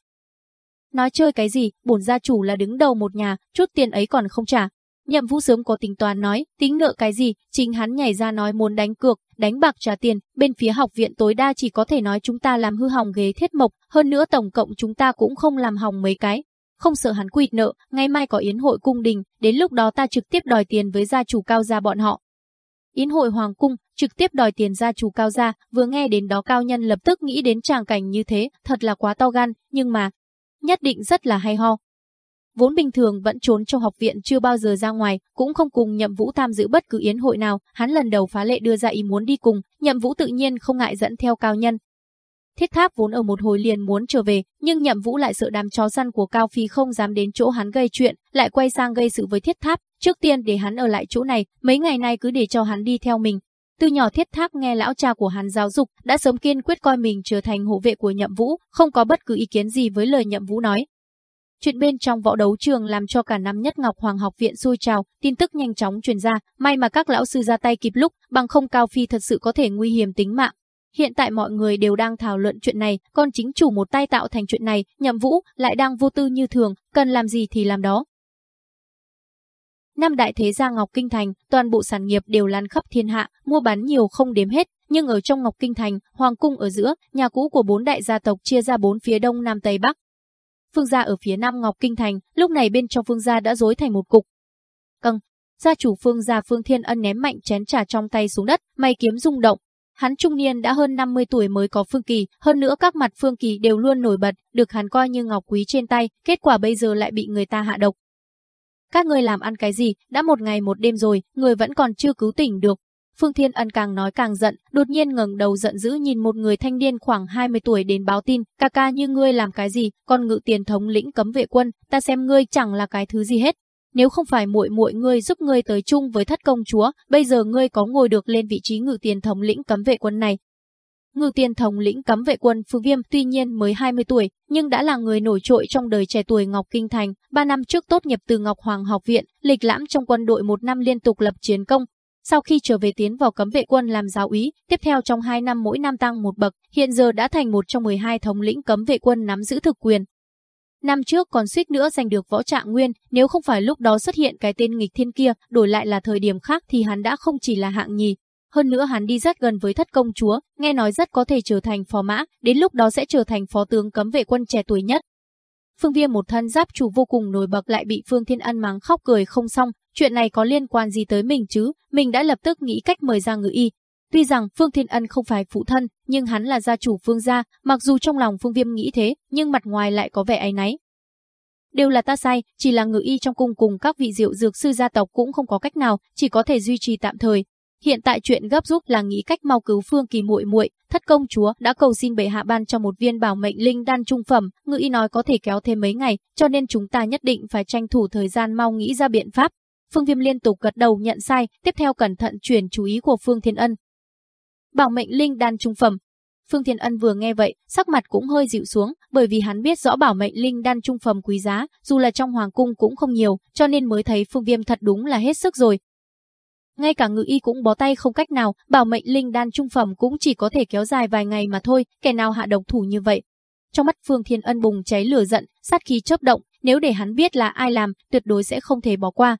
Nói chơi cái gì, bổn gia chủ là đứng đầu một nhà, chút tiền ấy còn không trả. Nhậm Vũ sớm có tính toán nói, tính nợ cái gì, chính hắn nhảy ra nói muốn đánh cược, đánh bạc trả tiền, bên phía học viện tối đa chỉ có thể nói chúng ta làm hư hỏng ghế thiết mộc, hơn nữa tổng cộng chúng ta cũng không làm hỏng mấy cái. Không sợ hắn quỵt nợ, ngày mai có yến hội cung đình, đến lúc đó ta trực tiếp đòi tiền với gia chủ cao gia bọn họ. Yến hội hoàng cung, trực tiếp đòi tiền gia chủ cao gia, vừa nghe đến đó cao nhân lập tức nghĩ đến tràng cảnh như thế, thật là quá to gan, nhưng mà, nhất định rất là hay ho. Vốn bình thường vẫn trốn trong học viện chưa bao giờ ra ngoài, cũng không cùng nhậm vũ tham dự bất cứ yến hội nào, hắn lần đầu phá lệ đưa ra ý muốn đi cùng, nhậm vũ tự nhiên không ngại dẫn theo cao nhân. Thiết tháp vốn ở một hồi liền muốn trở về, nhưng nhậm vũ lại sợ đám chó săn của Cao Phi không dám đến chỗ hắn gây chuyện, lại quay sang gây sự với thiết tháp, trước tiên để hắn ở lại chỗ này, mấy ngày nay cứ để cho hắn đi theo mình, từ nhỏ thiết tháp nghe lão cha của hắn giáo dục, đã sớm kiên quyết coi mình trở thành hộ vệ của nhậm vũ, không có bất cứ ý kiến gì với lời nhậm vũ nói. Chuyện bên trong võ đấu trường làm cho cả năm nhất Ngọc Hoàng học viện sôi trào, tin tức nhanh chóng truyền ra, may mà các lão sư ra tay kịp lúc, bằng không Cao Phi thật sự có thể nguy hiểm tính mạng. Hiện tại mọi người đều đang thảo luận chuyện này, con chính chủ một tay tạo thành chuyện này, nhậm vũ lại đang vô tư như thường, cần làm gì thì làm đó, Năm đại thế gia Ngọc Kinh Thành, toàn bộ sản nghiệp đều lan khắp thiên hạ, mua bán nhiều không đếm hết, nhưng ở trong Ngọc Kinh Thành, hoàng cung ở giữa, nhà cũ của bốn đại gia tộc chia ra bốn phía đông nam tây bắc. Phương gia ở phía nam Ngọc Kinh Thành, lúc này bên trong Phương gia đã rối thành một cục. Căng, gia chủ Phương gia Phương Thiên Ân ném mạnh chén trà trong tay xuống đất, mày kiếm rung động. Hắn trung niên đã hơn 50 tuổi mới có Phương Kỳ, hơn nữa các mặt Phương Kỳ đều luôn nổi bật, được hắn coi như ngọc quý trên tay, kết quả bây giờ lại bị người ta hạ độc, các ngươi làm ăn cái gì, đã một ngày một đêm rồi, người vẫn còn chưa cứu tỉnh được. Phương Thiên Ân càng nói càng giận, đột nhiên ngẩng đầu giận dữ nhìn một người thanh niên khoảng 20 tuổi đến báo tin, ca ca như ngươi làm cái gì, con ngự tiền thống lĩnh cấm vệ quân, ta xem ngươi chẳng là cái thứ gì hết. Nếu không phải muội muội ngươi giúp ngươi tới chung với thất công chúa, bây giờ ngươi có ngồi được lên vị trí ngự tiền thống lĩnh cấm vệ quân này, Ngự tiền thống lĩnh cấm vệ quân Phương Viêm tuy nhiên mới 20 tuổi, nhưng đã là người nổi trội trong đời trẻ tuổi Ngọc Kinh Thành, 3 năm trước tốt nghiệp từ Ngọc Hoàng học viện, lịch lãm trong quân đội một năm liên tục lập chiến công. Sau khi trở về tiến vào cấm vệ quân làm giáo úy, tiếp theo trong 2 năm mỗi năm tăng một bậc, hiện giờ đã thành một trong 12 thống lĩnh cấm vệ quân nắm giữ thực quyền. Năm trước còn suýt nữa giành được võ trạng nguyên, nếu không phải lúc đó xuất hiện cái tên nghịch thiên kia, đổi lại là thời điểm khác thì hắn đã không chỉ là hạng nhì, hơn nữa hắn đi rất gần với thất công chúa, nghe nói rất có thể trở thành phó mã, đến lúc đó sẽ trở thành phó tướng cấm vệ quân trẻ tuổi nhất. Phương Viêm một thân giáp chủ vô cùng nổi bật lại bị Phương Thiên Ân mắng khóc cười không xong, chuyện này có liên quan gì tới mình chứ, mình đã lập tức nghĩ cách mời ra ngự y. Tuy rằng Phương Thiên Ân không phải phụ thân, nhưng hắn là gia chủ Phương gia, mặc dù trong lòng Phương Viêm nghĩ thế, nhưng mặt ngoài lại có vẻ áy náy. Đều là ta sai, chỉ là ngự y trong cung cùng các vị diệu dược sư gia tộc cũng không có cách nào, chỉ có thể duy trì tạm thời, Hiện tại chuyện gấp rút là nghĩ cách mau cứu Phương Kỳ muội muội, thất công chúa đã cầu xin bệ hạ ban cho một viên bảo mệnh linh đan trung phẩm, ngự y nói có thể kéo thêm mấy ngày, cho nên chúng ta nhất định phải tranh thủ thời gian mau nghĩ ra biện pháp. Phương Viêm liên tục gật đầu nhận sai, tiếp theo cẩn thận chuyển chú ý của Phương Thiên Ân. Bảo mệnh linh đan trung phẩm. Phương Thiên Ân vừa nghe vậy, sắc mặt cũng hơi dịu xuống, bởi vì hắn biết rõ bảo mệnh linh đan trung phẩm quý giá, dù là trong hoàng cung cũng không nhiều, cho nên mới thấy Phương Viêm thật đúng là hết sức rồi, ngay cả ngự y cũng bó tay không cách nào, bảo mệnh linh đan trung phẩm cũng chỉ có thể kéo dài vài ngày mà thôi, kẻ nào hạ độc thủ như vậy. Trong mắt Phương Thiên Ân bùng cháy lửa giận, sát khí chớp động, nếu để hắn biết là ai làm, tuyệt đối sẽ không thể bỏ qua.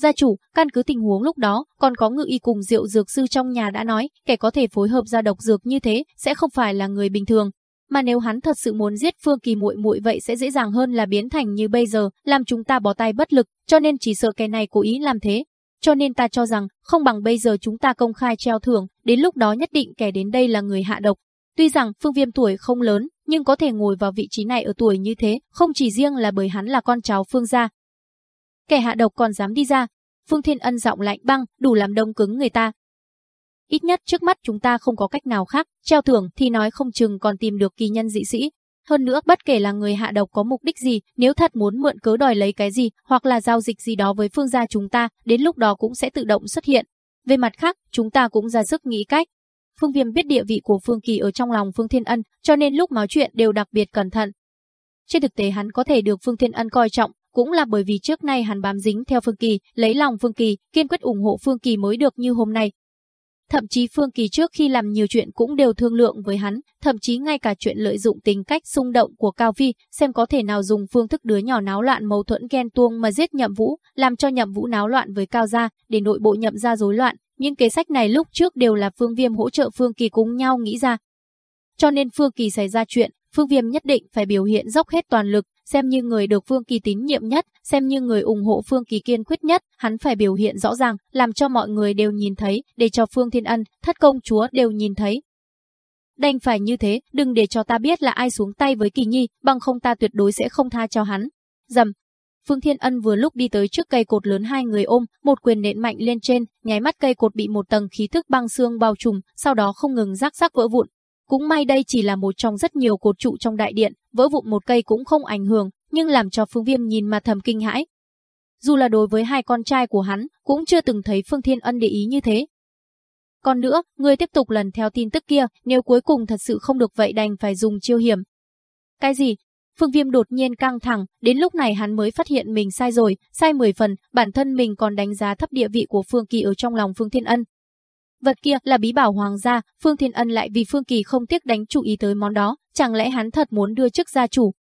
Gia chủ, căn cứ tình huống lúc đó, còn có ngự y cùng rượu dược sư trong nhà đã nói, kẻ có thể phối hợp ra độc dược như thế, sẽ không phải là người bình thường. Mà nếu hắn thật sự muốn giết Phương Kỳ muội muội vậy sẽ dễ dàng hơn là biến thành như bây giờ, làm chúng ta bó tay bất lực, cho nên chỉ sợ kẻ này cố ý làm thế. Cho nên ta cho rằng, không bằng bây giờ chúng ta công khai treo thưởng, đến lúc đó nhất định kẻ đến đây là người hạ độc. Tuy rằng Phương Viêm tuổi không lớn, nhưng có thể ngồi vào vị trí này ở tuổi như thế, không chỉ riêng là bởi hắn là con cháu Phương gia. Kẻ hạ độc còn dám đi ra. Phương Thiên Ân giọng lạnh băng, đủ làm đông cứng người ta. Ít nhất trước mắt chúng ta không có cách nào khác, treo thưởng thì nói không chừng còn tìm được kỳ nhân dị sĩ. Hơn nữa bất kể là người hạ độc có mục đích gì, nếu thật muốn mượn cớ đòi lấy cái gì, hoặc là giao dịch gì đó với phương gia chúng ta, đến lúc đó cũng sẽ tự động xuất hiện. Về mặt khác, chúng ta cũng ra sức nghĩ cách, Phương Viêm biết địa vị của Phương Kỳ ở trong lòng Phương Thiên Ân, cho nên lúc nói chuyện đều đặc biệt cẩn thận. Trên thực tế hắn có thể được Phương Thiên Ân coi trọng, cũng là bởi vì trước nay hắn bám dính theo Phương Kỳ, lấy lòng Phương Kỳ, kiên quyết ủng hộ Phương Kỳ mới được như hôm nay. Thậm chí Phương Kỳ trước khi làm nhiều chuyện cũng đều thương lượng với hắn, thậm chí ngay cả chuyện lợi dụng tính cách xung động của Cao Phi, xem có thể nào dùng phương thức đứa nhỏ náo loạn mâu thuẫn ghen tuông mà giết Nhậm Vũ, làm cho Nhậm Vũ náo loạn với Cao gia, để nội bộ Nhậm gia rối loạn, những kế sách này lúc trước đều là Phương Viêm hỗ trợ Phương Kỳ cùng nhau nghĩ ra. Cho nên Phương Kỳ xảy ra chuyện, Phương Viêm nhất định phải biểu hiện dốc hết toàn lực, xem như người được Phương Kỳ tín nhiệm nhất, xem như người ủng hộ Phương Kỳ kiên quyết nhất, hắn phải biểu hiện rõ ràng, làm cho mọi người đều nhìn thấy, để cho Phương Thiên Ân, thất công chúa đều nhìn thấy. Đành phải như thế, đừng để cho ta biết là ai xuống tay với Kỳ Nhi, bằng không ta tuyệt đối sẽ không tha cho hắn. Dầm, Phương Thiên Ân vừa lúc đi tới trước cây cột lớn hai người ôm, một quyền nện mạnh lên trên, nháy mắt cây cột bị một tầng khí thức băng xương bao trùm, sau đó không ngừng rắc rắc vỡ vụn. Cũng may đây chỉ là một trong rất nhiều cột trụ trong đại điện, vỡ vụn một cây cũng không ảnh hưởng, nhưng làm cho Phương Viêm nhìn mà thầm kinh hãi. Dù là đối với hai con trai của hắn, cũng chưa từng thấy Phương Thiên Ân để ý như thế. Còn nữa, người tiếp tục lần theo tin tức kia, nếu cuối cùng thật sự không được vậy đành phải dùng chiêu hiểm. Cái gì? Phương Viêm đột nhiên căng thẳng, đến lúc này hắn mới phát hiện mình sai rồi, sai 10 phần, bản thân mình còn đánh giá thấp địa vị của Phương Kỳ ở trong lòng Phương Thiên Ân. Vật kia là bí bảo hoàng gia, Phương Thiên Ân lại vì Phương Kỳ không tiếc đánh chủ ý tới món đó, chẳng lẽ hắn thật muốn đưa chức gia chủ.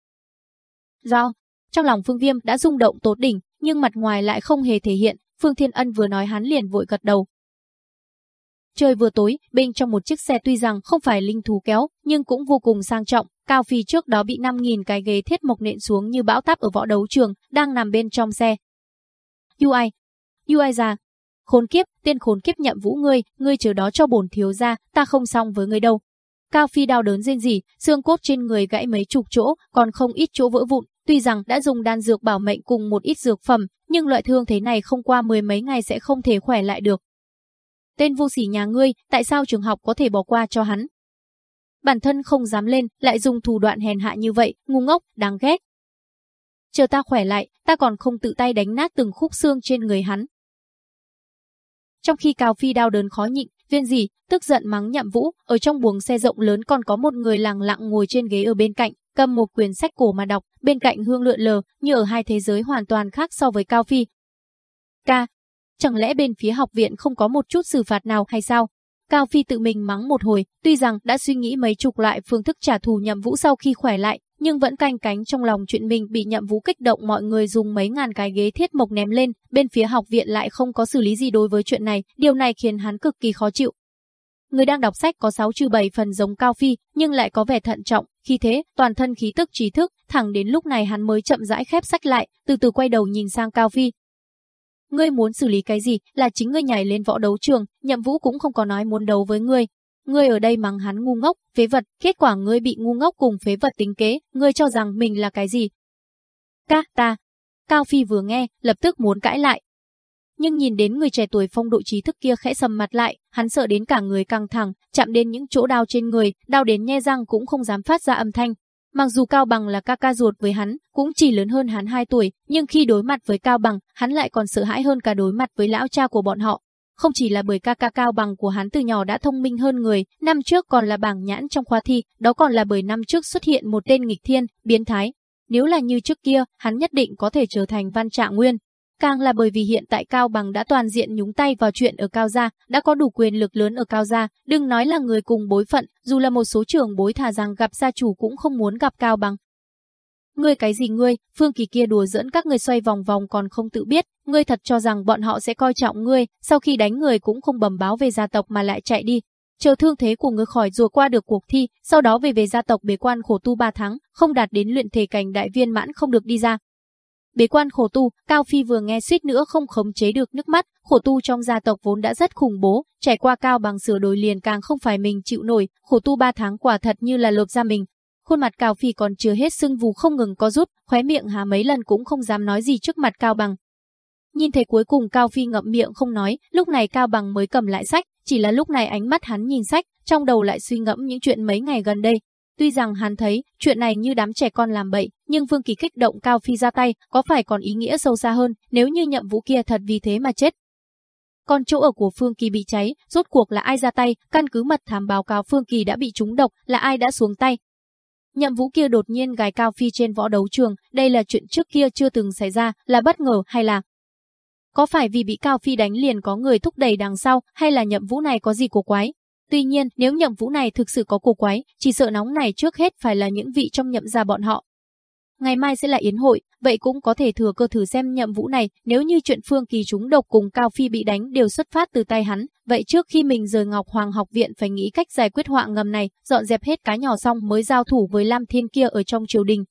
Do, trong lòng Phương Viêm đã rung động tột đỉnh, nhưng mặt ngoài lại không hề thể hiện, Phương Thiên Ân vừa nói hắn liền vội gật đầu. Trời vừa tối, bên trong một chiếc xe tuy rằng không phải linh thú kéo, nhưng cũng vô cùng sang trọng, Cao Phi trước đó bị 5.000 cái ghế thiết mộc nện xuống như bão táp ở võ đấu trường, đang nằm bên trong xe. UI. UI già. Khốn kiếp, tên khốn kiếp nhậm vũ ngươi, ngươi chờ đó cho bổn thiếu ra, ta không xong với ngươi đâu. Cao Phi đau đớn rên rỉ, xương cốt trên người gãy mấy chục chỗ, còn không ít chỗ vỡ vụn, tuy rằng đã dùng đan dược bảo mệnh cùng một ít dược phẩm, nhưng loại thương thế này không qua mười mấy ngày sẽ không thể khỏe lại được. Tên vô sỉ nhà ngươi, tại sao trường học có thể bỏ qua cho hắn? bản thân không dám lên, lại dùng thủ đoạn hèn hạ như vậy, ngu ngốc, đáng ghét. Chờ ta khỏe lại, ta còn không tự tay đánh nát từng khúc xương trên người hắn. Trong khi Cao Phi đau đớn khó nhịn, viên gì, tức giận mắng nhậm vũ, ở trong buồng xe rộng lớn còn có một người lặng lặng ngồi trên ghế ở bên cạnh, cầm một quyển sách cổ mà đọc, bên cạnh hương lượn lờ, như ở hai thế giới hoàn toàn khác so với Cao Phi. Ca, chẳng lẽ bên phía học viện không có một chút xử phạt nào hay sao? Cao Phi tự mình mắng một hồi, tuy rằng đã suy nghĩ mấy chục loại phương thức trả thù nhậm vũ sau khi khỏe lại, nhưng vẫn canh cánh trong lòng chuyện mình bị nhậm vũ kích động mọi người dùng mấy ngàn cái ghế thiết mộc ném lên, bên phía học viện lại không có xử lý gì đối với chuyện này, điều này khiến hắn cực kỳ khó chịu. Người đang đọc sách có 6 trừ 7 phần giống Cao Phi, nhưng lại có vẻ thận trọng, khi thế, toàn thân khí tức trí thức, thẳng đến lúc này hắn mới chậm rãi khép sách lại, từ từ quay đầu nhìn sang Cao Phi, Ngươi muốn xử lý cái gì là chính ngươi nhảy lên võ đấu trường, nhậm vũ cũng không có nói muốn đấu với ngươi. Ngươi ở đây mắng hắn ngu ngốc, phế vật, kết quả ngươi bị ngu ngốc cùng phế vật tính kế, ngươi cho rằng mình là cái gì? Ca, ta. Cao Phi vừa nghe, lập tức muốn cãi lại. Nhưng nhìn đến người trẻ tuổi phong độ trí thức kia khẽ sầm mặt lại, hắn sợ đến cả người căng thẳng, chạm đến những chỗ đau trên người, đau đến nhe răng cũng không dám phát ra âm thanh, Mặc dù Cao Bằng là ca ca ruột với hắn, cũng chỉ lớn hơn hắn 2 tuổi, nhưng khi đối mặt với Cao Bằng, hắn lại còn sợ hãi hơn cả đối mặt với lão cha của bọn họ. Không chỉ là bởi ca ca Cao Bằng của hắn từ nhỏ đã thông minh hơn người, năm trước còn là bảng nhãn trong khoa thi, đó còn là bởi năm trước xuất hiện một tên nghịch thiên, biến thái. Nếu là như trước kia, hắn nhất định có thể trở thành văn trạng nguyên. càng là bởi vì hiện tại Cao Bằng đã toàn diện nhúng tay vào chuyện ở Cao Gia, đã có đủ quyền lực lớn ở Cao Gia, đừng nói là người cùng bối phận, dù là một số trưởng bối thà rằng gặp gia chủ cũng không muốn gặp Cao Bằng. Ngươi cái gì ngươi, Phương Kỳ kia đùa dẫn các ngươi xoay vòng vòng còn không tự biết, ngươi thật cho rằng bọn họ sẽ coi trọng ngươi, sau khi đánh người cũng không bẩm báo về gia tộc mà lại chạy đi. Chờ thương thế của ngươi khỏi rùa qua được cuộc thi, sau đó về về gia tộc bế quan khổ tu 3 tháng, không đạt đến luyện thể cảnh đại viên mãn không được đi ra. Bế quan khổ tu, Cao Phi vừa nghe suýt nữa không khống chế được nước mắt, khổ tu trong gia tộc vốn đã rất khủng bố, trải qua cao bằng sửa đổi liền càng không phải mình chịu nổi, khổ tu 3 tháng quả thật như là lột ra mình, Khuôn mặt Cao Phi còn chưa hết sưng vù không ngừng có rút, khóe miệng hà mấy lần cũng không dám nói gì trước mặt Cao Bằng. Nhìn thấy cuối cùng Cao Phi ngậm miệng không nói, lúc này Cao Bằng mới cầm lại sách, chỉ là lúc này ánh mắt hắn nhìn sách, trong đầu lại suy ngẫm những chuyện mấy ngày gần đây. Tuy rằng hắn thấy chuyện này như đám trẻ con làm bậy, nhưng Vương Kỳ kích động Cao Phi ra tay, có phải còn ý nghĩa sâu xa hơn, nếu như nhậm vũ kia thật vì thế mà chết. Còn chỗ ở của Phương Kỳ bị cháy, rốt cuộc là ai ra tay, căn cứ mật thám báo cáo Phương Kỳ đã bị trúng độc, là ai đã xuống tay, Nhậm vũ kia đột nhiên gái Cao Phi trên võ đấu trường, đây là chuyện trước kia chưa từng xảy ra, là bất ngờ hay là... Có phải vì bị Cao Phi đánh liền có người thúc đẩy đằng sau, hay là nhậm vũ này có gì cổ quái? Tuy nhiên, nếu nhậm vũ này thực sự có cổ quái, chỉ sợ nóng này trước hết phải là những vị trong nhậm gia bọn họ. Ngày mai sẽ là yến hội, vậy cũng có thể thừa cơ thử xem nhậm vũ này, nếu như chuyện Phương Kỳ chúng độc cùng Cao Phi bị đánh đều xuất phát từ tay hắn, vậy trước khi mình rời Ngọc Hoàng học viện phải nghĩ cách giải quyết họa ngầm này, dọn dẹp hết cá nhỏ xong mới giao thủ với Lam Thiên kia ở trong triều đình.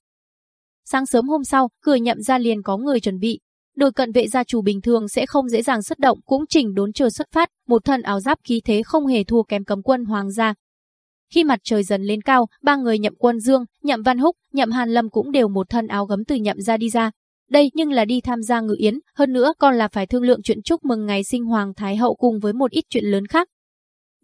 Sáng sớm hôm sau, cửa nhậm ra liền có người chuẩn bị. Đội cận vệ gia chủ bình thường sẽ không dễ dàng xuất động, cũng chỉnh đốn chờ xuất phát, một thân áo giáp khí thế không hề thua kém cấm quân hoàng gia, khi mặt trời dần lên cao, ba người nhậm quân dương, nhậm văn húc, nhậm hàn lâm cũng đều một thân áo gấm từ nhậm ra đi ra. Đây nhưng là đi tham gia ngự yến, hơn nữa còn là phải thương lượng chuyện chúc mừng ngày sinh Hoàng Thái Hậu cùng với một ít chuyện lớn khác.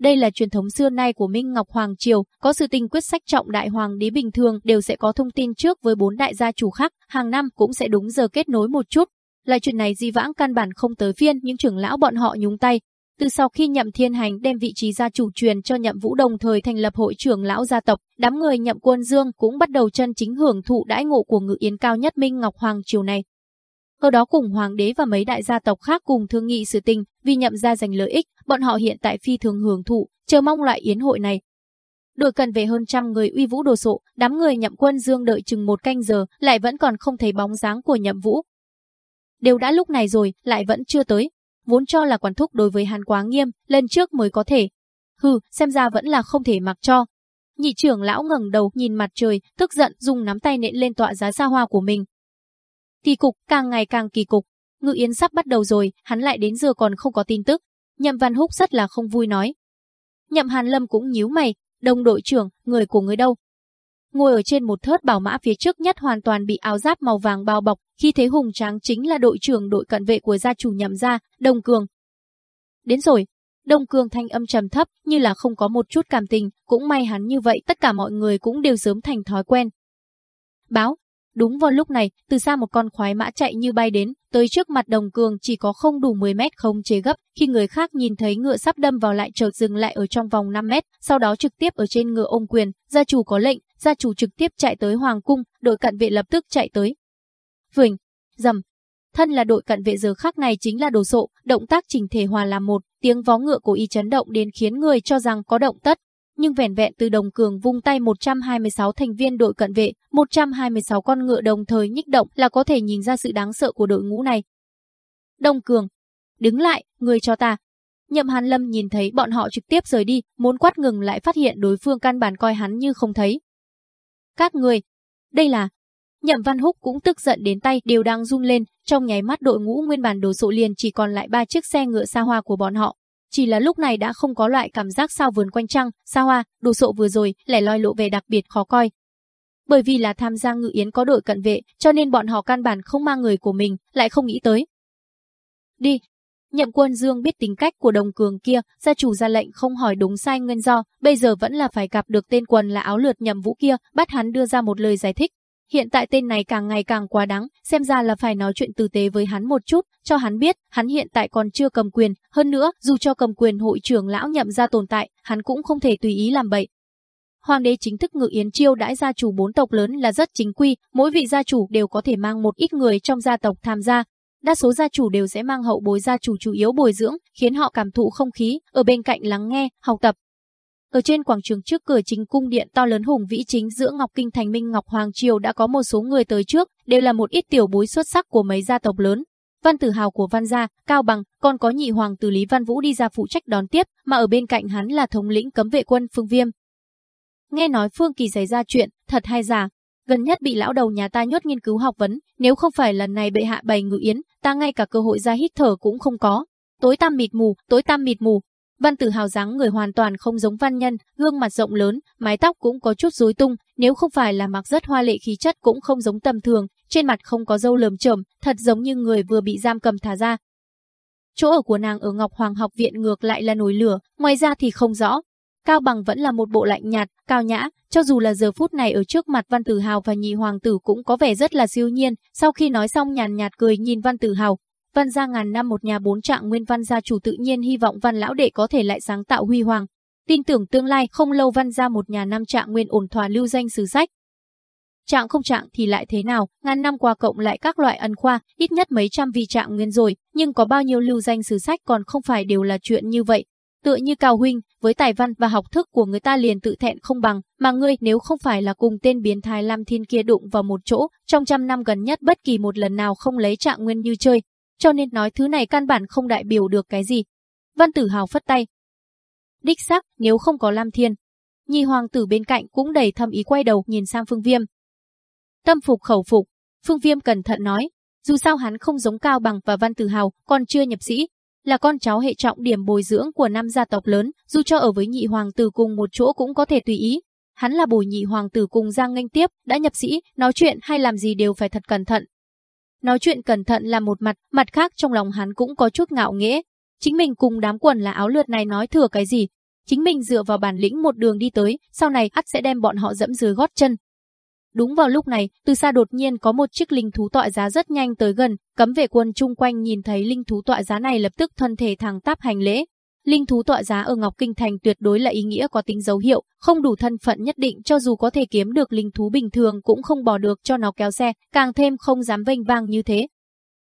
Đây là truyền thống xưa nay của Minh Ngọc Hoàng Triều, có sự tình quyết sách trọng đại hoàng đế bình thường đều sẽ có thông tin trước với bốn đại gia chủ khác, hàng năm cũng sẽ đúng giờ kết nối một chút. Là chuyện này di vãng căn bản không tới phiên những trưởng lão bọn họ nhúng tay, từ sau khi Nhậm Thiên Hành đem vị trí gia chủ truyền cho Nhậm Vũ đồng thời thành lập hội trưởng lão gia tộc, đám người Nhậm Quân Dương cũng bắt đầu chân chính hưởng thụ đãi ngộ của ngự yến cao nhất Minh Ngọc Hoàng triều này. Ở đó cùng hoàng đế và mấy đại gia tộc khác cùng thương nghị sự tình, vì Nhậm gia giành lợi ích, bọn họ hiện tại phi thường hưởng thụ, chờ mong loại yến hội này. Đội cần về hơn trăm người uy vũ đồ sộ, đám người Nhậm Quân Dương đợi chừng một canh giờ, lại vẫn còn không thấy bóng dáng của Nhậm Vũ. Đều đã lúc này rồi, lại vẫn chưa tới, vốn cho là quản thúc đối với hắn quá nghiêm, lần trước mới có thể. Hừ, xem ra vẫn là không thể mặc cho. Nhị trưởng lão ngẩng đầu nhìn mặt trời, tức giận dùng nắm tay nện lên tọa giá xa hoa của mình. Kỳ cục, càng ngày càng kỳ cục. Ngự yến sắp bắt đầu rồi, hắn lại đến giờ còn không có tin tức. Nhậm Văn Húc rất là không vui nói. Nhậm Hàn Lâm cũng nhíu mày, đồng đội trưởng, người của người đâu? Ngồi ở trên một thớt bảo mã phía trước nhất hoàn toàn bị áo giáp màu vàng bao bọc, khi thế hùng tráng chính là đội trưởng đội cận vệ của gia chủ nhậm gia, Đông Cường. Đến rồi, Đông Cường thanh âm trầm thấp, như là không có một chút cảm tình, cũng may hắn như vậy tất cả mọi người cũng đều sớm thành thói quen. Báo, đúng vào lúc này, từ xa một con khoái mã chạy như bay đến, tới trước mặt Đồng Cường chỉ có không đủ 10 mét không chế gấp, khi người khác nhìn thấy ngựa sắp đâm vào lại chợt dừng lại ở trong vòng 5 mét, sau đó trực tiếp ở trên ngựa ôm quyền, gia chủ có lệnh, gia chủ trực tiếp chạy tới hoàng cung, đội cận vệ lập tức chạy tới, Vỳnh, dầm. Thân là đội cận vệ giờ khác này chính là đồ sộ, động tác chỉnh thể hòa làm một, tiếng vó ngựa của y chấn động đến khiến người cho rằng có động tất. Nhưng vẻn vẹn từ đồng cường vung tay 126 thành viên đội cận vệ, 126 con ngựa đồng thời nhích động là có thể nhìn ra sự đáng sợ của đội ngũ này. Đồng cường, đứng lại, người cho ta. Nhậm Hàn Lâm nhìn thấy bọn họ trực tiếp rời đi, muốn quát ngừng lại phát hiện đối phương căn bản coi hắn như không thấy. Các người, đây là Nhậm Văn Húc cũng tức giận đến tay đều đang run lên, trong nháy mắt đội ngũ nguyên bản đồ sộ liền chỉ còn lại ba chiếc xe ngựa xa hoa của bọn họ. Chỉ là lúc này đã không có loại cảm giác sao vườn quanh trăng, xa hoa, đồ sộ vừa rồi, lẻ loi lộ về đặc biệt khó coi. Bởi vì là tham gia ngự yến có đội cận vệ, cho nên bọn họ căn bản không mang người của mình, lại không nghĩ tới. Đi, Nhậm quân Dương biết tính cách của đồng cường kia, gia chủ ra lệnh không hỏi đúng sai nguyên do, bây giờ vẫn là phải gặp được tên quần là áo lượt nhậm vũ kia, bắt hắn đưa ra một lời giải thích, Hiện tại tên này càng ngày càng quá đáng, xem ra là phải nói chuyện tử tế với hắn một chút, cho hắn biết, hắn hiện tại còn chưa cầm quyền, hơn nữa, dù cho cầm quyền hội trưởng lão nhậm ra tồn tại, hắn cũng không thể tùy ý làm bậy. Hoàng đế chính thức ngự yến chiêu đãi gia chủ bốn tộc lớn là rất chính quy, mỗi vị gia chủ đều có thể mang một ít người trong gia tộc tham gia đa số gia chủ đều sẽ mang hậu bối gia chủ chủ yếu bồi dưỡng, khiến họ cảm thụ không khí, ở bên cạnh lắng nghe, học tập. Ở trên quảng trường trước cửa chính cung điện to lớn hùng vĩ chính giữa Ngọc Kinh Thành Minh Ngọc Hoàng Triều đã có một số người tới trước, đều là một ít tiểu bối xuất sắc của mấy gia tộc lớn. Văn tử hào của Văn gia, Cao Bằng, còn có nhị hoàng tử Lý Văn Vũ đi ra phụ trách đón tiếp, mà ở bên cạnh hắn là thống lĩnh cấm vệ quân Phương Viêm. Nghe nói Phương Kỳ xảy ra chuyện, thật hay giả, gần nhất bị lão đầu nhà ta nhốt nghiên cứu học vấn, nếu không phải lần này bệ hạ bày ngự yến, ta ngay cả cơ hội ra hít thở cũng không có. Tối tăm mịt mù, tối tăm mịt mù. Văn Tử Hào dáng người hoàn toàn không giống văn nhân, gương mặt rộng lớn, mái tóc cũng có chút rối tung, nếu không phải là mặc rất hoa lệ khí chất cũng không giống tầm thường, trên mặt không có râu lởm chởm, thật giống như người vừa bị giam cầm thả ra. Chỗ ở của nàng ở Ngọc Hoàng học viện ngược lại là nổi lửa, ngoài ra thì không rõ, Cao Bằng vẫn là một bộ lạnh nhạt, cao nhã, cho dù là giờ phút này ở trước mặt Văn Tử Hào và nhị hoàng tử cũng có vẻ rất là siêu nhiên, sau khi nói xong nhàn nhạt cười nhìn Văn Tử Hào. Văn gia ngàn năm một nhà bốn trạng nguyên văn gia chủ tự nhiên hy vọng Văn lão đệ có thể lại sáng tạo huy hoàng. Tin tưởng tương lai không lâu Văn gia một nhà năm trạng nguyên ổn thỏa lưu danh sử sách. Trạng không trạng thì lại thế nào, ngàn năm qua cộng lại các loại ân khoa, ít nhất mấy trăm vị trạng nguyên rồi, nhưng có bao nhiêu lưu danh sử sách còn không phải đều là chuyện như vậy, Tựa như Cao Huynh, với tài văn và học thức của người ta liền tự thẹn không bằng, mà ngươi nếu không phải là cùng tên biến thái Lam Thiên kia đụng vào một chỗ, trong trăm năm gần nhất bất kỳ một lần nào không lấy trạng nguyên như chơi, cho nên nói thứ này căn bản không đại biểu được cái gì. Văn Tử Hào phất tay. Đích xác, nếu không có Lam Thiên. Nhi hoàng tử bên cạnh cũng đầy thâm ý quay đầu nhìn sang Phương Viêm. Tâm phục khẩu phục, Phương Viêm cẩn thận nói, dù sao hắn không giống Cao Bằng và Văn Tử Hào, còn chưa nhập sĩ, là con cháu hệ trọng điểm bồi dưỡng của năm gia tộc lớn, dù cho ở với nhị hoàng tử cùng một chỗ cũng có thể tùy ý. Hắn là bồi nhị hoàng tử cùng Giang nghênh tiếp, đã nhập sĩ, nói chuyện hay làm gì đều phải thật cẩn thận. Nói chuyện cẩn thận là một mặt, mặt khác trong lòng hắn cũng có chút ngạo nghễ. Chính mình cùng đám quần là áo lượt này nói thừa cái gì. Chính mình dựa vào bản lĩnh một đường đi tới, sau này ắt sẽ đem bọn họ dẫm dưới gót chân, Đúng vào lúc này, từ xa đột nhiên có một chiếc linh thú tọa giá rất nhanh tới gần, cấm vệ quân chung quanh nhìn thấy linh thú tọa giá này lập tức thân thể thẳng tắp hành lễ. Linh thú tọa giá ở Ngọc Kinh Thành tuyệt đối là ý nghĩa có tính dấu hiệu, không đủ thân phận nhất định cho dù có thể kiếm được linh thú bình thường cũng không bỏ được cho nó kéo xe, càng thêm không dám vênh vang như thế.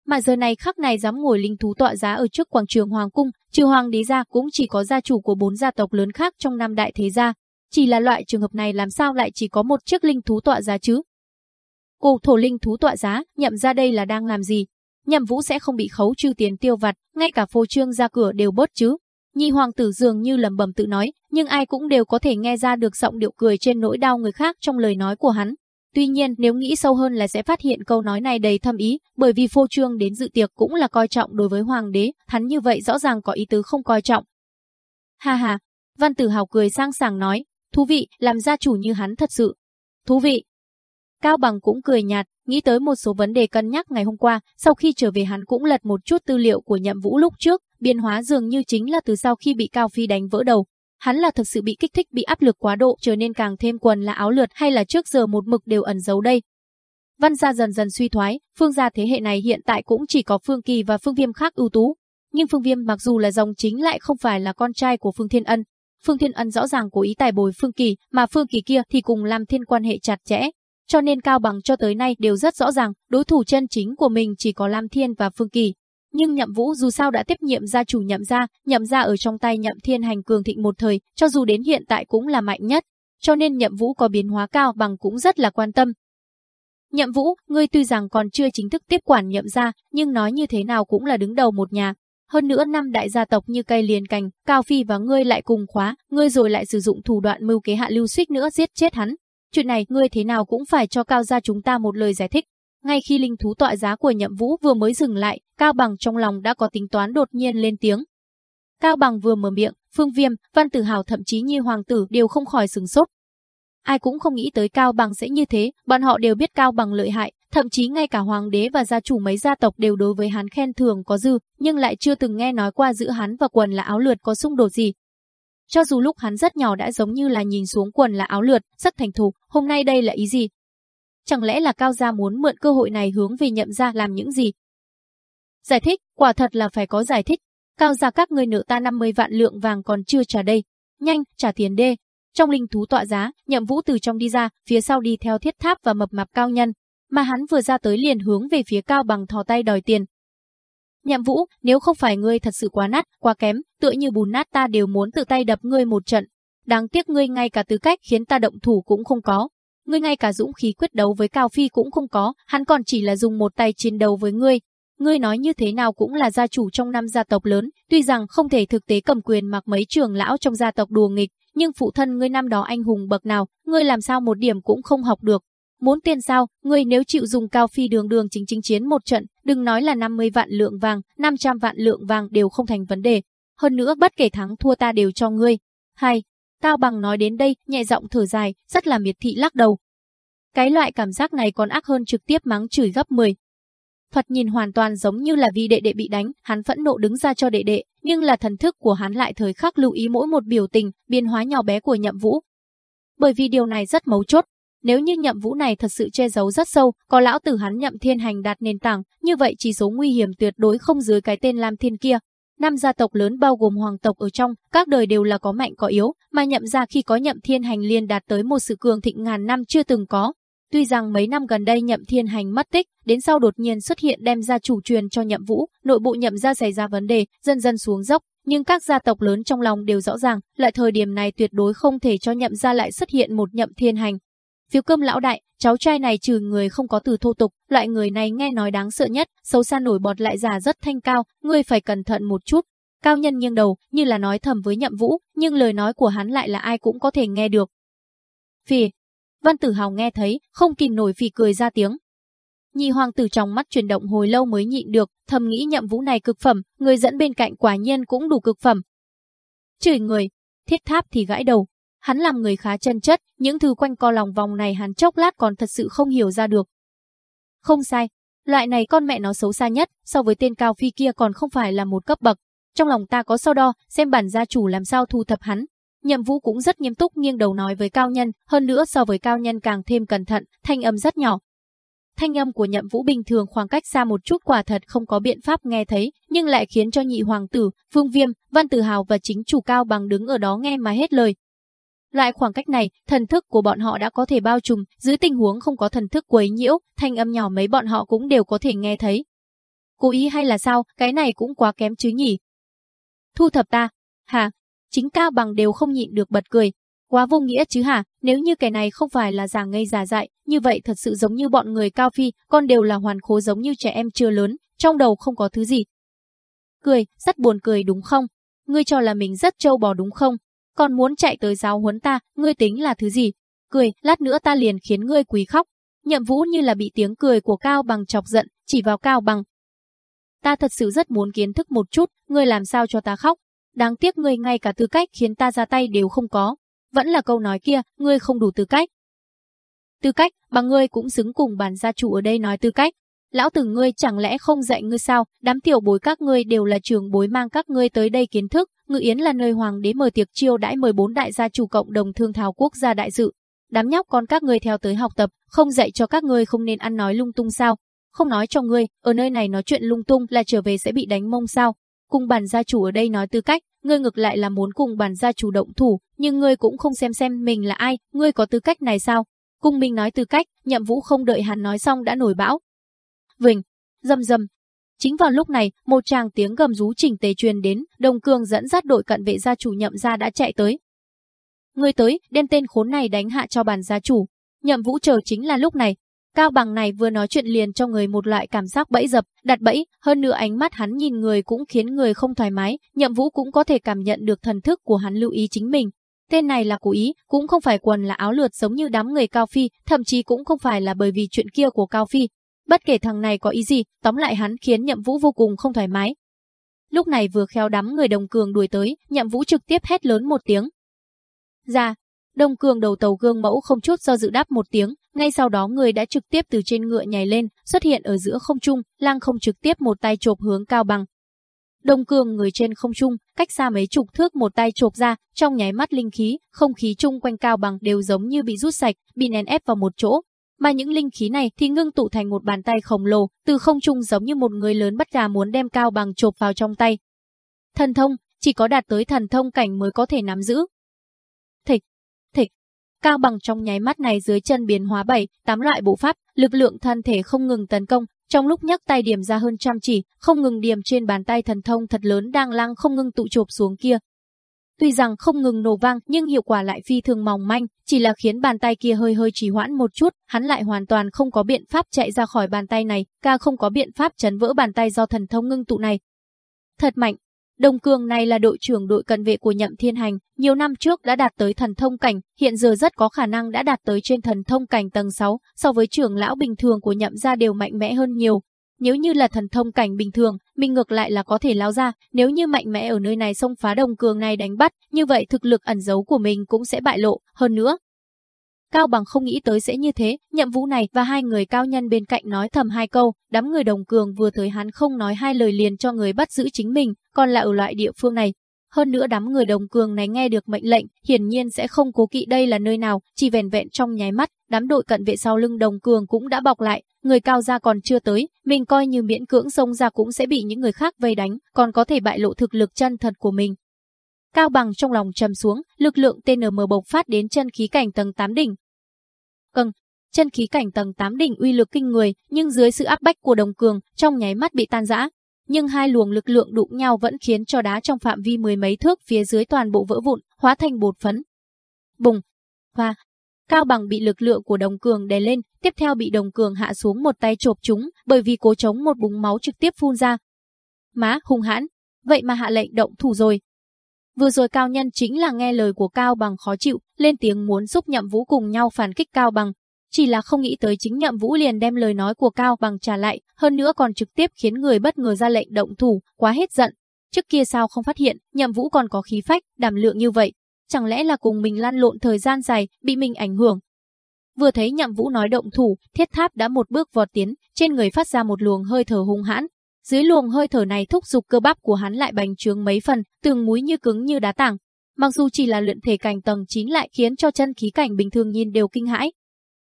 Mà giờ này khắc này dám ngồi linh thú tọa giá ở trước quảng trường Hoàng Cung, trừ Hoàng đế ra cũng chỉ có gia chủ của bốn gia tộc lớn khác trong năm đại thế gia, chỉ là loại trường hợp này làm sao lại chỉ có một chiếc linh thú tọa giá chứ? Cô thổ linh thú tọa giá, nhậm ra đây là đang làm gì? Nhậm vũ sẽ không bị khấu trừ tiền tiêu vặt, ngay cả phô trương ra cửa đều bớt chứ. Nhị hoàng tử dường như lầm bầm tự nói, nhưng ai cũng đều có thể nghe ra được giọng điệu cười trên nỗi đau người khác trong lời nói của hắn. Tuy nhiên, nếu nghĩ sâu hơn là sẽ phát hiện câu nói này đầy thâm ý, bởi vì phô trương đến dự tiệc cũng là coi trọng đối với hoàng đế, hắn như vậy rõ ràng có ý tứ không coi trọng. Ha ha, Văn Tử Hào cười sang sảng nói, Thú vị, làm gia chủ như hắn thật sự. Thú vị. Cao Bằng cũng cười nhạt, nghĩ tới một số vấn đề cân nhắc ngày hôm qua, sau khi trở về hắn cũng lật một chút tư liệu của nhậm vũ lúc trước, biến hóa dường như chính là từ sau khi bị Cao Phi đánh vỡ đầu. Hắn là thực sự bị kích thích bị áp lực quá độ trở nên càng thêm quần là áo lượt hay là trước giờ một mực đều ẩn giấu đây. Văn gia dần dần suy thoái, phương gia thế hệ này hiện tại cũng chỉ có Phương Kỳ và Phương Viêm khác ưu tú. Nhưng Phương Viêm mặc dù là dòng chính lại không phải là con trai của Phương Thiên Ân, Phương Thiên Ân rõ ràng cố ý tài bồi Phương Kỳ, mà Phương Kỳ kia thì cùng Lam Thiên quan hệ chặt chẽ. Cho nên Cao Bằng cho tới nay đều rất rõ ràng, đối thủ chân chính của mình chỉ có Lam Thiên và Phương Kỳ. Nhưng Nhậm Vũ dù sao đã tiếp nhiệm gia chủ Nhậm gia, Nhậm gia ở trong tay Nhậm Thiên hành cường thịnh một thời, cho dù đến hiện tại cũng là mạnh nhất. Cho nên Nhậm Vũ có biến hóa Cao Bằng cũng rất là quan tâm. Nhậm Vũ, ngươi tuy rằng còn chưa chính thức tiếp quản Nhậm gia, nhưng nói như thế nào cũng là đứng đầu một nhà, hơn nữa năm đại gia tộc như cây liền cành, Cao Phi và ngươi lại cùng khóa, ngươi rồi lại sử dụng thủ đoạn mưu kế hạ lưu suýt nữa giết chết hắn. Chuyện này ngươi thế nào cũng phải cho Cao gia chúng ta một lời giải thích. Ngay khi linh thú tọa giá của nhậm vũ vừa mới dừng lại, Cao Bằng trong lòng đã có tính toán đột nhiên lên tiếng. Cao Bằng vừa mở miệng, Phương Viêm, Văn Tử Hào thậm chí Nhi Hoàng tử đều không khỏi sừng sốt. Ai cũng không nghĩ tới Cao Bằng sẽ như thế, bọn họ đều biết Cao Bằng lợi hại, thậm chí ngay cả hoàng đế và gia chủ mấy gia tộc đều đối với hắn khen thường có dư, nhưng lại chưa từng nghe nói qua giữa hắn và quần là áo lượt có xung đột gì. Cho dù lúc hắn rất nhỏ đã giống như là nhìn xuống quần là áo lượt, rất thành thục, hôm nay đây là ý gì? Chẳng lẽ là Cao Gia muốn mượn cơ hội này hướng về nhậm gia làm những gì? Giải thích, quả thật là phải có giải thích. Cao Gia các người nợ ta 50 vạn lượng vàng còn chưa trả đây. Nhanh, trả tiền đê. Trong linh thú tọa giá, nhậm vũ từ trong đi ra, phía sau đi theo thiết tháp và mập mạp cao nhân, mà hắn vừa ra tới liền hướng về phía Cao Bằng thò tay đòi tiền. Nhậm Vũ, nếu không phải ngươi thật sự quá nát, quá kém, tựa như bùn nát ta đều muốn tự tay đập ngươi một trận. Đáng tiếc ngươi ngay cả tư cách khiến ta động thủ cũng không có. Ngươi ngay cả dũng khí quyết đấu với Cao Phi cũng không có, hắn còn chỉ là dùng một tay chiến đấu với ngươi. Ngươi nói như thế nào cũng là gia chủ trong năm gia tộc lớn, tuy rằng không thể thực tế cầm quyền mặc mấy trường lão trong gia tộc đùa nghịch, nhưng phụ thân ngươi năm đó anh hùng bậc nào, ngươi làm sao một điểm cũng không học được. Muốn tiền sao, ngươi nếu chịu dùng cao phi đường đường chính chính chiến một trận, đừng nói là 50 vạn lượng vàng, 500 vạn lượng vàng đều không thành vấn đề. Hơn nữa bất kể thắng thua ta đều cho ngươi. Hay, tao Bằng nói đến đây, nhẹ giọng thở dài, rất là miệt thị lắc đầu. Cái loại cảm giác này còn ác hơn trực tiếp mắng chửi gấp 10. phật nhìn hoàn toàn giống như là vì đệ đệ bị đánh, hắn phẫn nộ đứng ra cho đệ đệ, nhưng là thần thức của hắn lại thời khắc lưu ý mỗi một biểu tình, biến hóa nhỏ bé của nhậm vũ. Bởi vì điều này rất mấu chốt, nếu như nhậm vũ này thật sự che giấu rất sâu, có lão tử hắn nhậm thiên hành đạt nền tảng, như vậy chỉ số nguy hiểm tuyệt đối không dưới cái tên Lam Thiên kia. Năm gia tộc lớn bao gồm hoàng tộc ở trong, các đời đều là có mạnh có yếu, mà nhậm ra khi có nhậm thiên hành liên đạt tới một sự cường thịnh ngàn năm chưa từng có. Tuy rằng mấy năm gần đây nhậm thiên hành mất tích, đến sau đột nhiên xuất hiện đem ra chủ truyền cho nhậm vũ, nội bộ nhậm ra xảy ra vấn đề, dần dần xuống dốc, nhưng các gia tộc lớn trong lòng đều rõ ràng, lại thời điểm này tuyệt đối không thể cho nhậm ra lại xuất hiện một nhậm thiên hành, Phiếu cơm lão đại, cháu trai này trừ người không có từ thô tục, loại người này nghe nói đáng sợ nhất, xấu xa nổi bọt lại già rất thanh cao, ngươi phải cẩn thận một chút. Cao nhân nghiêng đầu, như là nói thầm với nhậm vũ, nhưng lời nói của hắn lại là ai cũng có thể nghe được. Phì. Văn tử hào nghe thấy, không kìm nổi phì cười ra tiếng. Nhị hoàng tử trong mắt chuyển động hồi lâu mới nhịn được, thầm nghĩ nhậm vũ này cực phẩm, người dẫn bên cạnh quả nhiên cũng đủ cực phẩm. Chửi người, thiết tháp thì gãi đầu, Hắn làm người khá chân chất, những thứ quanh co lòng vòng này hắn chốc lát còn thật sự không hiểu ra được. Không sai, loại này con mẹ nó xấu xa nhất, so với tên cao phi kia còn không phải là một cấp bậc. Trong lòng ta có so đo, xem bản gia chủ làm sao thu thập hắn. Nhậm Vũ cũng rất nghiêm túc nghiêng đầu nói với cao nhân, hơn nữa so với cao nhân càng thêm cẩn thận, thanh âm rất nhỏ. Thanh âm của Nhậm Vũ bình thường khoảng cách xa một chút quả thật không có biện pháp nghe thấy, nhưng lại khiến cho nhị hoàng tử, Phương Viêm, Văn Tử Hào và chính chủ cao bằng đứng ở đó nghe mà hết lời, Loại khoảng cách này, thần thức của bọn họ đã có thể bao trùm, dưới tình huống không có thần thức quấy nhiễu, thanh âm nhỏ mấy bọn họ cũng đều có thể nghe thấy. Cố ý hay là sao, cái này cũng quá kém chứ nhỉ? Thu thập ta, hả? Chính cao bằng đều không nhịn được bật cười. Quá vô nghĩa chứ hả, nếu như cái này không phải là giả ngây giả dại, như vậy thật sự giống như bọn người cao phi, con đều là hoàn khố giống như trẻ em chưa lớn, trong đầu không có thứ gì. Cười, rất buồn cười đúng không? Ngươi cho là mình rất trâu bò đúng không? Còn muốn chạy tới giáo huấn ta, ngươi tính là thứ gì? Cười, lát nữa ta liền khiến ngươi quỳ khóc. Nhậm Vũ như là bị tiếng cười của Cao Bằng chọc giận, chỉ vào Cao Bằng. Ta thật sự rất muốn kiến thức một chút, ngươi làm sao cho ta khóc. Đáng tiếc ngươi ngay cả tư cách khiến ta ra tay đều không có. Vẫn là câu nói kia, ngươi không đủ tư cách. Tư cách, bằng ngươi cũng xứng cùng bản gia chủ ở đây nói tư cách. Lão tử ngươi chẳng lẽ không dạy ngươi sao, đám tiểu bối các ngươi đều là trường bối mang các ngươi tới đây kiến thức, Ngự Yến là nơi hoàng đế mở tiệc chiêu đãi 14 đại gia chủ cộng đồng thương thảo quốc gia đại dự. Đám nhóc con các ngươi theo tới học tập, không dạy cho các ngươi không nên ăn nói lung tung sao? Không nói cho ngươi, ở nơi này nói chuyện lung tung là trở về sẽ bị đánh mông sao? Cùng bản gia chủ ở đây nói tư cách, ngươi ngược lại là muốn cùng bản gia chủ động thủ, nhưng ngươi cũng không xem xem mình là ai, ngươi có tư cách này sao? Cung minh nói tư cách, nhậm vũ không đợi hắn nói xong đã nổi bão. Vinh, dầm dầm, Chính vào lúc này, một tràng tiếng gầm rú chỉnh tề truyền đến, Đồng Cương dẫn dắt đội cận vệ gia chủ nhậm gia đã chạy tới. Người tới, đem tên khốn này đánh hạ cho bàn gia chủ. Nhậm Vũ chờ chính là lúc này. Cao bằng này vừa nói chuyện liền cho người một loại cảm giác bẫy dập, đặt bẫy, hơn nữa ánh mắt hắn nhìn người cũng khiến người không thoải mái, Nhậm Vũ cũng có thể cảm nhận được thần thức của hắn lưu ý chính mình. Tên này là cố ý, cũng không phải quần là áo lượt giống như đám người Cao Phi, thậm chí cũng không phải là bởi vì chuyện kia của Cao Phi, Bất kể thằng này có ý gì, tóm lại hắn khiến Nhậm Vũ vô cùng không thoải mái. Lúc này vừa khéo đám người Đồng Cường đuổi tới, Nhậm Vũ trực tiếp hét lớn một tiếng. Ra, Đồng Cường đầu tàu gương mẫu không chút do dự đáp một tiếng, ngay sau đó người đã trực tiếp từ trên ngựa nhảy lên, xuất hiện ở giữa không trung, lang không trực tiếp một tay chộp hướng cao bằng. Đồng Cường người trên không trung, cách xa mấy chục thước một tay chộp ra, trong nháy mắt linh khí, không khí chung quanh cao bằng đều giống như bị rút sạch, bị nén ép vào một chỗ, mà những linh khí này thì ngưng tụ thành một bàn tay khổng lồ, từ không trung giống như một người lớn bắt gà muốn đem cao bằng chộp vào trong tay. Thần thông, chỉ có đạt tới thần thông cảnh mới có thể nắm giữ. Thịch, thịch, cao bằng trong nháy mắt này dưới chân biến hóa bảy, tám loại bộ pháp, lực lượng thân thể không ngừng tấn công, trong lúc nhắc tay điểm ra hơn trăm chỉ, không ngừng điểm trên bàn tay thần thông thật lớn đang lăng không ngừng tụ chộp xuống kia. Tuy rằng không ngừng nổ vang nhưng hiệu quả lại phi thường mỏng manh, chỉ là khiến bàn tay kia hơi hơi trì hoãn một chút, hắn lại hoàn toàn không có biện pháp chạy ra khỏi bàn tay này, ca không có biện pháp chấn vỡ bàn tay do thần thông ngưng tụ này. Thật mạnh, Đồng Cường này là đội trưởng đội cận vệ của Nhậm Thiên Hành, nhiều năm trước đã đạt tới thần thông cảnh, hiện giờ rất có khả năng đã đạt tới trên thần thông cảnh tầng 6, so với trưởng lão bình thường của Nhậm gia đều mạnh mẽ hơn nhiều. Nếu như là thần thông cảnh bình thường, mình ngược lại là có thể lao ra, nếu như mạnh mẽ ở nơi này xông phá Đồng Cường này đánh bắt, như vậy thực lực ẩn giấu của mình cũng sẽ bại lộ, hơn nữa, Cao Bằng không nghĩ tới sẽ như thế, nhậm vũ này và hai người cao nhân bên cạnh nói thầm hai câu, đám người đồng cường vừa tới hắn không nói hai lời liền cho người bắt giữ chính mình, còn là ở loại địa phương này. Hơn nữa đám người đồng cường này nghe được mệnh lệnh, hiển nhiên sẽ không cố kỵ đây là nơi nào, chỉ vẻn vẹn trong nháy mắt, đám đội cận vệ sau lưng đồng cường cũng đã bọc lại, người cao gia còn chưa tới, mình coi như miễn cưỡng xông ra cũng sẽ bị những người khác vây đánh, còn có thể bại lộ thực lực chân thật của mình. Cao bằng trong lòng trầm xuống, lực lượng TNM bộc phát đến chân khí cảnh tầng 8 đỉnh. Cần, chân khí cảnh tầng 8 đỉnh uy lực kinh người, nhưng dưới sự áp bách của đồng cường, trong nháy mắt bị tan rã. Nhưng hai luồng lực lượng đụng nhau vẫn khiến cho đá trong phạm vi mười mấy thước phía dưới toàn bộ vỡ vụn, hóa thành bột phấn. Bùng, hoa, Cao bằng bị lực lượng của đồng cường đè lên, tiếp theo bị đồng cường hạ xuống một tay chộp chúng, bởi vì cố chống một búng máu trực tiếp phun ra. Má, hung hãn, vậy mà hạ lệnh động thủ rồi, Vừa rồi Cao Nhân chính là nghe lời của Cao Bằng khó chịu, lên tiếng muốn giúp Nhậm Vũ cùng nhau phản kích Cao Bằng. Chỉ là không nghĩ tới chính Nhậm Vũ liền đem lời nói của Cao Bằng trả lại, hơn nữa còn trực tiếp khiến người bất ngờ ra lệnh động thủ, quá hết giận. Trước kia sao không phát hiện, Nhậm Vũ còn có khí phách, đảm lượng như vậy. Chẳng lẽ là cùng mình lan lộn thời gian dài, bị mình ảnh hưởng. Vừa thấy Nhậm Vũ nói động thủ, thiết tháp đã một bước vọt tiến, trên người phát ra một luồng hơi thở hung hãn, dưới luồng hơi thở này thúc giục cơ bắp của hắn lại bành trướng mấy phần, từng múi như cứng như đá tảng. Mặc dù chỉ là luyện thể cảnh tầng 9 lại khiến cho chân khí cảnh bình thường nhìn đều kinh hãi.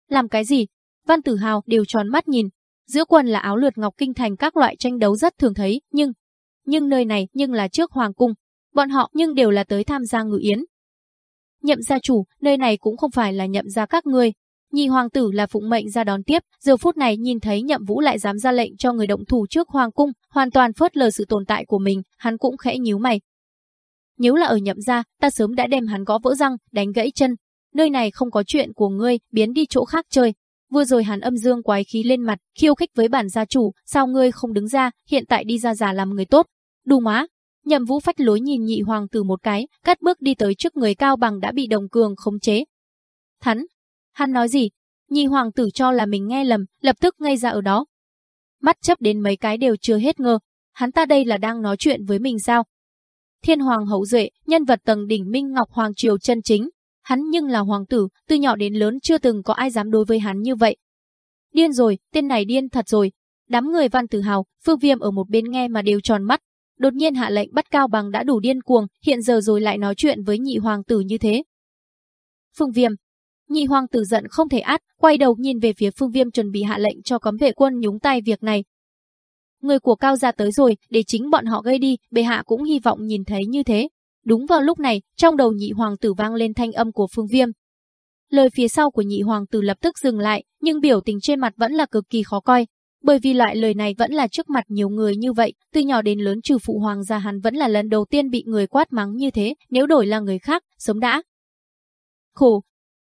Làm cái gì? Văn Tử Hào đều tròn mắt nhìn. Giữa quần là áo lượt ngọc kinh thành các loại tranh đấu rất thường thấy, nhưng nhưng nơi này nhưng là trước hoàng cung, bọn họ nhưng đều là tới tham gia ngự yến. Nhậm gia chủ, nơi này cũng không phải là nhậm gia các ngươi, Nhị hoàng tử là phụng mệnh ra đón tiếp, giờ phút này nhìn thấy Nhậm Vũ lại dám ra lệnh cho người động thủ trước hoàng cung, hoàn toàn phớt lờ sự tồn tại của mình, hắn cũng khẽ nhíu mày. Nếu là ở Nhậm gia, ta sớm đã đem hắn gõ vỡ răng, đánh gãy chân. Nơi này không có chuyện của ngươi, biến đi chỗ khác chơi. Vừa rồi hắn âm dương quái khí lên mặt, khiêu khích với bản gia chủ, sao ngươi không đứng ra, hiện tại đi ra già làm người tốt. Đù má, Nhậm Vũ phách lối nhìn nhị hoàng tử một cái, cắt bước đi tới trước người cao bằng đã bị đồng cường khống chế. Thắn, Hắn nói gì? Nhị hoàng tử cho là mình nghe lầm, lập tức ngây ra ở đó. Mắt chấp đến mấy cái đều chưa hết ngơ. Hắn ta đây là đang nói chuyện với mình sao? Thiên hoàng hậu duệ, nhân vật tầng đỉnh Minh Ngọc Hoàng Triều chân chính. Hắn nhưng là hoàng tử, từ nhỏ đến lớn chưa từng có ai dám đối với hắn như vậy. Điên rồi, tên này điên thật rồi. Đám người văn tử hào, phương viêm ở một bên nghe mà đều tròn mắt. Đột nhiên hạ lệnh bắt cao bằng đã đủ điên cuồng, hiện giờ rồi lại nói chuyện với nhị hoàng tử như thế. Phương viêm, Nhị hoàng tử giận không thể át, quay đầu nhìn về phía phương viêm chuẩn bị hạ lệnh cho cấm vệ quân nhúng tay việc này. Người của cao gia tới rồi, để chính bọn họ gây đi, bệ hạ cũng hy vọng nhìn thấy như thế. Đúng vào lúc này, trong đầu nhị hoàng tử vang lên thanh âm của phương viêm. Lời phía sau của nhị hoàng tử lập tức dừng lại, nhưng biểu tình trên mặt vẫn là cực kỳ khó coi. Bởi vì loại lời này vẫn là trước mặt nhiều người như vậy, từ nhỏ đến lớn trừ phụ hoàng gia hắn vẫn là lần đầu tiên bị người quát mắng như thế, nếu đổi là người khác, sống đã. Khổ,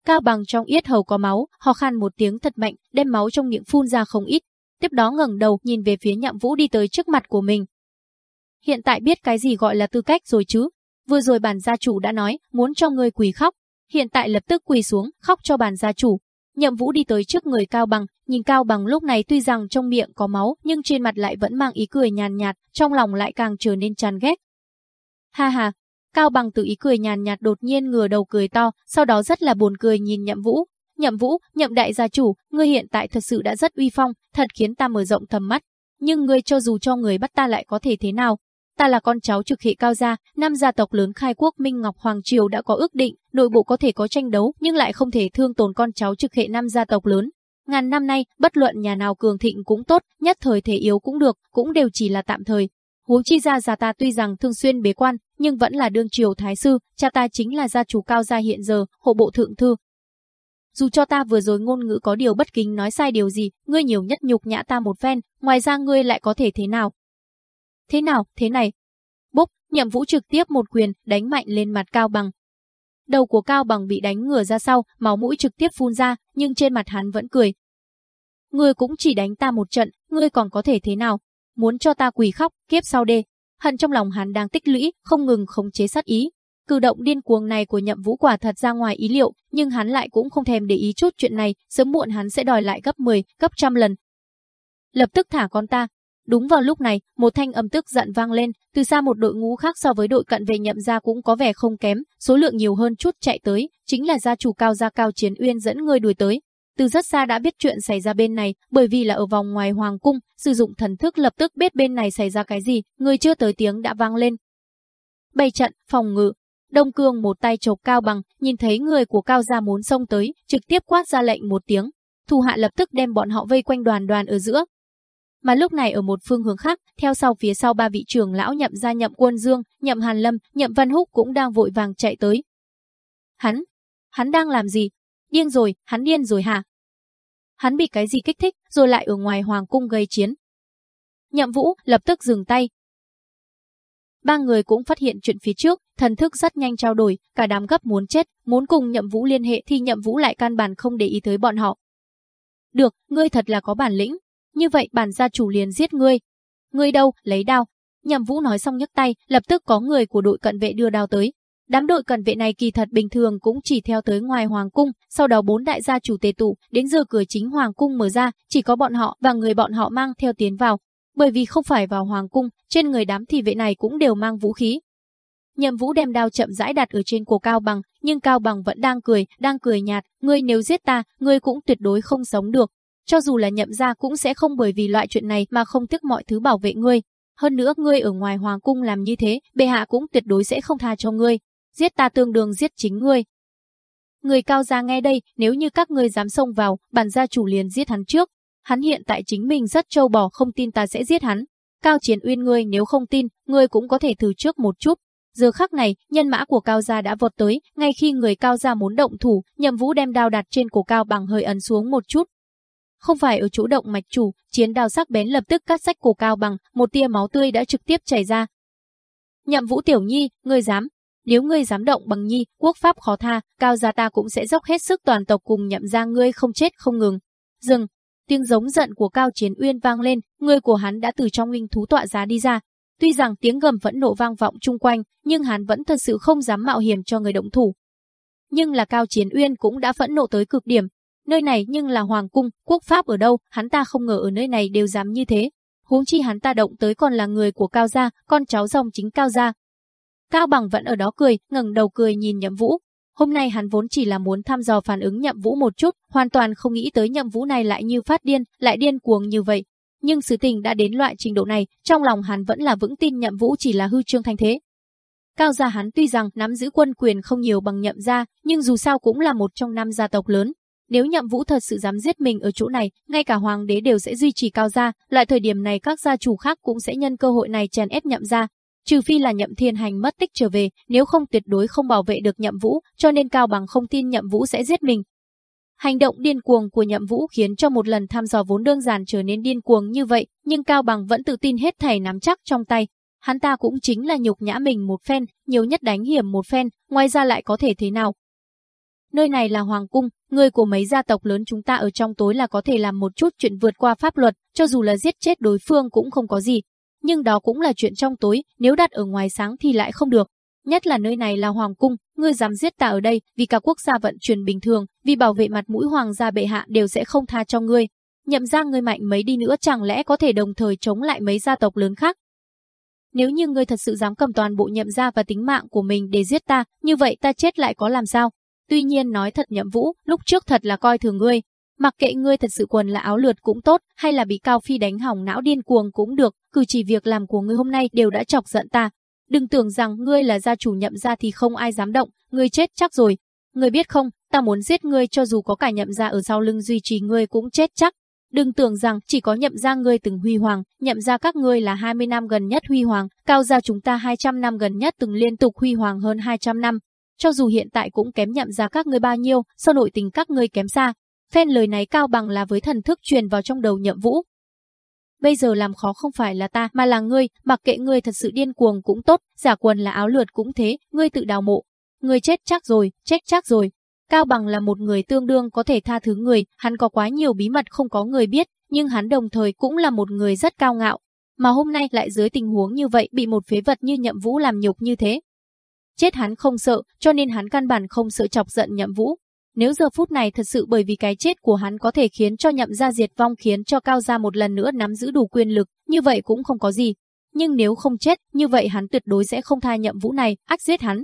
Cao bằng trong yết hầu có máu, ho khan một tiếng thật mạnh, đem máu trong miệng phun ra không ít. Tiếp đó ngẩng đầu nhìn về phía nhậm vũ đi tới trước mặt của mình. Hiện tại biết cái gì gọi là tư cách rồi chứ? Vừa rồi bản gia chủ đã nói, muốn cho người quỳ khóc. Hiện tại lập tức quỳ xuống, khóc cho bản gia chủ. Nhậm vũ đi tới trước người Cao bằng, nhìn Cao bằng lúc này tuy rằng trong miệng có máu, nhưng trên mặt lại vẫn mang ý cười nhàn nhạt, trong lòng lại càng trở nên chán ghét. Ha ha, Cao bằng tự ý cười nhàn nhạt đột nhiên ngửa đầu cười to, sau đó rất là buồn cười nhìn nhậm vũ. Nhậm vũ, nhậm đại gia chủ, ngươi hiện tại thật sự đã rất uy phong, thật khiến ta mở rộng tầm mắt. Nhưng ngươi cho dù cho người bắt ta lại có thể thế nào? Ta là con cháu trực hệ cao gia, năm gia tộc lớn khai quốc Minh Ngọc Hoàng Triều đã có ước định, nội bộ có thể có tranh đấu nhưng lại không thể thương tổn con cháu trực hệ năm gia tộc lớn. Ngàn năm nay, bất luận nhà nào cường thịnh cũng tốt, nhất thời thể yếu cũng được, cũng đều chỉ là tạm thời, Huống chi gia gia ta tuy rằng thường xuyên bế quan, nhưng vẫn là đương triều thái sư, cha ta chính là gia chủ cao gia hiện giờ, hộ bộ thượng thư. dù cho ta vừa rồi ngôn ngữ có điều bất kính nói sai điều gì, ngươi nhiều nhất nhục nhã ta một phen, ngoài ra ngươi lại có thể thế nào? Thế nào, thế này? Bốc, nhậm vũ trực tiếp một quyền, đánh mạnh lên mặt Cao Bằng. Đầu của Cao Bằng bị đánh ngửa ra sau, máu mũi trực tiếp phun ra, nhưng trên mặt hắn vẫn cười. Ngươi cũng chỉ đánh ta một trận, ngươi còn có thể thế nào? Muốn cho ta quỳ khóc, kiếp sau đê. Hận trong lòng hắn đang tích lũy, không ngừng khống chế sát ý, Cử động điên cuồng này của nhậm vũ quả thật ra ngoài ý liệu, nhưng hắn lại cũng không thèm để ý chút chuyện này, sớm muộn hắn sẽ đòi lại gấp 10, gấp trăm lần. Lập tức thả con ta. Đúng vào lúc này, một thanh âm tức giận vang lên, từ xa một đội ngũ khác so với đội cận về nhậm gia cũng có vẻ không kém, số lượng nhiều hơn chút chạy tới, chính là gia chủ cao gia cao chiến uyên dẫn người đuổi tới. Từ rất xa đã biết chuyện xảy ra bên này, bởi vì là ở vòng ngoài hoàng cung, sử dụng thần thức lập tức biết bên này xảy ra cái gì, người chưa tới tiếng đã vang lên. Bày trận, phòng ngự, Đông Cương một tay chộp Cao Bằng, nhìn thấy người của Cao gia muốn xông tới, trực tiếp quát ra lệnh một tiếng. Thủ hạ lập tức đem bọn họ vây quanh đoàn đoàn ở giữa. Mà lúc này ở một phương hướng khác, theo sau phía sau ba vị trưởng lão nhậm gia nhậm quân dương, nhậm hàn lâm, nhậm văn húc cũng đang vội vàng chạy tới. Hắn, hắn đang làm gì? Điên rồi, hắn điên rồi hả? Hắn bị cái gì kích thích, rồi lại ở ngoài hoàng cung gây chiến. Nhậm vũ lập tức dừng tay, Ba người cũng phát hiện chuyện phía trước, thần thức rất nhanh trao đổi, cả đám gấp muốn chết, muốn cùng Nhậm Vũ liên hệ thì Nhậm Vũ lại căn bản không để ý tới bọn họ. Được, ngươi thật là có bản lĩnh. Như vậy bản gia chủ liền giết ngươi. Ngươi đâu, lấy đao. Nhậm Vũ nói xong nhấc tay, lập tức có người của đội cận vệ đưa đao tới. Đám đội cận vệ này kỳ thật bình thường cũng chỉ theo tới ngoài hoàng cung, sau đó bốn đại gia chủ tề tụ, đến giờ cửa chính hoàng cung mở ra, chỉ có bọn họ và người bọn họ mang theo tiến vào, bởi vì không phải vào hoàng cung, trên người đám thị vệ này cũng đều mang vũ khí. Nhậm Vũ đem đao chậm rãi đặt ở trên cổ Cao Bằng, nhưng Cao Bằng vẫn đang cười, đang cười nhạt, ngươi nếu giết ta, ngươi cũng tuyệt đối không sống được. Cho dù là nhậm gia cũng sẽ không bởi vì loại chuyện này mà không tiếc mọi thứ bảo vệ ngươi. Hơn nữa ngươi ở ngoài hoàng cung làm như thế, bệ hạ cũng tuyệt đối sẽ không tha cho ngươi. Giết ta tương đương giết chính ngươi. Người cao gia nghe đây, nếu như các ngươi dám xông vào, bản gia chủ liền giết hắn trước, Hắn hiện tại chính mình rất trâu bò không tin ta sẽ giết hắn. Cao Chiến Uyên ngươi nếu không tin, ngươi cũng có thể thử trước một chút. Giờ khắc này, nhân mã của Cao gia đã vọt tới, ngay khi người Cao gia muốn động thủ, Nhậm Vũ đem đao đặt trên cổ Cao bằng hơi ấn xuống một chút. Không phải ở chỗ động mạch chủ, chiến đao sắc bén lập tức cắt sách cổ Cao bằng, một tia máu tươi đã trực tiếp chảy ra. Nhậm Vũ tiểu nhi, ngươi dám, nếu ngươi dám động bằng nhi, quốc pháp khó tha, Cao gia ta cũng sẽ dốc hết sức toàn tộc cùng nhậm ra ngươi không chết không ngừng. Dừng, Tiếng giống giận của Cao Chiến Uyên vang lên, người của hắn đã từ trong linh thú tọa giá đi ra. Tuy rằng tiếng gầm vẫn nổ vang vọng chung quanh, nhưng hắn vẫn thật sự không dám mạo hiểm cho người động thủ. Nhưng là Cao Chiến Uyên cũng đã phẫn nộ tới cực điểm. Nơi này nhưng là hoàng cung, quốc pháp ở đâu, hắn ta không ngờ ở nơi này đều dám như thế. Huống chi hắn ta động tới còn là người của Cao gia, con cháu dòng chính Cao gia. Cao Bằng vẫn ở đó cười, ngẩng đầu cười nhìn Nhậm Vũ, Hôm nay hắn vốn chỉ là muốn thăm dò phản ứng nhậm vũ một chút, hoàn toàn không nghĩ tới nhậm vũ này lại như phát điên, lại điên cuồng như vậy. Nhưng sự tình đã đến loại trình độ này, trong lòng hắn vẫn là vững tin nhậm vũ chỉ là hư trương thanh thế. Cao gia hắn tuy rằng nắm giữ quân quyền không nhiều bằng nhậm gia, nhưng dù sao cũng là một trong năm gia tộc lớn. Nếu nhậm vũ thật sự dám giết mình ở chỗ này, ngay cả hoàng đế đều sẽ duy trì cao gia, loại thời điểm này các gia chủ khác cũng sẽ nhân cơ hội này chèn ép nhậm gia, Trừ phi là nhậm thiên hành mất tích trở về, nếu không tuyệt đối không bảo vệ được nhậm vũ, cho nên Cao Bằng không tin nhậm vũ sẽ giết mình. Hành động điên cuồng của nhậm vũ khiến cho một lần thăm dò vốn đơn giản trở nên điên cuồng như vậy, nhưng Cao Bằng vẫn tự tin hết thảy nắm chắc trong tay. Hắn ta cũng chính là nhục nhã mình một phen, nhiều nhất đánh hiểm một phen, ngoài ra lại có thể thế nào. Nơi này là Hoàng Cung, người của mấy gia tộc lớn chúng ta ở trong tối là có thể làm một chút chuyện vượt qua pháp luật, cho dù là giết chết đối phương cũng không có gì, nhưng đó cũng là chuyện trong tối, nếu đặt ở ngoài sáng thì lại không được. Nhất là nơi này là hoàng cung, ngươi dám giết ta ở đây, vì cả quốc gia vận chuyển bình thường, vì bảo vệ mặt mũi hoàng gia bệ hạ đều sẽ không tha cho ngươi. Nhậm ra ngươi mạnh mấy đi nữa chẳng lẽ có thể đồng thời chống lại mấy gia tộc lớn khác? Nếu như ngươi thật sự dám cầm toàn bộ nhậm gia và tính mạng của mình để giết ta, như vậy ta chết lại có làm sao? Tuy nhiên nói thật nhậm vũ, lúc trước thật là coi thường ngươi, Mặc kệ ngươi thật sự quần là áo lượt cũng tốt, hay là bị Cao Phi đánh hỏng não điên cuồng cũng được, cử chỉ việc làm của ngươi hôm nay đều đã chọc giận ta. Đừng tưởng rằng ngươi là gia chủ nhậm gia thì không ai dám động, ngươi chết chắc rồi. Ngươi biết không, ta muốn giết ngươi cho dù có cả nhậm gia ở sau lưng duy trì ngươi cũng chết chắc. Đừng tưởng rằng chỉ có nhậm gia ngươi từng huy hoàng, nhậm gia các ngươi là 20 năm gần nhất huy hoàng, cao gia chúng ta 200 năm gần nhất từng liên tục huy hoàng hơn 200 năm cho dù hiện tại cũng kém nhậm ra các ngươi bao nhiêu, so nội tình các ngươi kém xa. Phen lời này cao bằng là với thần thức truyền vào trong đầu nhậm vũ. Bây giờ làm khó không phải là ta mà là ngươi, mặc kệ ngươi thật sự điên cuồng cũng tốt, giả quần là áo lượt cũng thế, ngươi tự đào mộ. Ngươi chết chắc rồi, chết chắc rồi. Cao bằng là một người tương đương có thể tha thứ người, hắn có quá nhiều bí mật không có người biết, nhưng hắn đồng thời cũng là một người rất cao ngạo. Mà hôm nay lại dưới tình huống như vậy bị một phế vật như nhậm vũ làm nhục như thế. Chết hắn không sợ, cho nên hắn căn bản không sợ chọc giận nhậm vũ. Nếu giờ phút này thật sự bởi vì cái chết của hắn có thể khiến cho nhậm gia diệt vong khiến cho cao gia một lần nữa nắm giữ đủ quyền lực, như vậy cũng không có gì. Nhưng nếu không chết, như vậy hắn tuyệt đối sẽ không tha nhậm vũ này, ác giết hắn.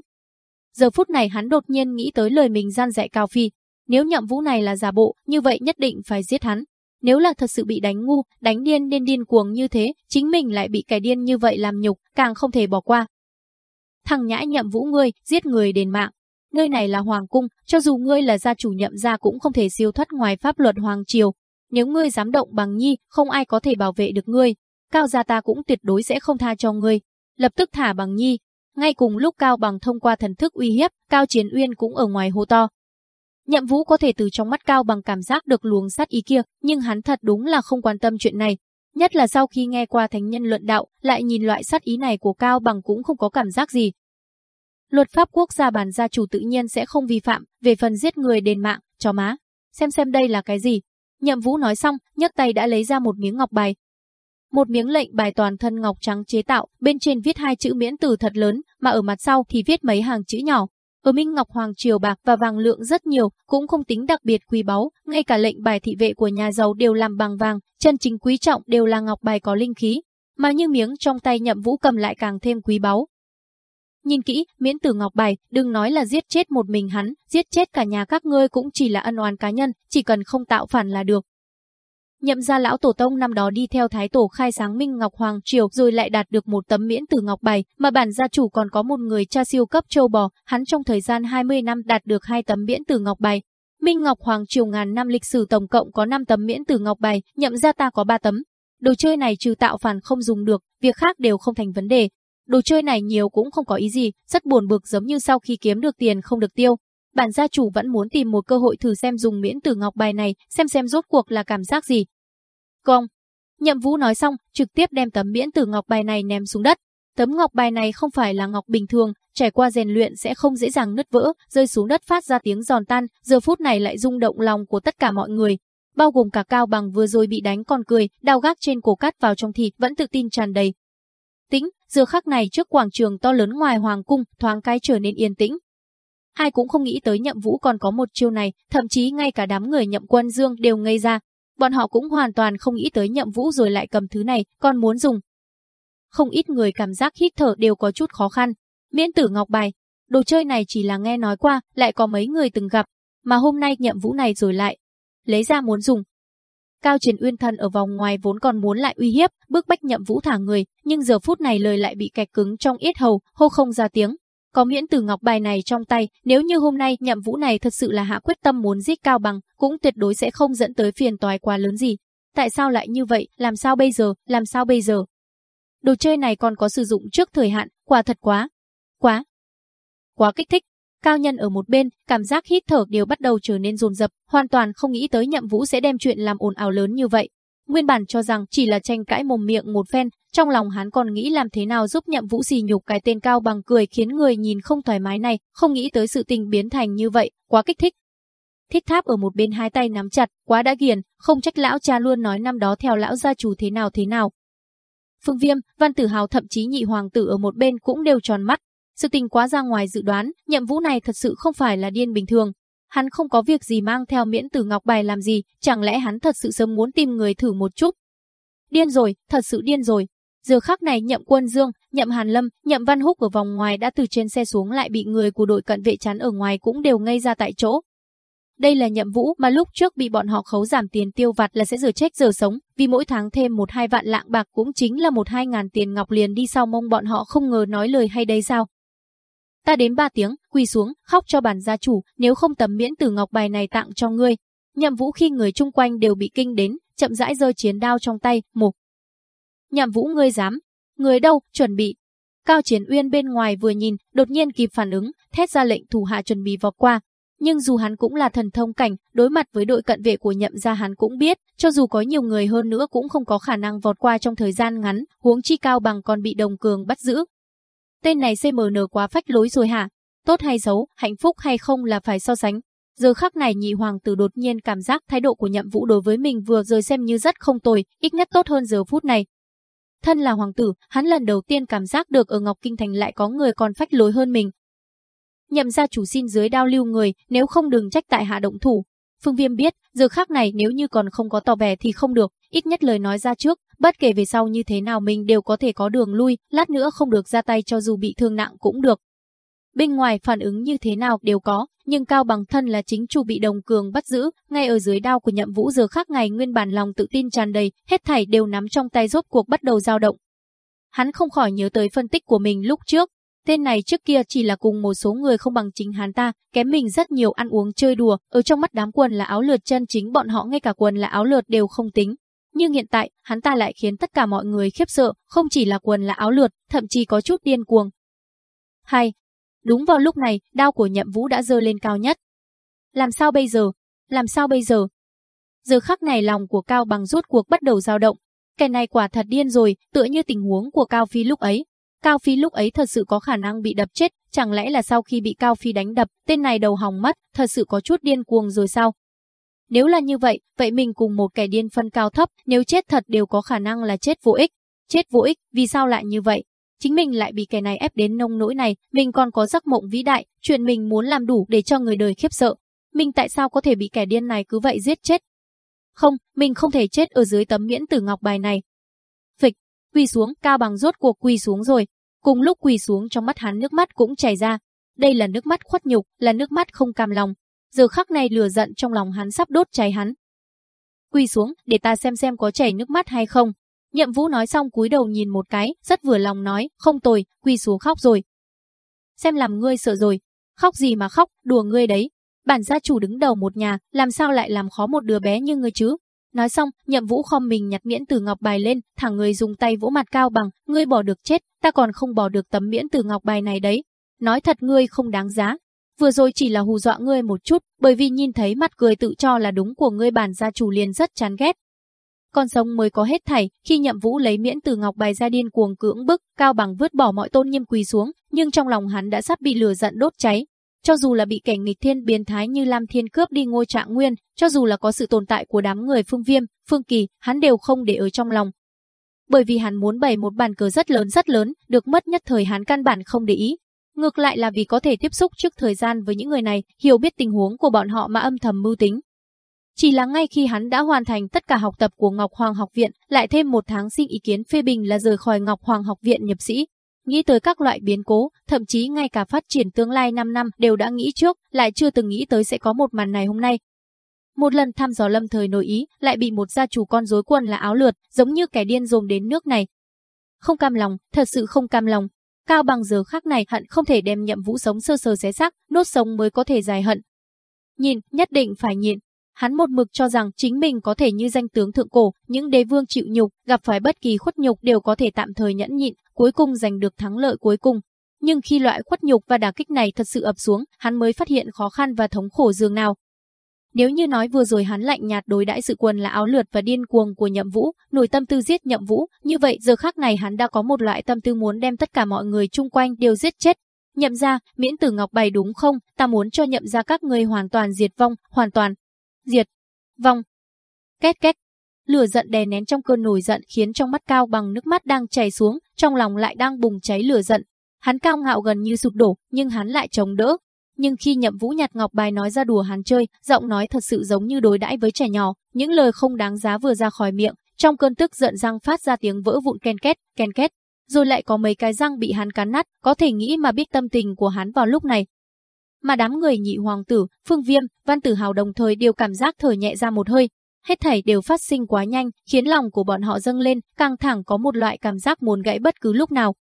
Giờ phút này hắn đột nhiên nghĩ tới lời mình gian dạy Cao Phi. Nếu nhậm vũ này là giả bộ, như vậy nhất định phải giết hắn. Nếu là thật sự bị đánh ngu, đánh điên nên điên cuồng như thế, chính mình lại bị kẻ điên như vậy làm nhục, càng không thể bỏ qua. Thằng nhãi nhậm vũ ngươi, giết người đền mạng. Nơi này là hoàng cung, cho dù ngươi là gia chủ nhậm gia cũng không thể siêu thoát ngoài pháp luật hoàng triều. Nếu ngươi dám động bằng nhi, không ai có thể bảo vệ được ngươi. Cao gia ta cũng tuyệt đối sẽ không tha cho ngươi. Lập tức thả bằng nhi. Ngay cùng lúc Cao bằng thông qua thần thức uy hiếp, Cao Chiến Uyên cũng ở ngoài hô to. Nhậm Vũ có thể từ trong mắt Cao bằng cảm giác được luồng sát ý kia, nhưng hắn thật đúng là không quan tâm chuyện này. Nhất là sau khi nghe qua thánh nhân luận đạo, lại nhìn loại sát ý này của Cao bằng cũng không có cảm giác gì. Luật pháp quốc gia bản gia chủ tự nhiên sẽ không vi phạm, về phần giết người đền mạng, cho má. Xem xem đây là cái gì. Nhậm Vũ nói xong, nhấc tay đã lấy ra một miếng ngọc bài. Một miếng lệnh bài toàn thân ngọc trắng chế tạo, bên trên viết hai chữ miễn tử thật lớn, mà ở mặt sau thì viết mấy hàng chữ nhỏ. Ở Minh Ngọc Hoàng triều bạc và vàng lượng rất nhiều, cũng không tính đặc biệt quý báu, ngay cả lệnh bài thị vệ của nhà giàu đều làm bằng vàng, chân chính quý trọng đều là ngọc bài có linh khí, mà như miếng trong tay Nhậm Vũ cầm lại càng thêm quý báu. Nhìn kỹ, miễn tử ngọc bài, đừng nói là giết chết một mình hắn, giết chết cả nhà các ngươi cũng chỉ là ân oán cá nhân, chỉ cần không tạo phản là được. Nhậm gia lão tổ tông năm đó đi theo thái tổ khai sáng Minh Ngọc Hoàng Triều rồi lại đạt được một tấm miễn từ ngọc bài, mà bản gia chủ còn có một người cha siêu cấp châu bò, hắn trong thời gian 20 năm đạt được hai tấm miễn từ ngọc bài. Minh Ngọc Hoàng Triều ngàn năm lịch sử tổng cộng có 5 tấm miễn từ ngọc bài, nhậm gia ta có 3 tấm. Đồ chơi này trừ tạo phản không dùng được, việc khác đều không thành vấn đề. Đồ chơi này nhiều cũng không có ý gì, rất buồn bực giống như sau khi kiếm được tiền không được tiêu. Bản gia chủ vẫn muốn tìm một cơ hội thử xem dùng miễn tử ngọc bài này, xem xem rốt cuộc là cảm giác gì. Công. Nhậm Vũ nói xong, trực tiếp đem tấm miễn tử ngọc bài này ném xuống đất. Tấm ngọc bài này không phải là ngọc bình thường, trải qua rèn luyện sẽ không dễ dàng nứt vỡ, rơi xuống đất phát ra tiếng giòn tan, giờ phút này lại rung động lòng của tất cả mọi người. Bao gồm cả Cao Bằng vừa rồi bị đánh còn cười, đau gác trên cổ cắt vào trong thịt vẫn tự tin tràn đầy. Tĩnh, giờ khắc này trước quảng trường to lớn ngoài hoàng cung, thoáng cái trở nên yên tĩnh. Ai cũng không nghĩ tới nhậm vũ còn có một chiêu này, thậm chí ngay cả đám người nhậm quân dương đều ngây ra, Bọn họ cũng hoàn toàn không nghĩ tới nhậm vũ rồi lại cầm thứ này, còn muốn dùng. Không ít người cảm giác hít thở đều có chút khó khăn. Miễn tử ngọc bài, đồ chơi này chỉ là nghe nói qua, lại có mấy người từng gặp, mà hôm nay nhậm vũ này rồi lại. Lấy ra muốn dùng. Cao Chiến Uyên Thần ở vòng ngoài vốn còn muốn lại uy hiếp, bước bách nhậm vũ thả người, nhưng giờ phút này lời lại bị kẹt cứng trong yết hầu, hô không ra tiếng. Có miễn từ ngọc bài này trong tay, nếu như hôm nay nhậm vũ này thật sự là hạ quyết tâm muốn giết cao bằng, cũng tuyệt đối sẽ không dẫn tới phiền toái quá lớn gì. Tại sao lại như vậy, làm sao bây giờ, làm sao bây giờ? Đồ chơi này còn có sử dụng trước thời hạn, quả thật quá. Quá. Quá kích thích. Cao nhân ở một bên, cảm giác hít thở đều bắt đầu trở nên rồn rập hoàn toàn không nghĩ tới nhậm vũ sẽ đem chuyện làm ồn ào lớn như vậy. Nguyên bản cho rằng chỉ là tranh cãi mồm miệng một phen, trong lòng hắn còn nghĩ làm thế nào giúp nhậm vũ xì nhục cái tên cao bằng cười khiến người nhìn không thoải mái này, không nghĩ tới sự tình biến thành như vậy, quá kích thích. Thiết tháp ở một bên hai tay nắm chặt, quá đã ghiền, không trách lão cha luôn nói năm đó theo lão gia chủ thế nào thế nào. Phương Viêm, Văn Tử Hào thậm chí nhị hoàng tử ở một bên cũng đều tròn mắt. Sự tình quá ra ngoài dự đoán, nhậm vũ này thật sự không phải là điên bình thường, Hắn không có việc gì mang theo miễn tử ngọc bài làm gì, chẳng lẽ hắn thật sự sớm muốn tìm người thử một chút? Điên rồi, thật sự điên rồi. Giờ khắc này nhậm quân dương, nhậm hàn lâm, nhậm văn húc ở vòng ngoài đã từ trên xe xuống lại bị người của đội cận vệ chắn ở ngoài cũng đều ngây ra tại chỗ. Đây là nhậm vũ mà lúc trước bị bọn họ khấu giảm tiền tiêu vặt là sẽ rửa trách giờ sống, vì mỗi tháng thêm một hai vạn lạng bạc cũng chính là một hai ngàn tiền ngọc liền đi sau mông bọn họ không ngờ nói lời hay đấy sao. Ta đến ba tiếng, quỳ xuống, khóc cho bản gia chủ, nếu không tầm miễn tử ngọc bài này tặng cho ngươi. Nhậm vũ khi người chung quanh đều bị kinh đến, chậm rãi giơ chiến đao trong tay, mục. Nhậm vũ ngươi dám. Người đâu, chuẩn bị. Cao Chiến Uyên bên ngoài vừa nhìn, đột nhiên kịp phản ứng, thét ra lệnh thủ hạ chuẩn bị vọt qua. Nhưng dù hắn cũng là thần thông cảnh, đối mặt với đội cận vệ của nhậm gia hắn cũng biết, cho dù có nhiều người hơn nữa cũng không có khả năng vọt qua trong thời gian ngắn, huống chi cao bằng còn bị đồng cường bắt giữ. Tên này CMN quá phách lối rồi hả? Tốt hay xấu, hạnh phúc hay không là phải so sánh. Giờ khắc này nhị hoàng tử đột nhiên cảm giác thái độ của nhậm vũ đối với mình vừa rồi xem như rất không tồi, ít nhất tốt hơn giờ phút này. Thân là hoàng tử, hắn lần đầu tiên cảm giác được ở Ngọc Kinh Thành lại có người còn phách lối hơn mình. Nhậm gia chủ xin dưới đao lưu người, nếu không đừng trách tại hạ động thủ. Phương Viêm biết, giờ khác này nếu như còn không có tỏ vẻ thì không được, ít nhất lời nói ra trước, bất kể về sau như thế nào mình đều có thể có đường lui, lát nữa không được ra tay cho dù bị thương nặng cũng được. Bên ngoài phản ứng như thế nào đều có, nhưng Cao Bằng thân là chính chủ bị đồng cường bắt giữ, ngay ở dưới đao của nhậm vũ giờ khác ngày nguyên bản lòng tự tin tràn đầy, hết thảy đều nắm trong tay rốt cuộc bắt đầu dao động. Hắn không khỏi nhớ tới phân tích của mình lúc trước, tên này trước kia chỉ là cùng một số người không bằng chính hắn ta, kém mình rất nhiều ăn uống chơi đùa, ở trong mắt đám quần là áo lượt chân chính bọn họ ngay cả quần là áo lượt đều không tính. Nhưng hiện tại, hắn ta lại khiến tất cả mọi người khiếp sợ, không chỉ là quần là áo lượt, thậm chí có chút điên cuồng. Hay, Đúng vào lúc này, đao của nhậm vũ đã dơ lên cao nhất. Làm sao bây giờ? Làm sao bây giờ? Giờ khắc này lòng của Cao Bằng rốt cuộc bắt đầu dao động. Cái này quả thật điên rồi, tựa như tình huống của Cao Phi lúc ấy. Cao Phi lúc ấy thật sự có khả năng bị đập chết, chẳng lẽ là sau khi bị Cao Phi đánh đập, tên này đầu hỏng mất, thật sự có chút điên cuồng rồi sao? Nếu là như vậy, vậy mình cùng một kẻ điên phân cao thấp, nếu chết thật đều có khả năng là chết vô ích. Chết vô ích, vì sao lại như vậy? chính mình lại bị kẻ này ép đến nông nỗi này, mình còn có giấc mộng vĩ đại, chuyện mình muốn làm đủ để cho người đời khiếp sợ. Mình tại sao có thể bị kẻ điên này cứ vậy giết chết? Không, mình không thể chết ở dưới tấm miễn tử ngọc bài này. Phịch, quỳ xuống, cao bằng rốt cuộc quỳ xuống rồi. Cùng lúc quỳ xuống trong mắt hắn nước mắt cũng chảy ra. Đây là nước mắt khuất nhục, là nước mắt không cam lòng. Giờ khắc này lừa giận trong lòng hắn sắp đốt cháy hắn. Quỳ xuống, để ta xem xem có chảy nước mắt hay không. Nhậm Vũ nói xong cúi đầu nhìn một cái, rất vừa lòng nói, không tồi, quỳ xuống khóc rồi. Xem làm ngươi sợ rồi. Khóc gì mà khóc, đùa ngươi đấy. Bản gia chủ đứng đầu một nhà, làm sao lại làm khó một đứa bé như ngươi chứ? Nói xong, nhậm vũ khom mình nhặt miễn từ ngọc bài lên, thẳng người dùng tay vỗ mặt cao bằng, ngươi bỏ được chết, ta còn không bỏ được tấm miễn từ ngọc bài này đấy. Nói thật ngươi không đáng giá. Vừa rồi chỉ là hù dọa ngươi một chút, bởi vì nhìn thấy mặt cười tự cho là đúng của ngươi bản gia chủ liền rất chán ghét, con sống mới có hết thảy, khi Nhậm Vũ lấy miễn từ ngọc bài ra điên cuồng cưỡng bức, Cao Bằng vứt bỏ mọi tôn nghiêm quỳ xuống, nhưng trong lòng hắn đã sắp bị lửa giận đốt cháy. Cho dù là bị kẻ nghịch thiên biến thái như Lam Thiên cướp đi ngôi trạng nguyên, cho dù là có sự tồn tại của đám người Phương Viêm, Phương Kỳ, hắn đều không để ở trong lòng. Bởi vì hắn muốn bày một bàn cờ rất lớn rất lớn, được mất nhất thời hắn căn bản không để ý. Ngược lại là vì có thể tiếp xúc trước thời gian với những người này, hiểu biết tình huống của bọn họ mà âm thầm mưu tính. Chỉ là ngay khi hắn đã hoàn thành tất cả học tập của Ngọc Hoàng học viện, lại thêm một tháng xin ý kiến phê bình là rời khỏi Ngọc Hoàng học viện nhập sĩ. Nghĩ tới các loại biến cố, thậm chí ngay cả phát triển tương lai 5 năm đều đã nghĩ trước, lại chưa từng nghĩ tới sẽ có một màn này hôm nay. Một lần thăm dò lâm thời nổi ý, lại bị một gia chủ con rối quân là áo lượt, giống như kẻ điên dồn đến nước này. Không cam lòng, thật sự không cam lòng. Cao bằng giờ khác này hận không thể đem nhậm vũ sống sơ sơ xé xác, nốt sống mới có thể dài hận. Nhìn, nhất định phải nhịn, Hắn một mực cho rằng chính mình có thể như danh tướng thượng cổ, những đế vương chịu nhục, gặp phải bất kỳ khuất nhục đều có thể tạm thời nhẫn nhịn, cuối cùng giành được thắng lợi cuối cùng. Nhưng khi loại khuất nhục và đả kích này thật sự ập xuống, hắn mới phát hiện khó khăn và thống khổ dường nào. Nếu như nói vừa rồi hắn lạnh nhạt đối đãi sự quân là áo lượt và điên cuồng của Nhậm Vũ, nổi tâm tư giết Nhậm Vũ, như vậy giờ khác này hắn đã có một loại tâm tư muốn đem tất cả mọi người chung quanh đều giết chết. Nhậm ra, miễn tử ngọc bày đúng không, ta muốn cho nhậm ra các ngươi hoàn toàn diệt vong, hoàn toàn, diệt, vong. Két két, lửa giận đè nén trong cơn nổi giận khiến trong mắt cao bằng nước mắt đang chảy xuống, trong lòng lại đang bùng cháy lửa giận. Hắn cao ngạo gần như sụp đổ, nhưng hắn lại chống đỡ. Nhưng khi Nhậm Vũ nhặt ngọc bài nói ra đùa hắn chơi, giọng nói thật sự giống như đối đãi với trẻ nhỏ, những lời không đáng giá vừa ra khỏi miệng, trong cơn tức giận răng phát ra tiếng vỡ vụn ken két, ken két, rồi lại có mấy cái răng bị hắn cắn nát, có thể nghĩ mà biết tâm tình của hắn vào lúc này, mà đám người nhị hoàng tử, phương viêm, văn tử hào đồng thời đều cảm giác thở nhẹ ra một hơi. Hết thảy đều phát sinh quá nhanh, khiến lòng của bọn họ dâng lên, căng thẳng có một loại cảm giác muốn gãy bất cứ lúc nào.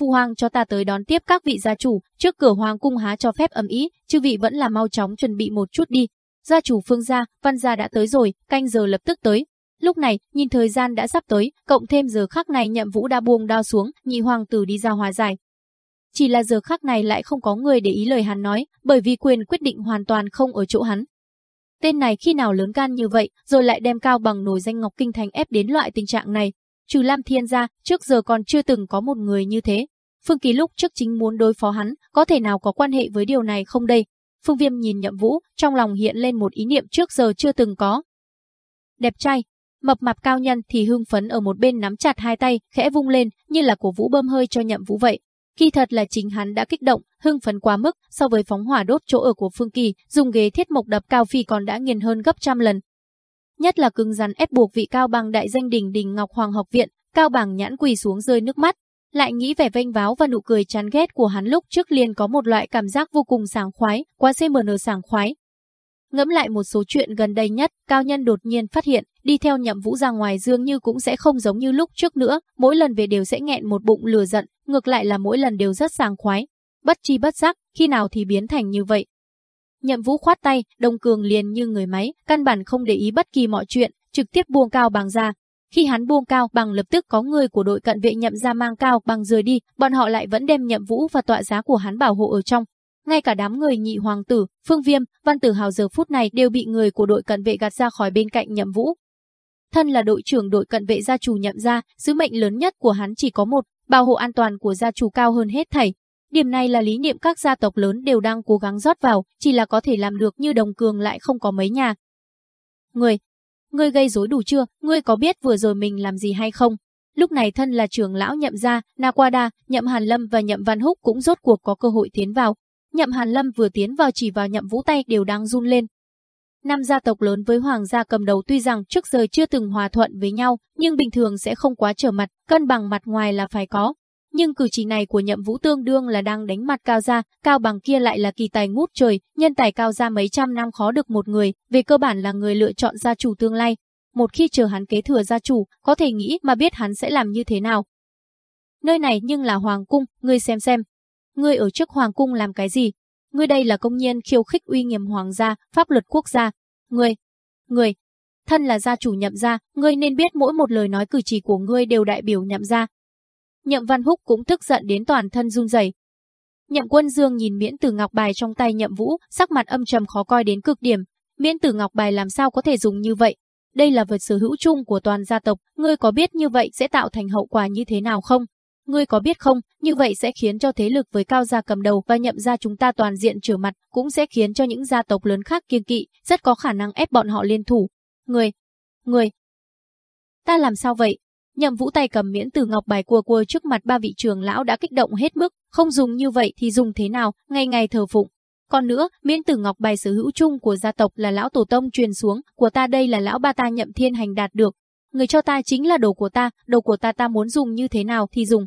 Phu hoàng cho ta tới đón tiếp các vị gia chủ, trước cửa hoàng cung há cho phép ấm ý, chư vị vẫn là mau chóng chuẩn bị một chút đi. Gia chủ phương gia, văn gia đã tới rồi, canh giờ lập tức tới. Lúc này, nhìn thời gian đã sắp tới, cộng thêm giờ khắc này nhậm vũ đã buông đao xuống, nhị hoàng tử đi ra hòa giải. Chỉ là giờ khắc này lại không có người để ý lời hắn nói, bởi vì quyền quyết định hoàn toàn không ở chỗ hắn. Tên này khi nào lớn gan như vậy, rồi lại đem cao bằng nổi danh Ngọc Kinh Thành ép đến loại tình trạng này. Trừ Lam Thiên ra, trước giờ còn chưa từng có một người như thế. Phương Kỳ lúc trước chính muốn đối phó hắn, có thể nào có quan hệ với điều này không đây? Phương Viêm nhìn Nhậm Vũ, trong lòng hiện lên một ý niệm trước giờ chưa từng có. Đẹp trai, mập mạp cao nhân thì hưng phấn ở một bên nắm chặt hai tay, khẽ vung lên, như là cổ vũ bơm hơi cho Nhậm Vũ vậy. Khi thật là chính hắn đã kích động, hưng phấn quá mức, so với phóng hỏa đốt chỗ ở của Phương Kỳ, dùng ghế thiết mộc đập cao phi còn đã nghiền hơn gấp trăm lần. Nhất là cứng rắn ép buộc vị cao bằng đại danh đỉnh đỉnh Ngọc Hoàng học viện, cao bằng nhãn quỳ xuống rơi nước mắt, lại nghĩ vẻ vênh váo và nụ cười chán ghét của hắn lúc trước liền có một loại cảm giác vô cùng sảng khoái, quá CMN sảng khoái. Ngẫm lại một số chuyện gần đây nhất, cao nhân đột nhiên phát hiện, đi theo nhậm vũ ra ngoài dương như cũng sẽ không giống như lúc trước nữa, mỗi lần về đều sẽ nghẹn một bụng lừa giận, ngược lại là mỗi lần đều rất sảng khoái. Bất chi bất giác, khi nào thì biến thành như vậy. Nhậm vũ khoát tay, đông cường liền như người máy, căn bản không để ý bất kỳ mọi chuyện, trực tiếp buông cao bằng ra, khi hắn buông cao bằng lập tức có người của đội cận vệ nhậm ra mang cao bằng rời đi, bọn họ lại vẫn đem nhậm vũ và tọa giá của hắn bảo hộ ở trong. Ngay cả đám người nhị hoàng tử, phương viêm, văn tử hào giờ phút này đều bị người của đội cận vệ gạt ra khỏi bên cạnh nhậm vũ. Thân là đội trưởng đội cận vệ gia chủ nhậm ra, sứ mệnh lớn nhất của hắn chỉ có một, bảo hộ an toàn của gia chủ cao hơn hết thảy. Điểm này là lý niệm các gia tộc lớn đều đang cố gắng rót vào, chỉ là có thể làm được như đồng cường lại không có mấy nhà. Người, ngươi gây rối đủ chưa, ngươi có biết vừa rồi mình làm gì hay không? Lúc này thân là trưởng lão nhậm gia, Naquada, nhậm Hàn Lâm và nhậm Văn Húc cũng rốt cuộc có cơ hội tiến vào. Nhậm Hàn Lâm vừa tiến vào chỉ vào nhậm vũ tay đều đang run lên. Năm gia tộc lớn với hoàng gia cầm đầu tuy rằng trước giờ chưa từng hòa thuận với nhau, nhưng bình thường sẽ không quá trở mặt, cân bằng mặt ngoài là phải có. Nhưng cử chỉ này của nhậm vũ tương đương là đang đánh mặt cao gia, cao bằng kia lại là kỳ tài ngút trời, nhân tài cao gia mấy trăm năm khó được một người, về cơ bản là người lựa chọn gia chủ tương lai. Một khi chờ hắn kế thừa gia chủ, có thể nghĩ mà biết hắn sẽ làm như thế nào. Nơi này nhưng là hoàng cung, ngươi xem xem. Ngươi ở trước hoàng cung làm cái gì? Ngươi đây là công nhiên khiêu khích uy nghiêm hoàng gia, pháp luật quốc gia. Ngươi, ngươi, thân là gia chủ nhậm gia, ngươi nên biết mỗi một lời nói cử chỉ của ngươi đều đại biểu nhậm gia, Nhậm Văn Húc cũng tức giận đến toàn thân run rẩy. Nhậm Quân Dương nhìn Miễn Tử Ngọc bài trong tay Nhậm Vũ, sắc mặt âm trầm khó coi đến cực điểm. Miễn Tử Ngọc bài làm sao có thể dùng như vậy? Đây là vật sở hữu chung của toàn gia tộc, ngươi có biết như vậy sẽ tạo thành hậu quả như thế nào không? Ngươi có biết không, như vậy sẽ khiến cho thế lực với cao gia cầm đầu và nhậm gia chúng ta toàn diện trở mặt, cũng sẽ khiến cho những gia tộc lớn khác kiêng kỵ, rất có khả năng ép bọn họ liên thủ. Ngươi, ngươi, ta làm sao vậy? Nhậm Vũ tay cầm miễn từ ngọc bài cua cua trước mặt ba vị trưởng lão đã kích động hết mức, không dùng như vậy thì dùng thế nào, ngày ngày thờ phụng. Còn nữa, miễn tử ngọc bài sở hữu chung của gia tộc là lão tổ tông truyền xuống, của ta đây là lão ba ta nhậm thiên hành đạt được. Người cho ta chính là đồ của ta, đồ của ta ta muốn dùng như thế nào thì dùng.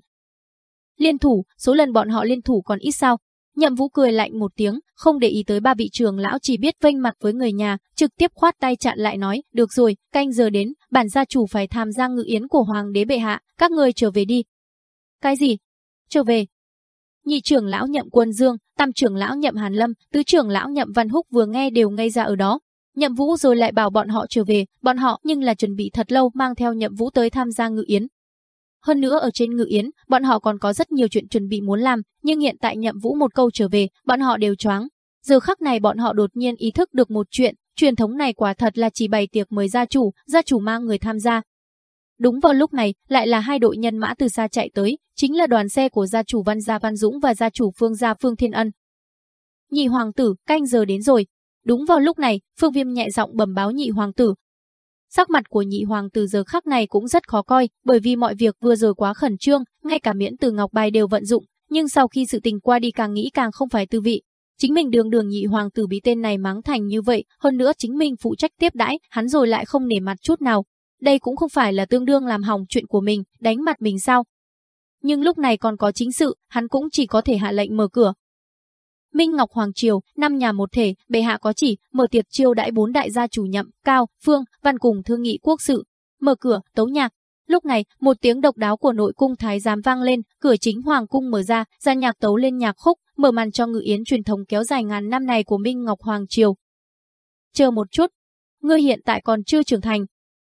Liên thủ, số lần bọn họ liên thủ còn ít sao, Nhậm Vũ cười lạnh một tiếng, không để ý tới ba vị trưởng lão chỉ biết vênh mặt với người nhà, trực tiếp khoát tay chặn lại nói, được rồi, canh giờ đến, bản gia chủ phải tham gia ngự yến của hoàng đế bệ hạ, các người trở về đi. Cái gì? Trở về. Nhị trưởng lão Nhậm Quân Dương, tam trưởng lão Nhậm Hàn Lâm, tứ trưởng lão Nhậm Văn Húc vừa nghe đều ngây ra ở đó. Nhậm Vũ rồi lại bảo bọn họ trở về, bọn họ nhưng là chuẩn bị thật lâu mang theo Nhậm Vũ tới tham gia ngự yến, hơn nữa ở trên ngự yến, bọn họ còn có rất nhiều chuyện chuẩn bị muốn làm, nhưng hiện tại nhậm vũ một câu trở về, bọn họ đều choáng. Giờ khắc này bọn họ đột nhiên ý thức được một chuyện, truyền thống này quả thật là chỉ bày tiệc mời gia chủ, gia chủ mang người tham gia. Đúng vào lúc này, lại là hai đội nhân mã từ xa chạy tới, chính là đoàn xe của gia chủ Văn Gia Văn Dũng và gia chủ Phương Gia Phương Thiên Ân. Nhị hoàng tử, canh giờ đến rồi. Đúng vào lúc này, Phương Viêm nhẹ giọng bẩm báo nhị hoàng tử, Sắc mặt của nhị hoàng từ giờ khắc này cũng rất khó coi, bởi vì mọi việc vừa rồi quá khẩn trương, ngay cả miễn từ ngọc bài đều vận dụng, nhưng sau khi sự tình qua đi càng nghĩ càng không phải tư vị. Chính mình đường đường nhị hoàng tử bị tên này mắng thành như vậy, hơn nữa chính mình phụ trách tiếp đãi, hắn rồi lại không nể mặt chút nào. Đây cũng không phải là tương đương làm hỏng chuyện của mình, đánh mặt mình sao. Nhưng lúc này còn có chính sự, hắn cũng chỉ có thể hạ lệnh mở cửa, Minh Ngọc Hoàng Triều, năm nhà một thể, bệ hạ có chỉ, mở tiệc chiêu đãi bốn đại gia chủ nhậm, Cao, Phương, Văn cùng thương nghị quốc sự. Mở cửa, tấu nhạc. Lúc này, một tiếng độc đáo của nội cung thái giám vang lên, cửa chính hoàng cung mở ra, ra nhạc tấu lên nhạc khúc, mở màn cho ngự yến truyền thống kéo dài ngàn năm này của Minh Ngọc Hoàng Triều. Chờ một chút, ngươi hiện tại còn chưa trưởng thành.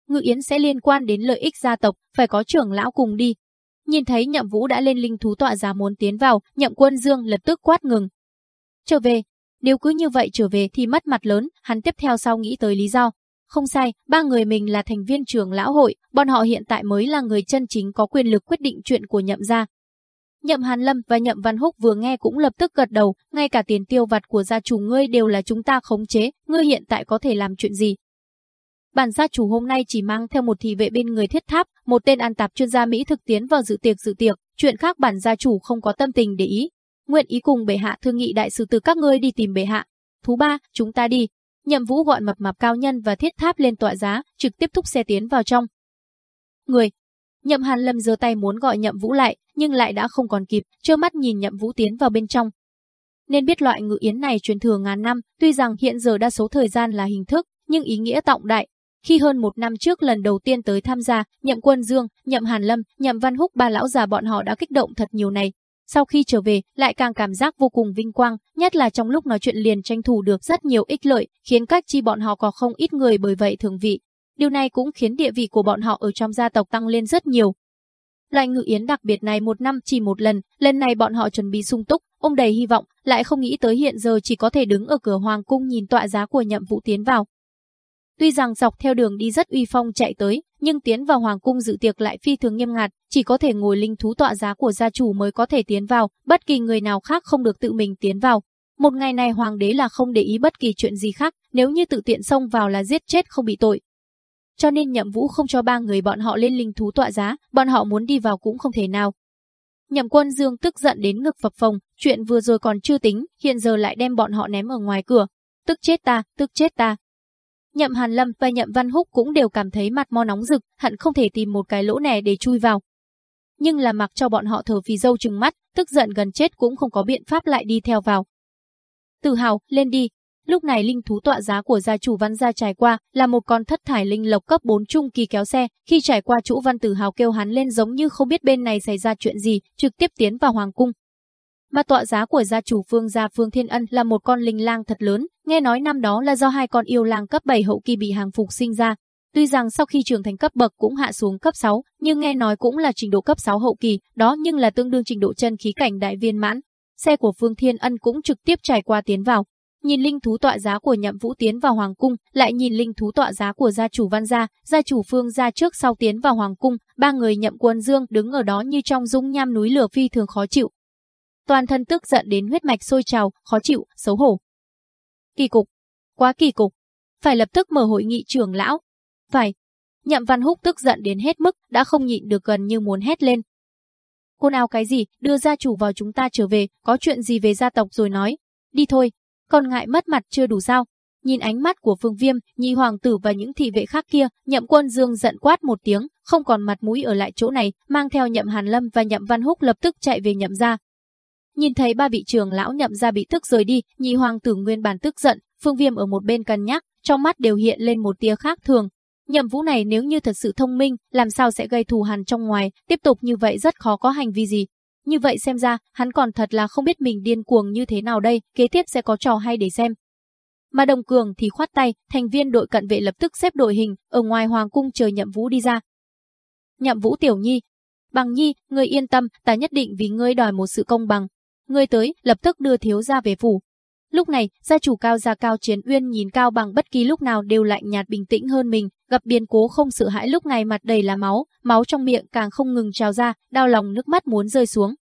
ngự yến sẽ liên quan đến lợi ích gia tộc, phải có trưởng lão cùng đi. Nhìn thấy nhậm vũ đã lên linh thú tọa giá muốn tiến vào, nhậm quân dương lập tức quát ngừng. Trở về, nếu cứ như vậy trở về thì mất mặt lớn, hắn tiếp theo sau nghĩ tới lý do. Không sai, ba người mình là thành viên trưởng lão hội, bọn họ hiện tại mới là người chân chính có quyền lực quyết định chuyện của nhậm gia. Nhậm Hàn Lâm và Nhậm Văn Húc vừa nghe cũng lập tức gật đầu, ngay cả tiền tiêu vặt của gia chủ ngươi đều là chúng ta khống chế, ngươi hiện tại có thể làm chuyện gì? Bản gia chủ hôm nay chỉ mang theo một thị vệ bên người thiết tháp, một tên an tạp chuyên gia Mỹ thực tiến vào dự tiệc dự tiệc, chuyện khác bản gia chủ không có tâm tình để ý. Nguyện ý cùng bệ hạ thương nghị đại sư từ các ngươi đi tìm bệ hạ. Thú ba, chúng ta đi. Nhậm Vũ gọi mập mạp cao nhân và thiết tháp lên tọa giá, trực tiếp thúc xe tiến vào trong. Người, Nhậm Hàn Lâm giơ tay muốn gọi Nhậm Vũ lại, nhưng lại đã không còn kịp, trơ mắt nhìn Nhậm Vũ tiến vào bên trong. Nên biết loại ngự yến này truyền thừa ngàn năm, tuy rằng hiện giờ đa số thời gian là hình thức, nhưng ý nghĩa trọng đại. Khi hơn một năm trước lần đầu tiên tới tham gia, Nhậm Quân Dương, Nhậm Hàn Lâm, Nhậm Văn Húc ba lão già bọn họ đã kích động thật nhiều này. Sau khi trở về, lại càng cảm giác vô cùng vinh quang, nhất là trong lúc nói chuyện liền tranh thủ được rất nhiều ích lợi, khiến cách chi bọn họ có không ít người bởi vậy thường vị, Điều này cũng khiến địa vị của bọn họ ở trong gia tộc tăng lên rất nhiều. Loại ngự yến đặc biệt này một năm chỉ một lần, lần này bọn họ chuẩn bị sung túc, ôm đầy hy vọng, lại không nghĩ tới hiện giờ chỉ có thể đứng ở cửa hoàng cung nhìn tọa giá của nhậm vũ tiến vào. Tuy rằng dọc theo đường đi rất uy phong chạy tới, nhưng tiến vào hoàng cung dự tiệc lại phi thường nghiêm ngặt, chỉ có thể ngồi linh thú tọa giá của gia chủ mới có thể tiến vào, bất kỳ người nào khác không được tự mình tiến vào. Một ngày này hoàng đế là không để ý bất kỳ chuyện gì khác, nếu như tự tiện xông vào là giết chết không bị tội, cho nên Nhậm Vũ không cho ba người bọn họ lên linh thú tọa giá, bọn họ muốn đi vào cũng không thể nào. Nhậm Quân Dương tức giận đến ngực phập phồng, chuyện vừa rồi còn chưa tính, hiện giờ lại đem bọn họ ném ở ngoài cửa. Tức chết ta, tức chết ta. Nhậm Hàn Lâm và Nhậm Văn Húc cũng đều cảm thấy mặt mo nóng rực, hận không thể tìm một cái lỗ nẻ để chui vào. Nhưng là mặc cho bọn họ thở phì dâu trừng mắt, tức giận gần chết cũng không có biện pháp lại đi theo vào. Tự hào, lên đi, Lúc này linh thú tọa giá của gia chủ văn gia trải qua là một con thất thải linh lộc cấp 4 trung kỳ kéo xe, khi trải qua chủ văn tử hào kêu hắn lên giống như không biết bên này xảy ra chuyện gì, trực tiếp tiến vào hoàng cung. Mà tọa giá của gia chủ Phương gia Phương Thiên Ân là một con linh lang thật lớn, nghe nói năm đó là do hai con yêu lang cấp 7 hậu kỳ bị hàng phục sinh ra. Tuy rằng sau khi trưởng thành cấp bậc cũng hạ xuống cấp 6, nhưng nghe nói cũng là trình độ cấp 6 hậu kỳ, đó nhưng là tương đương trình độ chân khí cảnh đại viên mãn. Xe của Phương Thiên Ân cũng trực tiếp trải qua tiến vào, Nhìn linh thú tọa giá của Nhậm Vũ tiến vào hoàng cung, lại nhìn linh thú tọa giá của gia chủ Văn gia, gia chủ Phương gia trước sau tiến vào hoàng cung, ba người Nhậm Quân Dương đứng ở đó như trong dung nham núi lửa phi thường khó chịu. Toàn thân tức giận đến huyết mạch sôi trào, khó chịu, xấu hổ. Kỳ cục, quá kỳ cục. Phải lập tức mở hội nghị trưởng lão. Phải. Nhậm Văn Húc tức giận đến hết mức, đã không nhịn được gần như muốn hét lên. Cô nào cái gì, đưa gia chủ vào chúng ta trở về, có chuyện gì về gia tộc rồi nói. Đi thôi, còn ngại mất mặt chưa đủ sao? Nhìn ánh mắt của Phương Viêm, Nhị hoàng tử và những thị vệ khác kia, Nhậm Quân Dương giận quát một tiếng, không còn mặt mũi ở lại chỗ này, mang theo Nhậm Hàn Lâm và Nhậm Văn Húc lập tức chạy về Nhậm gia. Nhìn thấy ba vị trưởng lão Nhậm ra bị tức rời đi, Nhị hoàng tử nguyên bản tức giận, Phương Viêm ở một bên cân nhắc, trong mắt đều hiện lên một tia khác thường. Nhậm Vũ này nếu như thật sự thông minh, làm sao sẽ gây thù hằn trong ngoài, tiếp tục như vậy rất khó có hành vi gì, như vậy xem ra, hắn còn thật là không biết mình điên cuồng như thế nào đây, kế tiếp sẽ có trò hay để xem. Mà Đồng Cường thì khoát tay, thành viên đội cận vệ lập tức xếp đội hình, ở ngoài hoàng cung chờ Nhậm Vũ đi ra. Nhậm Vũ tiểu nhi, bằng nhi, ngươi yên tâm, ta nhất định vì ngươi đòi một sự công bằng. Ngươi tới, lập tức đưa thiếu gia về phủ. Lúc này, gia chủ cao gia cao chiến uyên nhìn cao bằng bất kỳ lúc nào đều lạnh nhạt bình tĩnh hơn mình, gặp biến cố không sợ hãi lúc này mặt đầy là máu, máu trong miệng càng không ngừng trào ra, đau lòng nước mắt muốn rơi xuống.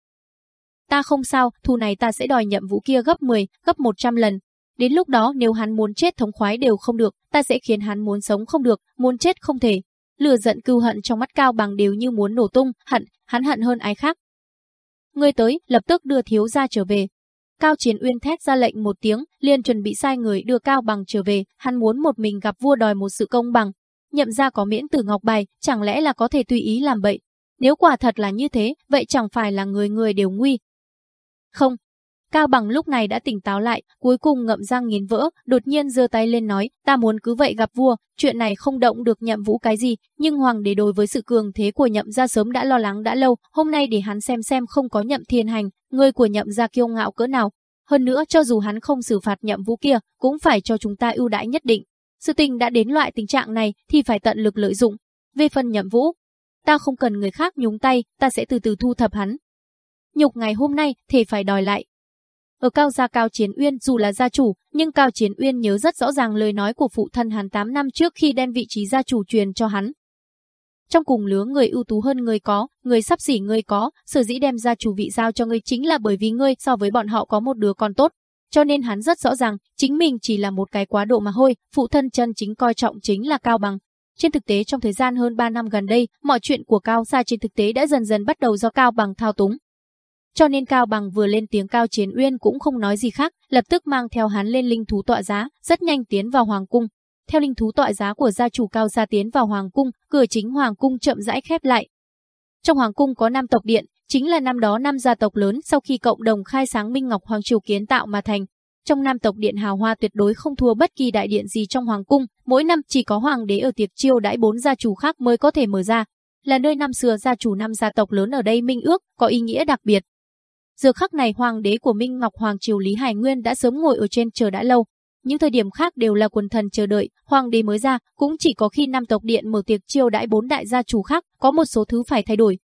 Ta không sao, thù này ta sẽ đòi nhậm vụ kia gấp 10, gấp 100 lần. Đến lúc đó nếu hắn muốn chết thống khoái đều không được, ta sẽ khiến hắn muốn sống không được, muốn chết không thể. Lừa giận cưu hận trong mắt cao bằng đều như muốn nổ tung, hận, hắn hận hơn ai khác. Người tới, lập tức đưa thiếu gia trở về, Cao Chiến Uyên thét ra lệnh một tiếng, liền chuẩn bị sai người đưa Cao Bằng trở về, hắn muốn một mình gặp vua đòi một sự công bằng. Nhậm ra có miễn tử ngọc bài, chẳng lẽ là có thể tùy ý làm bậy? Nếu quả thật là như thế, vậy chẳng phải là người người đều nguy. Không. Cao Bằng lúc này đã tỉnh táo lại, cuối cùng ngậm răng nghiến vỡ, đột nhiên giơ tay lên nói, ta muốn cứ vậy gặp vua, chuyện này không động được nhậm vũ cái gì, nhưng hoàng đế đối với sự cường thế của nhậm gia sớm đã lo lắng đã lâu, hôm nay để hắn xem xem không có nhậm thiên hành, người của nhậm gia kiêu ngạo cỡ nào. Hơn nữa cho dù hắn không xử phạt nhậm vũ kia, cũng phải cho chúng ta ưu đãi nhất định. Sự tình đã đến loại tình trạng này thì phải tận lực lợi dụng. Về phần nhậm vũ, ta không cần người khác nhúng tay, ta sẽ từ từ thu thập hắn. Nhục ngày hôm nay thì phải đòi lại. Ở Cao gia Cao Chiến Uyên dù là gia chủ, nhưng Cao Chiến Uyên nhớ rất rõ ràng lời nói của phụ thân hắn 8 năm trước khi đem vị trí gia chủ truyền cho hắn. Trong cùng lứa người ưu tú hơn người có, người sắp xỉ người có, sở dĩ đem gia chủ vị giao cho ngươi chính là bởi vì ngươi so với bọn họ có một đứa con tốt. Cho nên hắn rất rõ ràng, chính mình chỉ là một cái quá độ mà thôi, phụ thân chân chính coi trọng chính là Cao Bằng. Trên thực tế trong thời gian hơn 3 năm gần đây, mọi chuyện của Cao gia trên thực tế đã dần dần bắt đầu do Cao Bằng thao túng. Cho nên Cao Bằng vừa lên tiếng Cao Chiến Uyên cũng không nói gì khác, lập tức mang theo hắn lên linh thú tọa giá, rất nhanh tiến vào hoàng cung. Theo linh thú tọa giá của gia chủ Cao gia tiến vào hoàng cung, cửa chính hoàng cung chậm rãi khép lại. Trong hoàng cung có năm tộc điện, chính là năm đó năm gia tộc lớn sau khi cộng đồng khai sáng Minh Ngọc Hoàng triều kiến tạo mà thành. Trong năm tộc điện hào hoa tuyệt đối không thua bất kỳ đại điện gì trong hoàng cung, mỗi năm chỉ có hoàng đế ở tiệc chiêu đãi bốn gia chủ khác mới có thể mở ra. Là nơi năm xưa gia chủ năm gia tộc lớn ở đây minh ước, có ý nghĩa đặc biệt. Giờ khắc này hoàng đế của Minh Ngọc Hoàng Triều Lý Hải Nguyên đã sớm ngồi ở trên chờ đã lâu. Những thời điểm khác đều là quần thần chờ đợi, hoàng đế mới ra, cũng chỉ có khi năm tộc điện mở tiệc chiêu đãi bốn đại gia chủ khác, có một số thứ phải thay đổi.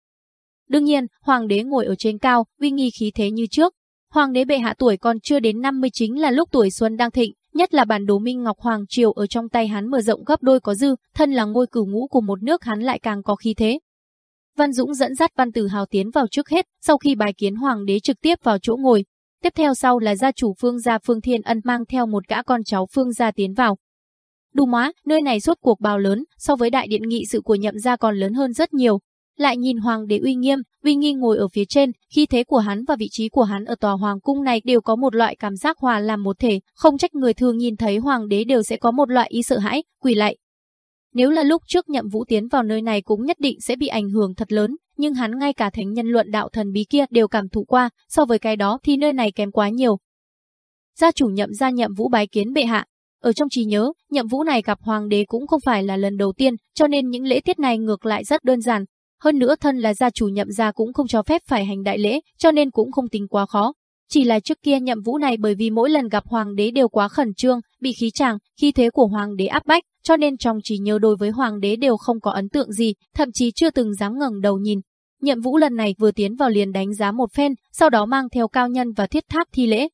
Đương nhiên, hoàng đế ngồi ở trên cao, uy nghi khí thế như trước. Hoàng đế bệ hạ tuổi còn chưa đến 50 chính là lúc tuổi xuân đang thịnh, nhất là bản đồ Minh Ngọc Hoàng Triều ở trong tay hắn mở rộng gấp đôi có dư, thân là ngôi cửu ngũ của một nước hắn lại càng có khí thế. Văn Dũng dẫn dắt Văn Tử Hào tiến vào trước hết, sau khi bài kiến hoàng đế trực tiếp vào chỗ ngồi. Tiếp theo sau là gia chủ Phương gia Phương Thiên Ân mang theo một gã con cháu Phương gia tiến vào. Đù má, nơi này suốt cuộc bao lớn, so với đại điện nghị sự của nhậm gia còn lớn hơn rất nhiều. Lại nhìn hoàng đế uy nghiêm, uy nghi ngồi ở phía trên, khi thế của hắn và vị trí của hắn ở tòa hoàng cung này đều có một loại cảm giác hòa làm một thể, không trách người thường nhìn thấy hoàng đế đều sẽ có một loại ý sợ hãi, quỳ lại, nếu là lúc trước nhậm vũ tiến vào nơi này cũng nhất định sẽ bị ảnh hưởng thật lớn, nhưng hắn ngay cả thánh nhân luận đạo thần bí kia đều cảm thụ qua, so với cái đó thì nơi này kém quá nhiều. Gia chủ nhậm gia nhậm vũ bái kiến bệ hạ. Ở trong trí nhớ, nhậm vũ này gặp hoàng đế cũng không phải là lần đầu tiên, cho nên những lễ tiết này ngược lại rất đơn giản. Hơn nữa thân là gia chủ nhậm gia cũng không cho phép phải hành đại lễ, cho nên cũng không tính quá khó. Chỉ là trước kia nhậm vũ này bởi vì mỗi lần gặp hoàng đế đều quá khẩn trương, bị khí chàng, khi thế của hoàng đế áp bách, cho nên trong trí nhớ đối với hoàng đế đều không có ấn tượng gì, thậm chí chưa từng dám ngẩng đầu nhìn. Nhậm vũ lần này vừa tiến vào liền đánh giá một phen, sau đó mang theo cao nhân và thiết tháp thi lễ.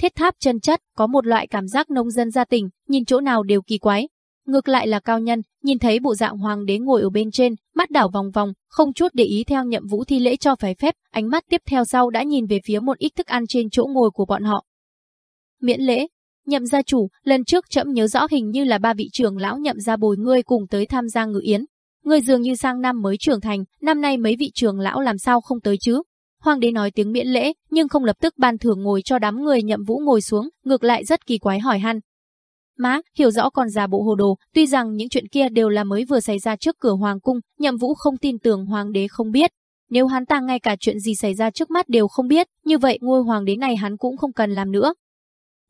Thiết tháp chân chất, có một loại cảm giác nông dân gia tình, nhìn chỗ nào đều kỳ quái, Ngược lại là cao nhân, nhìn thấy bộ dạng hoàng đế ngồi ở bên trên, mắt đảo vòng vòng, không chút để ý theo nhậm vũ thi lễ cho phải phép, ánh mắt tiếp theo sau đã nhìn về phía một ít thức ăn trên chỗ ngồi của bọn họ. Miễn lễ, nhậm gia chủ, lần trước trẫm nhớ rõ hình như là ba vị trưởng lão nhậm gia bồi ngươi cùng tới tham gia ngự yến. Ngươi dường như sang năm mới trưởng thành, năm nay mấy vị trưởng lão làm sao không tới chứ? Hoàng đế nói tiếng miễn lễ, nhưng không lập tức ban thưởng ngồi cho đám người nhậm vũ ngồi xuống, ngược lại rất kỳ quái hỏi han, Má, hiểu rõ còn già bộ hồ đồ, tuy rằng những chuyện kia đều là mới vừa xảy ra trước cửa hoàng cung, nhậm vũ không tin tưởng hoàng đế không biết. Nếu hắn ta ngay cả chuyện gì xảy ra trước mắt đều không biết, như vậy ngôi hoàng đế này hắn cũng không cần làm nữa.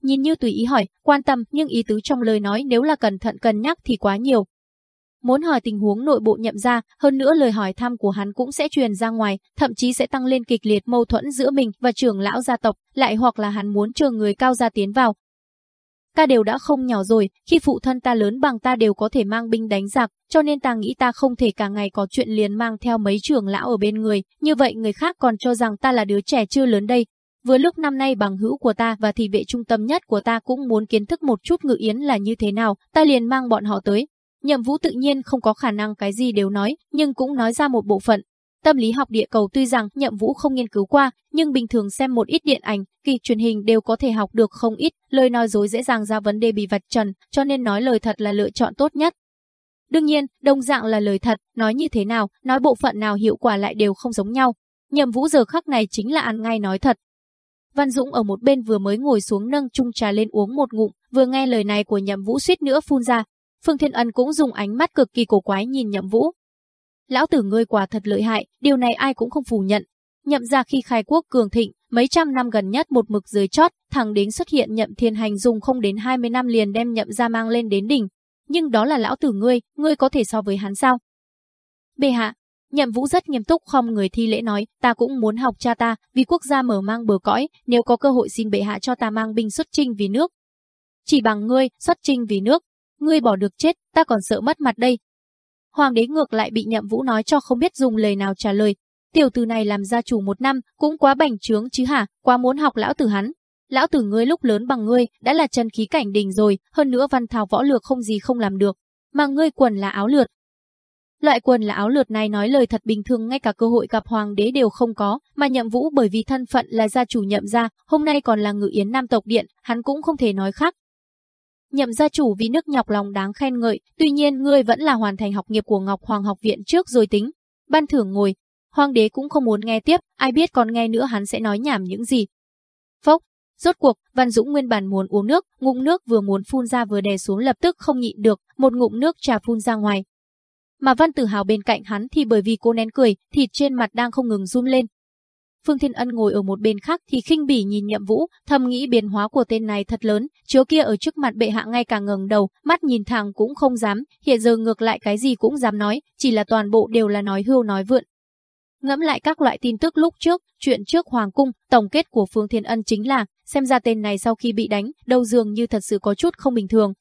Nhìn như tùy ý hỏi, quan tâm, nhưng ý tứ trong lời nói nếu là cẩn thận cân nhắc thì quá nhiều. Muốn hỏi tình huống nội bộ nhậm ra, hơn nữa lời hỏi thăm của hắn cũng sẽ truyền ra ngoài, thậm chí sẽ tăng lên kịch liệt mâu thuẫn giữa mình và trưởng lão gia tộc, lại hoặc là hắn muốn chờ người cao gia tiến vào, ta đều đã không nhỏ rồi, khi phụ thân ta lớn bằng ta đều có thể mang binh đánh giặc, cho nên ta nghĩ ta không thể cả ngày có chuyện liền mang theo mấy trưởng lão ở bên người, như vậy người khác còn cho rằng ta là đứa trẻ chưa lớn đây. Vừa lúc năm nay bằng hữu của ta và thị vệ trung tâm nhất của ta cũng muốn kiến thức một chút ngự yến là như thế nào, ta liền mang bọn họ tới. Nhậm vũ tự nhiên không có khả năng cái gì đều nói, nhưng cũng nói ra một bộ phận, Tâm lý học địa cầu tuy rằng Nhậm Vũ không nghiên cứu qua, nhưng bình thường xem một ít điện ảnh, kỳ truyền hình đều có thể học được không ít, lời nói dối dễ dàng ra vấn đề bị vạch trần, cho nên nói lời thật là lựa chọn tốt nhất. Đương nhiên, đồng dạng là lời thật, nói như thế nào, nói bộ phận nào hiệu quả lại đều không giống nhau. Nhậm Vũ giờ khắc này chính là ăn ngay nói thật. Văn Dũng ở một bên vừa mới ngồi xuống nâng chung trà lên uống một ngụm, vừa nghe lời này của Nhậm Vũ suýt nữa phun ra. Phương Thiên Ân cũng dùng ánh mắt cực kỳ cổ quái nhìn Nhậm Vũ, lão tử ngươi quả thật lợi hại, điều này ai cũng không phủ nhận. Nhậm ra khi khai quốc cường thịnh, mấy trăm năm gần nhất một mực dưới chót, thằng đến xuất hiện nhậm thiên hành dùng không đến 20 năm liền đem nhậm ra mang lên đến đỉnh. Nhưng đó là lão tử ngươi, ngươi có thể so với hắn sao? Bệ hạ, nhậm vũ rất nghiêm túc không người thi lễ nói, ta cũng muốn học cha ta, vì quốc gia mở mang bờ cõi, nếu có cơ hội xin bệ hạ cho ta mang binh xuất chinh vì nước. Chỉ bằng ngươi, xuất chinh vì nước, ngươi bỏ được chết, ta còn sợ mất mặt đây. Hoàng đế ngược lại bị nhậm vũ nói cho không biết dùng lời nào trả lời. Tiểu tử này làm gia chủ một năm, cũng quá bành trướng chứ hả, quá muốn học lão tử hắn. Lão tử ngươi lúc lớn bằng ngươi, đã là chân khí cảnh đỉnh rồi, hơn nữa văn thảo võ lược không gì không làm được. Mà ngươi quần là áo lượt, Loại quần là áo lượt này nói lời thật bình thường ngay cả cơ hội gặp hoàng đế đều không có, mà nhậm vũ bởi vì thân phận là gia chủ nhậm gia, hôm nay còn là ngự yến nam tộc điện, hắn cũng không thể nói khác. Nhậm gia chủ vì nước nhọc lòng đáng khen ngợi, tuy nhiên ngươi vẫn là hoàn thành học nghiệp của Ngọc Hoàng học viện trước rồi tính. Ban thưởng ngồi, hoàng đế cũng không muốn nghe tiếp, ai biết còn nghe nữa hắn sẽ nói nhảm những gì. Phốc, Rốt cuộc, Văn Dũng nguyên bản muốn uống nước, ngụm nước vừa muốn phun ra vừa đè xuống lập tức không nhịn được, một ngụm nước trà phun ra ngoài, mà Văn Tử Hào bên cạnh hắn thì bởi vì cô nén cười, thịt trên mặt đang không ngừng run lên. Phương Thiên Ân ngồi ở một bên khác thì khinh bỉ nhìn Nhậm Vũ, thầm nghĩ biến hóa của tên này thật lớn, chiếu kia ở trước mặt bệ hạ ngay cả ngẩng đầu, mắt nhìn thẳng cũng không dám, hiện giờ ngược lại cái gì cũng dám nói, chỉ là toàn bộ đều là nói hưu nói vượn. Ngẫm lại các loại tin tức lúc trước, chuyện trước Hoàng Cung, tổng kết của Phương Thiên Ân chính là, xem ra tên này sau khi bị đánh, đầu dường như thật sự có chút không bình thường.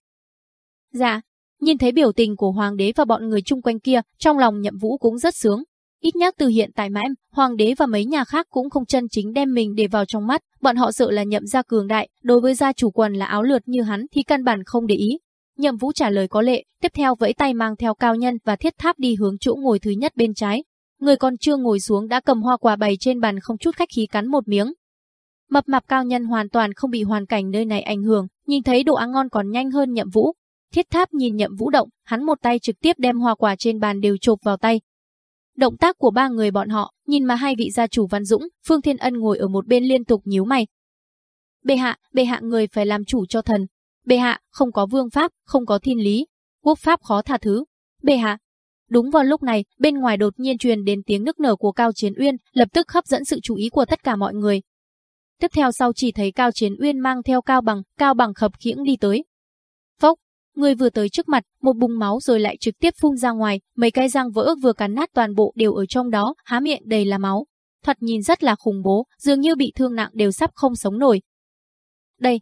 Dạ, Nhìn thấy biểu tình của hoàng đế và bọn người chung quanh kia, trong lòng nhậm vũ cũng rất sướng. Ít nhất từ hiện tại mà em, hoàng đế và mấy nhà khác cũng không chân chính đem mình để vào trong mắt, bọn họ sợ là nhậm gia cường đại, đối với gia chủ quần là áo lượt như hắn thì căn bản không để ý. Nhậm vũ trả lời có lệ, tiếp theo vẫy tay mang theo cao nhân và thiết tháp đi hướng chỗ ngồi thứ nhất bên trái. Người còn chưa ngồi xuống đã cầm hoa quả bày trên bàn không chút khách khí cắn một miếng. Mập mạp cao nhân hoàn toàn không bị hoàn cảnh nơi này ảnh hưởng, nhìn thấy đồ ăn ngon còn nhanh hơn nhậm vũ, Thiết tháp nhìn nhậm vũ động, hắn một tay trực tiếp đem hoa quả trên bàn đều chộp vào tay. Động tác của ba người bọn họ, nhìn mà hai vị gia chủ Văn Dũng, Phương Thiên Ân ngồi ở một bên liên tục nhíu mày. Bệ hạ, bệ hạ người phải làm chủ cho thần. Bệ hạ, không có vương pháp, không có thiên lý. Quốc pháp khó tha thứ. Bệ hạ. Đúng vào lúc này, bên ngoài đột nhiên truyền đến tiếng nức nở của Cao Chiến Uyên, lập tức hấp dẫn sự chú ý của tất cả mọi người. Tiếp theo sau chỉ thấy Cao Chiến Uyên mang theo Cao Bằng, Cao Bằng khập khiễng đi tới. Phốc, Người vừa tới trước mặt, một bùng máu rồi lại trực tiếp phun ra ngoài, mấy cái răng vỡ vừa cắn nát toàn bộ đều ở trong đó, há miệng đầy là máu. Thoạt nhìn rất là khủng bố, dường như bị thương nặng đều sắp không sống nổi. Đây,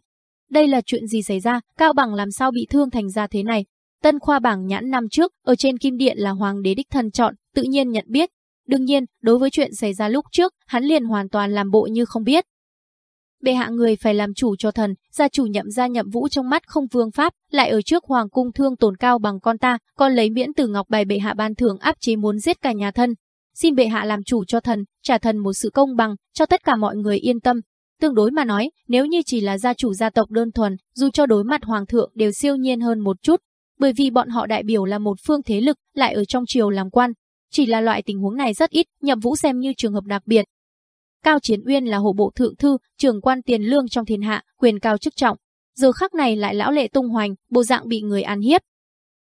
đây là chuyện gì xảy ra, Cao Bằng làm sao bị thương thành ra thế này? Tân khoa bảng nhãn năm trước, ở trên kim điện là hoàng đế đích thân chọn, tự nhiên nhận biết. Đương nhiên, đối với chuyện xảy ra lúc trước, hắn liền hoàn toàn làm bộ như không biết bệ hạ người phải làm chủ cho thần, gia chủ nhậm gia nhậm vũ trong mắt không vương pháp, lại ở trước hoàng cung thương tổn cao bằng con ta, con lấy miễn từ ngọc bài bệ hạ ban thưởng áp chế muốn giết cả nhà thân. Xin bệ hạ làm chủ cho thần, trả thần một sự công bằng, cho tất cả mọi người yên tâm. Tương đối mà nói, nếu như chỉ là gia chủ gia tộc đơn thuần, dù cho đối mặt hoàng thượng đều siêu nhiên hơn một chút, bởi vì bọn họ đại biểu là một phương thế lực, lại ở trong triều làm quan. Chỉ là loại tình huống này rất ít, nhậm vũ xem như trường hợp đặc biệt, Cao Chiến Uyên là hộ bộ thượng thư, trưởng quan tiền lương trong thiên hạ, quyền cao chức trọng. Giờ khắc này lại lão lệ tung hoành, bộ dạng bị người ăn hiếp.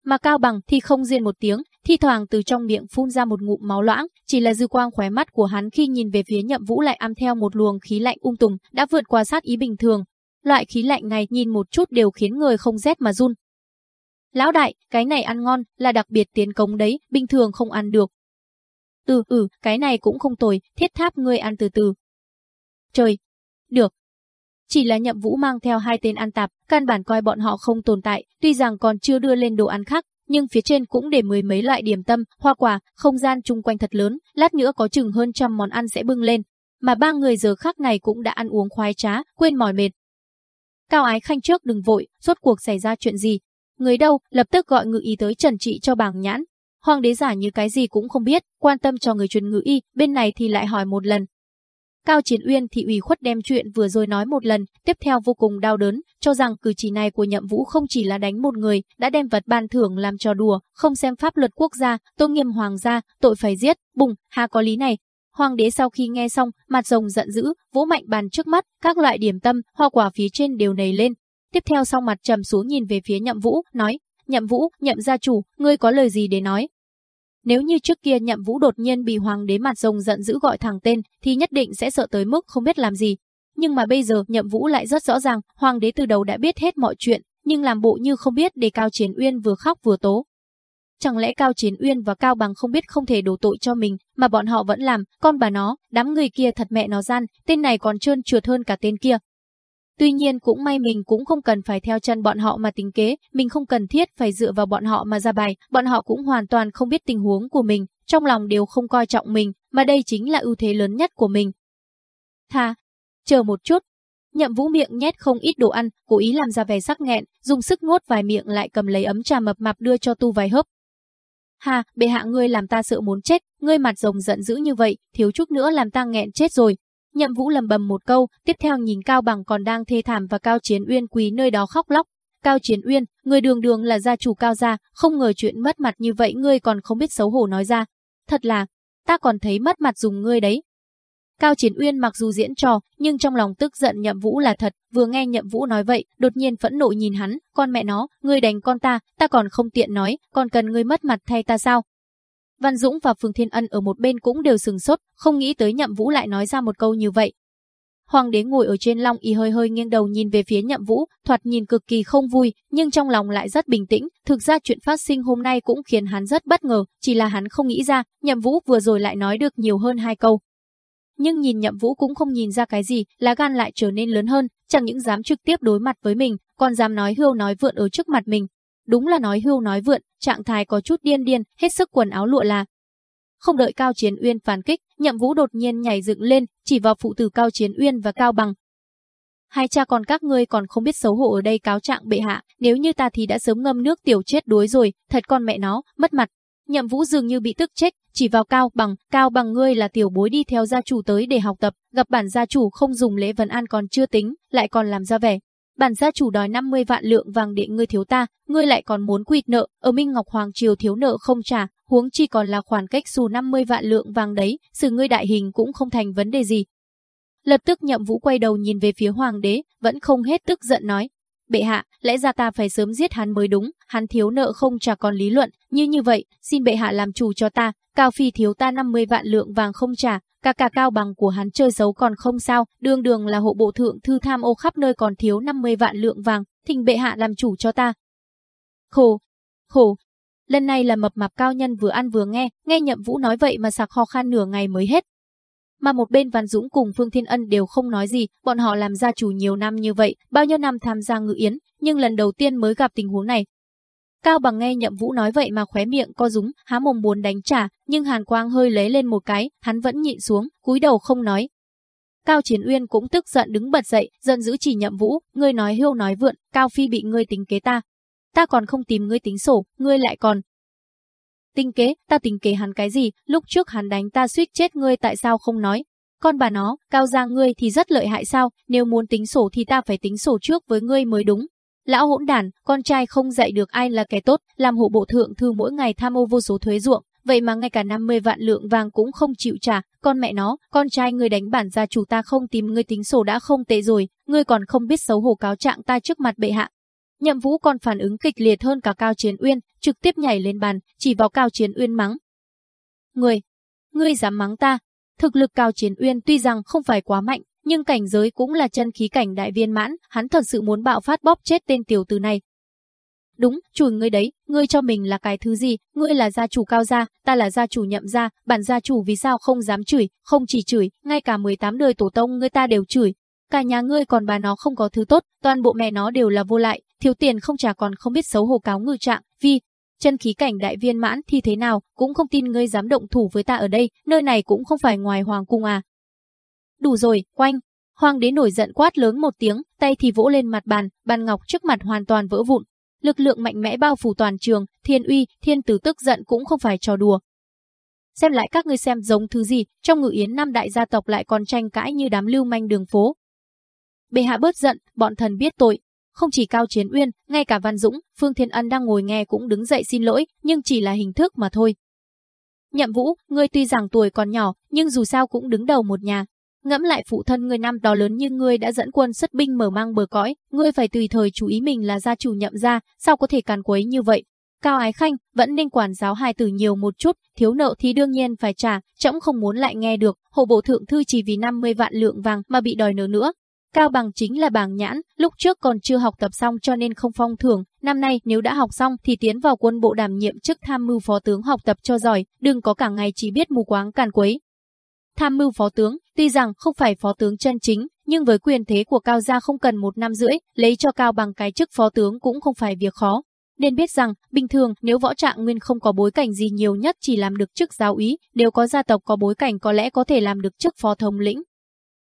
Mà Cao Bằng thì không riêng một tiếng, thi thoảng từ trong miệng phun ra một ngụm máu loãng, chỉ là dư quang khóe mắt của hắn khi nhìn về phía Nhậm Vũ lại âm theo một luồng khí lạnh ung tùng, đã vượt qua sát ý bình thường. Loại khí lạnh này nhìn một chút đều khiến người không rét mà run. Lão đại, cái này ăn ngon, là đặc biệt tiến công đấy, bình thường không ăn được, Ừ ừ, cái này cũng không tồi, thiết tháp ngươi ăn từ từ. Trời, được. Chỉ là nhậm vũ mang theo hai tên ăn tạp, căn bản coi bọn họ không tồn tại, tuy rằng còn chưa đưa lên đồ ăn khác, nhưng phía trên cũng để mười mấy loại điểm tâm, hoa quả, không gian chung quanh thật lớn, lát nữa có chừng hơn trăm món ăn sẽ bưng lên. Mà ba người giờ khác này cũng đã ăn uống khoái trá, quên mỏi mệt. Cao ái khanh trước đừng vội, rốt cuộc xảy ra chuyện gì. Người đâu, lập tức gọi ngự ý tới trần trị cho bảng nhãn, Hoàng đế giả như cái gì cũng không biết, quan tâm cho người truyền ngữ y, bên này thì lại hỏi một lần. Cao Chiến Uyên thì ủy khuất đem chuyện vừa rồi nói một lần, tiếp theo vô cùng đau đớn, cho rằng cử chỉ này của nhậm vũ không chỉ là đánh một người, đã đem vật ban thưởng làm trò đùa, không xem pháp luật quốc gia, tôn nghiêm hoàng gia, tội phải giết, bùng, hà có lý này. Hoàng đế sau khi nghe xong, mặt rồng giận dữ, vỗ mạnh bàn trước mắt, các loại điểm tâm, hoa quả phía trên đều nảy lên. Tiếp theo sau mặt trầm xuống nhìn về phía nhậm vũ, nói, Nhậm Vũ, Nhậm gia chủ, ngươi có lời gì để nói? Nếu như trước kia Nhậm Vũ đột nhiên bị hoàng đế mặt rồng giận dữ gọi thẳng tên, thì nhất định sẽ sợ tới mức không biết làm gì. Nhưng mà bây giờ Nhậm Vũ lại rất rõ ràng, hoàng đế từ đầu đã biết hết mọi chuyện, nhưng làm bộ như không biết để Cao Chiến Uyên vừa khóc vừa tố. Chẳng lẽ Cao Chiến Uyên và Cao Bằng không biết không thể đổ tội cho mình, mà bọn họ vẫn làm, con bà nó, đám người kia thật mẹ nó gian, tên này còn trơn trượt hơn cả tên kia. Tuy nhiên cũng may mình cũng không cần phải theo chân bọn họ mà tính kế, mình không cần thiết phải dựa vào bọn họ mà ra bài, bọn họ cũng hoàn toàn không biết tình huống của mình, trong lòng đều không coi trọng mình, mà đây chính là ưu thế lớn nhất của mình. Tha, chờ một chút. Nhậm vũ miệng nhét không ít đồ ăn, cố ý làm ra vẻ sắc nghẹn, dùng sức nuốt vài miệng lại cầm lấy ấm trà mập mạp đưa cho tu vài hớp. Hà, bệ hạ ngươi làm ta sợ muốn chết, ngươi mặt rồng giận dữ như vậy, thiếu chút nữa làm ta nghẹn chết rồi. Nhậm Vũ lầm bầm một câu, tiếp theo nhìn Cao Bằng còn đang thê thảm và Cao Chiến Uyên quý nơi đó khóc lóc. Cao Chiến Uyên, người đường đường là gia chủ Cao gia, không ngờ chuyện mất mặt như vậy ngươi còn không biết xấu hổ nói ra. Thật là, ta còn thấy mất mặt dùng ngươi đấy. Cao Chiến Uyên mặc dù diễn trò, nhưng trong lòng tức giận Nhậm Vũ là thật, vừa nghe Nhậm Vũ nói vậy, đột nhiên phẫn nộ nhìn hắn, con mẹ nó, ngươi đánh con ta, ta còn không tiện nói, còn cần ngươi mất mặt thay ta sao? Văn Dũng và Phương Thiên Ân ở một bên cũng đều sừng sốt, không nghĩ tới Nhậm Vũ lại nói ra một câu như vậy. Hoàng đế ngồi ở trên long y hơi hơi nghiêng đầu nhìn về phía Nhậm Vũ, thoạt nhìn cực kỳ không vui, nhưng trong lòng lại rất bình tĩnh, thực ra chuyện phát sinh hôm nay cũng khiến hắn rất bất ngờ, chỉ là hắn không nghĩ ra, Nhậm Vũ vừa rồi lại nói được nhiều hơn hai câu. Nhưng nhìn Nhậm Vũ cũng không nhìn ra cái gì, lá gan lại trở nên lớn hơn, chẳng những dám trực tiếp đối mặt với mình, còn dám nói hưu nói vượn ở trước mặt mình, Đúng là nói hưu nói vượn, trạng thái có chút điên điên, hết sức quần áo lụa là. Không đợi Cao Chiến Uyên phản kích, Nhậm Vũ đột nhiên nhảy dựng lên, chỉ vào phụ tử Cao Chiến Uyên và Cao Bằng. Hai cha con các ngươi còn không biết xấu hổ ở đây cáo trạng bệ hạ, nếu như ta thì đã sớm ngâm nước tiểu chết đuối rồi, thật con mẹ nó, mất mặt. Nhậm Vũ dường như bị tức chết, chỉ vào Cao Bằng, Cao Bằng ngươi là tiểu bối đi theo gia chủ tới để học tập, gặp bản gia chủ không dùng lễ vấn an còn chưa tính, lại còn làm ra vẻ, bản gia chủ đòi 50 vạn lượng vàng để ngươi thiếu ta, ngươi lại còn muốn quỵt nợ, ở Minh Ngọc Hoàng Triều thiếu nợ không trả, huống chi còn là khoản cách xù 50 vạn lượng vàng đấy, xử ngươi đại hình cũng không thành vấn đề gì. Lập tức nhậm vũ quay đầu nhìn về phía hoàng đế, vẫn không hết tức giận nói, bệ hạ, lẽ ra ta phải sớm giết hắn mới đúng, hắn thiếu nợ không trả còn lý luận, như như vậy, xin bệ hạ làm chủ cho ta, Cao Phi thiếu ta 50 vạn lượng vàng không trả, cả cả cao bằng của hắn chơi giấu còn không sao, đường đường là hộ bộ thượng thư tham ô khắp nơi còn thiếu 50 vạn lượng vàng, thỉnh bệ hạ làm chủ cho ta. Khổ, khổ. Lần này là mập mạp cao nhân vừa ăn vừa nghe, nghe nhậm vũ nói vậy mà sạc khó khan nửa ngày mới hết. Mà một bên Văn Dũng cùng Phương Thiên Ân đều không nói gì, bọn họ làm gia chủ nhiều năm như vậy, bao nhiêu năm tham gia ngự yến, nhưng lần đầu tiên mới gặp tình huống này, Cao bằng nghe nhậm vũ nói vậy mà khóe miệng co rúng, há mồm muốn đánh trả, nhưng Hàn Quang hơi lấy lên một cái, hắn vẫn nhịn xuống, cúi đầu không nói. Cao Chiến Uyên cũng tức giận đứng bật dậy, giận dữ chỉ nhậm vũ, ngươi nói hưu nói vượn, Cao Phi bị ngươi tính kế ta. Ta còn không tìm ngươi tính sổ, ngươi lại còn. Tính kế, ta tính kế hắn cái gì, lúc trước hắn đánh ta suýt chết ngươi tại sao không nói. Con bà nó, Cao Giang ngươi thì rất lợi hại sao, nếu muốn tính sổ thì ta phải tính sổ trước với ngươi mới đúng, Lão hỗn đàn, con trai không dạy được ai là kẻ tốt, làm hộ bộ thượng thư mỗi ngày tham ô vô số thuế ruộng, vậy mà ngay cả 50 vạn lượng vàng cũng không chịu trả, con mẹ nó, con trai người đánh bản gia chủ ta không tìm ngươi tính sổ đã không tệ rồi, ngươi còn không biết xấu hổ cáo trạng ta trước mặt bệ hạ. Nhậm Vũ còn phản ứng kịch liệt hơn cả Cao Chiến Uyên, trực tiếp nhảy lên bàn, chỉ vào Cao Chiến Uyên mắng. Ngươi, ngươi dám mắng ta? Thực lực Cao Chiến Uyên tuy rằng không phải quá mạnh, nhưng cảnh giới cũng là chân khí cảnh đại viên mãn, hắn thật sự muốn bạo phát bóp chết tên tiểu tử này. Đúng, chùi ngươi đấy, ngươi cho mình là cái thứ gì, ngươi là gia chủ cao gia, ta là gia chủ nhậm gia, bản gia chủ vì sao không dám chửi, không chỉ chửi, ngay cả 18 đời tổ tông ngươi ta đều chửi. Cả nhà ngươi còn bà nó không có thứ tốt, toàn bộ mẹ nó đều là vô lại, thiếu tiền không trả còn không biết xấu hổ cáo ngư trạng, vì chân khí cảnh đại viên mãn thì thế nào, cũng không tin ngươi dám động thủ với ta ở đây, nơi này cũng không phải ngoài hoàng cung à, Đủ rồi, quanh. Hoàng đế nổi giận quát lớn một tiếng, tay thì vỗ lên mặt bàn, bàn ngọc trước mặt hoàn toàn vỡ vụn. Lực lượng mạnh mẽ bao phủ toàn trường, thiên uy, thiên tử tức giận cũng không phải trò đùa. Xem lại các ngươi xem giống thứ gì, trong ngự yến năm đại gia tộc lại còn tranh cãi như đám lưu manh đường phố. Bệ hạ bớt giận, bọn thần biết tội. Không chỉ Cao Chiến Uyên, ngay cả Văn Dũng, Phương Thiên Ân đang ngồi nghe cũng đứng dậy xin lỗi, nhưng chỉ là hình thức mà thôi. Nhậm Vũ, ngươi tuy rằng tuổi còn nhỏ, nhưng dù sao cũng đứng đầu một nhà, Ngẫm lại phụ thân ngươi năm đó lớn như ngươi đã dẫn quân xuất binh mở mang bờ cõi, ngươi phải tùy thời chú ý mình là gia chủ nhậm gia, sao có thể càn quấy như vậy? Cao Ái Khanh vẫn nên quản giáo hai tử nhiều một chút, thiếu nợ thì đương nhiên phải trả, trẫm không muốn lại nghe được, hộ bộ thượng thư chỉ vì 50 vạn lượng vàng mà bị đòi nợ nữa. Cao bằng chính là bảng nhãn, lúc trước còn chưa học tập xong cho nên không phong thưởng, năm nay nếu đã học xong thì tiến vào quân bộ đảm nhiệm chức tham mưu phó tướng học tập cho giỏi, đừng có cả ngày chỉ biết mù quáng càn quấy, tham mưu phó tướng, tuy rằng không phải phó tướng chân chính, nhưng với quyền thế của Cao Gia không cần một năm rưỡi, lấy cho Cao bằng cái chức phó tướng cũng không phải việc khó. Nên biết rằng, bình thường nếu võ trạng nguyên không có bối cảnh gì nhiều nhất chỉ làm được chức giáo úy, nếu có gia tộc có bối cảnh có lẽ có thể làm được chức phó thống lĩnh.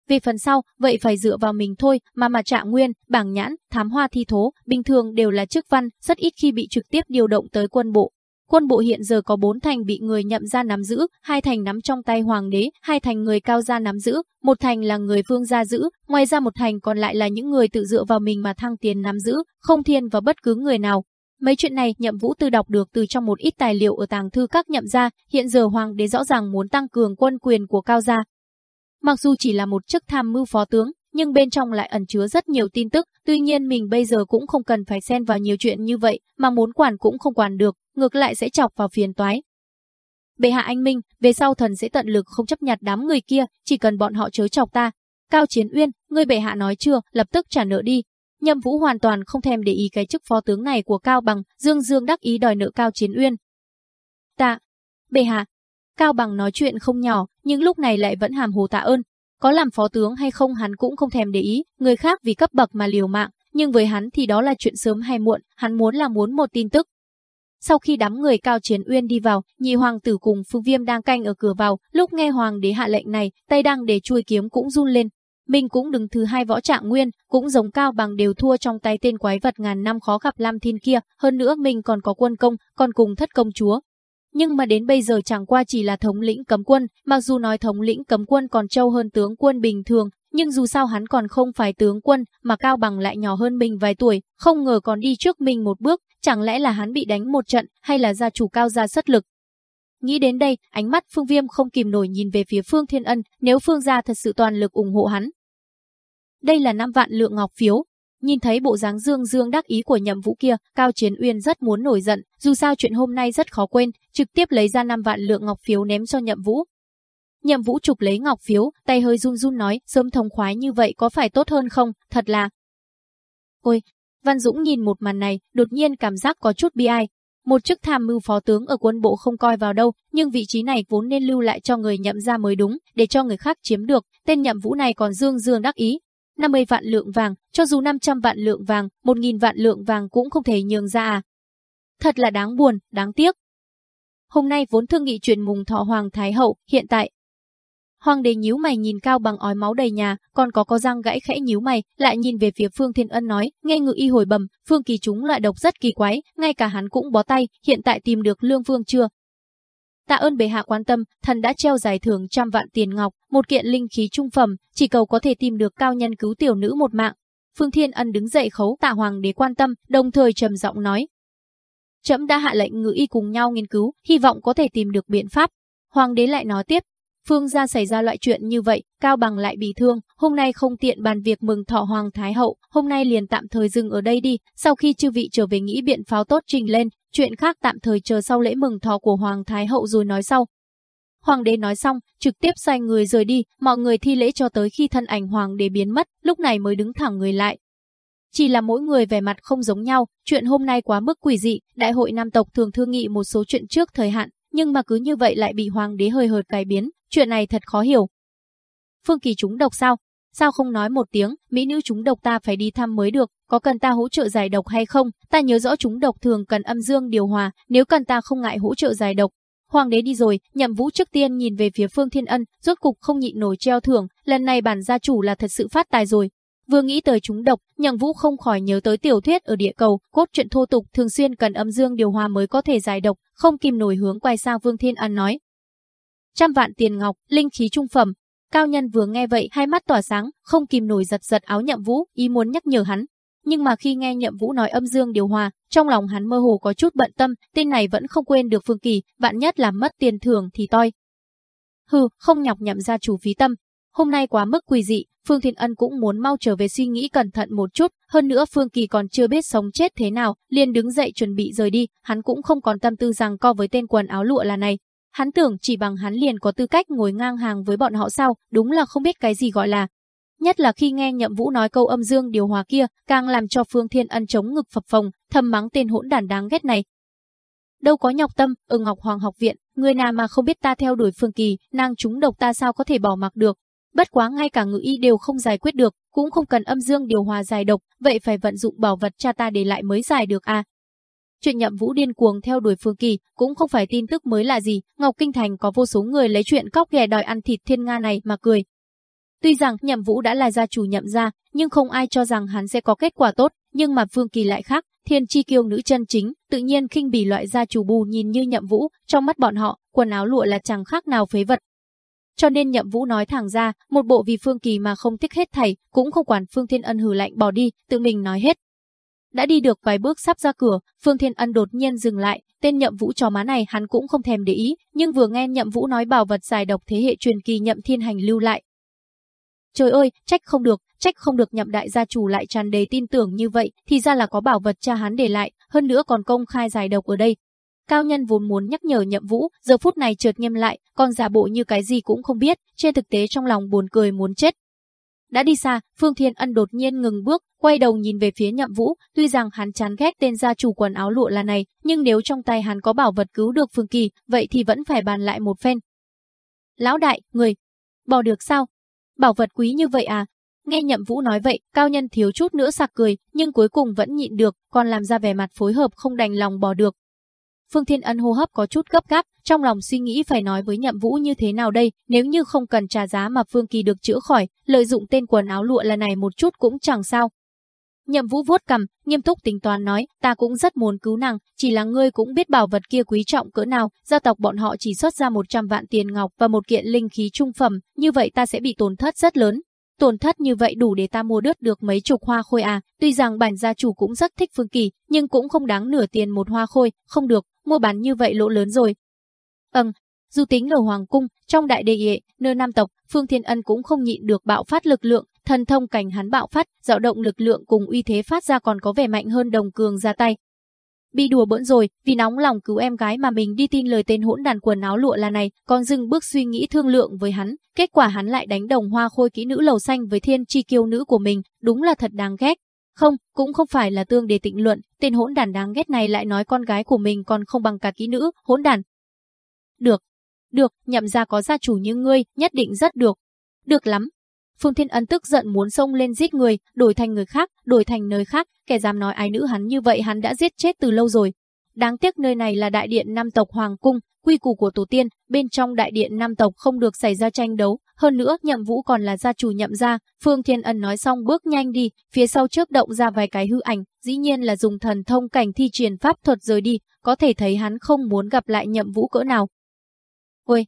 Về phần sau, vậy phải dựa vào mình thôi, mà mà trạng nguyên, bảng nhãn, thám hoa thi thố, bình thường đều là chức văn, rất ít khi bị trực tiếp điều động tới quân bộ. Quân bộ hiện giờ có bốn thành bị người nhậm gia nắm giữ, hai thành nắm trong tay hoàng đế, hai thành người cao gia nắm giữ, một thành là người vương gia giữ, ngoài ra một thành còn lại là những người tự dựa vào mình mà thăng tiền nắm giữ, không thiên vào bất cứ người nào. Mấy chuyện này nhậm vũ tư đọc được từ trong một ít tài liệu ở tàng thư các nhậm gia, hiện giờ hoàng đế rõ ràng muốn tăng cường quân quyền của cao gia. Mặc dù chỉ là một chức tham mưu phó tướng, nhưng bên trong lại ẩn chứa rất nhiều tin tức, tuy nhiên mình bây giờ cũng không cần phải xen vào nhiều chuyện như vậy, mà muốn quản cũng không quản được, ngược lại sẽ chọc vào phiền toái. Bệ hạ anh Minh, về sau thần sẽ tận lực không chấp nhặt đám người kia, chỉ cần bọn họ chớ chọc ta. Cao Chiến Uyên, ngươi bệ hạ nói chưa, lập tức trả nợ đi. Nhâm Vũ hoàn toàn không thèm để ý cái chức phó tướng này của Cao Bằng, Dương Dương đắc ý đòi nợ Cao Chiến Uyên. Tạ. bệ hạ. Cao Bằng nói chuyện không nhỏ, nhưng lúc này lại vẫn hàm hồ tạ ơn, có làm phó tướng hay không hắn cũng không thèm để ý, người khác vì cấp bậc mà liều mạng, nhưng với hắn thì đó là chuyện sớm hay muộn, hắn muốn là muốn một tin tức. Sau khi đám người cao chiến uyên đi vào, nhị hoàng tử cùng phương viêm đang canh ở cửa vào, lúc nghe hoàng đế hạ lệnh này, tay đang để chui kiếm cũng run lên. Mình cũng đứng thứ hai võ trạng nguyên, cũng giống cao bằng đều thua trong tay tên quái vật ngàn năm khó gặp Lam Thiên kia, hơn nữa mình còn có quân công, còn cùng thất công chúa, nhưng mà đến bây giờ chẳng qua chỉ là thống lĩnh cấm quân, mặc dù nói thống lĩnh cấm quân còn trâu hơn tướng quân bình thường, nhưng dù sao hắn còn không phải tướng quân, mà Cao Bằng lại nhỏ hơn mình vài tuổi, không ngờ còn đi trước mình một bước, chẳng lẽ là hắn bị đánh một trận, hay là gia chủ Cao gia xuất lực. Nghĩ đến đây, ánh mắt Phương Viêm không kìm nổi nhìn về phía Phương Thiên Ân, nếu Phương gia thật sự toàn lực ủng hộ hắn. Đây là 5 vạn lượng ngọc phiếu, Nhìn thấy bộ dáng dương dương đắc ý của nhậm vũ kia, Cao Chiến Uyên rất muốn nổi giận, dù sao chuyện hôm nay rất khó quên, trực tiếp lấy ra 5 vạn lượng ngọc phiếu ném cho nhậm vũ. Nhậm vũ chụp lấy ngọc phiếu, tay hơi run run nói, sớm thông khoái như vậy có phải tốt hơn không, thật là... Ôi, Văn Dũng nhìn một màn này, đột nhiên cảm giác có chút bi ai. Một chức tham mưu phó tướng ở quân bộ không coi vào đâu, nhưng vị trí này vốn nên lưu lại cho người nhậm ra mới đúng, để cho người khác chiếm được. Tên nhậm vũ này còn dương dương đắc ý, 50 vạn lượng vàng, cho dù 500 vạn lượng vàng, 1.000 vạn lượng vàng cũng không thể nhường ra à. Thật là đáng buồn, đáng tiếc. Hôm nay vốn thương nghị chuyện mùng thọ Hoàng Thái Hậu, hiện tại. Hoàng đế nhíu mày nhìn cao bằng ói máu đầy nhà, còn có có răng gãy khẽ nhíu mày, lại nhìn về phía Phương Thiên Ân nói, nghe ngự y hồi bầm, Phương Kỳ chúng loại độc rất kỳ quái, ngay cả hắn cũng bó tay, hiện tại tìm được Lương Vương chưa, Tạ ơn bệ hạ quan tâm, thần đã treo giải thưởng trăm vạn tiền ngọc, một kiện linh khí trung phẩm, chỉ cầu có thể tìm được cao nhân cứu tiểu nữ một mạng. Phương Thiên Ân đứng dậy khấu tạ hoàng đế quan tâm, đồng thời trầm giọng nói. Trẫm đã hạ lệnh ngự y cùng nhau nghiên cứu, hy vọng có thể tìm được biện pháp. Hoàng đế lại nói tiếp, Phương gia xảy ra loại chuyện như vậy, Cao Bằng lại bị thương, hôm nay không tiện bàn việc mừng thọ Hoàng Thái Hậu, hôm nay liền tạm thời dừng ở đây đi, sau khi chư vị trở về nghĩ biện pháo tốt trình lên, chuyện khác tạm thời chờ sau lễ mừng thọ của Hoàng Thái Hậu rồi nói sau. Hoàng đế nói xong, trực tiếp xoay người rời đi, mọi người thi lễ cho tới khi thân ảnh Hoàng đế biến mất, lúc này mới đứng thẳng người lại. Chỉ là mỗi người vẻ mặt không giống nhau, chuyện hôm nay quá mức quỷ dị, đại hội nam tộc thường thương nghị một số chuyện trước thời hạn, nhưng mà cứ như vậy lại bị Hoàng đế hơi hợt cải biến, chuyện này thật khó hiểu. Phương Kỳ chúng độc sao? Sao không nói một tiếng, mỹ nữ chúng độc ta phải đi thăm mới được, có cần ta hỗ trợ giải độc hay không? Ta nhớ rõ chúng độc thường cần âm dương điều hòa, nếu cần ta không ngại hỗ trợ giải độc. Hoàng đế đi rồi, nhậm vũ trước tiên nhìn về phía Phương Thiên Ân, rốt cục không nhịn nổi treo thưởng, lần này bản gia chủ là thật sự phát tài rồi. Vừa nghĩ tới chúng độc, nhậm vũ không khỏi nhớ tới tiểu thuyết ở địa cầu, cốt truyện thô tục thường xuyên cần âm dương điều hòa mới có thể giải độc, không kìm nổi hướng quay sang Vương Thiên Ân nói. Trăm vạn tiền ngọc, linh khí trung phẩm, Cao nhân vừa nghe vậy hai mắt tỏa sáng, không kìm nổi giật giật áo nhậm vũ, ý muốn nhắc nhở hắn. Nhưng mà khi nghe nhậm vũ nói âm dương điều hòa, trong lòng hắn mơ hồ có chút bận tâm, tên này vẫn không quên được Phương Kỳ, vạn nhất làm mất tiền thưởng thì toi. Hừ, không nhọc nhậm ra chủ phí tâm. Hôm nay quá mức quỳ dị, Phương Thiên Ân cũng muốn mau trở về suy nghĩ cẩn thận một chút, hơn nữa Phương Kỳ còn chưa biết sống chết thế nào, liền đứng dậy chuẩn bị rời đi, hắn cũng không còn tâm tư rằng co với tên quần áo lụa là này, Hắn tưởng chỉ bằng hắn liền có tư cách ngồi ngang hàng với bọn họ sao, đúng là không biết cái gì gọi là. Nhất là khi nghe Nhậm Vũ nói câu âm dương điều hòa kia, càng làm cho Phương Thiên Ân chống ngực phập phồng, thầm mắng tên hỗn đản đáng ghét này. Đâu có nhọc tâm, ở Ngọc Hoàng học viện, người nào mà không biết ta theo đuổi Phương Kỳ, nàng chúng độc ta sao có thể bỏ mặc được. Bất quá ngay cả ngự y đều không giải quyết được, cũng không cần âm dương điều hòa giải độc, vậy phải vận dụng bảo vật cha ta để lại mới giải được à. Chuyện nhậm vũ điên cuồng theo đuổi Phương Kỳ cũng không phải tin tức mới là gì, Ngọc Kinh Thành có vô số người lấy chuyện cóc ghẻ đòi ăn thịt thiên nga này mà cười. Tuy rằng nhậm vũ đã là gia chủ nhậm gia, nhưng không ai cho rằng hắn sẽ có kết quả tốt, nhưng mà Phương Kỳ lại khác, thiên chi kiêu nữ chân chính, tự nhiên khinh bỉ loại gia chủ bù nhìn như nhậm vũ, trong mắt bọn họ, quần áo lụa là chẳng khác nào phế vật. Cho nên nhậm vũ nói thẳng ra, một bộ vì Phương Kỳ mà không thích hết thảy, cũng không quản Phương Thiên Ân hừ lạnh bỏ đi, tự mình nói hết. Đã đi được vài bước sắp ra cửa, Phương Thiên Ân đột nhiên dừng lại, tên nhậm vũ trò má này hắn cũng không thèm để ý, nhưng vừa nghe nhậm vũ nói bảo vật giải độc thế hệ truyền kỳ nhậm thiên hành lưu lại. Trời ơi, trách không được, trách không được nhậm đại gia chủ lại tràn đầy tin tưởng như vậy, thì ra là có bảo vật cha hắn để lại, hơn nữa còn công khai giải độc ở đây. Cao nhân vốn muốn nhắc nhở nhậm vũ, giờ phút này chợt nghiêm lại, còn giả bộ như cái gì cũng không biết, trên thực tế trong lòng buồn cười muốn chết. Đã đi xa, Phương Thiên Ân đột nhiên ngừng bước, quay đầu nhìn về phía nhậm vũ, tuy rằng hắn chán ghét tên gia chủ quần áo lụa là này, nhưng nếu trong tay hắn có bảo vật cứu được Phương Kỳ, vậy thì vẫn phải bàn lại một phen. Lão đại, người, bỏ được sao? Bảo vật quý như vậy à? Nghe nhậm vũ nói vậy, cao nhân thiếu chút nữa sặc cười, nhưng cuối cùng vẫn nhịn được, còn làm ra vẻ mặt phối hợp không đành lòng bỏ được. Phương Thiên Ân hô hấp có chút gấp gáp, trong lòng suy nghĩ phải nói với nhậm vũ như thế nào đây, nếu như không cần trả giá mà Phương Kỳ được chữa khỏi, lợi dụng tên quần áo lụa là này một chút cũng chẳng sao. Nhậm vũ vuốt cầm, nghiêm túc tính toán nói, ta cũng rất muốn cứu nàng, chỉ là ngươi cũng biết bảo vật kia quý trọng cỡ nào, gia tộc bọn họ chỉ xuất ra 100 vạn tiền ngọc và một kiện linh khí trung phẩm, như vậy ta sẽ bị tổn thất rất lớn. Tổn thất như vậy đủ để ta mua đứt được mấy chục hoa khôi à, tuy rằng bản gia chủ cũng rất thích Phương Kỳ, nhưng cũng không đáng nửa tiền một hoa khôi, không được, mua bán như vậy lỗ lớn rồi. Ừm, dù tính ở Hoàng Cung, trong đại đề hệ, nơi nam tộc, Phương Thiên Ân cũng không nhịn được bạo phát lực lượng, thần thông cảnh hắn bạo phát, dạo động lực lượng cùng uy thế phát ra còn có vẻ mạnh hơn đồng cường ra tay. Bị đùa bỡn rồi, vì nóng lòng cứu em gái mà mình đi tin lời tên hỗn đàn quần áo lụa là này, còn dừng bước suy nghĩ thương lượng với hắn, kết quả hắn lại đánh đồng hoa khôi kỹ nữ lầu xanh với thiên chi kiêu nữ của mình, đúng là thật đáng ghét. Không, cũng không phải là tương đề tịnh luận, tên hỗn đàn đáng ghét này lại nói con gái của mình còn không bằng cả kỹ nữ, hỗn đàn. Được, được, nhậm ra có gia chủ như ngươi, nhất định rất được. Được lắm. Phương Thiên Ân tức giận muốn xông lên giết người, đổi thành người khác, đổi thành nơi khác, kẻ dám nói ái nữ hắn như vậy hắn đã giết chết từ lâu rồi. Đáng tiếc nơi này là đại điện năm tộc Hoàng Cung, quy củ của tổ tiên, bên trong đại điện năm tộc không được xảy ra tranh đấu, hơn nữa nhậm vũ còn là gia chủ nhậm gia, Phương Thiên Ân nói xong bước nhanh đi, phía sau trước động ra vài cái hư ảnh, dĩ nhiên là dùng thần thông cảnh thi triển pháp thuật rời đi, có thể thấy hắn không muốn gặp lại nhậm vũ cỡ nào. Ôi,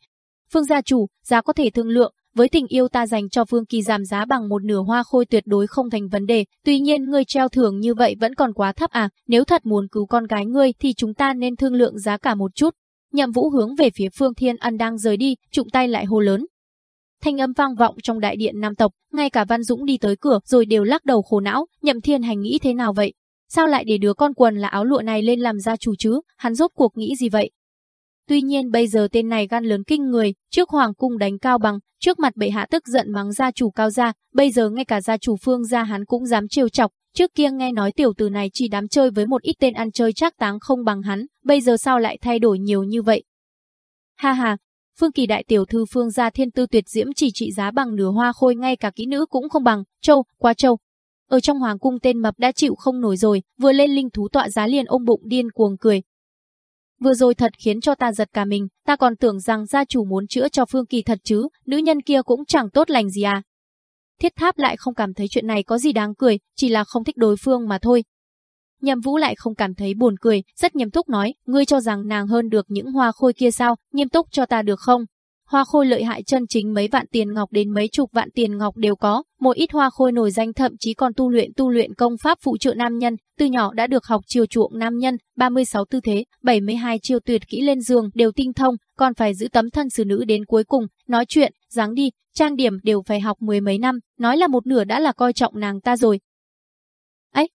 Phương gia chủ, giá có thể thương lượng, với tình yêu ta dành cho vương Kỳ giảm giá bằng một nửa hoa khôi tuyệt đối không thành vấn đề, tuy nhiên ngươi treo thưởng như vậy vẫn còn quá thấp à, nếu thật muốn cứu con gái ngươi thì chúng ta nên thương lượng giá cả một chút. Nhậm Vũ hướng về phía Phương Thiên Ân đang rời đi, trụng tay lại hô lớn. Thanh âm vang vọng trong đại điện nam tộc, ngay cả Văn Dũng đi tới cửa rồi đều lắc đầu khổ não, Nhậm Thiên Hành nghĩ thế nào vậy? Sao lại để đứa con quần là áo lụa này lên làm gia chủ chứ? Hắn rốt cuộc nghĩ gì vậy? Tuy nhiên bây giờ tên này gan lớn kinh người, trước hoàng cung đánh cao bằng, trước mặt bệ hạ tức giận mắng gia chủ cao gia, bây giờ ngay cả gia chủ phương gia hắn cũng dám trêu chọc, trước kia nghe nói tiểu tử này chỉ đám chơi với một ít tên ăn chơi chắc táng không bằng hắn, bây giờ sao lại thay đổi nhiều như vậy? Ha ha, Phương Kỳ đại tiểu thư Phương gia thiên tư tuyệt diễm chỉ trị giá bằng nửa hoa khôi ngay cả kỹ nữ cũng không bằng, châu, quá châu. Ở trong hoàng cung tên mập đã chịu không nổi rồi, vừa lên linh thú tọa giá liền ôm bụng điên cuồng cười, Vừa rồi thật khiến cho ta giật cả mình, ta còn tưởng rằng gia chủ muốn chữa cho Phương Kỳ thật chứ, nữ nhân kia cũng chẳng tốt lành gì à. Thiết tháp lại không cảm thấy chuyện này có gì đáng cười, chỉ là không thích đối phương mà thôi. Nhậm Vũ lại không cảm thấy buồn cười, rất nghiêm túc nói, ngươi cho rằng nàng hơn được những hoa khôi kia sao, nghiêm túc cho ta được không? Hoa khôi lợi hại chân chính mấy vạn tiền ngọc đến mấy chục vạn tiền ngọc đều có, một ít hoa khôi nổi danh thậm chí còn tu luyện tu luyện công pháp phụ trợ nam nhân, từ nhỏ đã được học chiều chuộng nam nhân, 36 tư thế, 72 chiêu tuyệt kỹ lên giường đều tinh thông, còn phải giữ tấm thân xử nữ đến cuối cùng, nói chuyện, dáng đi, trang điểm đều phải học mười mấy năm, nói là một nửa đã là coi trọng nàng ta rồi. Ấy,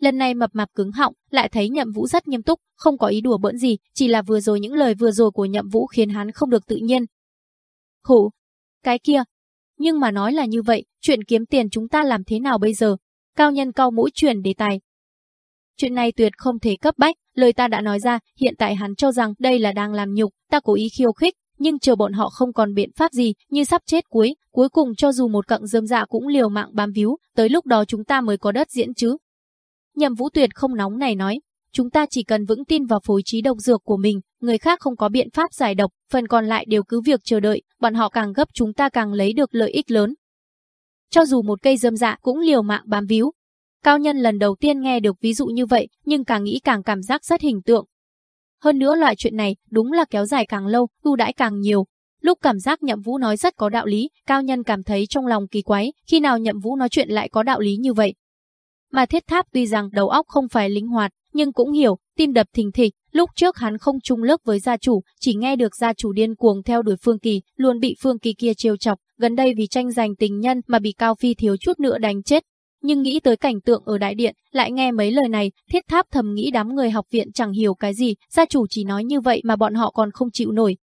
lần này mập mạp cứng họng, lại thấy nhậm vũ rất nghiêm túc, không có ý đùa bỡn gì, chỉ là vừa rồi những lời vừa rồi của nhậm vũ khiến hắn không được tự nhiên, Hủ, cái kia. Nhưng mà nói là như vậy, chuyện kiếm tiền chúng ta làm thế nào bây giờ? Cao nhân cao mũi chuyển đề tài. Chuyện này tuyệt không thể cấp bách, lời ta đã nói ra, hiện tại hắn cho rằng đây là đang làm nhục, ta cố ý khiêu khích, nhưng chờ bọn họ không còn biện pháp gì, như sắp chết cuối, cuối cùng cho dù một cặng dơm dạ cũng liều mạng bám víu, tới lúc đó chúng ta mới có đất diễn chứ. Nhậm Vũ Tuyệt không nóng này nói, chúng ta chỉ cần vững tin vào phối trí độc dược của mình, người khác không có biện pháp giải độc, phần còn lại đều cứ việc chờ đợi, bọn họ càng gấp chúng ta càng lấy được lợi ích lớn. Cho dù một cây dâm dạ cũng liều mạng bám víu. Cao nhân lần đầu tiên nghe được ví dụ như vậy, nhưng càng nghĩ càng cảm giác rất hình tượng. Hơn nữa loại chuyện này đúng là kéo dài càng lâu, ưu đãi càng nhiều. Lúc cảm giác Nhậm Vũ nói rất có đạo lý, cao nhân cảm thấy trong lòng kỳ quái, khi nào Nhậm Vũ nói chuyện lại có đạo lý như vậy. Mà thiết tháp tuy rằng đầu óc không phải linh hoạt, nhưng cũng hiểu, tim đập thình thịch, lúc trước hắn không chung lớp với gia chủ, chỉ nghe được gia chủ điên cuồng theo đuổi Phương Kỳ, luôn bị Phương Kỳ kia trêu chọc, gần đây vì tranh giành tình nhân mà bị Cao Phi thiếu chút nữa đánh chết. Nhưng nghĩ tới cảnh tượng ở đại điện, lại nghe mấy lời này, thiết tháp thầm nghĩ đám người học viện chẳng hiểu cái gì, gia chủ chỉ nói như vậy mà bọn họ còn không chịu nổi.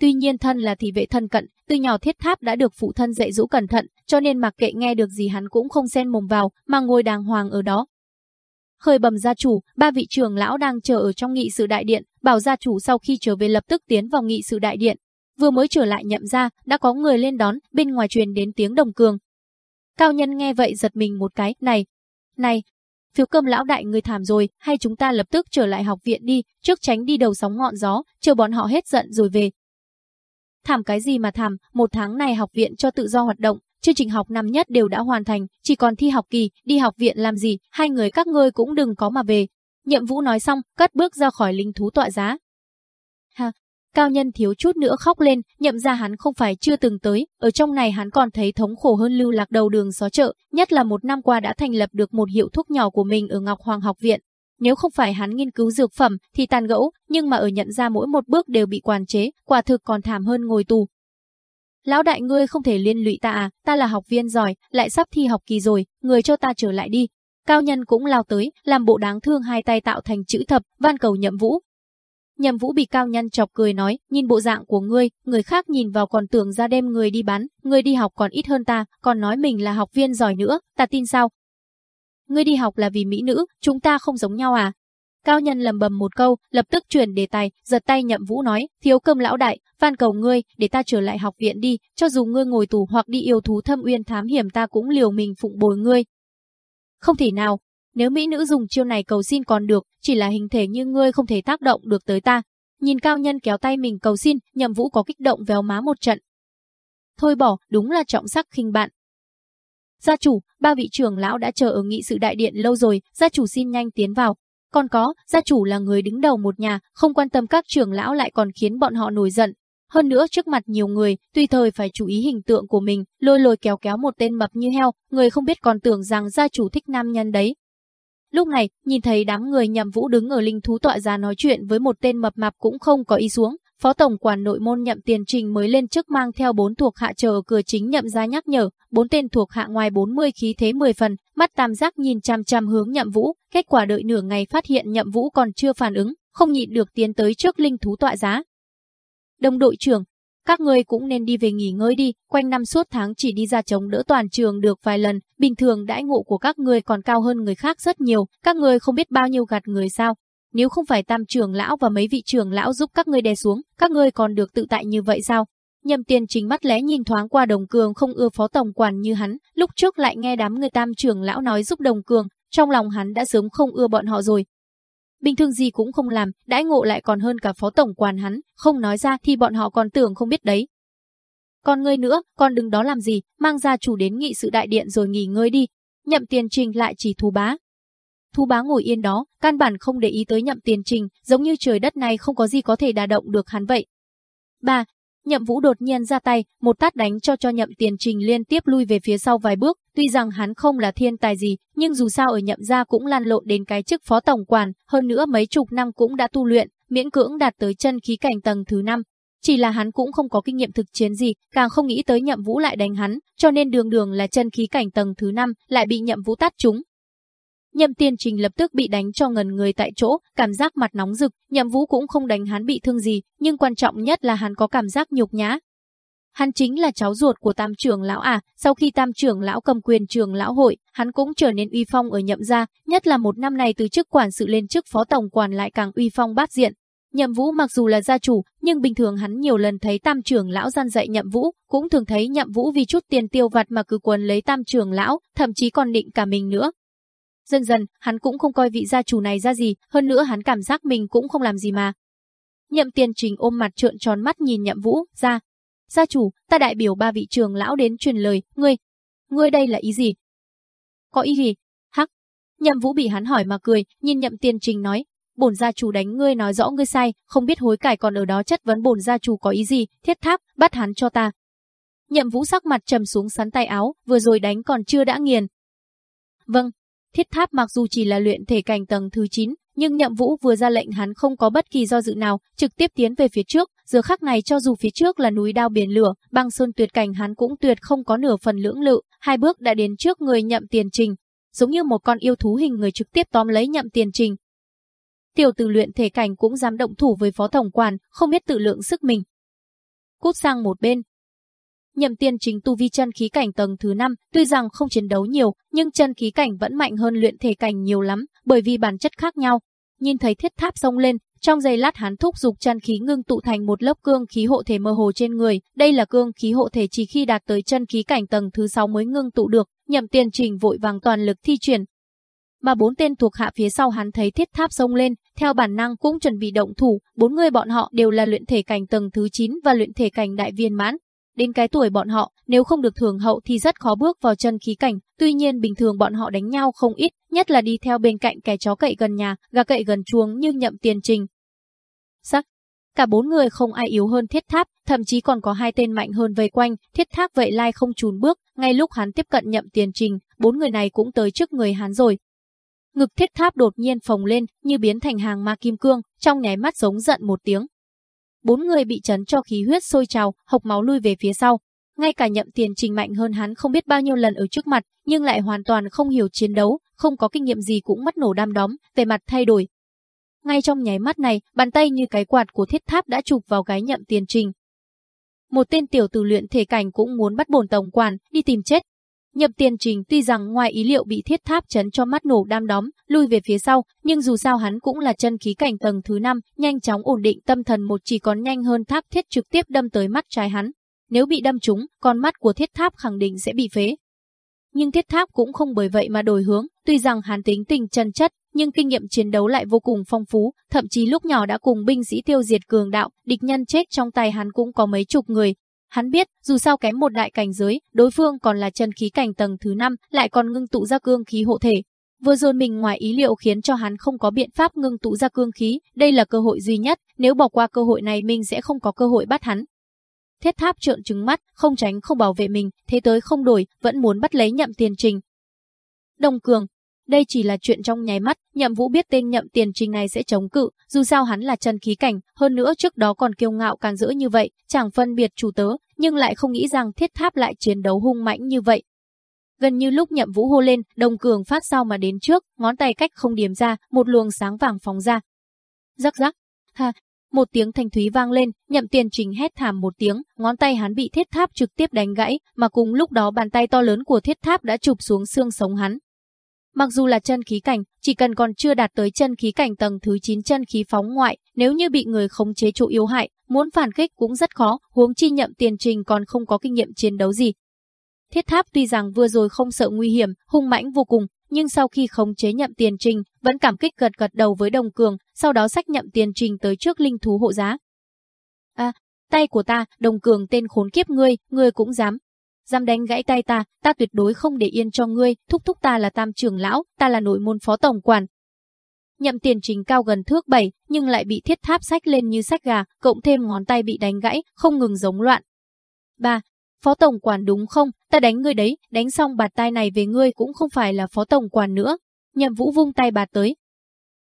Tuy nhiên thân là thị vệ thân cận, từ nhỏ thiết tháp đã được phụ thân dạy dỗ cẩn thận, cho nên mặc kệ nghe được gì hắn cũng không xen mồm vào, mà ngồi đàng hoàng ở đó, Khởi bẩm gia chủ, ba vị trưởng lão đang chờ ở trong nghị sự đại điện, bảo gia chủ sau khi trở về lập tức tiến vào nghị sự đại điện. Vừa mới trở lại nhậm ra, đã có người lên đón, bên ngoài truyền đến tiếng đồng cường. Cao nhân nghe vậy giật mình một cái, này, này, phiếu cơm lão đại người thảm rồi, hay chúng ta lập tức trở lại học viện đi, trước tránh đi đầu sóng ngọn gió, chờ bọn họ hết giận rồi về. Thảm cái gì mà thảm, một tháng này học viện cho tự do hoạt động, chương trình học năm nhất đều đã hoàn thành, chỉ còn thi học kỳ, đi học viện làm gì, hai người các ngươi cũng đừng có mà về. Nhậm Vũ nói xong, cất bước ra khỏi linh thú tọa giá. Ha, cao nhân thiếu chút nữa khóc lên, nhậm ra hắn không phải chưa từng tới, ở trong này hắn còn thấy thống khổ hơn lưu lạc đầu đường xó chợ, nhất là một năm qua đã thành lập được một hiệu thuốc nhỏ của mình ở Ngọc Hoàng học viện. Nếu không phải hắn nghiên cứu dược phẩm thì tàn gẫu, nhưng mà ở nhận ra mỗi một bước đều bị quản chế, quả thực còn thảm hơn ngồi tù. Lão đại ngươi không thể liên lụy ta à, ta là học viên giỏi, lại sắp thi học kỳ rồi, người cho ta trở lại đi. Cao nhân cũng lao tới, làm bộ đáng thương hai tay tạo thành chữ thập, van cầu nhậm vũ. Nhậm vũ bị cao nhân chọc cười nói, nhìn bộ dạng của ngươi, người khác nhìn vào còn tưởng ra đem người đi bán, người đi học còn ít hơn ta, còn nói mình là học viên giỏi nữa, ta tin sao? Ngươi đi học là vì mỹ nữ, chúng ta không giống nhau à? Cao nhân lầm bầm một câu, lập tức chuyển đề tài, giật tay nhậm vũ nói, thiếu cơm lão đại, van cầu ngươi, để ta trở lại học viện đi, cho dù ngươi ngồi tù hoặc đi yêu thú thâm uyên thám hiểm ta cũng liều mình phụng bồi ngươi. Không thể nào, nếu mỹ nữ dùng chiêu này cầu xin còn được, chỉ là hình thể như ngươi không thể tác động được tới ta. Nhìn cao nhân kéo tay mình cầu xin, nhậm vũ có kích động véo má một trận. Thôi bỏ, đúng là trọng sắc khinh bạn. Gia chủ, ba vị trưởng lão đã chờ ở nghị sự đại điện lâu rồi, gia chủ xin nhanh tiến vào, còn có, gia chủ là người đứng đầu một nhà, không quan tâm các trưởng lão lại còn khiến bọn họ nổi giận. Hơn nữa trước mặt nhiều người, tùy thời phải chú ý hình tượng của mình, lôi lôi kéo kéo một tên mập như heo, người không biết còn tưởng rằng gia chủ thích nam nhân đấy. Lúc này, nhìn thấy đám người nhậm vũ đứng ở linh thú tọa ra nói chuyện với một tên mập mạp cũng không có ý xuống, Phó Tổng quản nội môn nhậm tiền trình mới lên chức mang theo bốn thuộc hạ chờ ở cửa chính nhậm ra nhắc nhở, bốn tên thuộc hạ ngoài 40 khí thế 10 phần, mắt tam giác nhìn chăm chăm hướng nhậm vũ, kết quả đợi nửa ngày phát hiện nhậm vũ còn chưa phản ứng, không nhịn được tiến tới trước linh thú tọa giá. Đồng đội trưởng, các ngươi cũng nên đi về nghỉ ngơi đi, quanh năm suốt tháng chỉ đi ra chống đỡ toàn trường được vài lần, bình thường đãi ngộ của các ngươi còn cao hơn người khác rất nhiều, các ngươi không biết bao nhiêu gạt người sao, nếu không phải tam trưởng lão và mấy vị trưởng lão giúp các ngươi đè xuống, các ngươi còn được tự tại như vậy sao? Nhậm tiền chính mắt lẽ nhìn thoáng qua đồng cường không ưa phó tổng quản như hắn, lúc trước lại nghe đám người tam trưởng lão nói giúp đồng cường, trong lòng hắn đã sớm không ưa bọn họ rồi. Bình thường gì cũng không làm, đãi ngộ lại còn hơn cả phó tổng quản hắn, không nói ra thì bọn họ còn tưởng không biết đấy. Còn ngươi nữa, còn đừng đó làm gì, mang ra chủ đến nghị sự đại điện rồi nghỉ ngơi đi. Nhậm tiền trình lại chỉ thú bá, Thu bá ngồi yên đó, căn bản không để ý tới nhậm tiền trình, giống như trời đất này không có gì có thể đả động được hắn vậy. 3. Nhậm Vũ đột nhiên ra tay, một tát đánh cho cho nhậm tiền trình liên tiếp lui về phía sau vài bước, tuy rằng hắn không là thiên tài gì, nhưng dù sao ở nhậm gia cũng lan lộn đến cái chức phó tổng quản, hơn nữa mấy chục năm cũng đã tu luyện, miễn cưỡng đạt tới chân khí cảnh tầng thứ 5. Chỉ là hắn cũng không có kinh nghiệm thực chiến gì, càng không nghĩ tới nhậm vũ lại đánh hắn, cho nên đường đường là chân khí cảnh tầng thứ 5, lại bị nhậm vũ tát trúng, Nhậm Tiên Trình lập tức bị đánh cho ngần người tại chỗ, cảm giác mặt nóng rực, Nhậm Vũ cũng không đánh hắn bị thương gì, nhưng quan trọng nhất là hắn có cảm giác nhục nhã. Hắn chính là cháu ruột của Tam trưởng lão à, sau khi Tam trưởng lão cầm quyền trường lão hội, hắn cũng trở nên uy phong ở Nhậm gia, nhất là một năm này từ chức quản sự lên chức phó tổng quản lại càng uy phong bát diện. Nhậm Vũ mặc dù là gia chủ, nhưng bình thường hắn nhiều lần thấy Tam trưởng lão gian dạy Nhậm Vũ, cũng thường thấy Nhậm Vũ vì chút tiền tiêu vặt mà cứ quấn lấy Tam trưởng lão, thậm chí còn định cả mình nữa. Dần dần, hắn cũng không coi vị gia chủ này ra gì, hơn nữa hắn cảm giác mình cũng không làm gì mà. Nhậm Tiền Trình ôm mặt trợn tròn mắt nhìn Nhậm Vũ, ra. Gia chủ, ta đại biểu ba vị trường lão đến truyền lời, ngươi, ngươi đây là ý gì? Có ý gì? Hắc. Nhậm Vũ bị hắn hỏi mà cười, nhìn Nhậm Tiền Trình nói, bổn gia chủ đánh ngươi nói rõ ngươi sai, không biết hối cải còn ở đó chất vấn bổn gia chủ có ý gì, thiết tháp, bắt hắn cho ta. Nhậm vũ sắc mặt trầm xuống sắn tay áo, vừa rồi đánh còn chưa đã nghiền. Vâng, thiết tháp mặc dù chỉ là luyện thể cảnh tầng thứ 9, nhưng nhậm vũ vừa ra lệnh hắn không có bất kỳ do dự nào, trực tiếp tiến về phía trước, giờ khắc này cho dù phía trước là núi đao biển lửa, băng sơn tuyệt cảnh hắn cũng tuyệt không có nửa phần lưỡng lự, hai bước đã đến trước người nhậm tiền trình, giống như một con yêu thú hình người trực tiếp tóm lấy nhậm tiền trình, tiểu tử luyện thể cảnh cũng dám động thủ với phó tổng quản, không biết tự lượng sức mình. Cút sang một bên. Nhậm tiên chính tu vi chân khí cảnh tầng thứ 5, tuy rằng không chiến đấu nhiều, nhưng chân khí cảnh vẫn mạnh hơn luyện thể cảnh nhiều lắm, bởi vì bản chất khác nhau. Nhìn thấy thiết tháp sông lên, trong giây lát hắn thúc dục chân khí ngưng tụ thành một lớp cương khí hộ thể mơ hồ trên người, đây là cương khí hộ thể chỉ khi đạt tới chân khí cảnh tầng thứ 6 mới ngưng tụ được, nhậm tiên trình vội vàng toàn lực thi triển, mà bốn tên thuộc hạ phía sau hắn thấy thiết tháp sông lên, theo bản năng cũng chuẩn bị động thủ, bốn người bọn họ đều là luyện thể cảnh tầng thứ 9 và luyện thể cảnh đại viên mãn. Đến cái tuổi bọn họ, nếu không được thường hậu thì rất khó bước vào chân khí cảnh, tuy nhiên bình thường bọn họ đánh nhau không ít, nhất là đi theo bên cạnh kẻ chó cậy gần nhà, gà cậy gần chuồng như nhậm tiền trình. Sắc, cả bốn người không ai yếu hơn thiết tháp, thậm chí còn có hai tên mạnh hơn vây quanh, thiết tháp vậy lai không chùn bước, ngay lúc hắn tiếp cận nhậm tiền trình, bốn người này cũng tới trước người hắn rồi, Ngực thiết tháp đột nhiên phồng lên như biến thành hàng ma kim cương, trong nháy mắt giống giận một tiếng. Bốn người bị chấn cho khí huyết sôi trào, hộc máu lui về phía sau. Ngay cả nhậm tiền trình mạnh hơn hắn không biết bao nhiêu lần ở trước mặt, nhưng lại hoàn toàn không hiểu chiến đấu, không có kinh nghiệm gì cũng mất nổ đam đóm, về mặt thay đổi. Ngay trong nháy mắt này, bàn tay như cái quạt của thiết tháp đã chụp vào gái nhậm tiền trình. Một tên tiểu tử luyện thể cảnh cũng muốn bắt bổn tổng quản, đi tìm chết, Nhậm Tiền Trình tuy rằng ngoài ý liệu bị thiết tháp chấn cho mắt nổ đam đóm, lui về phía sau, nhưng dù sao hắn cũng là chân khí cảnh tầng thứ 5, nhanh chóng ổn định tâm thần một chỉ còn nhanh hơn tháp thiết trực tiếp đâm tới mắt trái hắn. Nếu bị đâm trúng, con mắt của thiết tháp khẳng định sẽ bị phế. Nhưng thiết tháp cũng không bởi vậy mà đổi hướng, tuy rằng hắn tính tình chân chất, nhưng kinh nghiệm chiến đấu lại vô cùng phong phú, thậm chí lúc nhỏ đã cùng binh sĩ tiêu diệt cường đạo, địch nhân chết trong tay hắn cũng có mấy chục người, Hắn biết, dù sao kém một đại cảnh giới, đối phương còn là chân khí cảnh tầng thứ 5, lại còn ngưng tụ ra cương khí hộ thể. Vừa rồi mình ngoài ý liệu khiến cho hắn không có biện pháp ngưng tụ ra cương khí, đây là cơ hội duy nhất, nếu bỏ qua cơ hội này mình sẽ không có cơ hội bắt hắn. Thiết tháp trợn trừng mắt, không tránh không bảo vệ mình, thế tới không đổi, vẫn muốn bắt lấy nhậm tiền trình. Đồng cường, đây chỉ là chuyện trong nháy mắt, nhậm vũ biết tên nhậm tiền trình này sẽ chống cự, dù sao hắn là chân khí cảnh, hơn nữa trước đó còn kiêu ngạo càng dữ như vậy, chẳng phân biệt chủ tớ, nhưng lại không nghĩ rằng thiết tháp lại chiến đấu hung mãnh như vậy. Gần như lúc nhậm vũ hô lên, đồng cường phát sau mà đến trước, ngón tay cách không điểm ra, một luồng sáng vàng phóng ra. Rắc rắc, ha, một tiếng thanh thúy vang lên, nhậm tiền trình hét thảm một tiếng, ngón tay hắn bị thiết tháp trực tiếp đánh gãy, mà cùng lúc đó bàn tay to lớn của thiết tháp đã chụp xuống xương sống hắn, Mặc dù là chân khí cảnh, chỉ cần còn chưa đạt tới chân khí cảnh tầng thứ 9 chân khí phóng ngoại, nếu như bị người khống chế trụ yếu hại, muốn phản kích cũng rất khó, huống chi nhậm tiền trình còn không có kinh nghiệm chiến đấu gì. Thiết tháp tuy rằng vừa rồi không sợ nguy hiểm, hung mãnh vô cùng, nhưng sau khi khống chế nhậm tiền trình, vẫn cảm kích gật gật đầu với đồng cường, sau đó sách nhậm tiền trình tới trước linh thú hộ giá. À, tay của ta, đồng cường tên khốn kiếp ngươi, ngươi cũng dám, dám đánh gãy tay ta, ta tuyệt đối không để yên cho ngươi, thúc thúc ta là tam trưởng lão, ta là nội môn phó tổng quản. Nhậm tiền trình cao gần thước bảy, nhưng lại bị thiết tháp sách lên như sách gà, cộng thêm ngón tay bị đánh gãy, không ngừng giống loạn. Ba, Phó tổng quản đúng không? Ta đánh ngươi đấy, đánh xong bạt tay này về ngươi cũng không phải là phó tổng quản nữa. Nhậm vũ vung tay bà tới.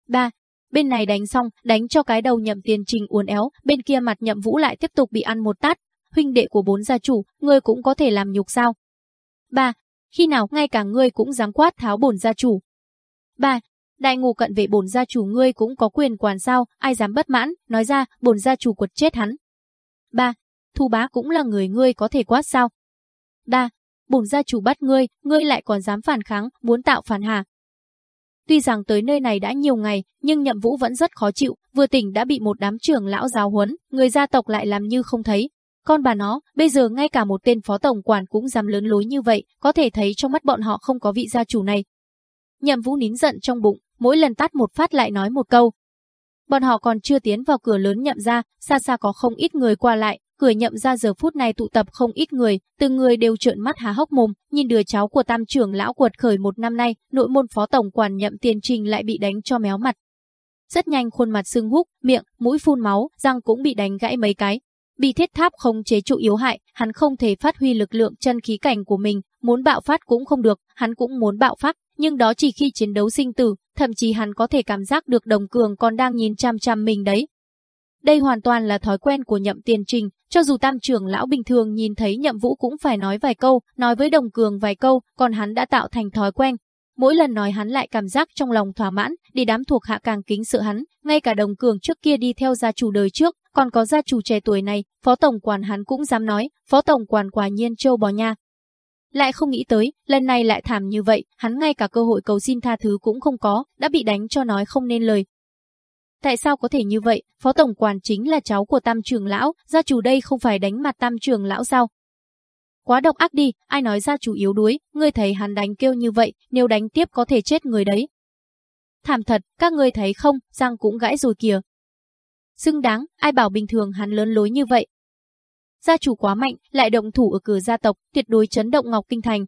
Ba, Bên này đánh xong, đánh cho cái đầu nhậm tiền trình uốn éo, bên kia mặt nhậm vũ lại tiếp tục bị ăn một tát, huynh đệ của bốn gia chủ, ngươi cũng có thể làm nhục sao? Ba, khi nào ngay cả ngươi cũng dám quát tháo bổn gia chủ? Ba, đại ngù cận vệ bổn gia chủ ngươi cũng có quyền quản sao, ai dám bất mãn, nói ra, bổn gia chủ quật chết hắn. Ba, thu bá cũng là người ngươi có thể quát sao? Ba, bổn gia chủ bắt ngươi, ngươi lại còn dám phản kháng, muốn tạo phản hà. Tuy rằng tới nơi này đã nhiều ngày, nhưng Nhậm Vũ vẫn rất khó chịu, vừa tỉnh đã bị một đám trưởng lão giáo huấn, người gia tộc lại làm như không thấy. Con bà nó, bây giờ ngay cả một tên phó tổng quản cũng dám lớn lối như vậy, có thể thấy trong mắt bọn họ không có vị gia chủ này. Nhậm Vũ nín giận trong bụng, mỗi lần tắt một phát lại nói một câu. Bọn họ còn chưa tiến vào cửa lớn nhậm ra, xa xa có không ít người qua lại, cửa nhậm ra giờ phút này tụ tập không ít người, từng người đều trợn mắt há hốc mồm, nhìn đứa cháu của tam trưởng lão quật khởi một năm nay, nội môn phó tổng quản nhậm tiền trình lại bị đánh cho méo mặt. Rất nhanh khuôn mặt sưng húc, miệng, mũi phun máu, răng cũng bị đánh gãy mấy cái. Bị thiết tháp không chế trụ yếu hại, hắn không thể phát huy lực lượng chân khí cảnh của mình, muốn bạo phát cũng không được, hắn cũng muốn bạo phát, nhưng đó chỉ khi chiến đấu sinh tử, thậm chí hắn có thể cảm giác được đồng cường còn đang nhìn chăm chăm mình đấy. Đây hoàn toàn là thói quen của nhậm tiền trình, cho dù tam trưởng lão bình thường nhìn thấy nhậm vũ cũng phải nói vài câu, nói với đồng cường vài câu, còn hắn đã tạo thành thói quen. Mỗi lần nói hắn lại cảm giác trong lòng thỏa mãn, để đám thuộc hạ càng kính sợ hắn, ngay cả đồng cường trước kia đi theo gia chủ đời trước, còn có gia chủ trẻ tuổi này, phó tổng quản hắn cũng dám nói, phó tổng quản quả nhiên châu bò nha. Lại không nghĩ tới, lần này lại thảm như vậy, hắn ngay cả cơ hội cầu xin tha thứ cũng không có, đã bị đánh cho nói không nên lời, Tại sao có thể như vậy? Phó tổng quản chính là cháu của Tam trường lão, gia chủ đây không phải đánh mặt Tam trường lão sao? Quá độc ác đi, ai nói gia chủ yếu đuối, ngươi thấy hắn đánh kêu như vậy, nếu đánh tiếp có thể chết người đấy. Thảm thật, các ngươi thấy không, răng cũng gãy rồi kìa xứng đáng, ai bảo bình thường hắn lớn lối như vậy. Gia chủ quá mạnh, lại động thủ ở cửa gia tộc, tuyệt đối chấn động Ngọc Kinh Thành,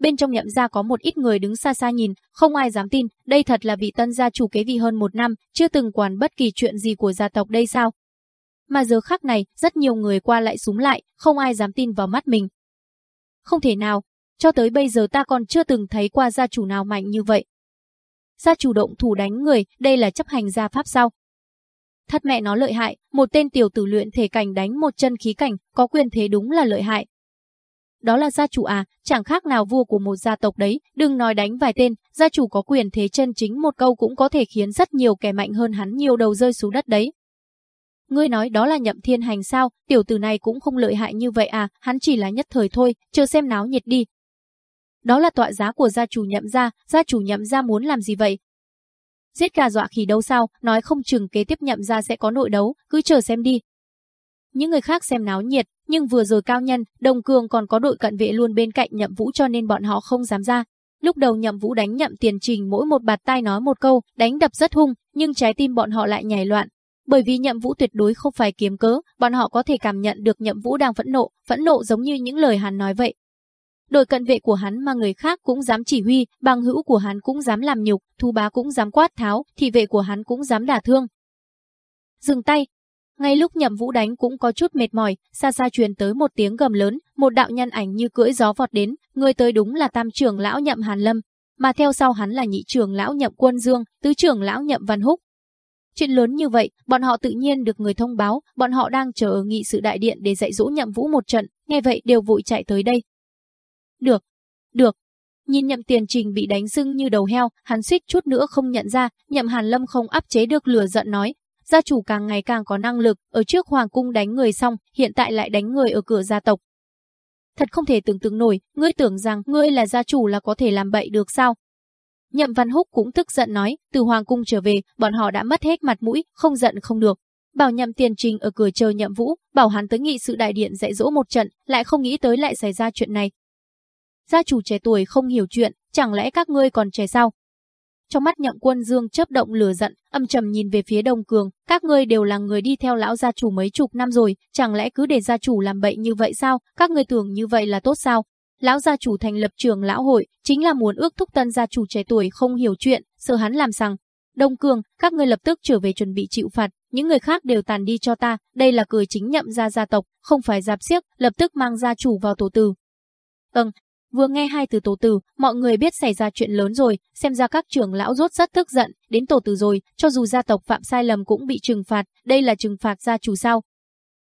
Bên trong nhậm gia có một ít người đứng xa xa nhìn, không ai dám tin, đây thật là vị tân gia chủ kế vị hơn một năm, chưa từng quản bất kỳ chuyện gì của gia tộc đây sao. Mà giờ khác này, rất nhiều người qua lại súng lại, không ai dám tin vào mắt mình. Không thể nào, cho tới bây giờ ta còn chưa từng thấy qua gia chủ nào mạnh như vậy. Gia chủ động thủ đánh người, đây là chấp hành gia pháp sao? Thật mẹ nó lợi hại, một tên tiểu tử luyện thể cảnh đánh một chân khí cảnh, có quyền thế đúng là lợi hại, đó là gia chủ à, chẳng khác nào vua của một gia tộc đấy, đừng nói đánh vài tên, gia chủ có quyền thế chân chính một câu cũng có thể khiến rất nhiều kẻ mạnh hơn hắn nhiều đầu rơi xuống đất đấy. Ngươi nói đó là nhậm thiên hành sao, tiểu tử này cũng không lợi hại như vậy à, hắn chỉ là nhất thời thôi, chờ xem náo nhiệt đi. Đó là tọa giá của gia chủ nhậm gia, gia chủ nhậm gia muốn làm gì vậy? Giết gà dọa khỉ đâu sao, nói không chừng kế tiếp nhậm gia sẽ có nội đấu, cứ chờ xem đi. Những người khác xem náo nhiệt, nhưng vừa rồi cao nhân, Đồng Cường còn có đội cận vệ luôn bên cạnh Nhậm Vũ cho nên bọn họ không dám ra. Lúc đầu Nhậm Vũ đánh Nhậm Tiền Trình mỗi một bạt tai nói một câu, đánh đập rất hung, nhưng trái tim bọn họ lại nhảy loạn. Bởi vì Nhậm Vũ tuyệt đối không phải kiếm cớ, bọn họ có thể cảm nhận được Nhậm Vũ đang phẫn nộ, phẫn nộ giống như những lời hắn nói vậy. Đội cận vệ của hắn mà người khác cũng dám chỉ huy, bằng hữu của hắn cũng dám làm nhục, thu bá cũng dám quát tháo, thị vệ của hắn cũng dám đả thương. Dừng tay, ngay lúc Nhậm Vũ đánh cũng có chút mệt mỏi, xa xa truyền tới một tiếng gầm lớn, một đạo nhân ảnh như cưỡi gió vọt đến, người tới đúng là Tam trưởng lão Nhậm Hàn Lâm, mà theo sau hắn là nhị trưởng lão Nhậm Quân Dương, tứ trưởng lão Nhậm Văn Húc. Chuyện lớn như vậy, bọn họ tự nhiên được người thông báo, bọn họ đang chờ ở nghị sự đại điện để dạy dỗ Nhậm Vũ một trận, nghe vậy đều vội chạy tới đây. Được, được. Nhìn Nhậm Tiền Trình bị đánh sưng như đầu heo, hắn suýt chút nữa không nhận ra, Nhậm Hàn Lâm không áp chế được lửa giận nói, gia chủ càng ngày càng có năng lực, ở trước hoàng cung đánh người xong, hiện tại lại đánh người ở cửa gia tộc. Thật không thể tưởng tượng nổi, ngươi tưởng rằng ngươi là gia chủ là có thể làm bậy được sao? Nhậm Văn Húc cũng tức giận nói, từ hoàng cung trở về, bọn họ đã mất hết mặt mũi, không giận không được. Bảo nhậm tiền trình ở cửa chờ nhậm vũ, bảo hắn tới nghị sự đại điện dạy dỗ một trận, lại không nghĩ tới lại xảy ra chuyện này. Gia chủ trẻ tuổi không hiểu chuyện, chẳng lẽ các ngươi còn trẻ sao? Trong mắt Nhậm Quân Dương chớp động lửa giận, âm trầm nhìn về phía Đông Cường, các ngươi đều là người đi theo lão gia chủ mấy chục năm rồi, chẳng lẽ cứ để gia chủ làm bậy như vậy sao? Các ngươi tưởng như vậy là tốt sao? Lão gia chủ thành lập trường lão hội, chính là muốn ước thúc tân gia chủ trẻ tuổi không hiểu chuyện, sợ hắn làm rằng. Đông Cường, các ngươi lập tức trở về chuẩn bị chịu phạt, những người khác đều tàn đi cho ta, đây là cười chính nhậm gia gia tộc, không phải giáp xiếc, lập tức mang gia chủ vào tổ tử. Vâng, Vừa nghe hai từ tổ tử, mọi người biết xảy ra chuyện lớn rồi, xem ra các trưởng lão rốt rất tức giận, đến tổ tử rồi, cho dù gia tộc phạm sai lầm cũng bị trừng phạt, đây là trừng phạt gia chủ sao.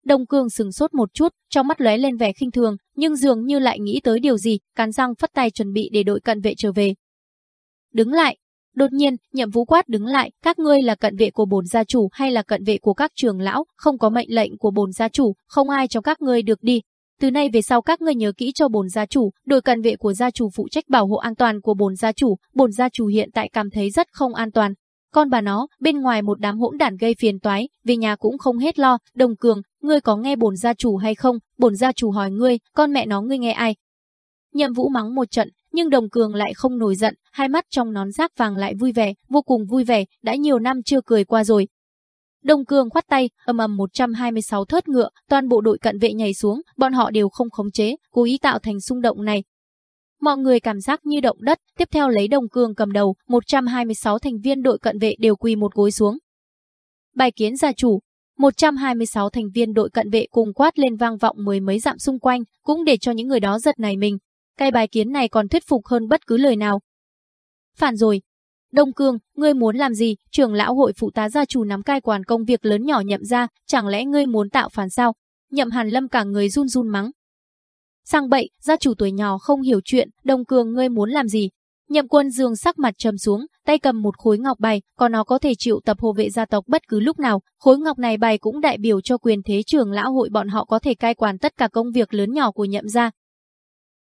Đông Cương sừng sốt một chút, trong mắt lóe lên vẻ khinh thường, nhưng dường như lại nghĩ tới điều gì, cắn răng phất tay chuẩn bị để đội cận vệ trở về. Đứng lại, Đột nhiên, nhậm vũ quát đứng lại, các ngươi là cận vệ của bổn gia chủ hay là cận vệ của các trưởng lão, không có mệnh lệnh của bổn gia chủ, không ai cho các ngươi được đi. Từ nay về sau các ngươi nhớ kỹ cho bổn gia chủ, đội cận vệ của gia chủ phụ trách bảo hộ an toàn của bổn gia chủ, bổn gia chủ hiện tại cảm thấy rất không an toàn. Con bà nó, bên ngoài một đám hỗn đản gây phiền toái, về nhà cũng không hết lo, Đồng Cường, ngươi có nghe bổn gia chủ hay không? Bổn gia chủ hỏi ngươi, con mẹ nó ngươi nghe ai? Nhậm Vũ mắng một trận, nhưng Đồng Cường lại không nổi giận, hai mắt trong nón rác vàng lại vui vẻ, vô cùng vui vẻ, đã nhiều năm chưa cười qua rồi. Đồng cương khoát tay, ầm ầm 126 thớt ngựa, toàn bộ đội cận vệ nhảy xuống, bọn họ đều không khống chế, cố ý tạo thành xung động này. Mọi người cảm giác như động đất, tiếp theo lấy Đồng cương cầm đầu, 126 thành viên đội cận vệ đều quỳ một gối xuống. Bài kiến gia chủ, 126 thành viên đội cận vệ cùng quát lên vang vọng mười mấy dặm xung quanh, cũng để cho những người đó giật này mình. Cái bài kiến này còn thuyết phục hơn bất cứ lời nào. Phản rồi. Đông Cương, ngươi muốn làm gì? Trưởng lão hội phụ tá gia chủ nắm cai quản công việc lớn nhỏ nhậm ra, chẳng lẽ ngươi muốn tạo phản sao? Nhậm Hàn Lâm cả người run run mắng. Sang bậy, gia chủ tuổi nhỏ không hiểu chuyện, Đông Cương ngươi muốn làm gì? Nhậm quân dương sắc mặt trầm xuống, tay cầm một khối ngọc bài, còn nó có thể triệu tập hộ vệ gia tộc bất cứ lúc nào. Khối ngọc này bài cũng đại biểu cho quyền thế trưởng lão hội bọn họ có thể cai quản tất cả công việc lớn nhỏ của nhậm gia.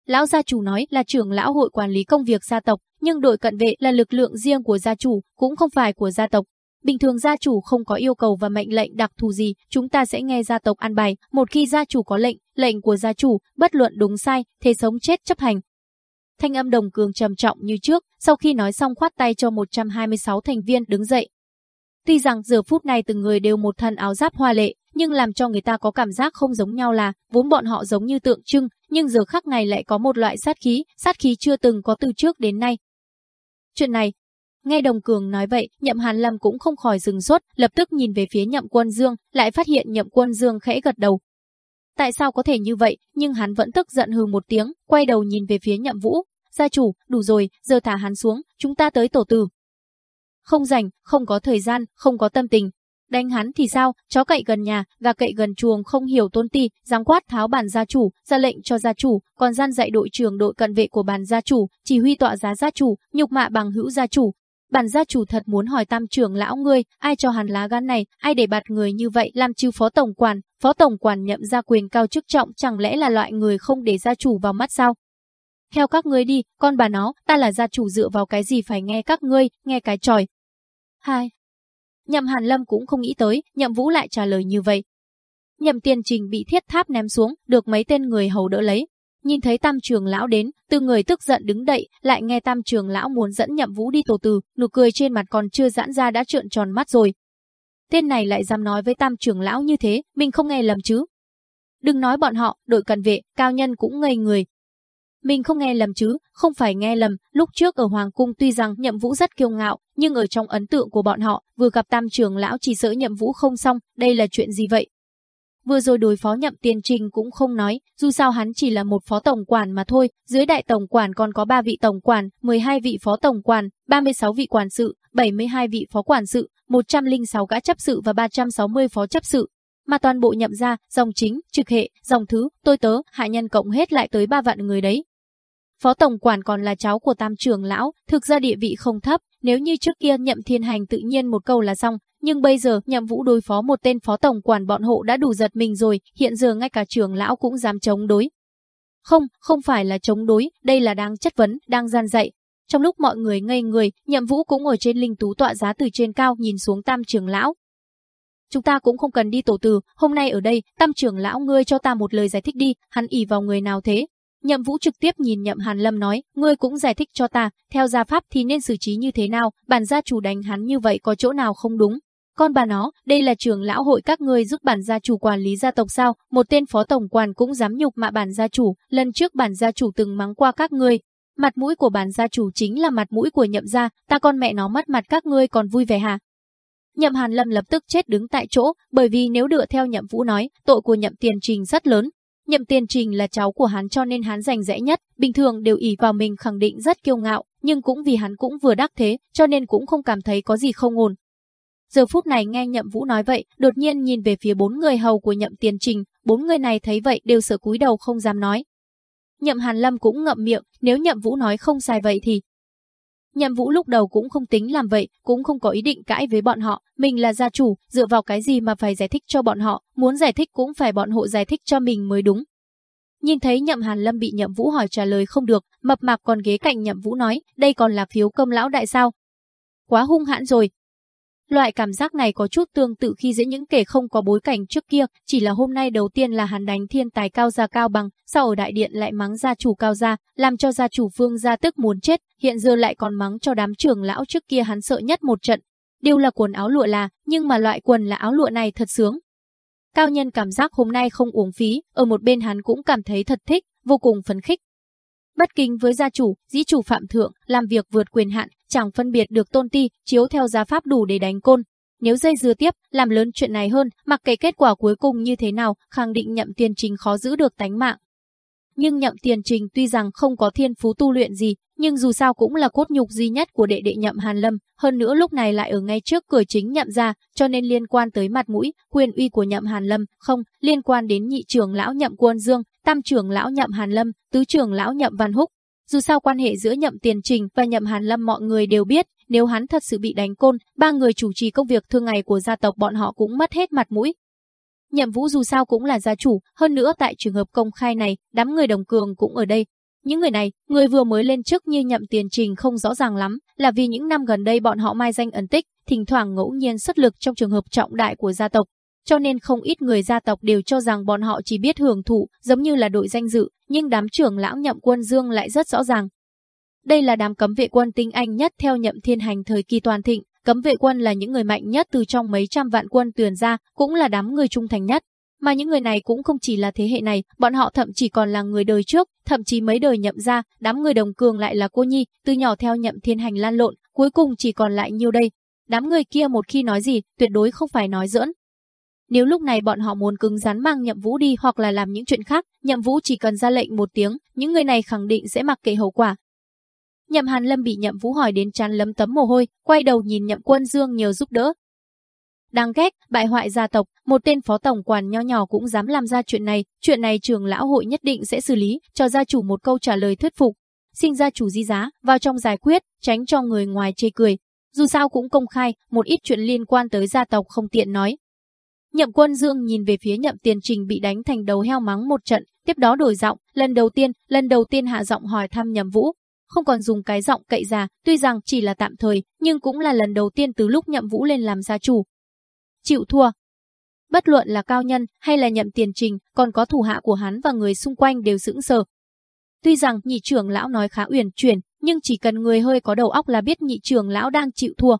Lão gia chủ nói là trưởng lão hội quản lý công việc gia tộc, nhưng đội cận vệ là lực lượng riêng của gia chủ, cũng không phải của gia tộc. Bình thường gia chủ không có yêu cầu và mệnh lệnh đặc thù gì, chúng ta sẽ nghe gia tộc an bài, một khi gia chủ có lệnh, lệnh của gia chủ, bất luận đúng sai, thế sống chết chấp hành. Thanh âm đồng cường trầm trọng như trước, sau khi nói xong khoát tay cho 126 thành viên đứng dậy. Tuy rằng giờ phút này từng người đều một thân áo giáp hoa lệ, nhưng làm cho người ta có cảm giác không giống nhau là, vốn bọn họ giống như tượng trưng, nhưng giờ khắc này lại có một loại sát khí, sát khí chưa từng có từ trước đến nay. Chuyện này, nghe Đồng Cường nói vậy, Nhậm Hàn Lâm cũng không khỏi dừng sốt, lập tức nhìn về phía Nhậm Quân Dương, lại phát hiện Nhậm Quân Dương khẽ gật đầu. Tại sao có thể như vậy, nhưng hắn vẫn tức giận hừ một tiếng, quay đầu nhìn về phía Nhậm Vũ, gia chủ, đủ rồi, giờ thả hắn xuống, chúng ta tới tổ tử. Không rảnh, không có thời gian, không có tâm tình, Đánh hắn thì sao, chó cậy gần nhà, gà cậy gần chuồng không hiểu tôn ti, giáng quát tháo bản gia chủ, ra lệnh cho gia chủ, còn gian dạy đội trưởng đội cận vệ của bản gia chủ, chỉ huy tọa giá gia chủ, nhục mạ bằng hữu gia chủ. Bản gia chủ thật muốn hỏi tam trưởng lão ngươi, ai cho hắn lá gan này, ai để bạt người như vậy làm chư phó tổng quản, phó tổng quản nhậm gia quyền cao chức trọng chẳng lẽ là loại người không để gia chủ vào mắt sao? Theo các ngươi đi, con bà nó, ta là gia chủ dựa vào cái gì phải nghe các ngươi, nghe cái tròi. Hai, Nhậm Hàn Lâm cũng không nghĩ tới, Nhậm Vũ lại trả lời như vậy. Nhậm Tiền Trình bị thiết tháp ném xuống, được mấy tên người hầu đỡ lấy. Nhìn thấy Tam Trường Lão đến, từ người tức giận đứng đậy, lại nghe Tam Trường Lão muốn dẫn Nhậm Vũ đi tổ từ, nụ cười trên mặt còn chưa giãn ra đã trợn tròn mắt rồi. Tên này lại dám nói với Tam Trường Lão như thế, mình không nghe lầm chứ. Đừng nói bọn họ, đội cận vệ, cao nhân cũng ngây người, mình không nghe lầm chứ, không phải nghe lầm, lúc trước ở Hoàng Cung tuy rằng nhậm vũ rất kiêu ngạo, nhưng ở trong ấn tượng của bọn họ, vừa gặp tam trưởng lão chỉ sợ nhậm vũ không xong, đây là chuyện gì vậy? Vừa rồi đối phó nhậm tiền trình cũng không nói, dù sao hắn chỉ là một phó tổng quản mà thôi, dưới đại tổng quản còn có 3 vị tổng quản, 12 vị phó tổng quản, 36 vị quản sự, 72 vị phó quản sự, 106 gã chấp sự và 360 phó chấp sự, mà toàn bộ nhậm ra, dòng chính, trực hệ, dòng thứ, tôi tớ, hạ nhân cộng hết lại tới 3 vạn người đấy. Phó tổng quản còn là cháu của tam trưởng lão, thực ra địa vị không thấp, nếu như trước kia nhậm thiên hành tự nhiên một câu là xong, nhưng bây giờ nhậm vũ đối phó một tên phó tổng quản bọn hộ đã đủ giật mình rồi, hiện giờ ngay cả trưởng lão cũng dám chống đối. Không, không phải là chống đối, đây là đang chất vấn, đang gian dạy. Trong lúc mọi người ngây người, nhậm vũ cũng ngồi trên linh tú tọa giá từ trên cao nhìn xuống tam trưởng lão. Chúng ta cũng không cần đi tổ từ, hôm nay ở đây, tam trưởng lão ngươi cho ta một lời giải thích đi, hắn ỉ vào người nào thế, Nhậm Vũ trực tiếp nhìn Nhậm Hàn Lâm nói, ngươi cũng giải thích cho ta, theo gia pháp thì nên xử trí như thế nào, bản gia chủ đánh hắn như vậy có chỗ nào không đúng. Con bà nó, đây là trưởng lão hội các ngươi giúp bản gia chủ quản lý gia tộc sao, một tên phó tổng quản cũng dám nhục mạ bản gia chủ, lần trước bản gia chủ từng mắng qua các ngươi. Mặt mũi của bản gia chủ chính là mặt mũi của nhậm gia, ta con mẹ nó mất mặt các ngươi còn vui vẻ hả? Nhậm Hàn Lâm lập tức chết đứng tại chỗ, bởi vì nếu dựa theo Nhậm Vũ nói, tội của Nhậm Tiền Trình rất lớn, Nhậm Tiền Trình là cháu của hắn cho nên hắn giành rẽ nhất, bình thường đều ỷ vào mình khẳng định rất kiêu ngạo, nhưng cũng vì hắn cũng vừa đắc thế, cho nên cũng không cảm thấy có gì không ổn. Giờ phút này nghe Nhậm Vũ nói vậy, đột nhiên nhìn về phía bốn người hầu của Nhậm Tiền Trình, bốn người này thấy vậy đều sợ cúi đầu không dám nói. Nhậm Hàn Lâm cũng ngậm miệng, nếu Nhậm Vũ nói không sai vậy thì Nhậm Vũ lúc đầu cũng không tính làm vậy, cũng không có ý định cãi với bọn họ, mình là gia chủ, dựa vào cái gì mà phải giải thích cho bọn họ, muốn giải thích cũng phải bọn hộ giải thích cho mình mới đúng. Nhìn thấy Nhậm Hàn Lâm bị Nhậm Vũ hỏi trả lời không được, mập mạp còn ghế cạnh Nhậm Vũ nói, đây còn là phiếu công lão đại sao? Quá hung hãn rồi. Loại cảm giác này có chút tương tự khi giữa những kẻ không có bối cảnh trước kia, chỉ là hôm nay đầu tiên là hắn đánh thiên tài cao gia cao bằng, sau ở đại điện lại mắng gia chủ cao gia, làm cho gia chủ Phương gia tức muốn chết, hiện giờ lại còn mắng cho đám trưởng lão trước kia hắn sợ nhất một trận. Đều là quần áo lụa là, nhưng mà loại quần là áo lụa này thật sướng, Cao nhân cảm giác hôm nay không uống phí, ở một bên hắn cũng cảm thấy thật thích, vô cùng phấn khích. Bất kính với gia chủ, dĩ chủ phạm thượng, làm việc vượt quyền hạn, chẳng phân biệt được tôn ti, chiếu theo giá pháp đủ để đánh côn. Nếu dây dưa tiếp, làm lớn chuyện này hơn, mặc kệ kết quả cuối cùng như thế nào, khẳng định nhậm tiền trình khó giữ được tánh mạng. Nhưng nhậm tiền trình tuy rằng không có thiên phú tu luyện gì, nhưng dù sao cũng là cốt nhục duy nhất của đệ đệ nhậm Hàn Lâm, hơn nữa lúc này lại ở ngay trước cửa chính nhậm ra, cho nên liên quan tới mặt mũi, quyền uy của nhậm Hàn Lâm, không, liên quan đến nhị trưởng lão nhậm quân dương, tam trưởng lão nhậm Hàn Lâm, tứ trưởng lão nhậm Văn Húc. Dù sao quan hệ giữa nhậm tiền trình và nhậm Hàn Lâm mọi người đều biết, nếu hắn thật sự bị đánh côn, ba người chủ trì công việc thường ngày của gia tộc bọn họ cũng mất hết mặt mũi, Nhậm Vũ dù sao cũng là gia chủ, hơn nữa tại trường hợp công khai này, đám người đồng cường cũng ở đây, những người này, người vừa mới lên chức như nhậm tiền trình không rõ ràng lắm, là vì những năm gần đây bọn họ mai danh ẩn tích, thỉnh thoảng ngẫu nhiên xuất lực trong trường hợp trọng đại của gia tộc. Cho nên không ít người gia tộc đều cho rằng bọn họ chỉ biết hưởng thụ, giống như là đội danh dự, nhưng đám trưởng lão nhậm quân dương lại rất rõ ràng. Đây là đám cấm vệ quân tinh anh nhất theo nhậm thiên hành thời kỳ toàn thịnh, cấm vệ quân là những người mạnh nhất từ trong mấy trăm vạn quân tuyển ra, cũng là đám người trung thành nhất. Mà những người này cũng không chỉ là thế hệ này, bọn họ thậm chí còn là người đời trước, thậm chí mấy đời nhậm ra, đám người đồng cường lại là cô nhi, từ nhỏ theo nhậm thiên hành lan lộn, cuối cùng chỉ còn lại nhiêu đây. Đám người kia một khi nói gì, tuyệt đối không phải nói giỡn. Nếu lúc này bọn họ muốn cứng rắn mang nhậm vũ đi hoặc là làm những chuyện khác, nhậm vũ chỉ cần ra lệnh một tiếng, những người này khẳng định sẽ mặc kệ hậu quả. Nhậm Hàn Lâm bị Nhậm Vũ hỏi đến chán lấm tấm mồ hôi, quay đầu nhìn Nhậm Quân Dương nhờ giúp đỡ, Đáng ghét, bại hoại gia tộc, một tên phó tổng quản nho nhỏ cũng dám làm ra chuyện này, chuyện này trường lão hội nhất định sẽ xử lý, cho gia chủ một câu trả lời thuyết phục. Xin gia chủ di giá, vào trong giải quyết, tránh cho người ngoài chê cười. Dù sao cũng công khai, một ít chuyện liên quan tới gia tộc không tiện nói. Nhậm quân dương nhìn về phía nhậm tiền trình bị đánh thành đầu heo mắng một trận, tiếp đó đổi giọng, lần đầu tiên, lần đầu tiên hạ giọng hỏi thăm nhậm vũ, không còn dùng cái giọng cậy già, tuy rằng chỉ là tạm thời, nhưng cũng là lần đầu tiên từ lúc nhậm vũ lên làm gia chủ, chịu thua. Bất luận là cao nhân hay là nhậm tiền trình, còn có thủ hạ của hắn và người xung quanh đều sững sờ. Tuy rằng nhị trưởng lão nói khá uyển chuyển, nhưng chỉ cần người hơi có đầu óc là biết nhị trưởng lão đang chịu thua.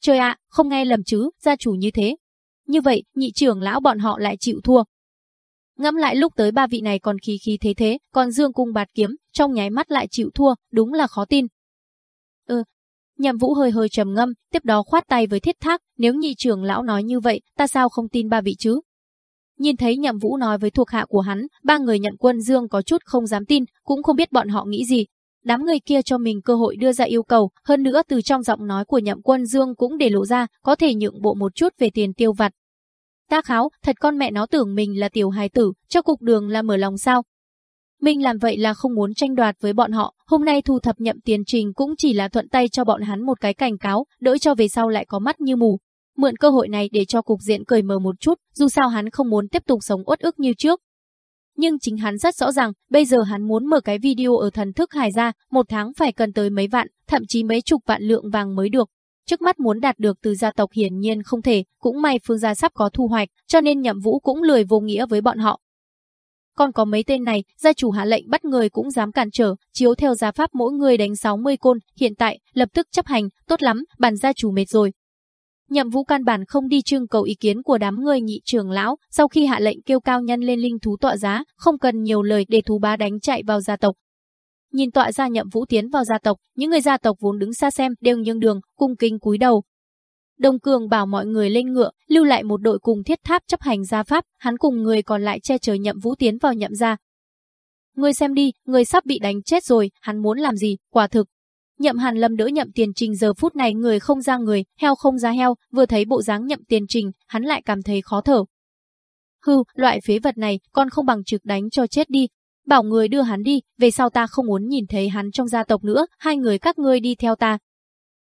Trời ạ, không nghe lầm chứ, gia chủ như thế. Như vậy, nhị trưởng lão bọn họ lại chịu thua. Ngẫm lại lúc tới ba vị này còn khí khí thế thế, còn dương cung bạt kiếm, trong nháy mắt lại chịu thua, đúng là khó tin. Ừ, Nhậm Vũ hơi hơi trầm ngâm, tiếp đó khoát tay với Thiết Thác, nếu nhị trưởng lão nói như vậy, ta sao không tin ba vị chứ? Nhìn thấy Nhậm Vũ nói với thuộc hạ của hắn, ba người nhận quân Dương có chút không dám tin, cũng không biết bọn họ nghĩ gì. Đám người kia cho mình cơ hội đưa ra yêu cầu, hơn nữa từ trong giọng nói của Nhậm Quân Dương cũng để lộ ra, có thể nhượng bộ một chút về tiền tiêu vặt. Ta kháo, thật con mẹ nó tưởng mình là tiểu hài tử, cho cục đường là mở lòng sao, mình làm vậy là không muốn tranh đoạt với bọn họ, hôm nay thu thập nhậm tiền trình cũng chỉ là thuận tay cho bọn hắn một cái cảnh cáo, đỡ cho về sau lại có mắt như mù. Mượn cơ hội này để cho cục diện cởi mở một chút, dù sao hắn không muốn tiếp tục sống uất ức như trước. Nhưng chính hắn rất rõ ràng, bây giờ hắn muốn mở cái video ở thần thức hài ra, một tháng phải cần tới mấy vạn, thậm chí mấy chục vạn lượng vàng mới được. Trước mắt muốn đạt được từ gia tộc hiển nhiên không thể, cũng may phương gia sắp có thu hoạch, cho nên nhậm vũ cũng lười vô nghĩa với bọn họ, còn có mấy tên này, gia chủ hạ lệnh bắt người cũng dám cản trở, chiếu theo gia pháp mỗi người đánh 60 côn, hiện tại, lập tức chấp hành, tốt lắm, bản gia chủ mệt rồi. Nhậm vũ căn bản không đi trưng cầu ý kiến của đám người nhị trưởng lão, sau khi hạ lệnh kêu cao nhân lên linh thú tọa giá, không cần nhiều lời để thú bá đánh chạy vào gia tộc. Nhìn tọa gia nhậm vũ tiến vào gia tộc, những người gia tộc vốn đứng xa xem đều nhường đường, cung kính cúi đầu, Đông Cường bảo mọi người lên ngựa, lưu lại một đội cùng thiết tháp chấp hành gia pháp, hắn cùng người còn lại che chở nhậm vũ tiến vào nhậm gia. Người xem đi, người sắp bị đánh chết rồi, hắn muốn làm gì, quả thực. Nhậm Hàn Lâm đỡ nhậm tiền trình giờ phút này người không ra người, heo không ra heo, vừa thấy bộ dáng nhậm tiền trình, hắn lại cảm thấy khó thở. Hừ, loại phế vật này, con không bằng trực đánh cho chết đi. Bảo người đưa hắn đi, về sau ta không muốn nhìn thấy hắn trong gia tộc nữa, hai người các ngươi đi theo ta,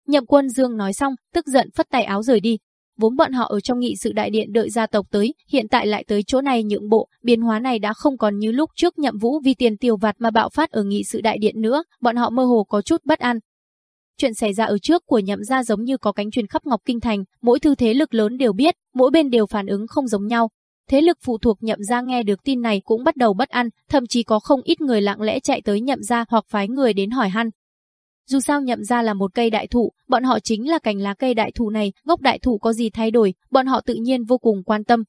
Nhậm quân dương nói xong, tức giận phất tay áo rời đi. vốn bọn họ ở trong nghị sự đại điện đợi gia tộc tới, hiện tại lại tới chỗ này nhượng bộ, biến hóa này đã không còn như lúc trước nhậm vũ vì tiền tiêu vặt mà bạo phát ở nghị sự đại điện nữa, bọn họ mơ hồ có chút bất an. Chuyện xảy ra ở trước của nhậm gia giống như có cánh truyền khắp Ngọc Kinh Thành, mỗi thư thế lực lớn đều biết, mỗi bên đều phản ứng không giống nhau. Thế lực phụ thuộc nhậm gia nghe được tin này cũng bắt đầu bất an, thậm chí có không ít người lặng lẽ chạy tới nhậm gia hoặc phái người đến hỏi han, dù sao nhậm ra là một cây đại thụ, bọn họ chính là cành lá cây đại thụ này, gốc đại thụ có gì thay đổi, bọn họ tự nhiên vô cùng quan tâm.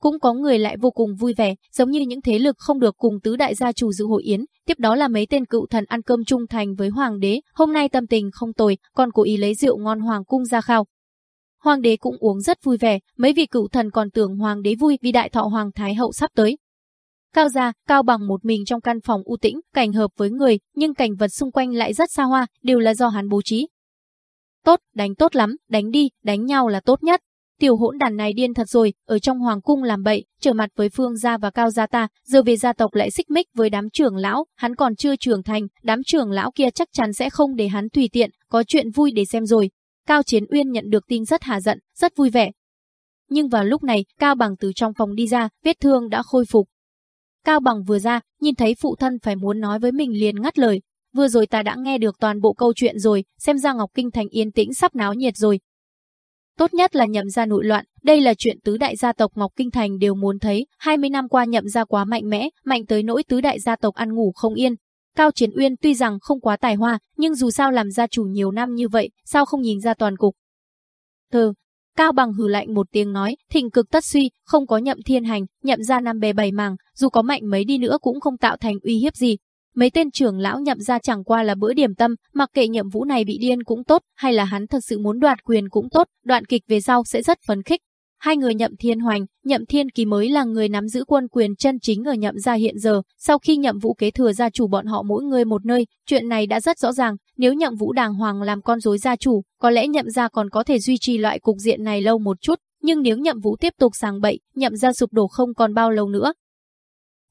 Cũng có người lại vô cùng vui vẻ, giống như những thế lực không được cùng tứ đại gia chủ dự hội yến, tiếp đó là mấy tên cựu thần ăn cơm trung thành với hoàng đế, hôm nay tâm tình không tồi, còn cố ý lấy rượu ngon hoàng cung ra khao. Hoàng đế cũng uống rất vui vẻ, mấy vị cựu thần còn tưởng hoàng đế vui vì đại thọ hoàng thái hậu sắp tới, Cao gia, cao bằng một mình trong căn phòng u tĩnh, cảnh hợp với người, nhưng cảnh vật xung quanh lại rất xa hoa, đều là do hắn bố trí. Tốt, đánh tốt lắm, đánh đi, đánh nhau là tốt nhất. Tiểu hỗn đàn này điên thật rồi, ở trong hoàng cung làm bậy, trở mặt với Phương gia và Cao gia ta, giờ về gia tộc lại xích mích với đám trưởng lão, hắn còn chưa trưởng thành, đám trưởng lão kia chắc chắn sẽ không để hắn tùy tiện, có chuyện vui để xem rồi. Cao Chiến Uyên nhận được tin rất hà giận, rất vui vẻ. Nhưng vào lúc này, Cao Bằng từ trong phòng đi ra, vết thương đã khôi phục, Cao Bằng vừa ra, nhìn thấy phụ thân phải muốn nói với mình liền ngắt lời. Vừa rồi ta đã nghe được toàn bộ câu chuyện rồi, xem ra Ngọc Kinh Thành yên tĩnh sắp náo nhiệt rồi. Tốt nhất là nhậm ra nội loạn, đây là chuyện tứ đại gia tộc Ngọc Kinh Thành đều muốn thấy, 20 năm qua nhậm ra quá mạnh mẽ, mạnh tới nỗi tứ đại gia tộc ăn ngủ không yên. Cao Chiến Uyên tuy rằng không quá tài hoa, nhưng dù sao làm gia chủ nhiều năm như vậy, sao không nhìn ra toàn cục. Thơ, Cao bằng hừ lạnh một tiếng nói, thịnh cực tất suy, không có nhậm thiên hành, nhậm ra năm bề bảy màng, dù có mạnh mấy đi nữa cũng không tạo thành uy hiếp gì. Mấy tên trưởng lão nhậm ra chẳng qua là bữa điểm tâm, mặc kệ nhậm vũ này bị điên cũng tốt, hay là hắn thật sự muốn đoạt quyền cũng tốt, đoạn kịch về sau sẽ rất phấn khích. Hai người nhậm thiên hoành, nhậm thiên kỳ mới là người nắm giữ quân quyền chân chính ở nhậm gia hiện giờ, sau khi nhậm vũ kế thừa gia chủ bọn họ mỗi người một nơi, chuyện này đã rất rõ ràng, nếu nhậm vũ đàng hoàng làm con rối gia chủ, có lẽ nhậm gia còn có thể duy trì loại cục diện này lâu một chút, nhưng nếu nhậm vũ tiếp tục sàng bậy, nhậm gia sụp đổ không còn bao lâu nữa.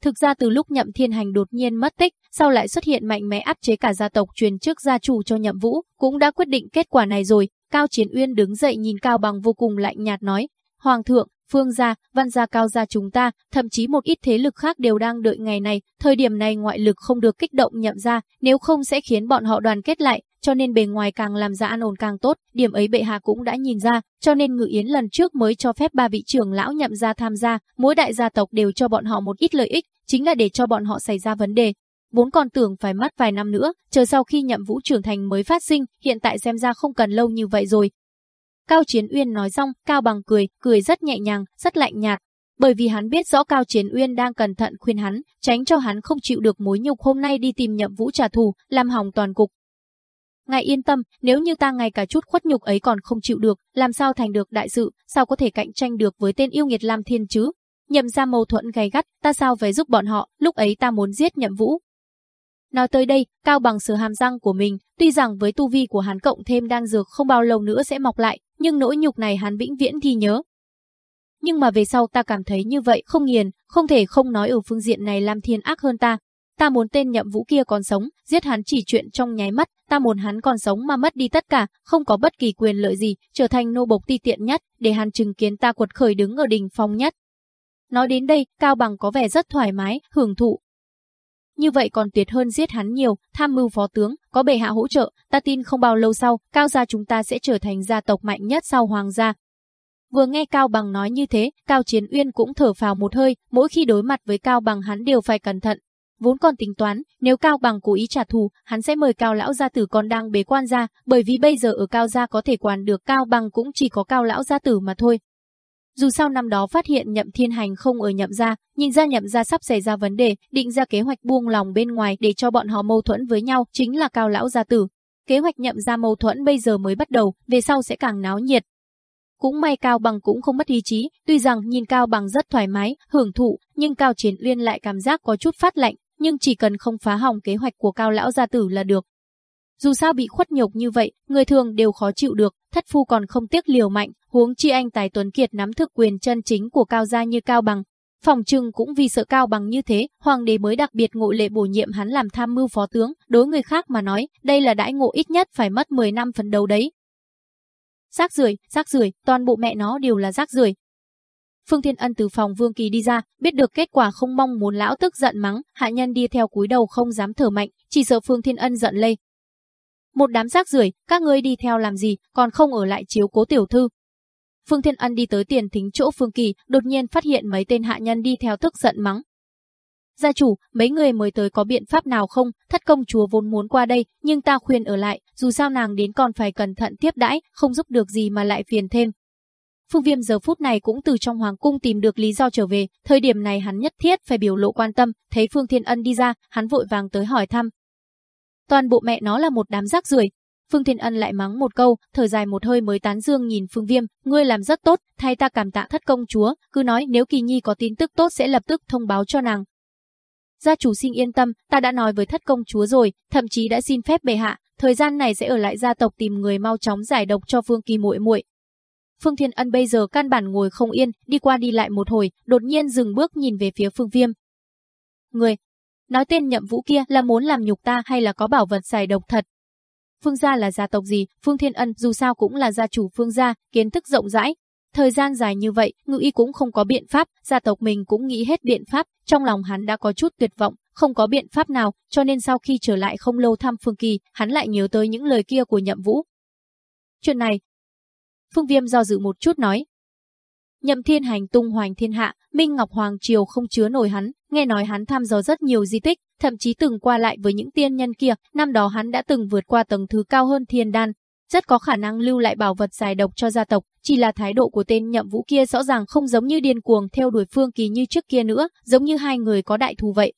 Thực ra từ lúc nhậm thiên hành đột nhiên mất tích, sau lại xuất hiện mạnh mẽ áp chế cả gia tộc truyền trước gia chủ cho nhậm vũ, cũng đã quyết định kết quả này rồi. Cao Chiến Uyên đứng dậy nhìn Cao Bằng vô cùng lạnh nhạt nói, Hoàng thượng, Phương gia, Văn gia cao gia chúng ta, thậm chí một ít thế lực khác đều đang đợi ngày này, thời điểm này ngoại lực không được kích động nhậm ra, nếu không sẽ khiến bọn họ đoàn kết lại, cho nên bề ngoài càng làm ra an ổn càng tốt, điểm ấy bệ hạ cũng đã nhìn ra, cho nên Ngự Yến lần trước mới cho phép ba vị trưởng lão nhậm gia tham gia, mỗi đại gia tộc đều cho bọn họ một ít lợi ích, chính là để cho bọn họ xảy ra vấn đề. Vốn còn tưởng phải mất vài năm nữa, chờ sau khi nhậm vũ trưởng thành mới phát sinh, hiện tại xem ra không cần lâu như vậy rồi, Cao Chiến Uyên nói xong, Cao Bằng cười, cười rất nhẹ nhàng, rất lạnh nhạt. Bởi vì hắn biết rõ Cao Chiến Uyên đang cẩn thận khuyên hắn, tránh cho hắn không chịu được mối nhục hôm nay đi tìm nhậm vũ trả thù, làm hỏng toàn cục. Ngài yên tâm, nếu như ta ngay cả chút khuất nhục ấy còn không chịu được, làm sao thành được đại sự, sao có thể cạnh tranh được với tên yêu nghiệt Lam Thiên chứ? Nhậm ra mâu thuẫn gay gắt, ta sao phải giúp bọn họ, lúc ấy ta muốn giết nhậm vũ, Nói tới đây, Cao bằng sửa hàm răng của mình, tuy rằng với tu vi của hắn cộng thêm đang dược không bao lâu nữa sẽ mọc lại, nhưng nỗi nhục này hắn vĩnh viễn ghi nhớ. Nhưng mà về sau ta cảm thấy như vậy không nghiền, không thể không nói ở phương diện này Lam Thiên ác hơn ta. Ta muốn tên nhậm vũ kia còn sống, giết hắn chỉ chuyện trong nháy mắt, ta muốn hắn còn sống mà mất đi tất cả, không có bất kỳ quyền lợi gì, trở thành nô bộc ti tiện nhất, để hắn chứng kiến ta quật khởi đứng ở đỉnh phong nhất. Nói đến đây, Cao Bằng có vẻ rất thoải mái, hưởng thụ, như vậy còn tuyệt hơn giết hắn nhiều, tham mưu phó tướng, có bệ hạ hỗ trợ, ta tin không bao lâu sau, cao gia chúng ta sẽ trở thành gia tộc mạnh nhất sau hoàng gia. Vừa nghe Cao Bằng nói như thế, Cao Chiến Uyên cũng thở phào một hơi, mỗi khi đối mặt với Cao Bằng hắn đều phải cẩn thận. Vốn còn tính toán, nếu Cao Bằng cố ý trả thù, hắn sẽ mời Cao Lão Gia Tử còn đang bế quan ra, bởi vì bây giờ ở Cao Gia có thể quản được Cao Bằng cũng chỉ có Cao Lão Gia Tử mà thôi. Dù sao năm đó phát hiện nhậm thiên hành không ở nhậm gia, nhìn ra nhậm gia sắp xảy ra vấn đề, định ra kế hoạch buông lòng bên ngoài để cho bọn họ mâu thuẫn với nhau, chính là cao lão gia tử. Kế hoạch nhậm gia mâu thuẫn bây giờ mới bắt đầu, về sau sẽ càng náo nhiệt. Cũng may Cao Bằng cũng không mất ý chí, tuy rằng nhìn Cao Bằng rất thoải mái, hưởng thụ, nhưng Cao Chiến Uyên lại cảm giác có chút phát lạnh, nhưng chỉ cần không phá hỏng kế hoạch của Cao lão gia tử là được. Dù sao bị khuất nhục như vậy, người thường đều khó chịu được, thất phu còn không tiếc liều mạnh, huống chi anh Tài Tuấn Kiệt nắm thực quyền chân chính của Cao gia như Cao Bằng. Phòng trừng cũng vì sợ Cao Bằng như thế, hoàng đế mới đặc biệt ngộ lệ bổ nhiệm hắn làm tham mưu phó tướng, đối người khác mà nói, đây là đãi ngộ ít nhất phải mất 10 năm phần đầu đấy. Rác rưởi, rác rưởi, toàn bộ mẹ nó đều là rác rưởi. Phương Thiên Ân từ phòng Vương Kỳ đi ra, biết được kết quả không mong muốn lão tức giận mắng, hạ nhân đi theo cúi đầu không dám thở mạnh, chỉ sợ Phương Thiên Ân giận lây. Một đám rác rưởi, các ngươi đi theo làm gì, còn không ở lại chiếu cố tiểu thư. Phương Thiên Ân đi tới tiền thính chỗ Phương Kỳ, đột nhiên phát hiện mấy tên hạ nhân đi theo tức giận mắng. Gia chủ, mấy người mới tới có biện pháp nào không? Thất công chúa vốn muốn qua đây, nhưng ta khuyên ở lại, dù sao nàng đến còn phải cẩn thận tiếp đãi, không giúp được gì mà lại phiền thêm. Phương Viêm giờ phút này cũng từ trong hoàng cung tìm được lý do trở về, thời điểm này hắn nhất thiết phải biểu lộ quan tâm, thấy Phương Thiên Ân đi ra, hắn vội vàng tới hỏi thăm. Toàn bộ mẹ nó là một đám rác rưởi. Phương Thiên Ân lại mắng một câu, thở dài một hơi mới tán dương nhìn Phương Viêm, ngươi làm rất tốt, thay ta cảm tạ thất công chúa, cứ nói nếu Kỳ Nhi có tin tức tốt sẽ lập tức thông báo cho nàng, Gia chủ xin yên tâm, ta đã nói với thất công chúa rồi, thậm chí đã xin phép bệ hạ, thời gian này sẽ ở lại gia tộc tìm người mau chóng giải độc cho Phương Kỳ muội muội. Phương Thiên Ân bây giờ căn bản ngồi không yên, đi qua đi lại một hồi, đột nhiên dừng bước nhìn về phía Phương Viêm. Người, nói tên nhậm vũ kia là muốn làm nhục ta hay là có bảo vật xài độc thật? Phương gia là gia tộc gì, Phương Thiên Ân dù sao cũng là gia chủ Phương gia, kiến thức rộng rãi, Thời gian dài như vậy, ngự y cũng không có biện pháp, gia tộc mình cũng nghĩ hết biện pháp, trong lòng hắn đã có chút tuyệt vọng, không có biện pháp nào, cho nên sau khi trở lại không lâu thăm Phương Kỳ, hắn lại nhớ tới những lời kia của Nhậm Vũ. Chuyện này, Phương Viêm do dự một chút nói. Nhậm Thiên hành tung hoành thiên hạ, Minh Ngọc Hoàng Triều không chứa nổi hắn, nghe nói hắn tham dò rất nhiều di tích, thậm chí từng qua lại với những tiên nhân kia, năm đó hắn đã từng vượt qua tầng thứ cao hơn thiên đan, rất có khả năng lưu lại bảo vật giải độc cho gia tộc, chỉ là thái độ của tên nhậm vũ kia rõ ràng không giống như điên cuồng theo đuổi Phương Kỳ như trước kia nữa, giống như hai người có đại thù vậy.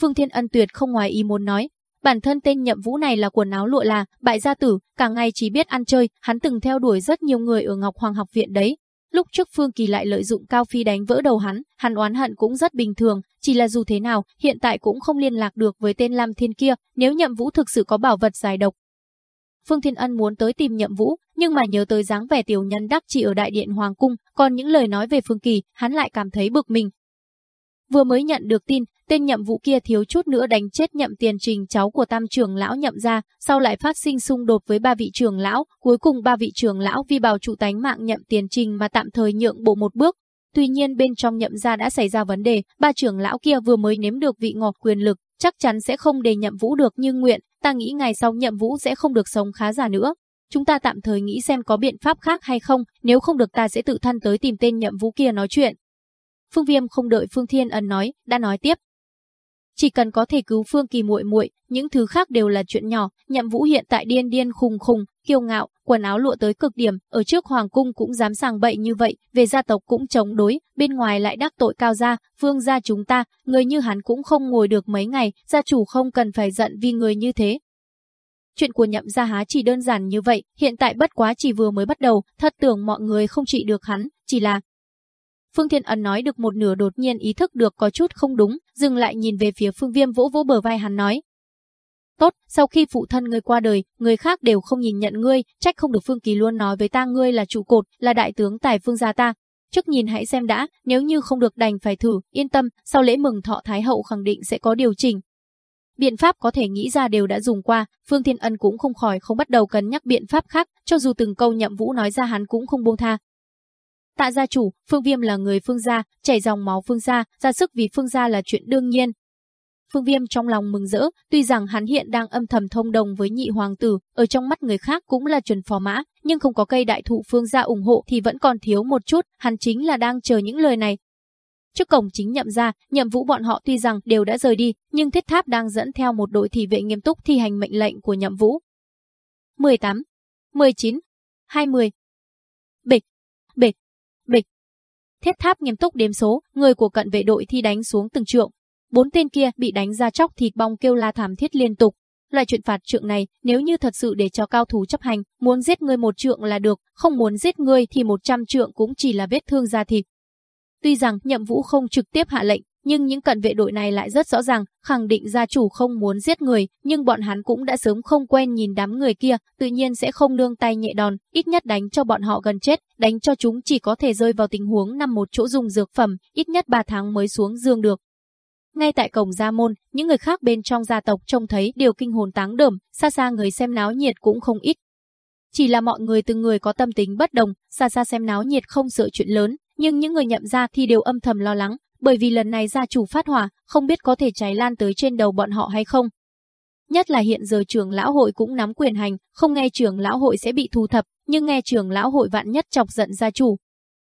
Phương Thiên Ân tuyệt không ngoài ý muốn nói, bản thân tên nhậm vũ này là quần áo lụa là, bại gia tử, cả ngày chỉ biết ăn chơi, hắn từng theo đuổi rất nhiều người ở Ngọc Hoàng học viện đấy. Lúc trước Phương Kỳ lại lợi dụng Cao Phi đánh vỡ đầu hắn, hắn oán hận cũng rất bình thường, chỉ là dù thế nào, hiện tại cũng không liên lạc được với tên Lam Thiên kia, nếu nhậm vũ thực sự có bảo vật giải độc, Phương Thiên Ân muốn tới tìm Nhậm Vũ, nhưng mà nhớ tới dáng vẻ tiểu nhân đắc chỉ ở đại điện hoàng cung, còn những lời nói về Phương Kỳ, hắn lại cảm thấy bực mình. Vừa mới nhận được tin, tên Nhậm Vũ kia thiếu chút nữa đánh chết Nhậm Tiền Trình cháu của Tam trưởng lão Nhậm gia, sau lại phát sinh xung đột với ba vị trưởng lão, cuối cùng ba vị trưởng lão vì bảo trụ tánh mạng Nhậm Tiền Trình mà tạm thời nhượng bộ một bước. Tuy nhiên bên trong Nhậm gia đã xảy ra vấn đề, ba trưởng lão kia vừa mới nếm được vị ngọt quyền lực, chắc chắn sẽ không để Nhậm Vũ được như nguyện, ta nghĩ ngày sau nhậm vũ sẽ không được sống khá giả nữa. Chúng ta tạm thời nghĩ xem có biện pháp khác hay không, nếu không được ta sẽ tự thân tới tìm tên nhậm vũ kia nói chuyện. Phương Viêm không đợi Phương Thiên Ân nói, đã nói tiếp. Chỉ cần có thể cứu Phương Kỳ muội muội, những thứ khác đều là chuyện nhỏ, Nhậm Vũ hiện tại điên điên khùng khùng, kiêu ngạo, quần áo lụa tới cực điểm, ở trước hoàng cung cũng dám sàng bậy như vậy, về gia tộc cũng chống đối, bên ngoài lại đắc tội cao gia, Phương gia chúng ta, người như hắn cũng không ngồi được mấy ngày, gia chủ không cần phải giận vì người như thế. Chuyện của nhậm gia há chỉ đơn giản như vậy, hiện tại bất quá chỉ vừa mới bắt đầu, thật tưởng mọi người không trị được hắn, chỉ là Phương Thiên Ân nói được một nửa đột nhiên ý thức được có chút không đúng, dừng lại nhìn về phía Phương Viêm vỗ vỗ bờ vai hắn nói. Tốt, sau khi phụ thân ngươi qua đời, người khác đều không nhìn nhận ngươi, trách không được Phương Kỳ luôn nói với ta ngươi là trụ cột, là đại tướng tài phương gia ta. Trước nhìn hãy xem đã, nếu như không được đành phải thử, yên tâm, sau lễ mừng thọ Thái Hậu khẳng định sẽ có điều chỉnh. Biện pháp có thể nghĩ ra đều đã dùng qua, Phương Thiên Ân cũng không khỏi không bắt đầu cân nhắc biện pháp khác, cho dù từng câu nhậm vũ nói ra hắn cũng không buông tha, Tạ gia chủ, Phương Viêm là người Phương gia, chảy dòng máu Phương gia, ra sức vì Phương gia là chuyện đương nhiên. Phương Viêm trong lòng mừng rỡ, tuy rằng hắn hiện đang âm thầm thông đồng với nhị hoàng tử, ở trong mắt người khác cũng là chuẩn phò mã, nhưng không có cây đại thụ Phương gia ủng hộ thì vẫn còn thiếu một chút, hắn chính là đang chờ những lời này. Trước cổng chính nhậm ra, nhậm vũ bọn họ tuy rằng đều đã rời đi, nhưng thiết tháp đang dẫn theo một đội thị vệ nghiêm túc thi hành mệnh lệnh của nhậm vũ. 18, 19, 20. Bịch. Thiết tháp nghiêm túc đếm số, người của cận vệ đội thi đánh xuống từng trượng. Bốn tên kia bị đánh ra chóc thịt bong kêu la thảm thiết liên tục. Loại chuyện phạt trượng này, nếu như thật sự để cho cao thủ chấp hành, muốn giết người một trượng là được, không muốn giết người thì một trăm trượng cũng chỉ là vết thương da thịt. Tuy rằng nhậm vũ không trực tiếp hạ lệnh, nhưng những cận vệ đội này lại rất rõ ràng, khẳng định gia chủ không muốn giết người, nhưng bọn hắn cũng đã sớm không quen nhìn đám người kia, tự nhiên sẽ không nương tay nhẹ đòn, ít nhất đánh cho bọn họ gần chết, đánh cho chúng chỉ có thể rơi vào tình huống nằm một chỗ dùng dược phẩm, ít nhất 3 tháng mới xuống giường được. Ngay tại cổng gia môn, những người khác bên trong gia tộc trông thấy đều kinh hồn táng đờm, xa xa người xem náo nhiệt cũng không ít. Chỉ là mọi người từng người có tâm tính bất đồng, xa xa xem náo nhiệt không sợ chuyện lớn, nhưng những người nhậm ra thì đều âm thầm lo lắng, bởi vì lần này gia chủ phát hỏa, không biết có thể cháy lan tới trên đầu bọn họ hay không. Nhất là hiện giờ trưởng lão hội cũng nắm quyền hành, không nghe trưởng lão hội sẽ bị thu thập, nhưng nghe trưởng lão hội vạn nhất chọc giận gia chủ.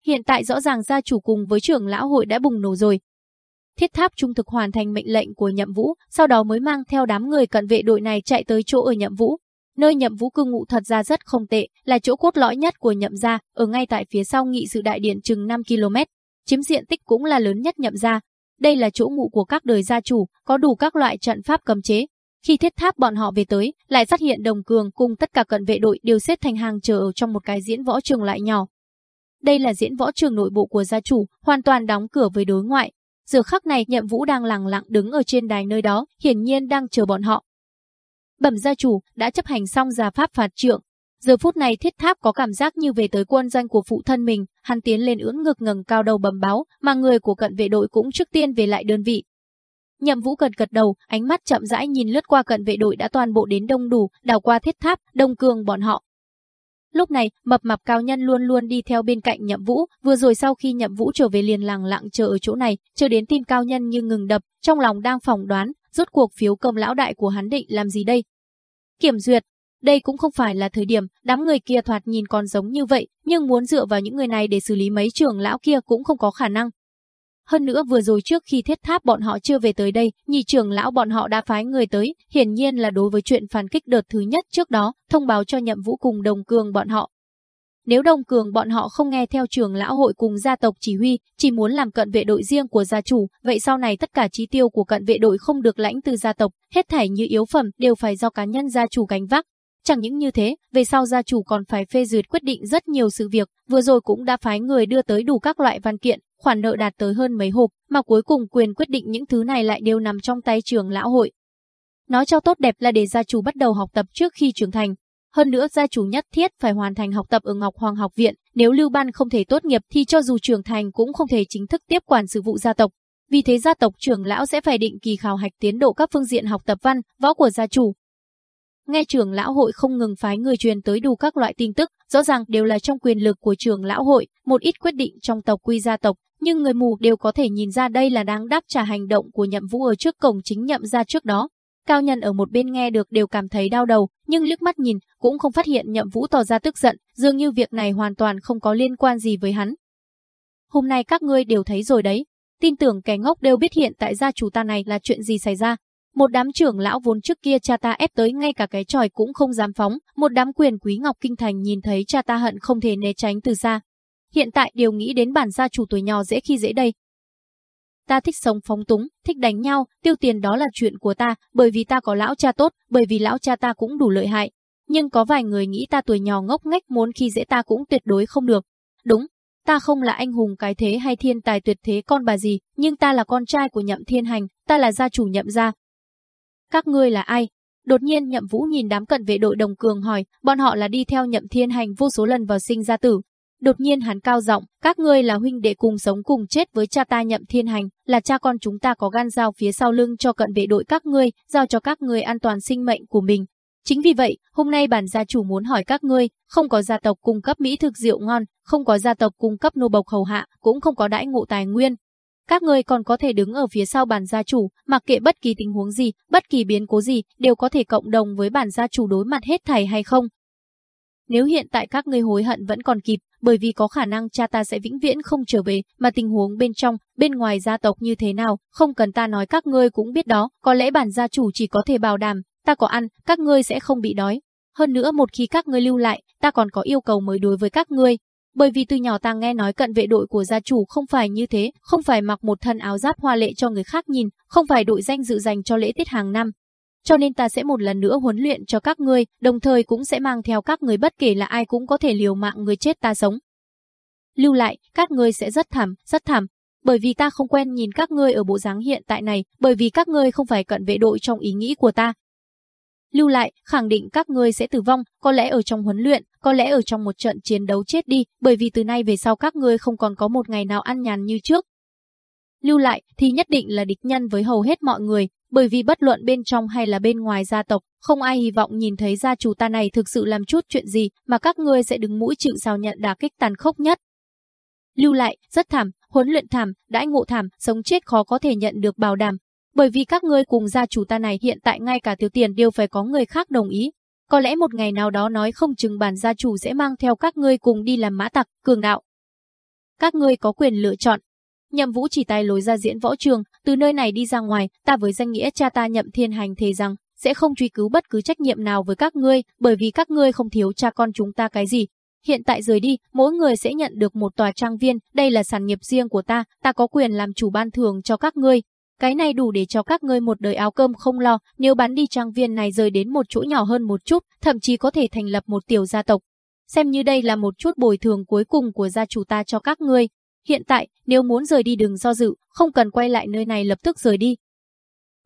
Hiện tại rõ ràng gia chủ cùng với trưởng lão hội đã bùng nổ rồi. Thiết tháp trung thực hoàn thành mệnh lệnh của nhậm vũ, sau đó mới mang theo đám người cận vệ đội này chạy tới chỗ ở nhậm vũ. Nơi nhậm vũ cư ngụ thật ra rất không tệ, là chỗ cốt lõi nhất của nhậm gia, ở ngay tại phía sau nghị sự đại điện chừng 5 km. Chiếm diện tích cũng là lớn nhất nhậm gia. Đây là chỗ ngụ của các đời gia chủ, có đủ các loại trận pháp cấm chế, khi thiết tháp bọn họ về tới, lại phát hiện đồng cường cùng tất cả cận vệ đội đều xếp thành hàng chờ ở trong một cái diễn võ trường lại nhỏ. Đây là diễn võ trường nội bộ của gia chủ, hoàn toàn đóng cửa với đối ngoại. Giờ khắc này nhậm vũ đang lặng lặng đứng ở trên đài nơi đó, hiển nhiên đang chờ bọn họ. Bẩm gia chủ, đã chấp hành xong gia pháp phạt trượng. Giờ phút này thiết tháp có cảm giác như về tới quân danh của phụ thân mình, hắn tiến lên ưỡn ngực ngẩng cao đầu bầm báo, mà người của cận vệ đội cũng trước tiên về lại đơn vị, Nhậm Vũ gật gật đầu, ánh mắt chậm rãi nhìn lướt qua cận vệ đội đã toàn bộ đến đông đủ, đào qua thiết tháp, đông cường bọn họ. Lúc này, mập mạp cao nhân luôn luôn đi theo bên cạnh Nhậm Vũ, vừa rồi sau khi Nhậm Vũ trở về liền lặng lặng chờ ở chỗ này, chờ đến tin cao nhân như ngừng đập, trong lòng đang phỏng đoán, rốt cuộc phiếu công lão đại của hắn định làm gì đây? Kiểm duyệt, đây cũng không phải là thời điểm, đám người kia thoạt nhìn còn giống như vậy, nhưng muốn dựa vào những người này để xử lý mấy trưởng lão kia cũng không có khả năng, hơn nữa vừa rồi trước khi thiết tháp bọn họ chưa về tới đây, nhị trưởng lão bọn họ đã phái người tới, hiển nhiên là đối với chuyện phản kích đợt thứ nhất trước đó, thông báo cho nhậm vũ cùng đồng cường bọn họ. Nếu đồng cường bọn họ không nghe theo trưởng lão hội cùng gia tộc chỉ huy, chỉ muốn làm cận vệ đội riêng của gia chủ, vậy sau này tất cả chi tiêu của cận vệ đội không được lãnh từ gia tộc, hết thảy như yếu phẩm đều phải do cá nhân gia chủ gánh vác. Chẳng những như thế, về sau gia chủ còn phải phê duyệt quyết định rất nhiều sự việc, vừa rồi cũng đã phái người đưa tới đủ các loại văn kiện, khoản nợ đạt tới hơn mấy hộp, mà cuối cùng quyền quyết định những thứ này lại đều nằm trong tay trường lão hội. Nói cho tốt đẹp là để gia chủ bắt đầu học tập trước khi trưởng thành. Hơn nữa gia chủ nhất thiết phải hoàn thành học tập ở Ngọc Hoàng học viện, nếu Lưu Ban không thể tốt nghiệp thì cho dù trưởng thành cũng không thể chính thức tiếp quản sự vụ gia tộc. Vì thế gia tộc trưởng lão sẽ phải định kỳ khảo hạch tiến độ các phương diện học tập văn, võ của gia chủ, Nghe trưởng lão hội không ngừng phái người truyền tới đủ các loại tin tức, rõ ràng đều là trong quyền lực của trưởng lão hội, một ít quyết định trong tộc quy gia tộc, nhưng người mù đều có thể nhìn ra đây là đáng đáp trả hành động của nhậm vũ ở trước cổng chính nhậm ra trước đó. Cao nhân ở một bên nghe được đều cảm thấy đau đầu, nhưng liếc mắt nhìn, cũng không phát hiện nhậm vũ tỏ ra tức giận, dường như việc này hoàn toàn không có liên quan gì với hắn. Hôm nay các ngươi đều thấy rồi đấy, tin tưởng kẻ ngốc đều biết hiện tại gia chủ ta này là chuyện gì xảy ra, một đám trưởng lão vốn trước kia cha ta ép tới ngay cả cái tròi cũng không dám phóng, một đám quyền quý Ngọc Kinh Thành nhìn thấy cha ta hận không thể né tránh từ xa. Hiện tại đều nghĩ đến bản gia chủ tuổi nhỏ dễ khi dễ đây. Ta thích sống phóng túng, thích đánh nhau, tiêu tiền đó là chuyện của ta, bởi vì ta có lão cha tốt, bởi vì lão cha ta cũng đủ lợi hại. Nhưng có vài người nghĩ ta tuổi nhỏ ngốc nghếch muốn khi dễ ta cũng tuyệt đối không được. Đúng, ta không là anh hùng cái thế hay thiên tài tuyệt thế con bà gì, nhưng ta là con trai của nhậm thiên hành, ta là gia chủ nhậm gia, các ngươi là ai? Đột nhiên Nhậm Vũ nhìn đám cận vệ đội đồng cường hỏi, bọn họ là đi theo Nhậm Thiên Hành vô số lần vào sinh ra tử. Đột nhiên hắn cao giọng, các ngươi là huynh đệ cùng sống cùng chết với cha ta Nhậm Thiên Hành, là cha con chúng ta có gan giao phía sau lưng cho cận vệ đội các ngươi, giao cho các ngươi an toàn sinh mệnh của mình. Chính vì vậy, hôm nay bản gia chủ muốn hỏi các ngươi, không có gia tộc cung cấp mỹ thực rượu ngon, không có gia tộc cung cấp nô bộc hầu hạ, cũng không có đãi ngộ tài nguyên, các người còn có thể đứng ở phía sau bản gia chủ, mặc kệ bất kỳ tình huống gì, bất kỳ biến cố gì, đều có thể cộng đồng với bản gia chủ đối mặt hết thảy hay không. Nếu hiện tại các ngươi hối hận vẫn còn kịp, bởi vì có khả năng cha ta sẽ vĩnh viễn không trở về, mà tình huống bên trong, bên ngoài gia tộc như thế nào, không cần ta nói các ngươi cũng biết đó, có lẽ bản gia chủ chỉ có thể bảo đảm, ta có ăn, các ngươi sẽ không bị đói. Hơn nữa một khi các ngươi lưu lại, ta còn có yêu cầu mới đối với các ngươi, bởi vì từ nhỏ ta nghe nói cận vệ đội của gia chủ không phải như thế, không phải mặc một thân áo giáp hoa lệ cho người khác nhìn, không phải đội danh dự dành cho lễ tiết hàng năm. Cho nên ta sẽ một lần nữa huấn luyện cho các ngươi, đồng thời cũng sẽ mang theo các người bất kể là ai cũng có thể liều mạng người chết ta sống. Lưu lại, các ngươi sẽ rất thảm, rất thảm, bởi vì ta không quen nhìn các ngươi ở bộ dáng hiện tại này, bởi vì các ngươi không phải cận vệ đội trong ý nghĩ của ta, lưu lại, khẳng định các ngươi sẽ tử vong, có lẽ ở trong huấn luyện, có lẽ ở trong một trận chiến đấu chết đi, bởi vì từ nay về sau các ngươi không còn có một ngày nào ăn nhàn như trước. Lưu lại thì nhất định là địch nhân với hầu hết mọi người, bởi vì bất luận bên trong hay là bên ngoài gia tộc, không ai hy vọng nhìn thấy gia chủ ta này thực sự làm chút chuyện gì mà các ngươi sẽ đứng mũi chịu sao nhận đả kích tàn khốc nhất. Lưu lại, rất thảm, huấn luyện thảm, đãi ngộ thảm, sống chết khó có thể nhận được bảo đảm. Bởi vì các ngươi cùng gia chủ ta này hiện tại ngay cả tiêu tiền đều phải có người khác đồng ý. Có lẽ một ngày nào đó nói không chừng bản gia chủ sẽ mang theo các ngươi cùng đi làm mã tặc, cường đạo. Các ngươi có quyền lựa chọn, Nhậm Vũ chỉ tay lối ra diễn võ trường, từ nơi này đi ra ngoài, ta với danh nghĩa cha ta Nhậm Thiên Hành thề rằng sẽ không truy cứu bất cứ trách nhiệm nào với các ngươi, bởi vì các ngươi không thiếu cha con chúng ta cái gì. Hiện tại rời đi, mỗi người sẽ nhận được một tòa trang viên, đây là sản nghiệp riêng của ta, ta có quyền làm chủ ban thường cho các ngươi. Cái này đủ để cho các ngươi một đời áo cơm không lo, nếu bán đi trang viên này rời đến một chỗ nhỏ hơn một chút, thậm chí có thể thành lập một tiểu gia tộc. Xem như đây là một chút bồi thường cuối cùng của gia chủ ta cho các ngươi, Hiện tại, nếu muốn rời đi đừng do dự, không cần quay lại nơi này lập tức rời đi.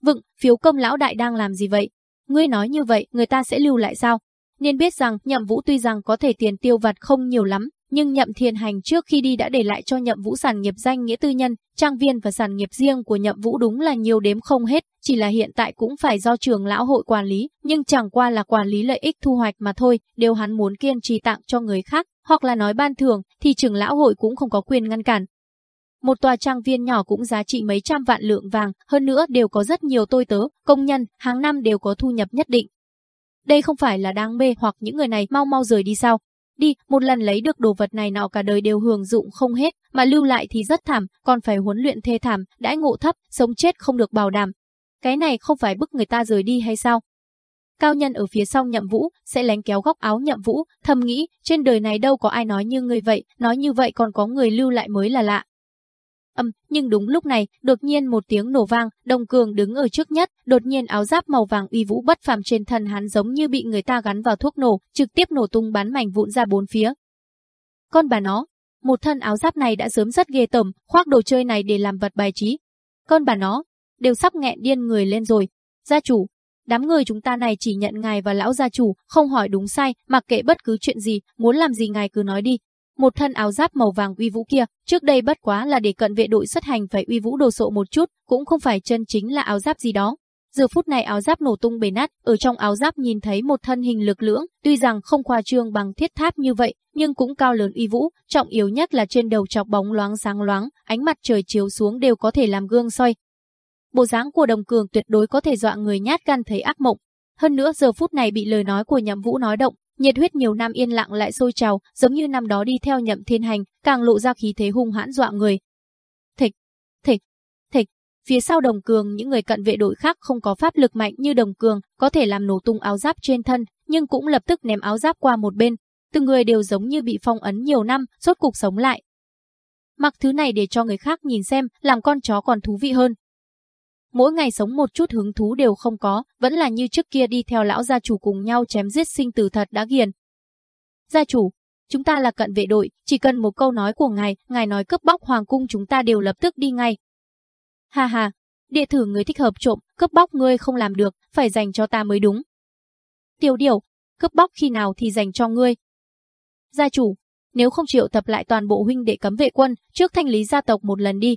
Vựng, phiếu công lão đại đang làm gì vậy? Ngươi nói như vậy, người ta sẽ lưu lại sao? Nên biết rằng, nhậm vũ tuy rằng có thể tiền tiêu vặt không nhiều lắm, nhưng nhậm thiên hành trước khi đi đã để lại cho nhậm vũ sản nghiệp danh nghĩa tư nhân, trang viên và sản nghiệp riêng của nhậm vũ đúng là nhiều đếm không hết, chỉ là hiện tại cũng phải do trường lão hội quản lý, nhưng chẳng qua là quản lý lợi ích thu hoạch mà thôi, đều hắn muốn kiên trì tặng cho người khác, hoặc là nói ban thường, thì trường lão hội cũng không có quyền ngăn cản. Một tòa trang viên nhỏ cũng giá trị mấy trăm vạn lượng vàng, hơn nữa đều có rất nhiều tôi tớ, công nhân, hàng năm đều có thu nhập nhất định. Đây không phải là đang mê hoặc những người này mau mau rời đi sao? Đi, một lần lấy được đồ vật này nọ cả đời đều hưởng dụng không hết, mà lưu lại thì rất thảm, còn phải huấn luyện thê thảm, đãi ngộ thấp, sống chết không được bảo đảm. Cái này không phải bức người ta rời đi hay sao? Cao nhân ở phía sau nhậm vũ, sẽ lén kéo góc áo nhậm vũ, thầm nghĩ, trên đời này đâu có ai nói như người vậy, nói như vậy còn có người lưu lại mới là lạ. Âm, nhưng đúng lúc này, đột nhiên một tiếng nổ vang, Đồng Cường đứng ở trước nhất, đột nhiên áo giáp màu vàng uy vũ bất phàm trên thân hắn giống như bị người ta gắn vào thuốc nổ, trực tiếp nổ tung bắn mảnh vụn ra bốn phía. Con bà nó, một thân áo giáp này đã sớm rất ghê tởm, khoác đồ chơi này để làm vật bài trí. Con bà nó, đều sắp nghẹn điên người lên rồi. Gia chủ, đám người chúng ta này chỉ nhận ngài và lão gia chủ, không hỏi đúng sai, mặc kệ bất cứ chuyện gì, muốn làm gì ngài cứ nói đi, một thân áo giáp màu vàng uy vũ kia, trước đây bất quá là để cận vệ đội xuất hành phải uy vũ đồ sộ một chút, cũng không phải chân chính là áo giáp gì đó. Giờ phút này áo giáp nổ tung bể nát, ở trong áo giáp nhìn thấy một thân hình lực lưỡng, tuy rằng không khoa trương bằng thiết tháp như vậy, nhưng cũng cao lớn uy vũ, trọng yếu nhất là trên đầu chọc bóng loáng sáng loáng, ánh mặt trời chiếu xuống đều có thể làm gương soi. Bộ dáng của đồng cường tuyệt đối có thể dọa người nhát gan thấy ác mộng. Hơn nữa giờ phút này bị lời nói của nhậm vũ nói động, Nhiệt huyết nhiều năm yên lặng lại sôi trào, giống như năm đó đi theo nhậm thiên hành, càng lộ ra khí thế hung hãn dọa người. Thịch, thịch, thịch, phía sau đồng cường những người cận vệ đội khác không có pháp lực mạnh như đồng cường, có thể làm nổ tung áo giáp trên thân, nhưng cũng lập tức ném áo giáp qua một bên. Từng người đều giống như bị phong ấn nhiều năm, rốt cục sống lại. Mặc thứ này để cho người khác nhìn xem, làm con chó còn thú vị hơn, mỗi ngày sống một chút hứng thú đều không có, vẫn là như trước kia đi theo lão gia chủ cùng nhau chém giết sinh tử thật đã ghiền. Gia chủ, chúng ta là cận vệ đội, chỉ cần một câu nói của ngài, ngài nói cướp bóc hoàng cung chúng ta đều lập tức đi ngay. Ha ha, địa thử người thích hợp trộm, cướp bóc ngươi không làm được, phải dành cho ta mới đúng. Tiêu điều, cướp bóc khi nào thì dành cho ngươi. Gia chủ, nếu không chịu tập lại toàn bộ huynh đệ cấm vệ quân, trước thanh lý gia tộc một lần đi,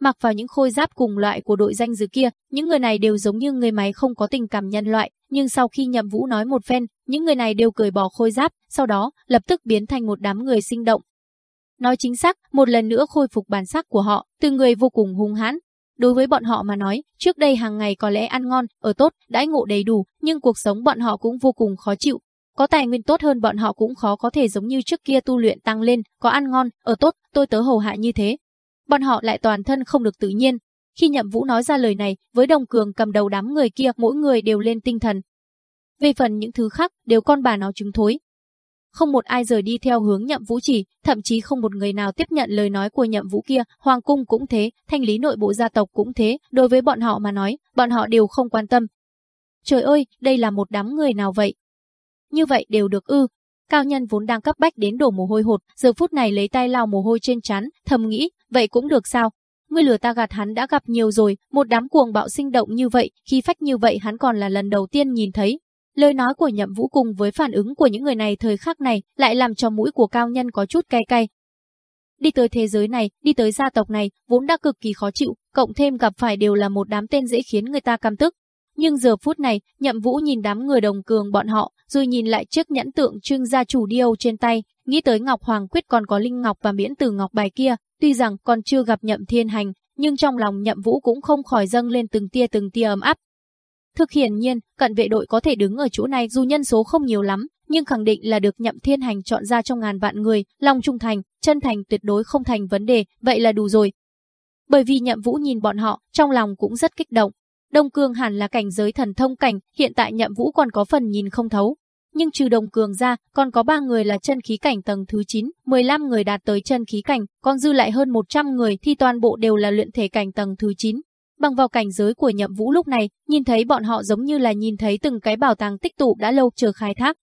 mặc vào những khôi giáp cùng loại của đội danh dự kia, những người này đều giống như người máy không có tình cảm nhân loại, nhưng sau khi Nhậm Vũ nói một phen, những người này đều cởi bỏ khôi giáp, sau đó lập tức biến thành một đám người sinh động. Nói chính xác, một lần nữa khôi phục bản sắc của họ, từ người vô cùng hung hãn. Đối với bọn họ mà nói, trước đây hàng ngày có lẽ ăn ngon, ở tốt, đãi ngộ đầy đủ, nhưng cuộc sống bọn họ cũng vô cùng khó chịu. Có tài nguyên tốt hơn bọn họ cũng khó có thể giống như trước kia tu luyện tăng lên, có ăn ngon, ở tốt, tôi tớ hầu hạ như thế, bọn họ lại toàn thân không được tự nhiên. Khi Nhậm Vũ nói ra lời này, với Đồng Cường cầm đầu đám người kia, mỗi người đều lên tinh thần. Về phần những thứ khác, đều con bà nó chứng thối. Không một ai rời đi theo hướng Nhậm Vũ chỉ, thậm chí không một người nào tiếp nhận lời nói của Nhậm Vũ kia, hoàng cung cũng thế, thanh lý nội bộ gia tộc cũng thế, đối với bọn họ mà nói, bọn họ đều không quan tâm. Trời ơi, đây là một đám người nào vậy? Như vậy đều được ư, Cao nhân vốn đang cấp bách đến đổ mồ hôi hột, giờ phút này lấy tay lau mồ hôi trên trán, thầm nghĩ, vậy cũng được sao? Ngươi lừa ta gạt hắn đã gặp nhiều rồi, một đám cuồng bạo sinh động như vậy, khi phách như vậy hắn còn là lần đầu tiên nhìn thấy. Lời nói của Nhậm Vũ cùng với phản ứng của những người này thời khắc này lại làm cho mũi của cao nhân có chút cay cay. đi tới thế giới này, đi tới gia tộc này, vốn đã cực kỳ khó chịu, cộng thêm gặp phải đều là một đám tên dễ khiến người ta căm tức. Nhưng giờ phút này, Nhậm Vũ nhìn đám người đồng cường bọn họ, rồi nhìn lại chiếc nhẫn tượng trưng gia chủ điêu trên tay, nghĩ tới Ngọc Hoàng Quyết còn có Linh Ngọc và Miễn Từ Ngọc bài kia, tuy rằng còn chưa gặp Nhậm Thiên Hành, nhưng trong lòng Nhậm Vũ cũng không khỏi dâng lên từng tia từng tia ấm áp. Thực hiển nhiên, cận vệ đội có thể đứng ở chỗ này dù nhân số không nhiều lắm, nhưng khẳng định là được Nhậm Thiên Hành chọn ra trong ngàn vạn người, lòng trung thành, chân thành tuyệt đối không thành vấn đề, vậy là đủ rồi. Bởi vì Nhậm Vũ nhìn bọn họ, trong lòng cũng rất kích động. Đông Cương hẳn là cảnh giới thần thông cảnh, hiện tại Nhậm Vũ còn có phần nhìn không thấu. Nhưng trừ đồng Cường ra, còn có 3 người là chân khí cảnh tầng thứ 9, 15 người đạt tới chân khí cảnh, còn dư lại hơn 100 người thì toàn bộ đều là luyện thể cảnh tầng thứ 9. Bằng vào cảnh giới của Nhậm Vũ lúc này, nhìn thấy bọn họ giống như là nhìn thấy từng cái bảo tàng tích tụ đã lâu chờ khai thác.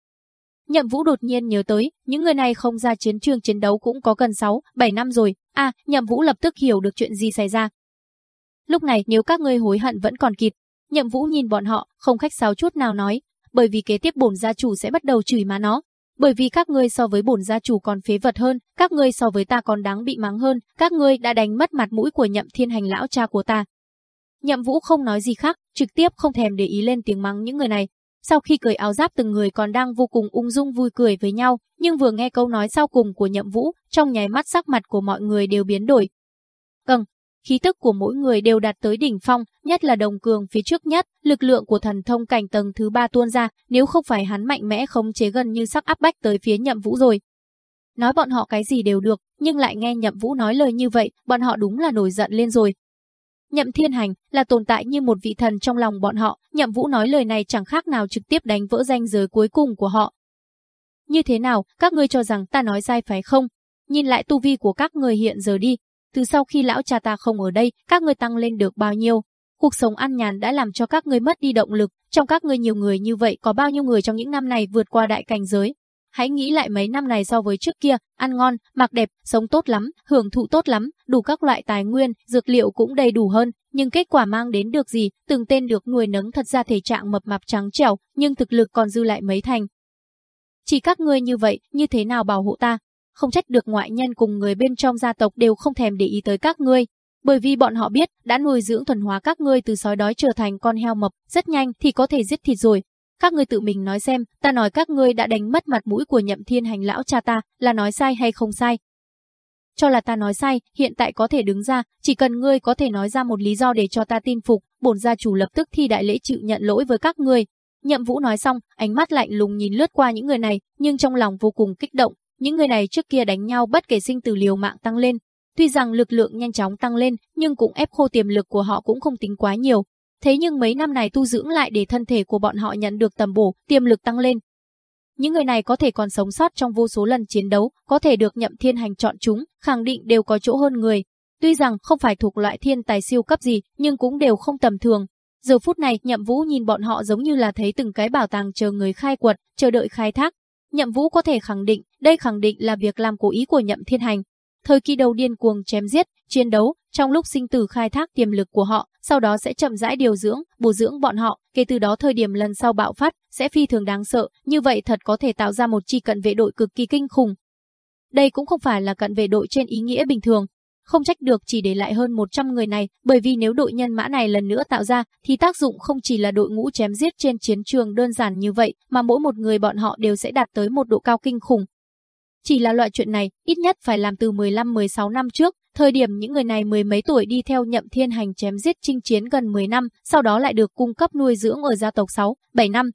Nhậm Vũ đột nhiên nhớ tới, những người này không ra chiến trường chiến đấu cũng có gần 6, 7 năm rồi. À, Nhậm Vũ lập tức hiểu được chuyện gì xảy ra. Lúc này nếu các ngươi hối hận vẫn còn kịp. Nhậm Vũ nhìn bọn họ, không khách sáo chút nào nói, bởi vì kế tiếp bổn gia chủ sẽ bắt đầu chửi má nó. Bởi vì các ngươi so với bổn gia chủ còn phế vật hơn, các ngươi so với ta còn đáng bị mắng hơn, các ngươi đã đánh mất mặt mũi của Nhậm Thiên Hành lão cha của ta. Nhậm Vũ không nói gì khác, trực tiếp không thèm để ý lên tiếng mắng những người này, sau khi cởi áo giáp từng người còn đang vô cùng ung dung vui cười với nhau, nhưng vừa nghe câu nói sau cùng của Nhậm Vũ, trong nháy mắt sắc mặt của mọi người đều biến đổi. Cần, khí tức của mỗi người đều đạt tới đỉnh phong, nhất là đồng cường phía trước nhất, lực lượng của thần thông cảnh tầng thứ ba tuôn ra, nếu không phải hắn mạnh mẽ khống chế gần như sắc áp bách tới phía Nhậm Vũ rồi. Nói bọn họ cái gì đều được, nhưng lại nghe Nhậm Vũ nói lời như vậy, bọn họ đúng là nổi giận lên rồi, Nhậm Thiên Hành là tồn tại như một vị thần trong lòng bọn họ, Nhậm Vũ nói lời này chẳng khác nào trực tiếp đánh vỡ danh giới cuối cùng của họ. Như thế nào, các ngươi cho rằng ta nói sai phải không? Nhìn lại tu vi của các người hiện giờ đi, từ sau khi lão cha ta không ở đây, các ngươi tăng lên được bao nhiêu? Cuộc sống ăn nhàn đã làm cho các ngươi mất đi động lực, trong các ngươi nhiều người như vậy có bao nhiêu người trong những năm này vượt qua đại cảnh giới, Hãy nghĩ lại mấy năm này so với trước kia, ăn ngon, mặc đẹp, sống tốt lắm, hưởng thụ tốt lắm, đủ các loại tài nguyên, dược liệu cũng đầy đủ hơn, nhưng kết quả mang đến được gì, từng tên được nuôi nấng thật ra thể trạng mập mạp trắng trẻo, nhưng thực lực còn dư lại mấy thành. Chỉ các ngươi như vậy, như thế nào bảo hộ ta? Không trách được ngoại nhân cùng người bên trong gia tộc đều không thèm để ý tới các ngươi, bởi vì bọn họ biết đã nuôi dưỡng thuần hóa các ngươi từ sói đói trở thành con heo mập, rất nhanh thì có thể giết thịt rồi, các ngươi tự mình nói xem, ta nói các ngươi đã đánh mất mặt mũi của nhậm thiên hành lão cha ta, là nói sai hay không sai? Cho là ta nói sai, hiện tại có thể đứng ra, chỉ cần ngươi có thể nói ra một lý do để cho ta tin phục, bổn gia chủ lập tức thi đại lễ chịu nhận lỗi với các ngươi. Nhậm Vũ nói xong, ánh mắt lạnh lùng nhìn lướt qua những người này, nhưng trong lòng vô cùng kích động, những người này trước kia đánh nhau bất kể sinh tử liều mạng tăng lên, Tuy rằng lực lượng nhanh chóng tăng lên, nhưng cũng ép khô tiềm lực của họ cũng không tính quá nhiều, Thế nhưng mấy năm này tu dưỡng lại để thân thể của bọn họ nhận được tầm bổ, tiềm lực tăng lên. Những người này có thể còn sống sót trong vô số lần chiến đấu, có thể được nhậm thiên hành chọn chúng, khẳng định đều có chỗ hơn người. Tuy rằng không phải thuộc loại thiên tài siêu cấp gì, nhưng cũng đều không tầm thường. Giờ phút này, nhậm vũ nhìn bọn họ giống như là thấy từng cái bảo tàng chờ người khai quật, chờ đợi khai thác. Nhậm vũ có thể khẳng định, đây khẳng định là việc làm cố ý của nhậm thiên hành. Thời kỳ đầu điên cuồng chém giết, chiến đấu, trong lúc sinh tử khai thác tiềm lực của họ, sau đó sẽ chậm rãi điều dưỡng, bổ dưỡng bọn họ, kể từ đó thời điểm lần sau bạo phát sẽ phi thường đáng sợ, như vậy thật có thể tạo ra một chi cận vệ đội cực kỳ kinh khủng. Đây cũng không phải là cận vệ đội trên ý nghĩa bình thường, không trách được chỉ để lại hơn 100 người này, bởi vì nếu đội nhân mã này lần nữa tạo ra, thì tác dụng không chỉ là đội ngũ chém giết trên chiến trường đơn giản như vậy, mà mỗi một người bọn họ đều sẽ đạt tới một độ cao kinh khủng. Chỉ là loại chuyện này, ít nhất phải làm từ 15-16 năm trước, Thời điểm những người này mười mấy tuổi đi theo nhậm thiên hành chém giết chinh chiến gần 10 năm, sau đó lại được cung cấp nuôi dưỡng ở gia tộc 6, 7 năm.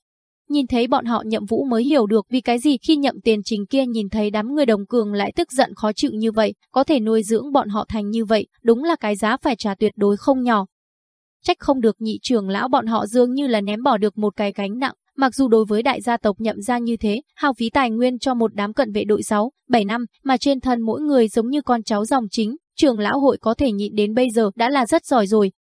Nhìn thấy bọn họ nhậm vũ mới hiểu được vì cái gì khi nhậm tiền trình kia nhìn thấy đám người đồng cường lại tức giận khó chịu như vậy, có thể nuôi dưỡng bọn họ thành như vậy, đúng là cái giá phải trả tuyệt đối không nhỏ. Trách không được nhị trưởng lão bọn họ dường như là ném bỏ được một cái gánh nặng, Mặc dù đối với đại gia tộc nhậm ra như thế, hao phí tài nguyên cho một đám cận vệ đội 6, 7 năm, mà trên thân mỗi người giống như con cháu dòng chính, trưởng lão hội có thể nhịn đến bây giờ đã là rất giỏi rồi.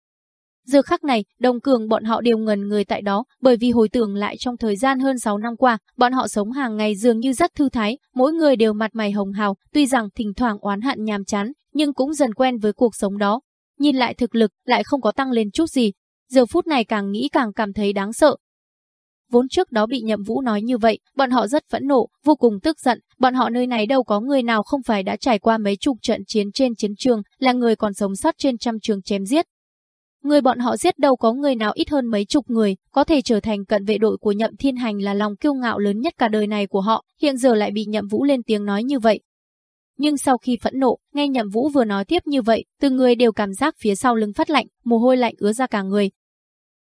Giờ khắc này, đồng cường bọn họ đều ngần người tại đó, bởi vì hồi tưởng lại trong thời gian hơn 6 năm qua, bọn họ sống hàng ngày dường như rất thư thái, mỗi người đều mặt mày hồng hào, tuy rằng thỉnh thoảng oán hận nhàm chán, nhưng cũng dần quen với cuộc sống đó. Nhìn lại thực lực, lại không có tăng lên chút gì. Giờ phút này càng nghĩ càng cảm thấy đáng sợ, Vốn trước đó bị Nhậm Vũ nói như vậy, bọn họ rất phẫn nộ, vô cùng tức giận, bọn họ nơi này đâu có người nào không phải đã trải qua mấy chục trận chiến trên chiến trường, là người còn sống sót trên trăm trường chém giết. Người bọn họ giết đâu có người nào ít hơn mấy chục người, có thể trở thành cận vệ đội của Nhậm Thiên Hành là lòng kiêu ngạo lớn nhất cả đời này của họ, hiện giờ lại bị Nhậm Vũ lên tiếng nói như vậy. Nhưng sau khi phẫn nộ, nghe Nhậm Vũ vừa nói tiếp như vậy, từng người đều cảm giác phía sau lưng phát lạnh, mồ hôi lạnh ứa ra cả người.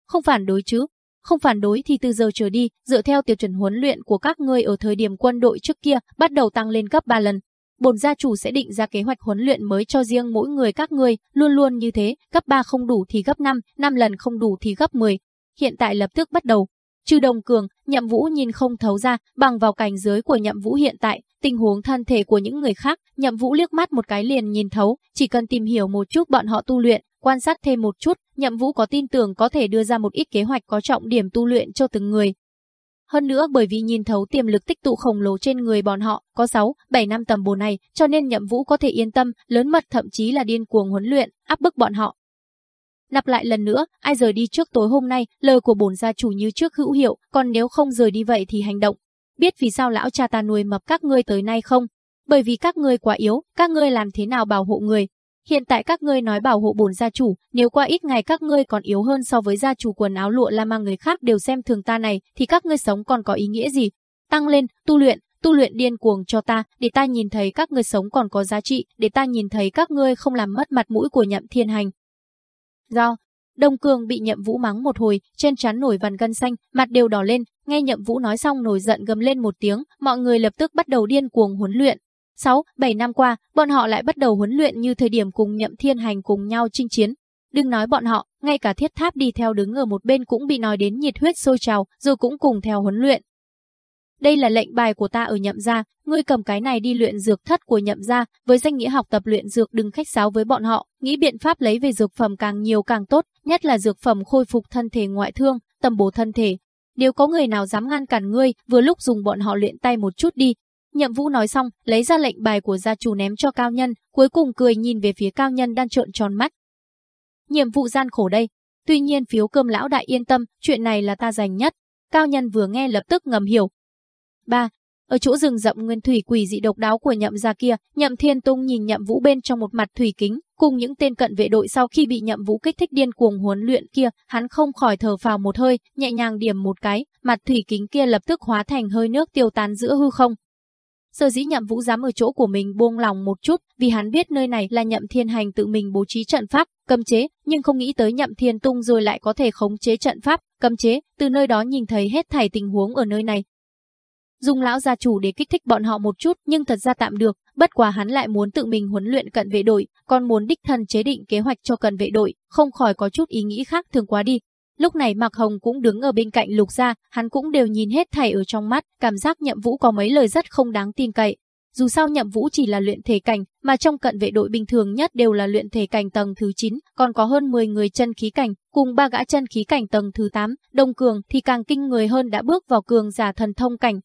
Không phản đối chứ, không phản đối thì từ giờ trở đi, dựa theo tiêu chuẩn huấn luyện của các ngươi ở thời điểm quân đội trước kia, bắt đầu tăng lên gấp 3 lần. Bồn gia chủ sẽ định ra kế hoạch huấn luyện mới cho riêng mỗi người các ngươi, luôn luôn như thế, cấp 3 không đủ thì gấp 5, 5 lần không đủ thì gấp 10. Hiện tại lập tức bắt đầu. Trừ Đồng Cường, Nhậm Vũ nhìn không thấu ra, bằng vào cảnh giới của Nhậm Vũ hiện tại, tình huống thân thể của những người khác, Nhậm Vũ liếc mắt một cái liền nhìn thấu, chỉ cần tìm hiểu một chút bọn họ tu luyện, quan sát thêm một chút, Nhậm Vũ có tin tưởng có thể đưa ra một ít kế hoạch có trọng điểm tu luyện cho từng người. Hơn nữa bởi vì nhìn thấu tiềm lực tích tụ khổng lồ trên người bọn họ, có 6, 7 năm tầm bồ này, cho nên Nhậm Vũ có thể yên tâm, lớn mật thậm chí là điên cuồng huấn luyện, áp bức bọn họ. Lặp lại lần nữa, ai rời đi trước tối hôm nay, lời của bổn gia chủ như trước hữu hiệu, còn nếu không rời đi vậy thì hành động. Biết vì sao lão cha ta nuôi mập các ngươi tới nay không? Bởi vì các ngươi quá yếu, các ngươi làm thế nào bảo hộ người, Hiện tại các ngươi nói bảo hộ bổn gia chủ, nếu qua ít ngày các ngươi còn yếu hơn so với gia chủ quần áo lụa la mà người khác đều xem thường ta này, thì các ngươi sống còn có ý nghĩa gì? Tăng lên, tu luyện, tu luyện điên cuồng cho ta, để ta nhìn thấy các ngươi sống còn có giá trị, để ta nhìn thấy các ngươi không làm mất mặt mũi của nhậm thiên hành. Do, Đông Cường bị Nhậm Vũ mắng một hồi, trên trán nổi vằn gân xanh, mặt đều đỏ lên, nghe Nhậm Vũ nói xong nổi giận gầm lên một tiếng, mọi người lập tức bắt đầu điên cuồng huấn luyện, 6, 7 năm qua, bọn họ lại bắt đầu huấn luyện như thời điểm cùng Nhậm Thiên Hành cùng nhau chinh chiến. Đừng nói bọn họ, ngay cả thiết tháp đi theo đứng ở một bên cũng bị nói đến nhiệt huyết sôi trào, rồi cũng cùng theo huấn luyện. Đây là lệnh bài của ta ở nhậm gia, ngươi cầm cái này đi luyện dược thất của nhậm gia, với danh nghĩa học tập luyện dược đừng khách sáo với bọn họ, nghĩ biện pháp lấy về dược phẩm càng nhiều càng tốt, nhất là dược phẩm khôi phục thân thể ngoại thương, tầm bổ thân thể. Nếu có người nào dám ngăn cản ngươi, vừa lúc dùng bọn họ luyện tay một chút đi, Nhậm Vũ nói xong, lấy ra lệnh bài của gia chủ ném cho cao nhân, cuối cùng cười nhìn về phía cao nhân đang trợn tròn mắt. Nhiệm vụ gian khổ đây. Tuy nhiên phiếu cơm lão đại yên tâm, chuyện này là ta dành nhất. Cao nhân vừa nghe lập tức ngầm hiểu. 3. Ở chỗ rừng rậm nguyên thủy quỷ dị độc đáo của nhậm gia kia, nhậm thiên tung nhìn nhậm vũ bên trong một mặt thủy kính, cùng những tên cận vệ đội sau khi bị nhậm vũ kích thích điên cuồng huấn luyện kia, hắn không khỏi thở phào một hơi, nhẹ nhàng điểm một cái, mặt thủy kính kia lập tức hóa thành hơi nước tiêu tán giữa hư không, Sở dĩ nhậm vũ dám ở chỗ của mình buông lòng một chút, vì hắn biết nơi này là nhậm thiên hành tự mình bố trí trận pháp, cấm chế, nhưng không nghĩ tới nhậm thiên tung rồi lại có thể khống chế trận pháp, cấm chế, từ nơi đó nhìn thấy hết thảy tình huống ở nơi này. Dùng lão gia chủ để kích thích bọn họ một chút, nhưng thật ra tạm được, bất quá hắn lại muốn tự mình huấn luyện cận vệ đội, còn muốn đích thân chế định kế hoạch cho cận vệ đội, không khỏi có chút ý nghĩ khác thường quá đi, Lúc này Mạc Hồng cũng đứng ở bên cạnh Lục Gia, hắn cũng đều nhìn hết thảy ở trong mắt, cảm giác Nhậm Vũ có mấy lời rất không đáng tin cậy. Dù sao Nhậm Vũ chỉ là luyện thể cảnh, mà trong cận vệ đội bình thường nhất đều là luyện thể cảnh tầng thứ 9, còn có hơn 10 người chân khí cảnh, cùng ba gã chân khí cảnh tầng thứ 8, Đông Cường thì càng kinh người hơn đã bước vào cường giả thần thông cảnh.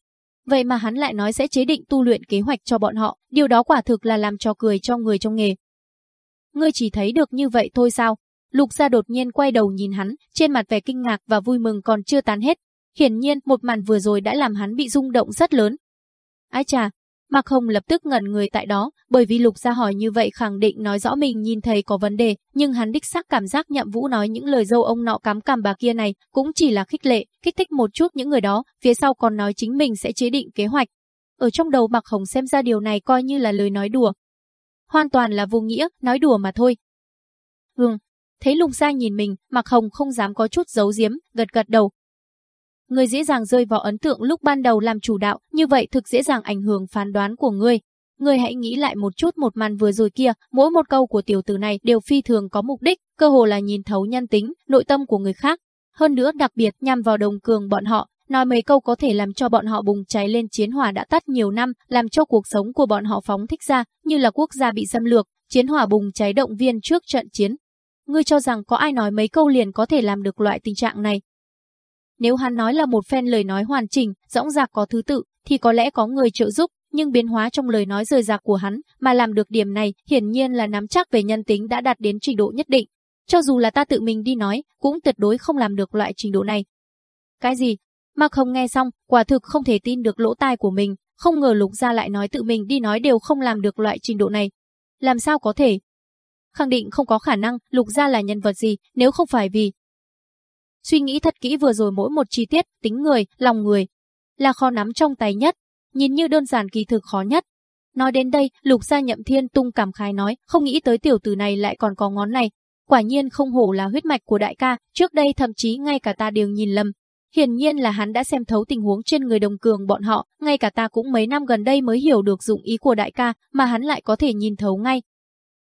Vậy mà hắn lại nói sẽ chế định tu luyện kế hoạch cho bọn họ, điều đó quả thực là làm cho cười cho người trong nghề. Ngươi chỉ thấy được như vậy thôi sao? Lục gia đột nhiên quay đầu nhìn hắn, trên mặt vẻ kinh ngạc và vui mừng còn chưa tán hết. Hiển nhiên một màn vừa rồi đã làm hắn bị rung động rất lớn. Ái chà, Mạc Hồng lập tức ngẩn người tại đó, bởi vì Lục gia hỏi như vậy khẳng định nói rõ mình nhìn thấy có vấn đề, nhưng hắn đích xác cảm giác nhậm vũ nói những lời dâu ông nọ cắm cằm bà kia này cũng chỉ là khích lệ, kích thích một chút những người đó, phía sau còn nói chính mình sẽ chế định kế hoạch. Ở trong đầu Mạc Hồng xem ra điều này coi như là lời nói đùa. Hoàn toàn là vô nghĩa, nói đùa mà thôi. Hừm, Thấy Lục Gia nhìn mình, Mạc Hồng không dám có chút giấu giếm, gật gật đầu. Người dễ dàng rơi vào ấn tượng lúc ban đầu làm chủ đạo, như vậy thực dễ dàng ảnh hưởng phán đoán của ngươi. Ngươi hãy nghĩ lại một chút một màn vừa rồi kia, mỗi một câu của tiểu tử này đều phi thường có mục đích, cơ hồ là nhìn thấu nhân tính, nội tâm của người khác. Hơn nữa đặc biệt nhằm vào đồng cường bọn họ, nói mấy câu có thể làm cho bọn họ bùng cháy lên chiến hỏa đã tắt nhiều năm, làm cho cuộc sống của bọn họ phóng thích ra, như là quốc gia bị xâm lược, chiến hỏa bùng cháy động viên trước trận chiến, Ngươi cho rằng có ai nói mấy câu liền có thể làm được loại tình trạng này. Nếu hắn nói là một phen lời nói hoàn chỉnh, rõng rạc có thứ tự, thì có lẽ có người trợ giúp, nhưng biến hóa trong lời nói rời rạc của hắn mà làm được điểm này hiển nhiên là nắm chắc về nhân tính đã đạt đến trình độ nhất định. Cho dù là ta tự mình đi nói, cũng tuyệt đối không làm được loại trình độ này. Cái gì? Mạc Hồng nghe xong, quả thực không thể tin được lỗ tai của mình, không ngờ Lục Gia lại nói tự mình đi nói đều không làm được loại trình độ này. Làm sao có thể? Khẳng định không có khả năng, Lục Gia là nhân vật gì, nếu không phải vì... Suy nghĩ thật kỹ vừa rồi mỗi một chi tiết, tính người, lòng người, là khó nắm trong tay nhất, nhìn như đơn giản kỳ thực khó nhất. Nói đến đây, Lục Gia Nhậm Thiên Tung cảm khái nói, không nghĩ tới tiểu tử này lại còn có ngón này. Quả nhiên không hổ là huyết mạch của đại ca, trước đây thậm chí ngay cả ta đều nhìn lầm, Hiển nhiên là hắn đã xem thấu tình huống trên người đồng cường bọn họ, ngay cả ta cũng mấy năm gần đây mới hiểu được dụng ý của đại ca, mà hắn lại có thể nhìn thấu ngay.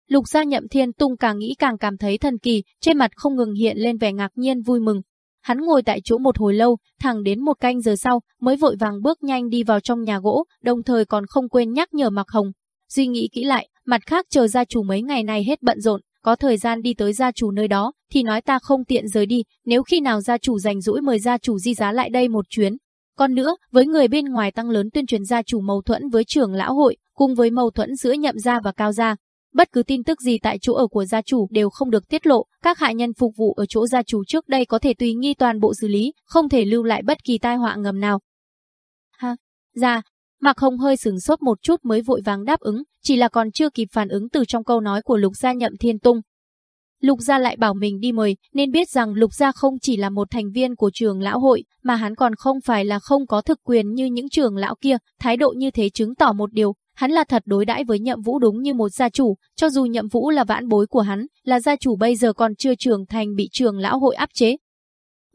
Lục gia nhậm thiên tung càng nghĩ càng cảm thấy thần kỳ, trên mặt không ngừng hiện lên vẻ ngạc nhiên vui mừng. Hắn ngồi tại chỗ một hồi lâu, thẳng đến một canh giờ sau, mới vội vàng bước nhanh đi vào trong nhà gỗ, đồng thời còn không quên nhắc nhở Mạc Hồng. Duy nghĩ kỹ lại, mặt khác chờ gia chủ mấy ngày này hết bận rộn, có thời gian đi tới gia chủ nơi đó, thì nói ta không tiện rời đi, nếu khi nào gia chủ rảnh rỗi mời gia chủ di giá lại đây một chuyến. Còn nữa, với người bên ngoài tăng lớn tuyên truyền gia chủ mâu thuẫn với trưởng lão hội, cùng với mâu thuẫn giữa nhậm gia và cao gia. Bất cứ tin tức gì tại chỗ ở của gia chủ đều không được tiết lộ, các hạ nhân phục vụ ở chỗ gia chủ trước đây có thể tùy nghi toàn bộ xử lý, không thể lưu lại bất kỳ tai họa ngầm nào. Ha, ra, Mạc Hồng hơi sừng sốt một chút mới vội vàng đáp ứng, chỉ là còn chưa kịp phản ứng từ trong câu nói của Lục Gia Nhậm Thiên Tung. Lục Gia lại bảo mình đi mời, nên biết rằng Lục Gia không chỉ là một thành viên của trường lão hội, mà hắn còn không phải là không có thực quyền như những trường lão kia, thái độ như thế chứng tỏ một điều, hắn là thật đối đãi với Nhậm Vũ đúng như một gia chủ, cho dù Nhậm Vũ là vãn bối của hắn, là gia chủ bây giờ còn chưa trưởng thành bị trường lão hội áp chế,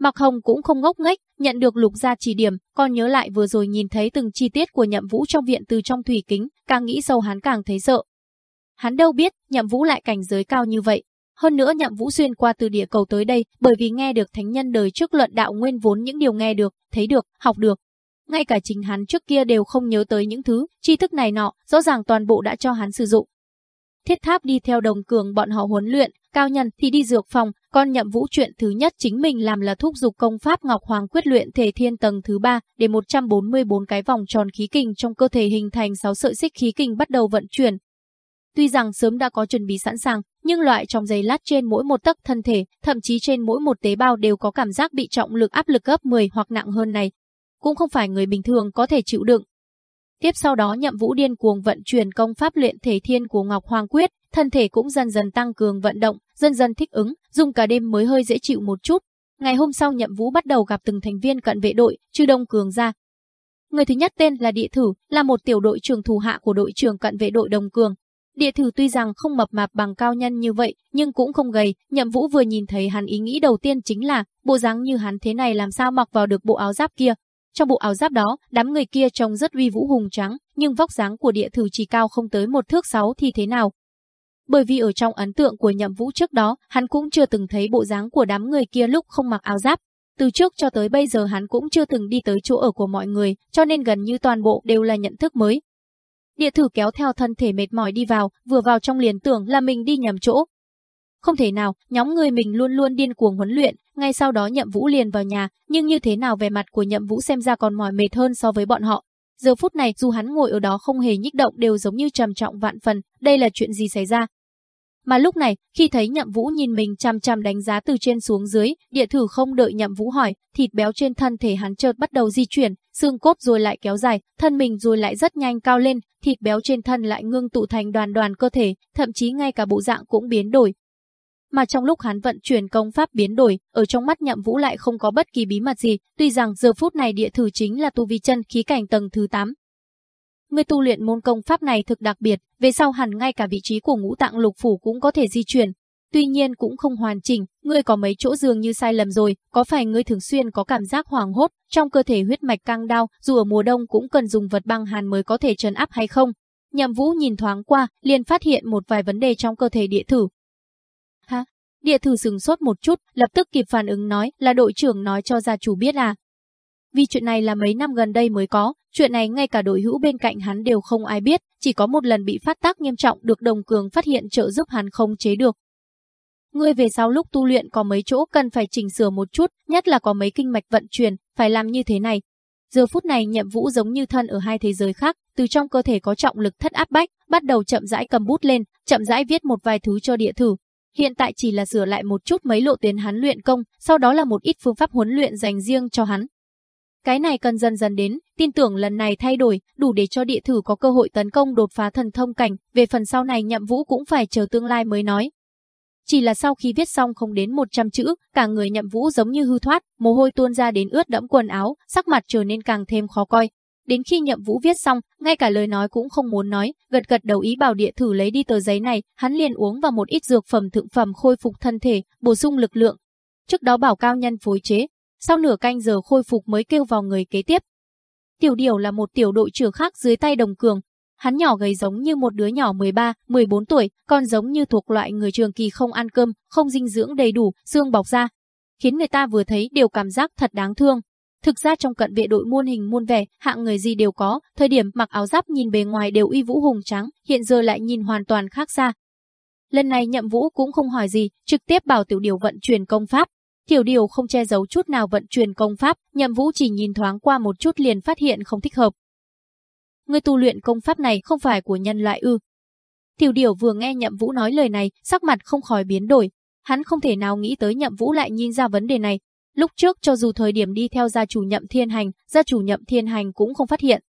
Mạc Hồng cũng không ngốc nghếch, nhận được lục gia chỉ điểm, còn nhớ lại vừa rồi nhìn thấy từng chi tiết của nhậm vũ trong viện từ trong thủy kính, càng nghĩ sâu hắn càng thấy sợ. Hắn đâu biết, nhậm vũ lại cảnh giới cao như vậy. Hơn nữa nhậm vũ xuyên qua từ địa cầu tới đây, bởi vì nghe được thánh nhân đời trước luận đạo nguyên vốn những điều nghe được, thấy được, học được. Ngay cả chính hắn trước kia đều không nhớ tới những thứ, tri thức này nọ, rõ ràng toàn bộ đã cho hắn sử dụng. Thiết tháp đi theo đồng cường bọn họ huấn luyện, cao nhân thì đi dược phòng, con nhậm vũ chuyện thứ nhất chính mình làm là thúc dục công pháp Ngọc Hoàng quyết luyện thể thiên tầng thứ ba để 144 cái vòng tròn khí kình trong cơ thể hình thành 6 sợi xích khí kình bắt đầu vận chuyển. Tuy rằng sớm đã có chuẩn bị sẵn sàng, nhưng loại trong giấy lát trên mỗi một tấc thân thể, thậm chí trên mỗi một tế bào đều có cảm giác bị trọng lực áp lực gấp 10 hoặc nặng hơn này. Cũng không phải người bình thường có thể chịu đựng. Tiếp sau đó nhậm vũ điên cuồng vận chuyển công pháp luyện thể thiên của Ngọc Hoàng Quyết, thân thể cũng dần dần tăng cường vận động, dần dần thích ứng, dùng cả đêm mới hơi dễ chịu một chút. Ngày hôm sau Nhậm Vũ bắt đầu gặp từng thành viên cận vệ đội, chư Đông Cường ra. Người thứ nhất tên là Địa Thử, là một tiểu đội trưởng thủ hạ của đội trưởng cận vệ đội Đồng Cường. Địa Thử tuy rằng không mập mạp bằng cao nhân như vậy, nhưng cũng không gầy, Nhậm Vũ vừa nhìn thấy hắn ý nghĩ đầu tiên chính là, bộ dáng như hắn thế này làm sao mặc vào được bộ áo giáp kia. Trong bộ áo giáp đó, đám người kia trông rất uy vũ hùng trắng, nhưng vóc dáng của địa thử chỉ cao không tới một thước sáu thì thế nào, bởi vì ở trong ấn tượng của Nhậm Vũ trước đó, hắn cũng chưa từng thấy bộ dáng của đám người kia lúc không mặc áo giáp. Từ trước cho tới bây giờ hắn cũng chưa từng đi tới chỗ ở của mọi người, cho nên gần như toàn bộ đều là nhận thức mới. Địa thử kéo theo thân thể mệt mỏi đi vào, vừa vào trong liền tưởng là mình đi nhầm chỗ. Không thể nào, nhóm người mình luôn luôn điên cuồng huấn luyện, ngay sau đó Nhậm Vũ liền vào nhà, nhưng như thế nào về mặt của Nhậm Vũ xem ra còn mỏi mệt hơn so với bọn họ. Giờ phút này dù hắn ngồi ở đó không hề nhích động đều giống như trầm trọng vạn phần, đây là chuyện gì xảy ra, mà lúc này, khi thấy Nhậm Vũ nhìn mình chăm chăm đánh giá từ trên xuống dưới, địa thử không đợi Nhậm Vũ hỏi, thịt béo trên thân thể hắn chợt bắt đầu di chuyển, xương cốt rồi lại kéo dài, thân mình rồi lại rất nhanh cao lên, thịt béo trên thân lại ngưng tụ thành đoàn đoàn cơ thể, thậm chí ngay cả bộ dạng cũng biến đổi. Mà trong lúc hắn vận chuyển công pháp biến đổi, ở trong mắt Nhậm Vũ lại không có bất kỳ bí mật gì, tuy rằng giờ phút này địa thử chính là tu vi chân khí cảnh tầng thứ 8, Người tu luyện môn công pháp này thực đặc biệt, về sau hẳn ngay cả vị trí của ngũ tạng lục phủ cũng có thể di chuyển. Tuy nhiên cũng không hoàn chỉnh, ngươi có mấy chỗ dường như sai lầm rồi, có phải ngươi thường xuyên có cảm giác hoảng hốt, trong cơ thể huyết mạch căng đau, dù ở mùa đông cũng cần dùng vật băng hàn mới có thể trấn áp hay không? Nhậm Vũ nhìn thoáng qua, liền phát hiện một vài vấn đề trong cơ thể địa thử. Địa thử sừng sốt một chút, lập tức kịp phản ứng nói là đội trưởng nói cho gia chủ biết à. Vì chuyện này là mấy năm gần đây mới có, chuyện này ngay cả đội hữu bên cạnh hắn đều không ai biết, chỉ có một lần bị phát tác nghiêm trọng được đồng cường phát hiện trợ giúp hắn không chế được. Ngươi về sau lúc tu luyện có mấy chỗ cần phải chỉnh sửa một chút, nhất là có mấy kinh mạch vận chuyển, phải làm như thế này. Giờ phút này nhậm vũ giống như thân ở hai thế giới khác, từ trong cơ thể có trọng lực thất áp bách, bắt đầu chậm rãi cầm bút lên, chậm rãi viết một vài thứ cho địa thử. Hiện tại chỉ là sửa lại một chút mấy lộ tuyến hắn luyện công, sau đó là một ít phương pháp huấn luyện dành riêng cho hắn. Cái này cần dần dần đến, tin tưởng lần này thay đổi, đủ để cho địa thử có cơ hội tấn công đột phá thần thông cảnh, về phần sau này nhậm vũ cũng phải chờ tương lai mới nói. Chỉ là sau khi viết xong không đến 100 chữ, cả người nhậm vũ giống như hư thoát, mồ hôi tuôn ra đến ướt đẫm quần áo, sắc mặt trở nên càng thêm khó coi. Đến khi nhậm vũ viết xong, ngay cả lời nói cũng không muốn nói, gật gật đầu ý bảo địa thử lấy đi tờ giấy này, hắn liền uống vào một ít dược phẩm thượng phẩm khôi phục thân thể, bổ sung lực lượng. Trước đó bảo cao nhân phối chế, sau nửa canh giờ khôi phục mới kêu vào người kế tiếp. Tiểu Điểu là một tiểu đội trưởng khác dưới tay Đồng Cường. Hắn nhỏ gầy giống như một đứa nhỏ 13, 14 tuổi, còn giống như thuộc loại người trường kỳ không ăn cơm, không dinh dưỡng đầy đủ, xương bọc ra. Khiến người ta vừa thấy đều cảm giác thật đáng thương. Thực ra trong cận vệ đội muôn hình muôn vẻ, hạng người gì đều có, thời điểm mặc áo giáp nhìn bề ngoài đều uy vũ hùng trắng, hiện giờ lại nhìn hoàn toàn khác xa. Lần này nhậm vũ cũng không hỏi gì, trực tiếp bảo tiểu điều vận chuyển công pháp, Tiểu điều không che giấu chút nào vận chuyển công pháp, nhậm vũ chỉ nhìn thoáng qua một chút liền phát hiện không thích hợp. Người tu luyện công pháp này không phải của nhân loại ư. Tiểu điều vừa nghe nhậm vũ nói lời này, sắc mặt không khỏi biến đổi. Hắn không thể nào nghĩ tới nhậm vũ lại nhìn ra vấn đề này. Lúc trước cho dù thời điểm đi theo gia chủ nhậm thiên hành, gia chủ nhậm thiên hành cũng không phát hiện.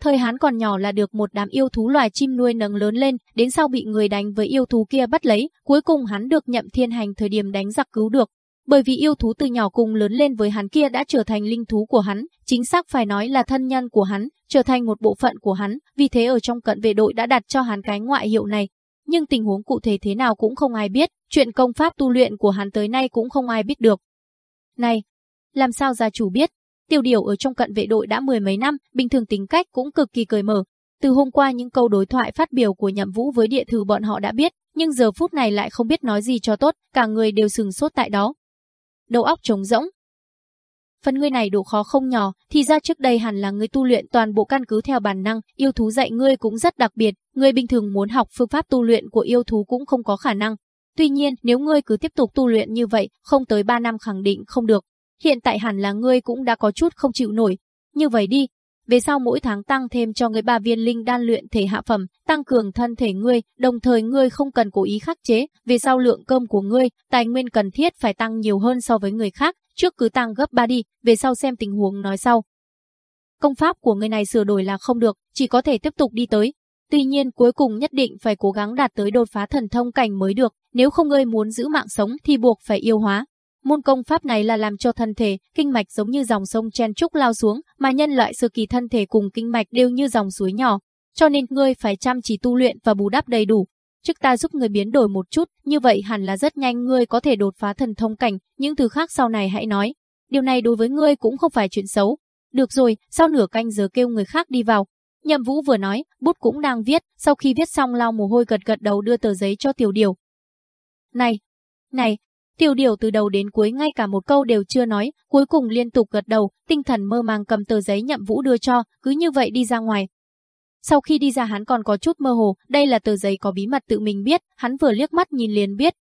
Thời hắn còn nhỏ là được một đám yêu thú loài chim nuôi nấng lớn lên, đến sau bị người đánh với yêu thú kia bắt lấy, cuối cùng hắn được nhậm thiên hành thời điểm đánh giặc cứu được, bởi vì yêu thú từ nhỏ cùng lớn lên với hắn kia đã trở thành linh thú của hắn, chính xác phải nói là thân nhân của hắn, trở thành một bộ phận của hắn, vì thế ở trong cận vệ đội đã đặt cho hắn cái ngoại hiệu này. Nhưng tình huống cụ thể thế nào cũng không ai biết, chuyện công pháp tu luyện của hắn tới nay cũng không ai biết được. Này, làm sao gia chủ biết? Tiêu điều ở trong cận vệ đội đã mười mấy năm, bình thường tính cách cũng cực kỳ cởi mở. Từ hôm qua những câu đối thoại phát biểu của nhậm vũ với địa thử bọn họ đã biết, nhưng giờ phút này lại không biết nói gì cho tốt, cả người đều sừng sốt tại đó, đầu óc trống rỗng. Phần ngươi này độ khó không nhỏ, thì ra trước đây hẳn là ngươi tu luyện toàn bộ căn cứ theo bản năng, yêu thú dạy ngươi cũng rất đặc biệt, ngươi bình thường muốn học phương pháp tu luyện của yêu thú cũng không có khả năng. Tuy nhiên, nếu ngươi cứ tiếp tục tu luyện như vậy, không tới 3 năm khẳng định không được. Hiện tại hẳn là ngươi cũng đã có chút không chịu nổi. Như vậy đi, về sau mỗi tháng tăng thêm cho ngươi ba viên linh đan luyện thể hạ phẩm, tăng cường thân thể ngươi, đồng thời ngươi không cần cố ý khắc chế, về sau lượng cơm của ngươi, tài nguyên cần thiết phải tăng nhiều hơn so với người khác, trước cứ tăng gấp 3 đi, về sau xem tình huống nói sau. Công pháp của người này sửa đổi là không được, chỉ có thể tiếp tục đi tới. Tuy nhiên cuối cùng nhất định phải cố gắng đạt tới đột phá thần thông cảnh mới được, nếu không ngươi muốn giữ mạng sống thì buộc phải yêu hóa, Môn công pháp này là làm cho thân thể, kinh mạch giống như dòng sông chen trúc lao xuống, mà nhân loại sơ kỳ thân thể cùng kinh mạch đều như dòng suối nhỏ. Cho nên ngươi phải chăm chỉ tu luyện và bù đắp đầy đủ. Trước ta giúp người biến đổi một chút, như vậy hẳn là rất nhanh ngươi có thể đột phá thần thông cảnh, những thứ khác sau này hãy nói. Điều này đối với ngươi cũng không phải chuyện xấu. Được rồi, sau nửa canh giờ kêu người khác đi vào. Nhậm Vũ vừa nói, bút cũng đang viết, sau khi viết xong lau mồ hôi gật gật đầu đưa tờ giấy cho Tiểu Điều. Này, này, Tiểu điều từ đầu đến cuối ngay cả một câu đều chưa nói, cuối cùng liên tục gật đầu, tinh thần mơ màng cầm tờ giấy nhậm vũ đưa cho, cứ như vậy đi ra ngoài. Sau khi đi ra hắn còn có chút mơ hồ, đây là tờ giấy có bí mật tự mình biết, hắn vừa liếc mắt nhìn liền biết.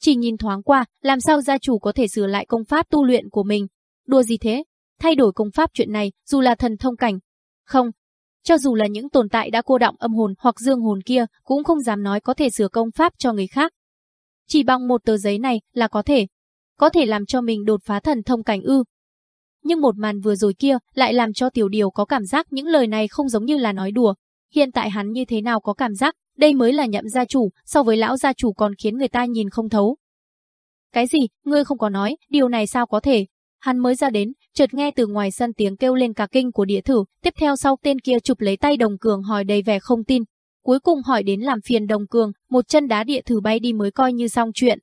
Chỉ nhìn thoáng qua, làm sao gia chủ có thể sửa lại công pháp tu luyện của mình? Đùa gì thế? Thay đổi công pháp chuyện này, dù là thần thông cảnh. Không, cho dù là những tồn tại đã cô động âm hồn hoặc dương hồn kia, cũng không dám nói có thể sửa công pháp cho người khác. Chỉ bằng một tờ giấy này là có thể, có thể làm cho mình đột phá thần thông cảnh ư. Nhưng một màn vừa rồi kia lại làm cho tiểu điều có cảm giác những lời này không giống như là nói đùa. Hiện tại hắn như thế nào có cảm giác, đây mới là nhậm gia chủ, so với lão gia chủ còn khiến người ta nhìn không thấu. Cái gì, ngươi không có nói, điều này sao có thể? Hắn mới ra đến, chợt nghe từ ngoài sân tiếng kêu lên cả kinh của địa thử, tiếp theo sau tên kia chụp lấy tay đồng cường hỏi đầy vẻ không tin, cuối cùng hỏi đến làm phiền Đông Cường, một chân đá địa thử bay đi mới coi như xong chuyện.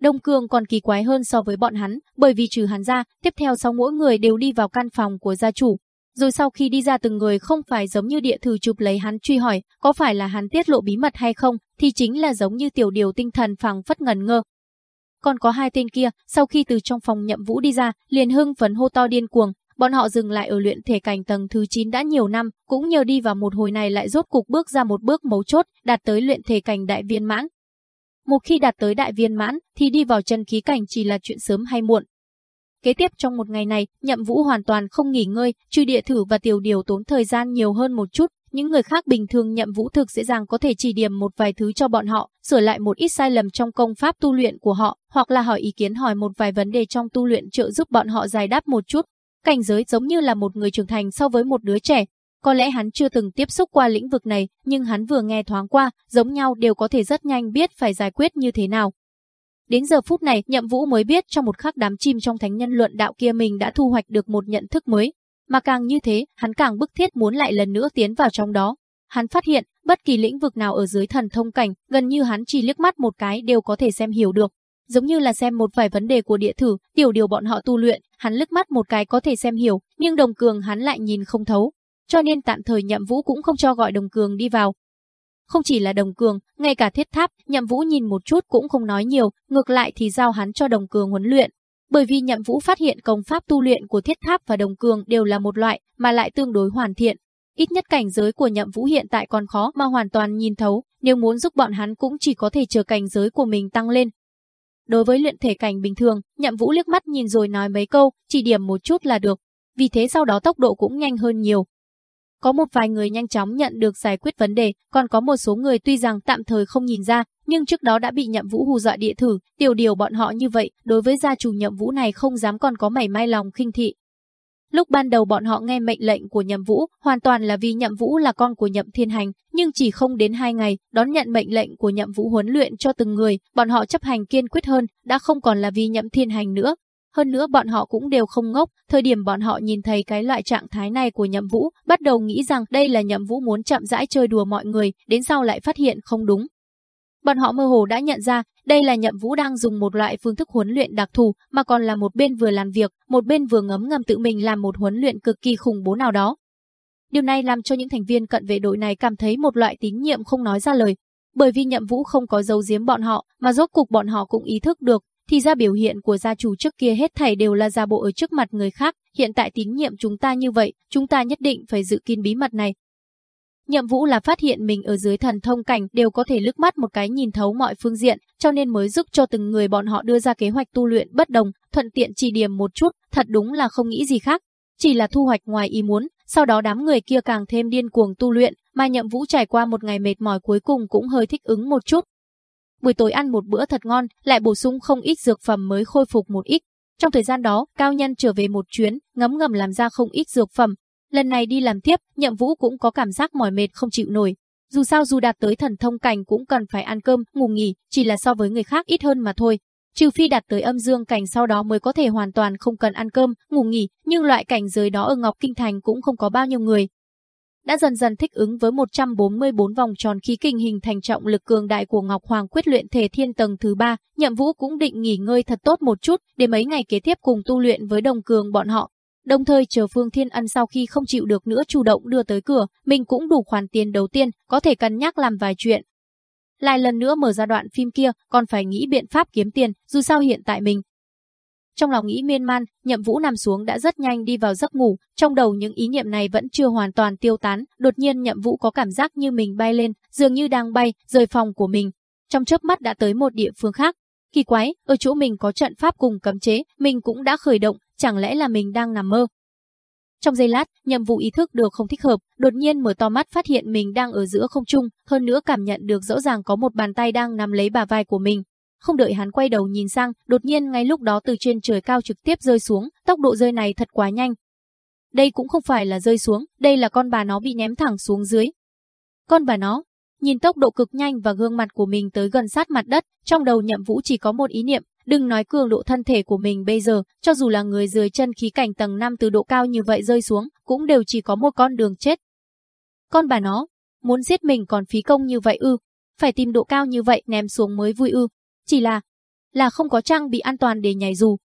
Đông Cường còn kỳ quái hơn so với bọn hắn, bởi vì trừ hắn ra, tiếp theo sau mỗi người đều đi vào căn phòng của gia chủ. Rồi sau khi đi ra từng người không phải giống như địa thử chụp lấy hắn truy hỏi, có phải là hắn tiết lộ bí mật hay không, thì chính là giống như tiểu điều tinh thần phẳng phất ngần ngơ. Còn có hai tên kia, sau khi từ trong phòng nhậm vũ đi ra, liền hưng phấn hô to điên cuồng, Bọn họ dừng lại ở luyện thể cảnh tầng thứ 9 đã nhiều năm, cũng nhờ đi vào một hồi này lại rốt cục bước ra một bước mấu chốt, đạt tới luyện thể cảnh đại viên mãn. Một khi đạt tới đại viên mãn, thì đi vào chân khí cảnh chỉ là chuyện sớm hay muộn. Kế tiếp trong một ngày này, nhậm vũ hoàn toàn không nghỉ ngơi, truy địa thử và tiểu điều tốn thời gian nhiều hơn một chút. Những người khác bình thường nhậm vũ thực dễ dàng có thể chỉ điểm một vài thứ cho bọn họ, sửa lại một ít sai lầm trong công pháp tu luyện của họ, hoặc là hỏi ý kiến hỏi một vài vấn đề trong tu luyện trợ giúp bọn họ giải đáp một chút. Cảnh giới giống như là một người trưởng thành so với một đứa trẻ. Có lẽ hắn chưa từng tiếp xúc qua lĩnh vực này, nhưng hắn vừa nghe thoáng qua, giống nhau đều có thể rất nhanh biết phải giải quyết như thế nào. Đến giờ phút này, Nhậm Vũ mới biết trong một khắc đám chim trong thánh nhân luận đạo kia mình đã thu hoạch được một nhận thức mới. Mà càng như thế, hắn càng bức thiết muốn lại lần nữa tiến vào trong đó. Hắn phát hiện, bất kỳ lĩnh vực nào ở dưới thần thông cảnh, gần như hắn chỉ liếc mắt một cái đều có thể xem hiểu được. Giống như là xem một vài vấn đề của địa thử, tiểu điều bọn họ tu luyện, hắn lướt mắt một cái có thể xem hiểu, nhưng đồng cường hắn lại nhìn không thấu. Cho nên tạm thời nhậm vũ cũng không cho gọi đồng cường đi vào. Không chỉ là đồng cường, ngay cả thiết tháp, nhậm vũ nhìn một chút cũng không nói nhiều, ngược lại thì giao hắn cho đồng cường huấn luyện. Bởi vì nhậm vũ phát hiện công pháp tu luyện của thiết tháp và đồng cường đều là một loại, mà lại tương đối hoàn thiện. Ít nhất cảnh giới của nhậm vũ hiện tại còn khó mà hoàn toàn nhìn thấu, nếu muốn giúp bọn hắn cũng chỉ có thể chờ cảnh giới của mình tăng lên. Đối với luyện thể cảnh bình thường, nhậm vũ liếc mắt nhìn rồi nói mấy câu, chỉ điểm một chút là được. Vì thế sau đó tốc độ cũng nhanh hơn nhiều. Có một vài người nhanh chóng nhận được giải quyết vấn đề, còn có một số người tuy rằng tạm thời không nhìn ra, nhưng trước đó đã bị nhậm vũ hù dọa địa thử, tiểu điều bọn họ như vậy, đối với gia chủ nhậm vũ này không dám còn có mảy may lòng khinh thị. Lúc ban đầu bọn họ nghe mệnh lệnh của Nhậm Vũ, hoàn toàn là vì Nhậm Vũ là con của Nhậm Thiên Hành, nhưng chỉ không đến hai ngày, đón nhận mệnh lệnh của Nhậm Vũ huấn luyện cho từng người, bọn họ chấp hành kiên quyết hơn, đã không còn là vì Nhậm Thiên Hành nữa. Hơn nữa bọn họ cũng đều không ngốc, thời điểm bọn họ nhìn thấy cái loại trạng thái này của Nhậm Vũ, bắt đầu nghĩ rằng đây là Nhậm Vũ muốn chậm rãi chơi đùa mọi người, đến sau lại phát hiện không đúng. Bọn họ mơ hồ đã nhận ra, đây là Nhậm Vũ đang dùng một loại phương thức huấn luyện đặc thù, mà còn là một bên vừa làm việc, một bên vừa ngấm ngầm tự mình làm một huấn luyện cực kỳ khủng bố nào đó. Điều này làm cho những thành viên cận vệ đội này cảm thấy một loại tín nhiệm không nói ra lời, bởi vì Nhậm Vũ không có giấu giếm bọn họ, mà rốt cục bọn họ cũng ý thức được, thì ra biểu hiện của gia chủ trước kia hết thảy đều là giả bộ ở trước mặt người khác, hiện tại tín nhiệm chúng ta như vậy, chúng ta nhất định phải giữ kín bí mật này, Nhậm Vũ là phát hiện mình ở dưới thần thông cảnh đều có thể lướt mắt một cái nhìn thấu mọi phương diện, cho nên mới giúp cho từng người bọn họ đưa ra kế hoạch tu luyện bất đồng, thuận tiện chỉ điểm một chút, thật đúng là không nghĩ gì khác. Chỉ là thu hoạch ngoài ý muốn, sau đó đám người kia càng thêm điên cuồng tu luyện, mà Nhậm Vũ trải qua một ngày mệt mỏi cuối cùng cũng hơi thích ứng một chút. Buổi tối ăn một bữa thật ngon, lại bổ sung không ít dược phẩm mới khôi phục một ít. Trong thời gian đó, Cao Nhân trở về một chuyến, ngấm ngầm làm ra không ít dược phẩm, Lần này đi làm tiếp, nhậm vũ cũng có cảm giác mỏi mệt không chịu nổi. Dù sao dù đạt tới thần thông cảnh cũng cần phải ăn cơm, ngủ nghỉ, chỉ là so với người khác ít hơn mà thôi. Trừ phi đạt tới âm dương cảnh sau đó mới có thể hoàn toàn không cần ăn cơm, ngủ nghỉ, nhưng loại cảnh giới đó ở Ngọc Kinh Thành cũng không có bao nhiêu người. Đã dần dần thích ứng với 144 vòng tròn khí kinh hình thành trọng lực cường đại của Ngọc Hoàng quyết luyện thể thiên tầng thứ ba, Nhậm Vũ cũng định nghỉ ngơi thật tốt một chút để mấy ngày kế tiếp cùng tu luyện với đồng cường bọn họ, Đồng thời chờ Phương Thiên Ân sau khi không chịu được nữa chủ động đưa tới cửa, mình cũng đủ khoản tiền đầu tiên, có thể cân nhắc làm vài chuyện. Lại lần nữa mở ra đoạn phim kia, còn phải nghĩ biện pháp kiếm tiền, dù sao hiện tại mình. Trong lòng nghĩ miên man, nhậm vũ nằm xuống đã rất nhanh đi vào giấc ngủ, trong đầu những ý niệm này vẫn chưa hoàn toàn tiêu tán, đột nhiên nhậm vũ có cảm giác như mình bay lên, dường như đang bay, rời phòng của mình. Trong chớp mắt đã tới một địa phương khác, Kỳ quái, ở chỗ mình có trận pháp cùng cấm chế, mình cũng đã khởi động, chẳng lẽ là mình đang nằm mơ? Trong giây lát, nhậm vụ ý thức được không thích hợp, đột nhiên mở to mắt phát hiện mình đang ở giữa không trung, hơn nữa cảm nhận được rõ ràng có một bàn tay đang nắm lấy bà vai của mình. Không đợi hắn quay đầu nhìn sang, đột nhiên ngay lúc đó từ trên trời cao trực tiếp rơi xuống, tốc độ rơi này thật quá nhanh. Đây cũng không phải là rơi xuống, đây là con bà nó bị ném thẳng xuống dưới. Con bà nó, Nhìn tốc độ cực nhanh và gương mặt của mình tới gần sát mặt đất, trong đầu nhậm vũ chỉ có một ý niệm, đừng nói cường độ thân thể của mình bây giờ, cho dù là người dưới chân khí cảnh tầng 5 từ độ cao như vậy rơi xuống, cũng đều chỉ có một con đường chết. Con bà nó, muốn giết mình còn phí công như vậy ư, phải tìm độ cao như vậy ném xuống mới vui ư, chỉ là, là không có trang bị an toàn để nhảy dù.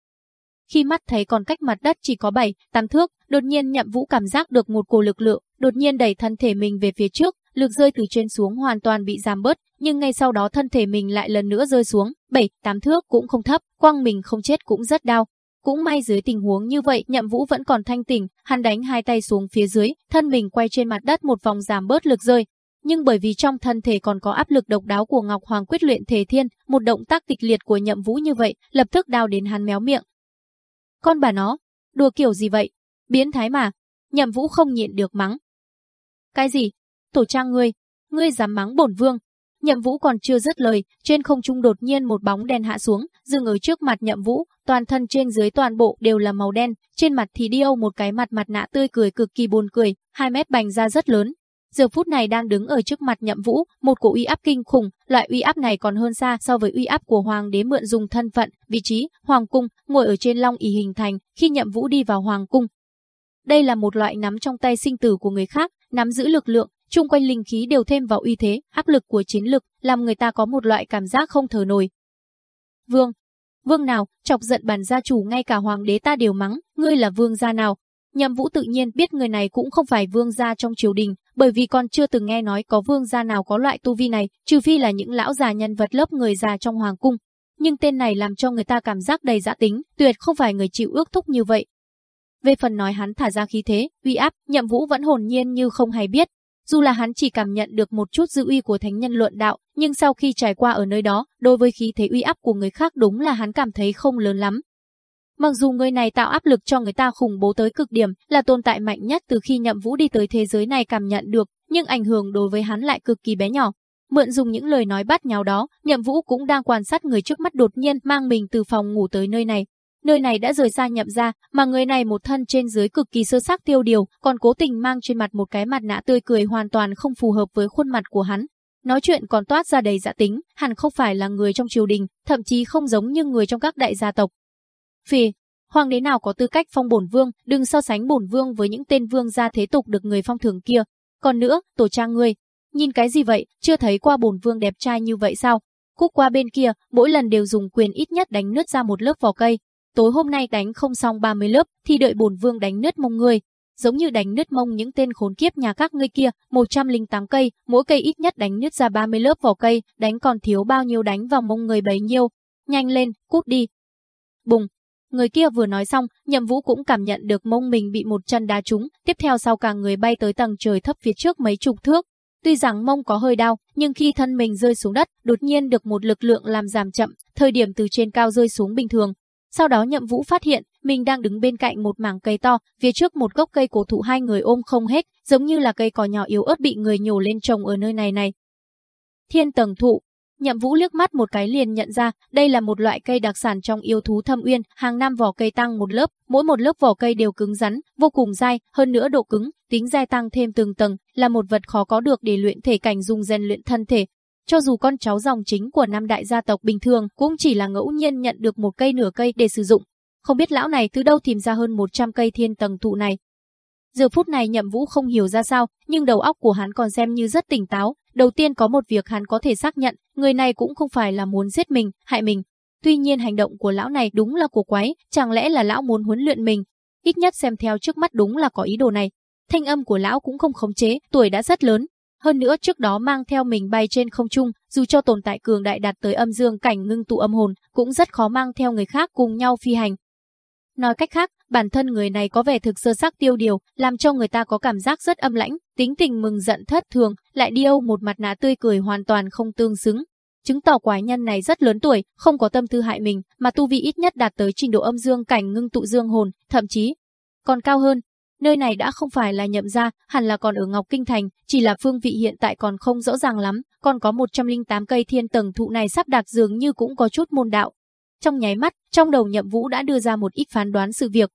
Khi mắt thấy còn cách mặt đất chỉ có 7, 8 thước, đột nhiên nhậm vũ cảm giác được một cổ lực lượng, đột nhiên đẩy thân thể mình về phía trước, lực rơi từ trên xuống hoàn toàn bị giảm bớt, nhưng ngay sau đó thân thể mình lại lần nữa rơi xuống, 7, 8 thước cũng không thấp, quăng mình không chết cũng rất đau. Cũng may dưới tình huống như vậy, Nhậm Vũ vẫn còn thanh tỉnh, hắn đánh hai tay xuống phía dưới, thân mình quay trên mặt đất một vòng giảm bớt lực rơi. Nhưng bởi vì trong thân thể còn có áp lực độc đáo của Ngọc Hoàng quyết luyện thể thiên, một động tác kịch liệt của Nhậm Vũ như vậy, lập tức đau đến hắn méo miệng. Con bà nó, đùa kiểu gì vậy? Biến thái mà. Nhậm Vũ không nhịn được mắng. Cái gì? Tổ trang ngươi, ngươi dám mắng bổn vương. Nhậm Vũ còn chưa dứt lời, trên không trung đột nhiên một bóng đen hạ xuống, dừng ở trước mặt Nhậm Vũ, toàn thân trên dưới toàn bộ đều là màu đen, trên mặt thì điêu một cái mặt mặt nạ tươi cười cực kỳ buồn cười, hai mét bành ra rất lớn. Giờ phút này đang đứng ở trước mặt Nhậm Vũ, một cổ uy áp kinh khủng, loại uy áp này còn hơn xa so với uy áp của hoàng đế mượn dùng thân phận, vị trí, hoàng cung, ngồi ở trên long ỷ hình thành, khi Nhậm Vũ đi vào hoàng cung. Đây là một loại nắm trong tay sinh tử của người khác, nắm giữ lực lượng, chung quanh linh khí đều thêm vào uy thế, áp lực của chiến lực, làm người ta có một loại cảm giác không thở nổi. Vương, vương nào, chọc giận bản gia chủ ngay cả hoàng đế ta đều mắng, ngươi là vương gia nào? Nhậm Vũ tự nhiên biết người này cũng không phải vương gia trong triều đình, bởi vì còn chưa từng nghe nói có vương gia nào có loại tu vi này, trừ phi là những lão già nhân vật lớp người già trong hoàng cung. Nhưng tên này làm cho người ta cảm giác đầy dã tính, tuyệt không phải người chịu ước thúc như vậy. Về phần nói hắn thả ra khí thế, uy áp, Nhậm Vũ vẫn hồn nhiên như không hay biết, dù là hắn chỉ cảm nhận được một chút dư uy của thánh nhân luận đạo, nhưng sau khi trải qua ở nơi đó, đối với khí thế uy áp của người khác đúng là hắn cảm thấy không lớn lắm. Mặc dù người này tạo áp lực cho người ta khủng bố tới cực điểm, là tồn tại mạnh nhất từ khi nhậm vũ đi tới thế giới này cảm nhận được, nhưng ảnh hưởng đối với hắn lại cực kỳ bé nhỏ. Mượn dùng những lời nói bắt nhào đó, nhậm vũ cũng đang quan sát người trước mắt đột nhiên mang mình từ phòng ngủ tới nơi này, Nơi này đã rời xa nhậm ra, mà người này một thân trên dưới cực kỳ sơ sắc tiêu điều, còn cố tình mang trên mặt một cái mặt nạ tươi cười hoàn toàn không phù hợp với khuôn mặt của hắn. Nói chuyện còn toát ra đầy dạ tính, hẳn không phải là người trong triều đình, thậm chí không giống như người trong các đại gia tộc. Phì, hoàng đế nào có tư cách phong bổn vương, đừng so sánh bổn vương với những tên vương gia thế tục được người phong thường kia. Còn nữa, tổ trang ngươi, nhìn cái gì vậy, chưa thấy qua bổn vương đẹp trai như vậy sao? Cúc qua bên kia, mỗi lần đều dùng quyền ít nhất đánh nứt ra một lớp vỏ cây, tối hôm nay đánh không xong 30 lớp thì đợi bổn vương đánh nứt mông ngươi. Giống như đánh nứt mông những tên khốn kiếp nhà các ngươi kia, 108 cây, mỗi cây ít nhất đánh nứt ra 30 lớp vỏ cây, đánh còn thiếu bao nhiêu đánh vào mông người bấy nhiêu. Nhanh lên, cút đi. Bùng. Người kia vừa nói xong, nhậm vũ cũng cảm nhận được mông mình bị một chân đá trúng, tiếp theo sau cả người bay tới tầng trời thấp phía trước mấy chục thước. Tuy rằng mông có hơi đau, nhưng khi thân mình rơi xuống đất, đột nhiên được một lực lượng làm giảm chậm, thời điểm từ trên cao rơi xuống bình thường, sau đó Nhậm Vũ phát hiện, mình đang đứng bên cạnh một mảng cây to, phía trước một gốc cây cổ thụ hai người ôm không hết, giống như là cây cỏ nhỏ yếu ớt bị người nhổ lên trồng ở nơi này này. Thiên tầng thụ, Nhậm Vũ liếc mắt một cái liền nhận ra, đây là một loại cây đặc sản trong yêu thú thâm uyên, hàng năm vỏ cây tăng một lớp, mỗi một lớp vỏ cây đều cứng rắn, vô cùng dai, hơn nữa độ cứng, tính dai tăng thêm từng tầng, là một vật khó có được để luyện thể cảnh dùng rèn luyện thân thể, cho dù con cháu dòng chính của năm đại gia tộc bình thường cũng chỉ là ngẫu nhiên nhận được một cây nửa cây để sử dụng. Không biết lão này từ đâu tìm ra hơn 100 cây thiên tầng thụ này. Giờ phút này nhậm vũ không hiểu ra sao, nhưng đầu óc của hắn còn xem như rất tỉnh táo. Đầu tiên có một việc hắn có thể xác nhận, người này cũng không phải là muốn giết mình, hại mình. Tuy nhiên hành động của lão này đúng là cổ quái, chẳng lẽ là lão muốn huấn luyện mình. Ít nhất xem theo trước mắt đúng là có ý đồ này. Thanh âm của lão cũng không khống chế, tuổi đã rất lớn, hơn nữa trước đó mang theo mình bay trên không trung, dù cho tồn tại cường đại đạt tới âm dương cảnh ngưng tụ âm hồn, cũng rất khó mang theo người khác cùng nhau phi hành. Nói cách khác, bản thân người này có vẻ thực sơ sắc tiêu điều, làm cho người ta có cảm giác rất âm lãnh, tính tình mừng giận thất thường, lại điêu một mặt nạ tươi cười hoàn toàn không tương xứng. Chứng tỏ quái nhân này rất lớn tuổi, không có tâm tư hại mình, mà tu vi ít nhất đạt tới trình độ âm dương cảnh ngưng tụ dương hồn, thậm chí còn cao hơn, Nơi này đã không phải là nhậm gia, hẳn là còn ở Ngọc Kinh Thành, chỉ là phương vị hiện tại còn không rõ ràng lắm, còn có 108 cây thiên tầng thụ này sắp đạt dường như cũng có chút môn đạo. Trong nháy mắt, trong đầu nhậm vũ đã đưa ra một ít phán đoán sự việc.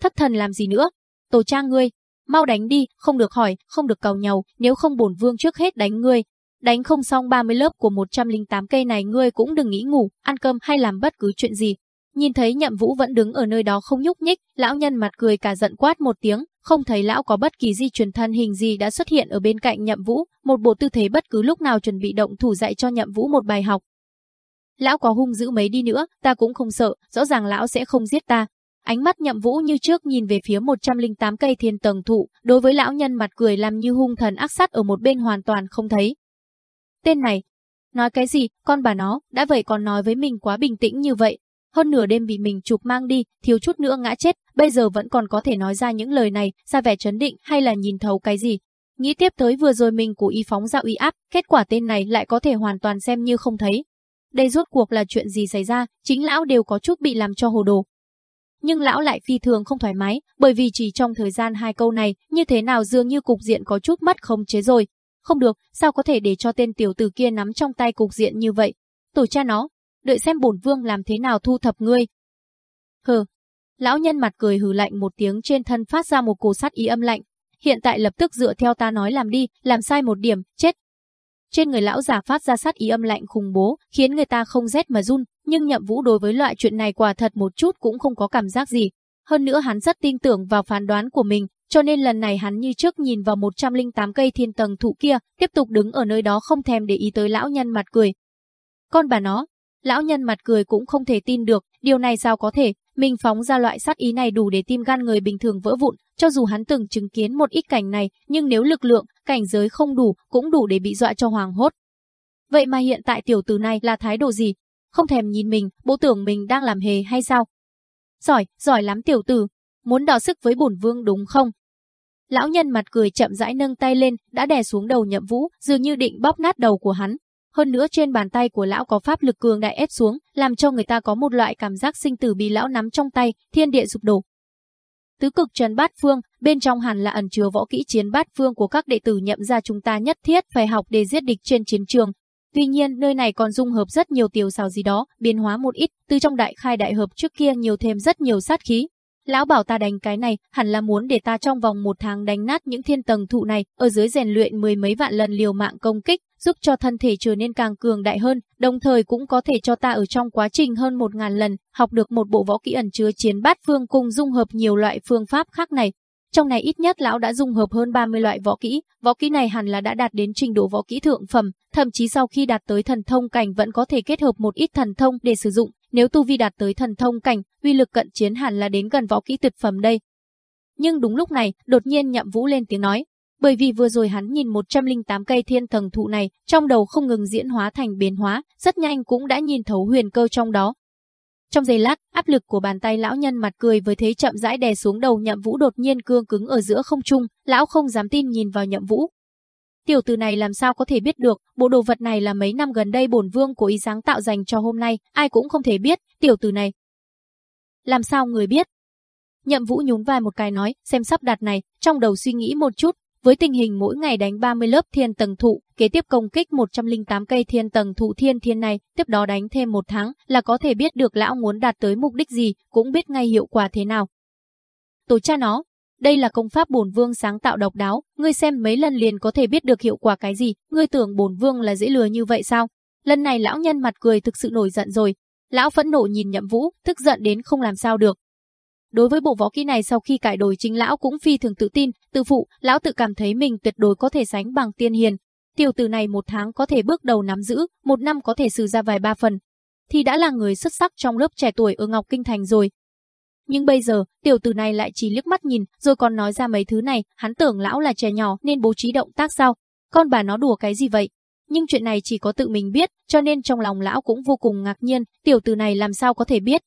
Thất thần làm gì nữa? Tổ trang ngươi, mau đánh đi, không được hỏi, không được cầu nhau, nếu không bổn vương trước hết đánh ngươi. Đánh không xong 30 lớp của 108 cây này ngươi cũng đừng nghĩ ngủ, ăn cơm hay làm bất cứ chuyện gì, Nhìn thấy nhậm vũ vẫn đứng ở nơi đó không nhúc nhích, lão nhân mặt cười cả giận quát một tiếng, không thấy lão có bất kỳ di chuyển thân hình gì đã xuất hiện ở bên cạnh nhậm vũ, một bộ tư thế bất cứ lúc nào chuẩn bị động thủ dạy cho nhậm vũ một bài học. Lão có hung dữ mấy đi nữa, ta cũng không sợ, rõ ràng lão sẽ không giết ta. Ánh mắt nhậm vũ như trước nhìn về phía 108 cây thiên tầng thụ, đối với lão nhân mặt cười làm như hung thần ác sát ở một bên hoàn toàn không thấy. Tên này, nói cái gì, con bà nó, đã vậy còn nói với mình quá bình tĩnh như vậy, hơn nửa đêm bị mình chụp mang đi, thiếu chút nữa ngã chết, bây giờ vẫn còn có thể nói ra những lời này, ra vẻ chấn định hay là nhìn thấu cái gì. Nghĩ tiếp tới vừa rồi mình của y phóng ra uy áp, kết quả tên này lại có thể hoàn toàn xem như không thấy. Đây rốt cuộc là chuyện gì xảy ra, chính lão đều có chút bị làm cho hồ đồ. Nhưng lão lại phi thường không thoải mái, bởi vì chỉ trong thời gian hai câu này, như thế nào dường như cục diện có chút mất không chế rồi. không được, sao có thể để cho tên tiểu tử kia nắm trong tay cục diện như vậy? Tổ cha nó, đợi xem bổn vương làm thế nào thu thập ngươi. Hừ. Lão nhân mặt cười hừ lạnh một tiếng trên thân phát ra một cổ sát ý âm lạnh. Hiện tại lập tức dựa theo ta nói làm đi, làm sai một điểm, chết. Trên người lão giả phát ra sát ý âm lạnh khủng bố, khiến người ta không rét mà run, nhưng nhậm vũ đối với loại chuyện này quả thật một chút cũng không có cảm giác gì. Hơn nữa hắn rất tin tưởng vào phán đoán của mình, cho nên lần này hắn như trước nhìn vào 108 cây thiên tầng thụ kia, tiếp tục đứng ở nơi đó không thèm để ý tới lão nhân mặt cười. Con bà nó, lão nhân mặt cười cũng không thể tin được, điều này sao có thể, mình phóng ra loại sát ý này đủ để tim gan người bình thường vỡ vụn, cho dù hắn từng chứng kiến một ít cảnh này, nhưng nếu lực lượng, cảnh giới không đủ, cũng đủ để bị dọa cho hoàng hốt. Vậy mà hiện tại tiểu tử này là thái độ gì? Không thèm nhìn mình, bộ tưởng mình đang làm hề hay sao? Giỏi, giỏi lắm tiểu tử, muốn đọ sức với bổn vương đúng không? Lão nhân mặt cười chậm rãi nâng tay lên, đã đè xuống đầu nhậm vũ, dường như định bóp nát đầu của hắn. Hơn nữa trên bàn tay của lão có pháp lực cường đại ép xuống, làm cho người ta có một loại cảm giác sinh tử bị lão nắm trong tay, thiên địa sụp đổ. Tứ cực trần bát phương, bên trong hẳn là ẩn chứa võ kỹ chiến bát phương của các đệ tử nhậm gia chúng ta nhất thiết phải học để giết địch trên chiến trường. Tuy nhiên, nơi này còn dung hợp rất nhiều tiểu xào gì đó, biến hóa một ít, từ trong đại khai đại hợp trước kia nhiều thêm rất nhiều sát khí, Lão bảo ta đánh cái này, hẳn là muốn để ta trong vòng một tháng đánh nát những thiên tầng thụ này, ở dưới rèn luyện mười mấy vạn lần liều mạng công kích, giúp cho thân thể trở nên càng cường đại hơn, đồng thời cũng có thể cho ta ở trong quá trình hơn một ngàn lần, học được một bộ võ kỹ ẩn chứa chiến bát phương cùng dung hợp nhiều loại phương pháp khác này. Trong này ít nhất lão đã dung hợp hơn 30 loại võ kỹ, võ kỹ này hẳn là đã đạt đến trình độ võ kỹ thượng phẩm, thậm chí sau khi đạt tới thần thông cảnh vẫn có thể kết hợp một ít thần thông để sử dụng, nếu tu vi đạt tới thần thông cảnh, uy lực cận chiến hẳn là đến gần võ kỹ tuyệt phẩm đây. Nhưng đúng lúc này, đột nhiên Nhậm Vũ lên tiếng nói, bởi vì vừa rồi hắn nhìn 108 cây thiên thần thụ này, trong đầu không ngừng diễn hóa thành biến hóa, rất nhanh cũng đã nhìn thấu huyền cơ trong đó. Trong giây lát, áp lực của bàn tay lão nhân mặt cười với thế chậm rãi đè xuống đầu Nhậm Vũ đột nhiên cương cứng ở giữa không trung, lão không dám tin nhìn vào Nhậm Vũ, Tiểu tử này làm sao có thể biết được, bộ đồ vật này là mấy năm gần đây bổn vương của ý sáng tạo dành cho hôm nay, ai cũng không thể biết, tiểu tử này. Làm sao người biết? Nhậm Vũ nhún vai một cái nói, xem sắp đặt này, trong đầu suy nghĩ một chút, với tình hình mỗi ngày đánh 30 lớp thiên tầng thụ, kế tiếp công kích 108 cây thiên tầng thụ thiên thiên này, tiếp đó đánh thêm một tháng là có thể biết được lão muốn đạt tới mục đích gì, cũng biết ngay hiệu quả thế nào. Tổ cha nó, đây là công pháp bổn vương sáng tạo độc đáo, ngươi xem mấy lần liền có thể biết được hiệu quả cái gì, ngươi tưởng bổn vương là dễ lừa như vậy sao? Lần này lão nhân mặt cười thực sự nổi giận rồi. Lão phẫn nộ nhìn Nhậm Vũ, tức giận đến không làm sao được. Đối với bộ võ kỹ này sau khi cải đổi chính lão cũng phi thường tự tin, tự phụ, lão tự cảm thấy mình tuyệt đối có thể sánh bằng tiên hiền. Tiểu tử này một tháng có thể bước đầu nắm giữ, một năm có thể sử ra vài ba phần. Thì đã là người xuất sắc trong lớp trẻ tuổi ở Ngọc Kinh Thành rồi, nhưng bây giờ, tiểu tử này lại chỉ liếc mắt nhìn, rồi còn nói ra mấy thứ này, hắn tưởng lão là trẻ nhỏ nên bố trí động tác sao? Con bà nó đùa cái gì vậy? Nhưng chuyện này chỉ có tự mình biết, cho nên trong lòng lão cũng vô cùng ngạc nhiên, tiểu tử này làm sao có thể biết?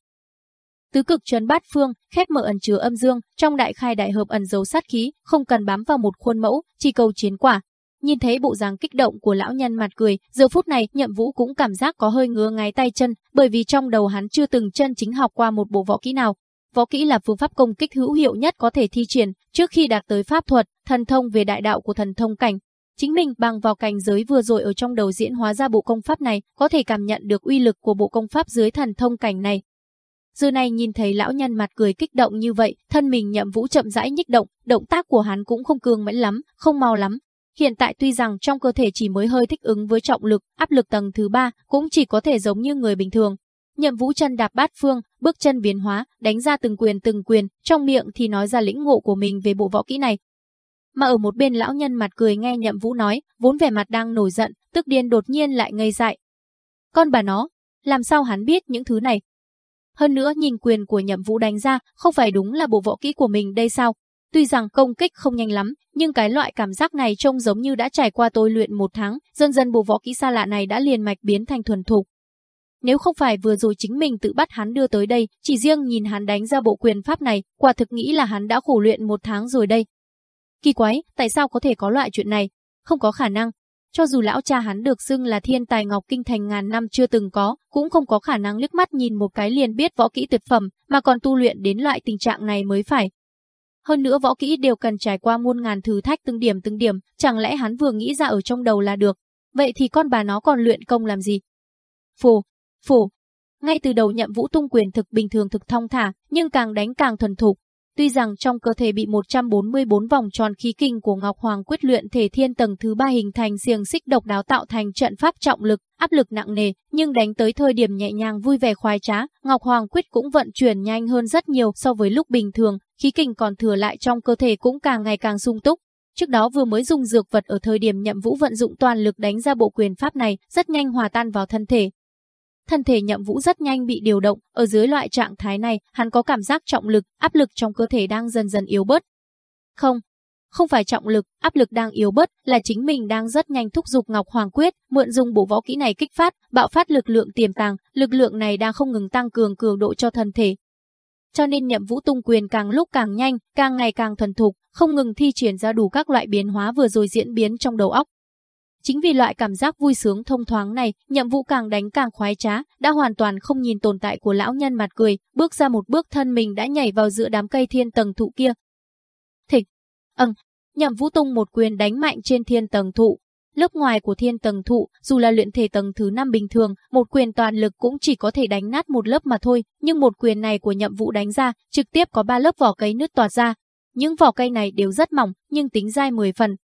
Tứ cực trấn bát phương, khép mở ẩn chứa âm dương, trong đại khai đại hợp ẩn dấu sát khí, không cần bám vào một khuôn mẫu, chỉ cầu chiến quả. Nhìn thấy bộ dáng kích động của lão nhân mặt cười, giờ phút này Nhậm Vũ cũng cảm giác có hơi ngứa ngáy tay chân, bởi vì trong đầu hắn chưa từng chân chính học qua một bộ võ kỹ nào, Võ kỹ là phương pháp công kích hữu hiệu nhất có thể thi triển trước khi đạt tới pháp thuật, thần thông về đại đạo của thần thông cảnh. Chính mình bằng vào cảnh giới vừa rồi ở trong đầu diễn hóa ra bộ công pháp này, có thể cảm nhận được uy lực của bộ công pháp dưới thần thông cảnh này. Giờ này nhìn thấy lão nhân mặt cười kích động như vậy, thân mình nhậm vũ chậm rãi nhích động, động tác của hắn cũng không cường mẫn lắm, không mau lắm. Hiện tại tuy rằng trong cơ thể chỉ mới hơi thích ứng với trọng lực, áp lực tầng thứ ba, cũng chỉ có thể giống như người bình thường, Nhậm Vũ chân đạp bát phương, bước chân biến hóa, đánh ra từng quyền từng quyền, trong miệng thì nói ra lĩnh ngộ của mình về bộ võ kỹ này. Mà ở một bên lão nhân mặt cười nghe Nhậm Vũ nói, vốn vẻ mặt đang nổi giận, tức điên đột nhiên lại ngây dại. Con bà nó, làm sao hắn biết những thứ này? Hơn nữa nhìn quyền của Nhậm Vũ đánh ra, không phải đúng là bộ võ kỹ của mình đây sao? Tuy rằng công kích không nhanh lắm, nhưng cái loại cảm giác này trông giống như đã trải qua tôi luyện một tháng, dần dần bộ võ kỹ xa lạ này đã liền mạch biến thành thuần thục. Nếu không phải vừa rồi chính mình tự bắt hắn đưa tới đây, chỉ riêng nhìn hắn đánh ra bộ quyền pháp này, quả thực nghĩ là hắn đã khổ luyện một tháng rồi đây. Kỳ quái, tại sao có thể có loại chuyện này? Không có khả năng. Cho dù lão cha hắn được xưng là thiên tài ngọc kinh thành ngàn năm chưa từng có, cũng không có khả năng liếc mắt nhìn một cái liền biết võ kỹ tuyệt phẩm, mà còn tu luyện đến loại tình trạng này mới phải. Hơn nữa võ kỹ đều cần trải qua muôn ngàn thử thách từng điểm từng điểm, chẳng lẽ hắn vừa nghĩ ra ở trong đầu là được. Vậy thì con bà nó còn luyện công làm gì? Phù, phủ. Ngay từ đầu nhậm vũ tung quyền thực bình thường thực thong thả, nhưng càng đánh càng thuần thục. Tuy rằng trong cơ thể bị 144 vòng tròn khí kinh của Ngọc Hoàng quyết luyện thể thiên tầng thứ ba hình thành xiềng xích độc đáo tạo thành trận pháp trọng lực, áp lực nặng nề, nhưng đánh tới thời điểm nhẹ nhàng vui vẻ khoái trá, Ngọc Hoàng quyết cũng vận chuyển nhanh hơn rất nhiều so với lúc bình thường, khí kinh còn thừa lại trong cơ thể cũng càng ngày càng sung túc. Trước đó vừa mới dùng dược vật ở thời điểm nhậm vũ vận dụng toàn lực đánh ra bộ quyền pháp này, rất nhanh hòa tan vào thân thể, thân thể nhậm vũ rất nhanh bị điều động, ở dưới loại trạng thái này, hắn có cảm giác trọng lực, áp lực trong cơ thể đang dần dần yếu bớt. Không, không phải trọng lực, áp lực đang yếu bớt, là chính mình đang rất nhanh thúc giục Ngọc Hoàng Quyết, mượn dùng bộ võ kỹ này kích phát, bạo phát lực lượng tiềm tàng, lực lượng này đang không ngừng tăng cường cường độ cho thân thể. Cho nên nhậm vũ tung quyền càng lúc càng nhanh, càng ngày càng thuần thục, không ngừng thi triển ra đủ các loại biến hóa vừa rồi diễn biến trong đầu óc. Chính vì loại cảm giác vui sướng thông thoáng này, nhậm vũ càng đánh càng khoái trá, đã hoàn toàn không nhìn tồn tại của lão nhân mặt cười, bước ra một bước thân mình đã nhảy vào giữa đám cây thiên tầng thụ kia. Thịch, âng, nhậm vũ tung một quyền đánh mạnh trên thiên tầng thụ. Lớp ngoài của thiên tầng thụ, dù là luyện thể tầng thứ 5 bình thường, một quyền toàn lực cũng chỉ có thể đánh nát một lớp mà thôi, nhưng một quyền này của nhậm vũ đánh ra, trực tiếp có ba lớp vỏ cây nứt toạt ra. Những vỏ cây này đều rất mỏng, nhưng tính dai 10 phần,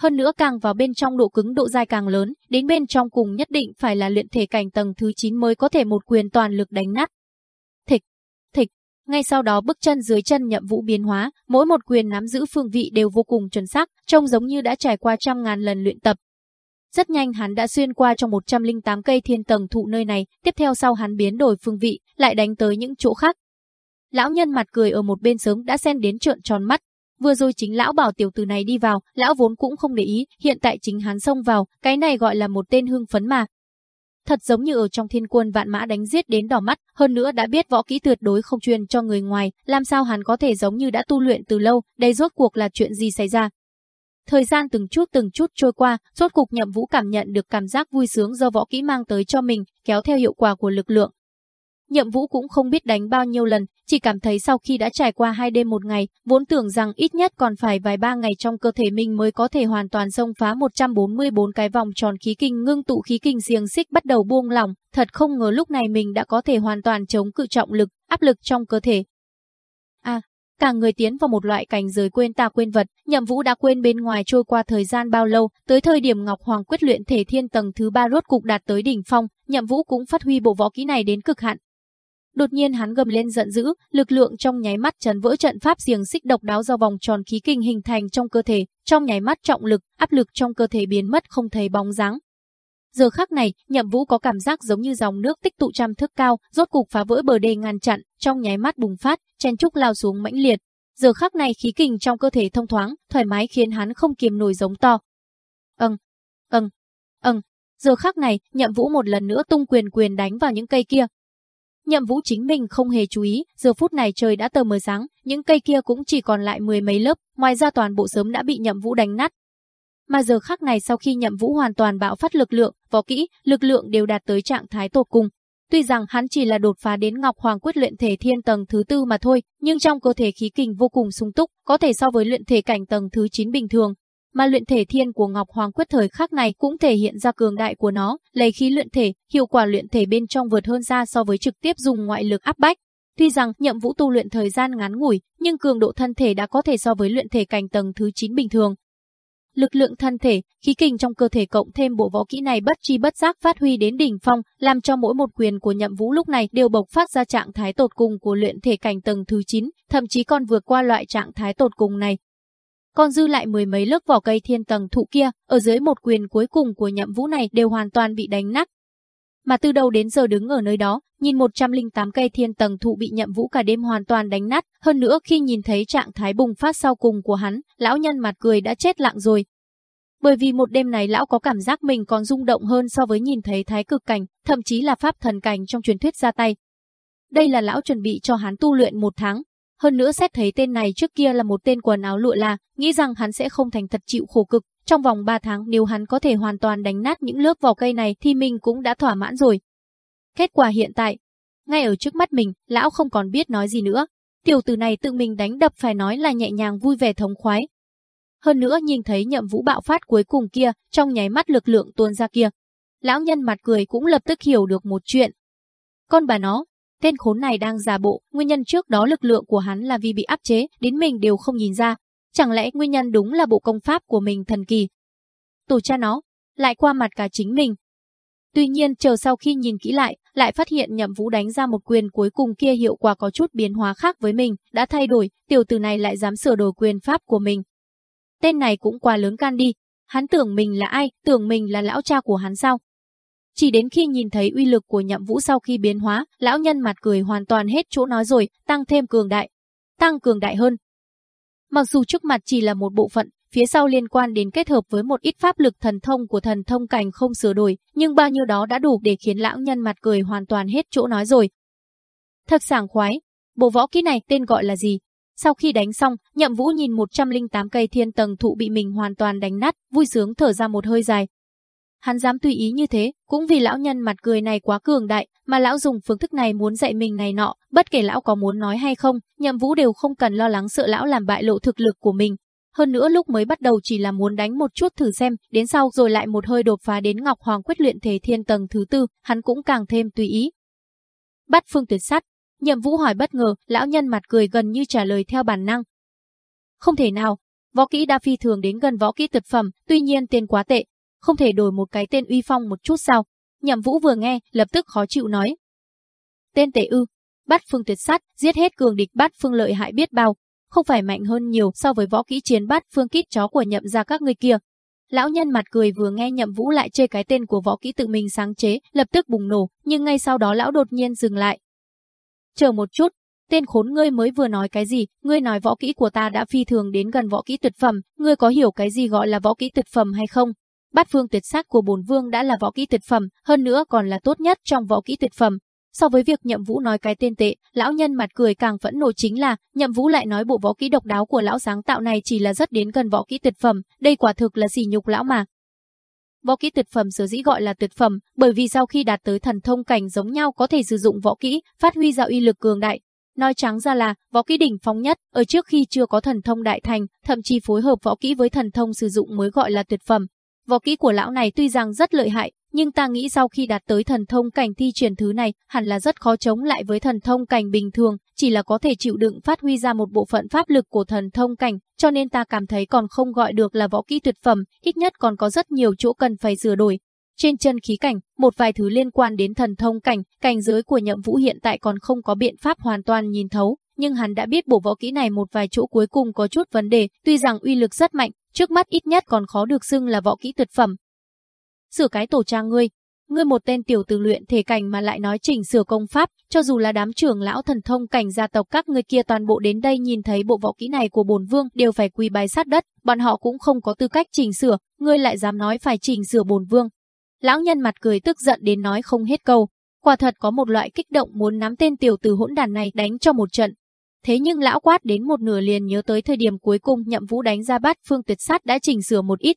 hơn nữa càng vào bên trong độ cứng độ dai càng lớn, đến bên trong cùng nhất định phải là luyện thể cảnh tầng thứ 9 mới có thể một quyền toàn lực đánh nát. Thịch, thịch, ngay sau đó bước chân dưới chân nhậm vũ biến hóa, mỗi một quyền nắm giữ phương vị đều vô cùng chuẩn xác, trông giống như đã trải qua trăm ngàn lần luyện tập. Rất nhanh hắn đã xuyên qua trong 108 cây thiên tầng thụ nơi này, tiếp theo sau hắn biến đổi phương vị, lại đánh tới những chỗ khác. Lão nhân mặt cười ở một bên sớm đã xen đến trợn tròn mắt, Vừa rồi chính lão bảo tiểu tử này đi vào, lão vốn cũng không để ý, hiện tại chính hắn xông vào, cái này gọi là một tên hưng phấn mà. Thật giống như ở trong thiên quân vạn mã đánh giết đến đỏ mắt, hơn nữa đã biết võ kỹ tuyệt đối không truyền cho người ngoài, làm sao hắn có thể giống như đã tu luyện từ lâu, đây rốt cuộc là chuyện gì xảy ra. Thời gian từng chút từng chút trôi qua, rốt cục nhậm vũ cảm nhận được cảm giác vui sướng do võ kỹ mang tới cho mình, kéo theo hiệu quả của lực lượng, Nhậm Vũ cũng không biết đánh bao nhiêu lần, chỉ cảm thấy sau khi đã trải qua hai đêm một ngày, vốn tưởng rằng ít nhất còn phải vài ba ngày trong cơ thể mình mới có thể hoàn toàn xông phá 144 cái vòng tròn khí kinh ngưng tụ khí kinh riêng xích bắt đầu buông lỏng, thật không ngờ lúc này mình đã có thể hoàn toàn chống cự trọng lực, áp lực trong cơ thể. À, cả người tiến vào một loại cảnh giới quên ta quên vật, Nhậm Vũ đã quên bên ngoài trôi qua thời gian bao lâu, tới thời điểm Ngọc Hoàng quyết luyện thể thiên tầng thứ ba rốt cục đạt tới đỉnh phong, Nhậm Vũ cũng phát huy bộ võ kỹ này đến cực hạn, Đột nhiên hắn gầm lên giận dữ, lực lượng trong nháy mắt chấn vỡ trận pháp xiềng xích độc đáo do vòng tròn khí kinh hình thành trong cơ thể, trong nháy mắt trọng lực, áp lực trong cơ thể biến mất không thấy bóng dáng. Giờ khắc này, Nhậm Vũ có cảm giác giống như dòng nước tích tụ trăm thước cao, rốt cục phá vỡ bờ đê ngăn chặn, trong nháy mắt bùng phát, chen trúc lao xuống mãnh liệt. Giờ khắc này khí kinh trong cơ thể thông thoáng, thoải mái khiến hắn không kiềm nổi giống to. Ầng, ầng, ầng, Giờ khắc này, Nhậm Vũ một lần nữa tung quyền quyền đánh vào những cây kia, Nhậm Vũ chính mình không hề chú ý, giờ phút này trời đã tờ mờ sáng, những cây kia cũng chỉ còn lại mười mấy lớp, ngoài ra toàn bộ sớm đã bị Nhậm Vũ đánh nát. Mà giờ khắc này sau khi Nhậm Vũ hoàn toàn bạo phát lực lượng, võ kỹ, lực lượng đều đạt tới trạng thái tột cùng. Tuy rằng hắn chỉ là đột phá đến Ngọc Hoàng quyết luyện thể thiên tầng thứ tư mà thôi, nhưng trong cơ thể khí kình vô cùng sung túc, có thể so với luyện thể cảnh tầng thứ 9 bình thường, mà luyện thể thiên của Ngọc Hoàng quyết thời khắc này cũng thể hiện ra cường đại của nó, lấy khí luyện thể, hiệu quả luyện thể bên trong vượt hơn ra so với trực tiếp dùng ngoại lực áp bách. Tuy rằng nhậm vũ tu luyện thời gian ngắn ngủi, nhưng cường độ thân thể đã có thể so với luyện thể cảnh tầng thứ 9 bình thường. Lực lượng thân thể, khí kình trong cơ thể cộng thêm bộ võ kỹ này bất chi bất giác phát huy đến đỉnh phong, làm cho mỗi một quyền của nhậm vũ lúc này đều bộc phát ra trạng thái tột cùng của luyện thể cảnh tầng thứ 9, thậm chí còn vượt qua loại trạng thái tột cùng này, còn dư lại mười mấy lớp vỏ cây thiên tầng thụ kia, ở dưới một quyền cuối cùng của nhậm vũ này đều hoàn toàn bị đánh nát. Mà từ đầu đến giờ đứng ở nơi đó, nhìn 108 cây thiên tầng thụ bị nhậm vũ cả đêm hoàn toàn đánh nát, hơn nữa khi nhìn thấy trạng thái bùng phát sau cùng của hắn, lão nhân mặt cười đã chết lặng rồi. Bởi vì một đêm này lão có cảm giác mình còn rung động hơn so với nhìn thấy thái cực cảnh, thậm chí là pháp thần cảnh trong truyền thuyết ra tay. Đây là lão chuẩn bị cho hắn tu luyện một tháng, hơn nữa xét thấy tên này trước kia là một tên quần áo lụa là, nghĩ rằng hắn sẽ không thành thật chịu khổ cực. Trong vòng 3 tháng nếu hắn có thể hoàn toàn đánh nát những lớp vỏ cây này thì mình cũng đã thỏa mãn rồi. Kết quả hiện tại, ngay ở trước mắt mình, lão không còn biết nói gì nữa. tiểu tử này tự mình đánh đập phải nói là nhẹ nhàng vui vẻ thống khoái. Hơn nữa nhìn thấy nhậm vũ bạo phát cuối cùng kia, trong nháy mắt lực lượng tuôn ra kia. Lão nhân mặt cười cũng lập tức hiểu được một chuyện. Con bà nó, tên khốn này đang giả bộ, nguyên nhân trước đó lực lượng của hắn là vì bị áp chế, đến mình đều không nhìn ra. Chẳng lẽ nguyên nhân đúng là bộ công pháp của mình thần kỳ? Tổ cha nó, lại qua mặt cả chính mình. Tuy nhiên chờ sau khi nhìn kỹ lại, lại phát hiện nhậm vũ đánh ra một quyền cuối cùng kia hiệu quả có chút biến hóa khác với mình, đã thay đổi, tiểu tử này lại dám sửa đổi quyền pháp của mình. Tên này cũng quá lớn can đi, hắn tưởng mình là ai, tưởng mình là lão cha của hắn sao? Chỉ đến khi nhìn thấy uy lực của nhậm vũ sau khi biến hóa, lão nhân mặt cười hoàn toàn hết chỗ nói rồi, tăng thêm cường đại. Tăng cường đại hơn. Mặc dù trước mặt chỉ là một bộ phận, phía sau liên quan đến kết hợp với một ít pháp lực thần thông của thần thông cảnh không sửa đổi, nhưng bao nhiêu đó đã đủ để khiến lão nhân mặt cười hoàn toàn hết chỗ nói rồi. Thật sảng khoái, bộ võ kỹ này tên gọi là gì? Sau khi đánh xong, Nhậm Vũ nhìn 108 cây thiên tầng thụ bị mình hoàn toàn đánh nát, vui sướng thở ra một hơi dài. Hắn dám tùy ý như thế, cũng vì lão nhân mặt cười này quá cường đại, mà lão dùng phương thức này muốn dạy mình này nọ, bất kể lão có muốn nói hay không, Nhậm Vũ đều không cần lo lắng sợ lão làm bại lộ thực lực của mình, hơn nữa lúc mới bắt đầu chỉ là muốn đánh một chút thử xem, đến sau rồi lại một hơi đột phá đến Ngọc Hoàng quyết luyện thể thiên tầng thứ tư, hắn cũng càng thêm tùy ý. Bắt phương tuyệt sát, nhậm vũ hỏi bất ngờ, lão nhân mặt cười gần như trả lời theo bản năng. Không thể nào, võ kỹ đa phi thường đến gần võ kỹ tuyệt phẩm, tuy nhiên tiền quá tệ, không thể đổi một cái tên uy phong một chút sao. Nhậm vũ vừa nghe, lập tức khó chịu nói. Tên tệ ư, bắt phương tuyệt sát, giết hết cường địch bắt phương lợi hại biết bao, không phải mạnh hơn nhiều so với võ kỹ chiến bắt phương kít chó của nhậm ra các người kia. Lão nhân mặt cười vừa nghe nhậm vũ lại chê cái tên của võ kỹ tự mình sáng chế, lập tức bùng nổ, nhưng ngay sau đó lão đột nhiên dừng lại. Chờ một chút, tên khốn ngươi mới vừa nói cái gì, ngươi nói võ kỹ của ta đã phi thường đến gần võ kỹ tuyệt phẩm, ngươi có hiểu cái gì gọi là võ kỹ tuyệt phẩm hay không? Bát phương tuyệt sắc của bổn vương đã là võ kỹ tuyệt phẩm, hơn nữa còn là tốt nhất trong võ kỹ tuyệt phẩm, So với việc Nhậm Vũ nói cái tên tệ, lão nhân mặt cười càng phẫn nộ chính là, Nhậm Vũ lại nói bộ võ kỹ độc đáo của lão sáng tạo này chỉ là rất đến gần võ kỹ tuyệt phẩm, đây quả thực là sỉ nhục lão mà. Võ kỹ tuyệt phẩm sở dĩ gọi là tuyệt phẩm, bởi vì sau khi đạt tới thần thông cảnh giống nhau có thể sử dụng võ kỹ, phát huy ra uy lực cường đại. Nói trắng ra là, võ kỹ đỉnh phong nhất, ở trước khi chưa có thần thông đại thành, thậm chí phối hợp võ kỹ với thần thông sử dụng mới gọi là tuyệt phẩm. Võ kỹ của lão này tuy rằng rất lợi hại, nhưng ta nghĩ sau khi đạt tới thần thông cảnh thi truyền thứ này, hẳn là rất khó chống lại với thần thông cảnh bình thường, chỉ là có thể chịu đựng phát huy ra một bộ phận pháp lực của thần thông cảnh, cho nên ta cảm thấy còn không gọi được là võ kỹ tuyệt phẩm, ít nhất còn có rất nhiều chỗ cần phải sửa đổi. Trên chân khí cảnh, một vài thứ liên quan đến thần thông cảnh, cảnh giới của nhậm vũ hiện tại còn không có biện pháp hoàn toàn nhìn thấu, nhưng hắn đã biết bộ võ kỹ này một vài chỗ cuối cùng có chút vấn đề, tuy rằng uy lực rất mạnh, trước mắt ít nhất còn khó được xưng là võ kỹ tuyệt phẩm, sửa cái tổ trang ngươi. Ngươi một tên tiểu tử luyện thể cảnh mà lại nói chỉnh sửa công pháp, cho dù là đám trưởng lão thần thông cảnh gia tộc các ngươi kia toàn bộ đến đây nhìn thấy bộ võ kỹ này của bổn vương đều phải quỳ bái sát đất, bọn họ cũng không có tư cách chỉnh sửa, ngươi lại dám nói phải chỉnh sửa bổn vương. Lão nhân mặt cười tức giận đến nói không hết câu, quả thật có một loại kích động muốn nắm tên tiểu tử hỗn đàn này đánh cho một trận. Thế nhưng lão quát đến một nửa liền nhớ tới thời điểm cuối cùng nhậm vũ đánh ra bát phương tuyệt sát đã chỉnh sửa một ít,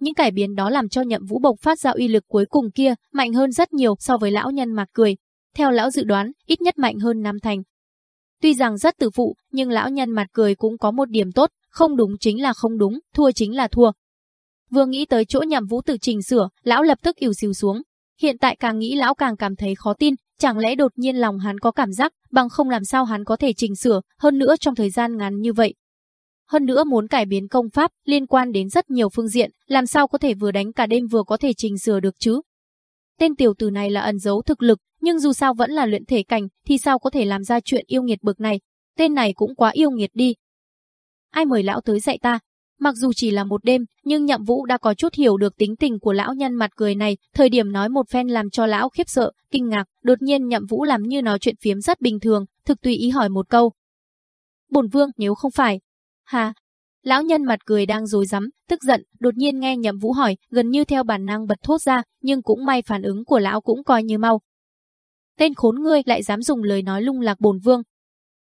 những cải biến đó làm cho nhậm vũ bộc phát ra uy lực cuối cùng kia mạnh hơn rất nhiều so với lão nhân mặt cười. Theo lão dự đoán, ít nhất mạnh hơn năm thành. Tuy rằng rất tự phụ, nhưng lão nhân mặt cười cũng có một điểm tốt, không đúng chính là không đúng, thua chính là thua. Vừa nghĩ tới chỗ nhậm vũ tự trình sửa, lão lập tức ỉu xìu xuống. Hiện tại càng nghĩ lão càng cảm thấy khó tin, chẳng lẽ đột nhiên lòng hắn có cảm giác, bằng không làm sao hắn có thể chỉnh sửa, hơn nữa trong thời gian ngắn như vậy, hơn nữa muốn cải biến công pháp liên quan đến rất nhiều phương diện, làm sao có thể vừa đánh cả đêm vừa có thể chỉnh sửa được chứ? Tên tiểu tử này là ẩn giấu thực lực, nhưng dù sao vẫn là luyện thể cảnh, thì sao có thể làm ra chuyện yêu nghiệt bực này? Tên này cũng quá yêu nghiệt đi. Ai mời lão tới dạy ta? Mặc dù chỉ là một đêm, nhưng nhậm vũ đã có chút hiểu được tính tình của lão nhân mặt cười này, thời điểm nói một phen làm cho lão khiếp sợ, kinh ngạc, đột nhiên nhậm vũ làm như nói chuyện phiếm rất bình thường, thực tùy ý hỏi một câu. Bổn vương nếu không phải, Hà, lão nhân mặt cười đang rối rắm, tức giận, đột nhiên nghe Nhậm Vũ hỏi, gần như theo bản năng bật thốt ra, nhưng cũng may phản ứng của lão cũng coi như mau. Tên khốn ngươi lại dám dùng lời nói lung lạc bổn vương.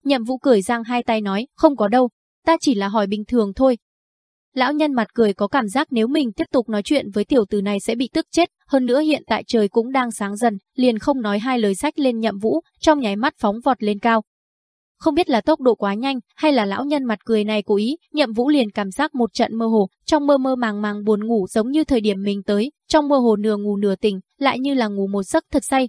Nhậm Vũ cười giang hai tay nói, không có đâu, ta chỉ là hỏi bình thường thôi. Lão nhân mặt cười có cảm giác nếu mình tiếp tục nói chuyện với tiểu tử này sẽ bị tức chết, hơn nữa hiện tại trời cũng đang sáng dần, liền không nói hai lời sách lên Nhậm Vũ, trong nháy mắt phóng vọt lên cao. không biết là tốc độ quá nhanh hay là lão nhân mặt cười này cố ý, Nhậm Vũ liền cảm giác một trận mơ hồ, trong mơ mơ màng màng buồn ngủ giống như thời điểm mình tới, trong mơ hồ nửa ngủ nửa tỉnh, lại như là ngủ một giấc thật say.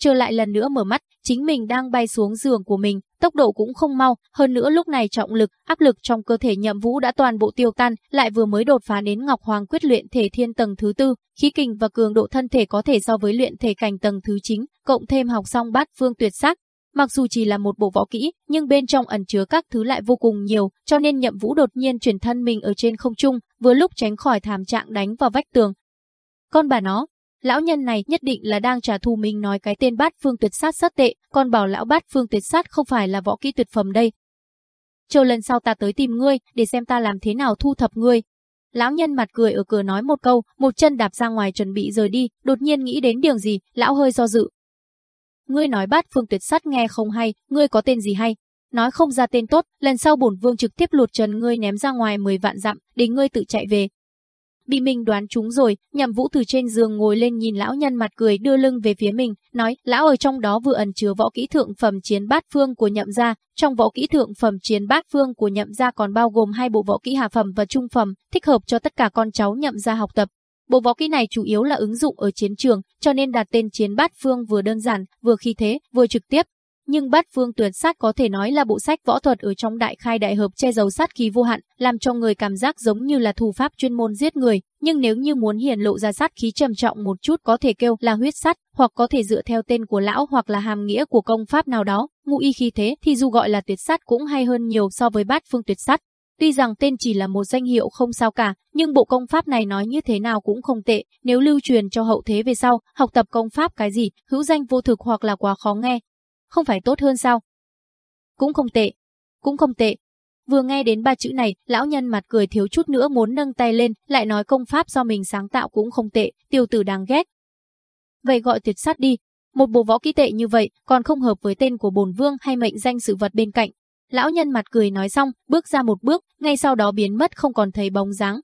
Trở lại lần nữa mở mắt, chính mình đang bay xuống giường của mình, tốc độ cũng không mau, hơn nữa lúc này trọng lực, áp lực trong cơ thể Nhậm Vũ đã toàn bộ tiêu tan, lại vừa mới đột phá đến Ngọc Hoàng quyết luyện thể thiên tầng thứ tư, khí kình và cường độ thân thể có thể so với luyện thể cảnh tầng thứ chính, cộng thêm học xong bát phương tuyệt sắc, Mặc dù chỉ là một bộ võ kỹ, nhưng bên trong ẩn chứa các thứ lại vô cùng nhiều, cho nên Nhậm Vũ đột nhiên chuyển thân mình ở trên không trung, vừa lúc tránh khỏi thảm trạng đánh vào vách tường. Con bà nó, lão nhân này nhất định là đang trả thù mình nói cái tên bát phương tuyệt sát rất tệ, còn bảo lão bát phương tuyệt sát không phải là võ kỹ tuyệt phẩm đây. Chờ lần sau ta tới tìm ngươi, để xem ta làm thế nào thu thập ngươi. Lão nhân mặt cười ở cửa nói một câu, một chân đạp ra ngoài chuẩn bị rời đi, đột nhiên nghĩ đến điều gì, lão hơi do dự, Ngươi nói bát phương tuyệt sát nghe không hay, ngươi có tên gì hay? Nói không ra tên tốt, lần sau bổn vương trực tiếp lột trần ngươi ném ra ngoài 10 vạn dặm, để ngươi tự chạy về. Bị mình đoán trúng rồi, nhằm vũ từ trên giường ngồi lên nhìn lão nhân mặt cười đưa lưng về phía mình, nói, lão ở trong đó vừa ẩn chứa võ kỹ thượng phẩm chiến bát phương của nhậm gia, trong võ kỹ thượng phẩm chiến bát phương của nhậm gia còn bao gồm hai bộ võ kỹ hạ phẩm và trung phẩm, thích hợp cho tất cả con cháu nhậm gia học tập. Bộ võ kỹ này chủ yếu là ứng dụng ở chiến trường, cho nên đặt tên chiến bát phương vừa đơn giản, vừa khi thế, vừa trực tiếp. Nhưng bát phương tuyệt sát có thể nói là bộ sách võ thuật ở trong đại khai đại hợp che giấu sát khí vô hạn, làm cho người cảm giác giống như là thủ pháp chuyên môn giết người. Nhưng nếu như muốn hiển lộ ra sát khí trầm trọng một chút có thể kêu là huyết sát, hoặc có thể dựa theo tên của lão hoặc là hàm nghĩa của công pháp nào đó, ngụ y khí thế thì dù gọi là tuyệt sát cũng hay hơn nhiều so với bát phương tuyệt sát. Tuy rằng tên chỉ là một danh hiệu không sao cả, nhưng bộ công pháp này nói như thế nào cũng không tệ, nếu lưu truyền cho hậu thế về sau, học tập công pháp cái gì, hữu danh vô thực hoặc là quá khó nghe. Không phải tốt hơn sao? Cũng không tệ. Cũng không tệ. Vừa nghe đến ba chữ này, lão nhân mặt cười thiếu chút nữa muốn nâng tay lên, lại nói công pháp do mình sáng tạo cũng không tệ, tiêu tử đáng ghét. Vậy gọi tuyệt sát đi. Một bộ võ kỹ tệ như vậy, còn không hợp với tên của bồn vương hay mệnh danh sự vật bên cạnh, Lão nhân mặt cười nói xong, bước ra một bước, ngay sau đó biến mất không còn thấy bóng dáng.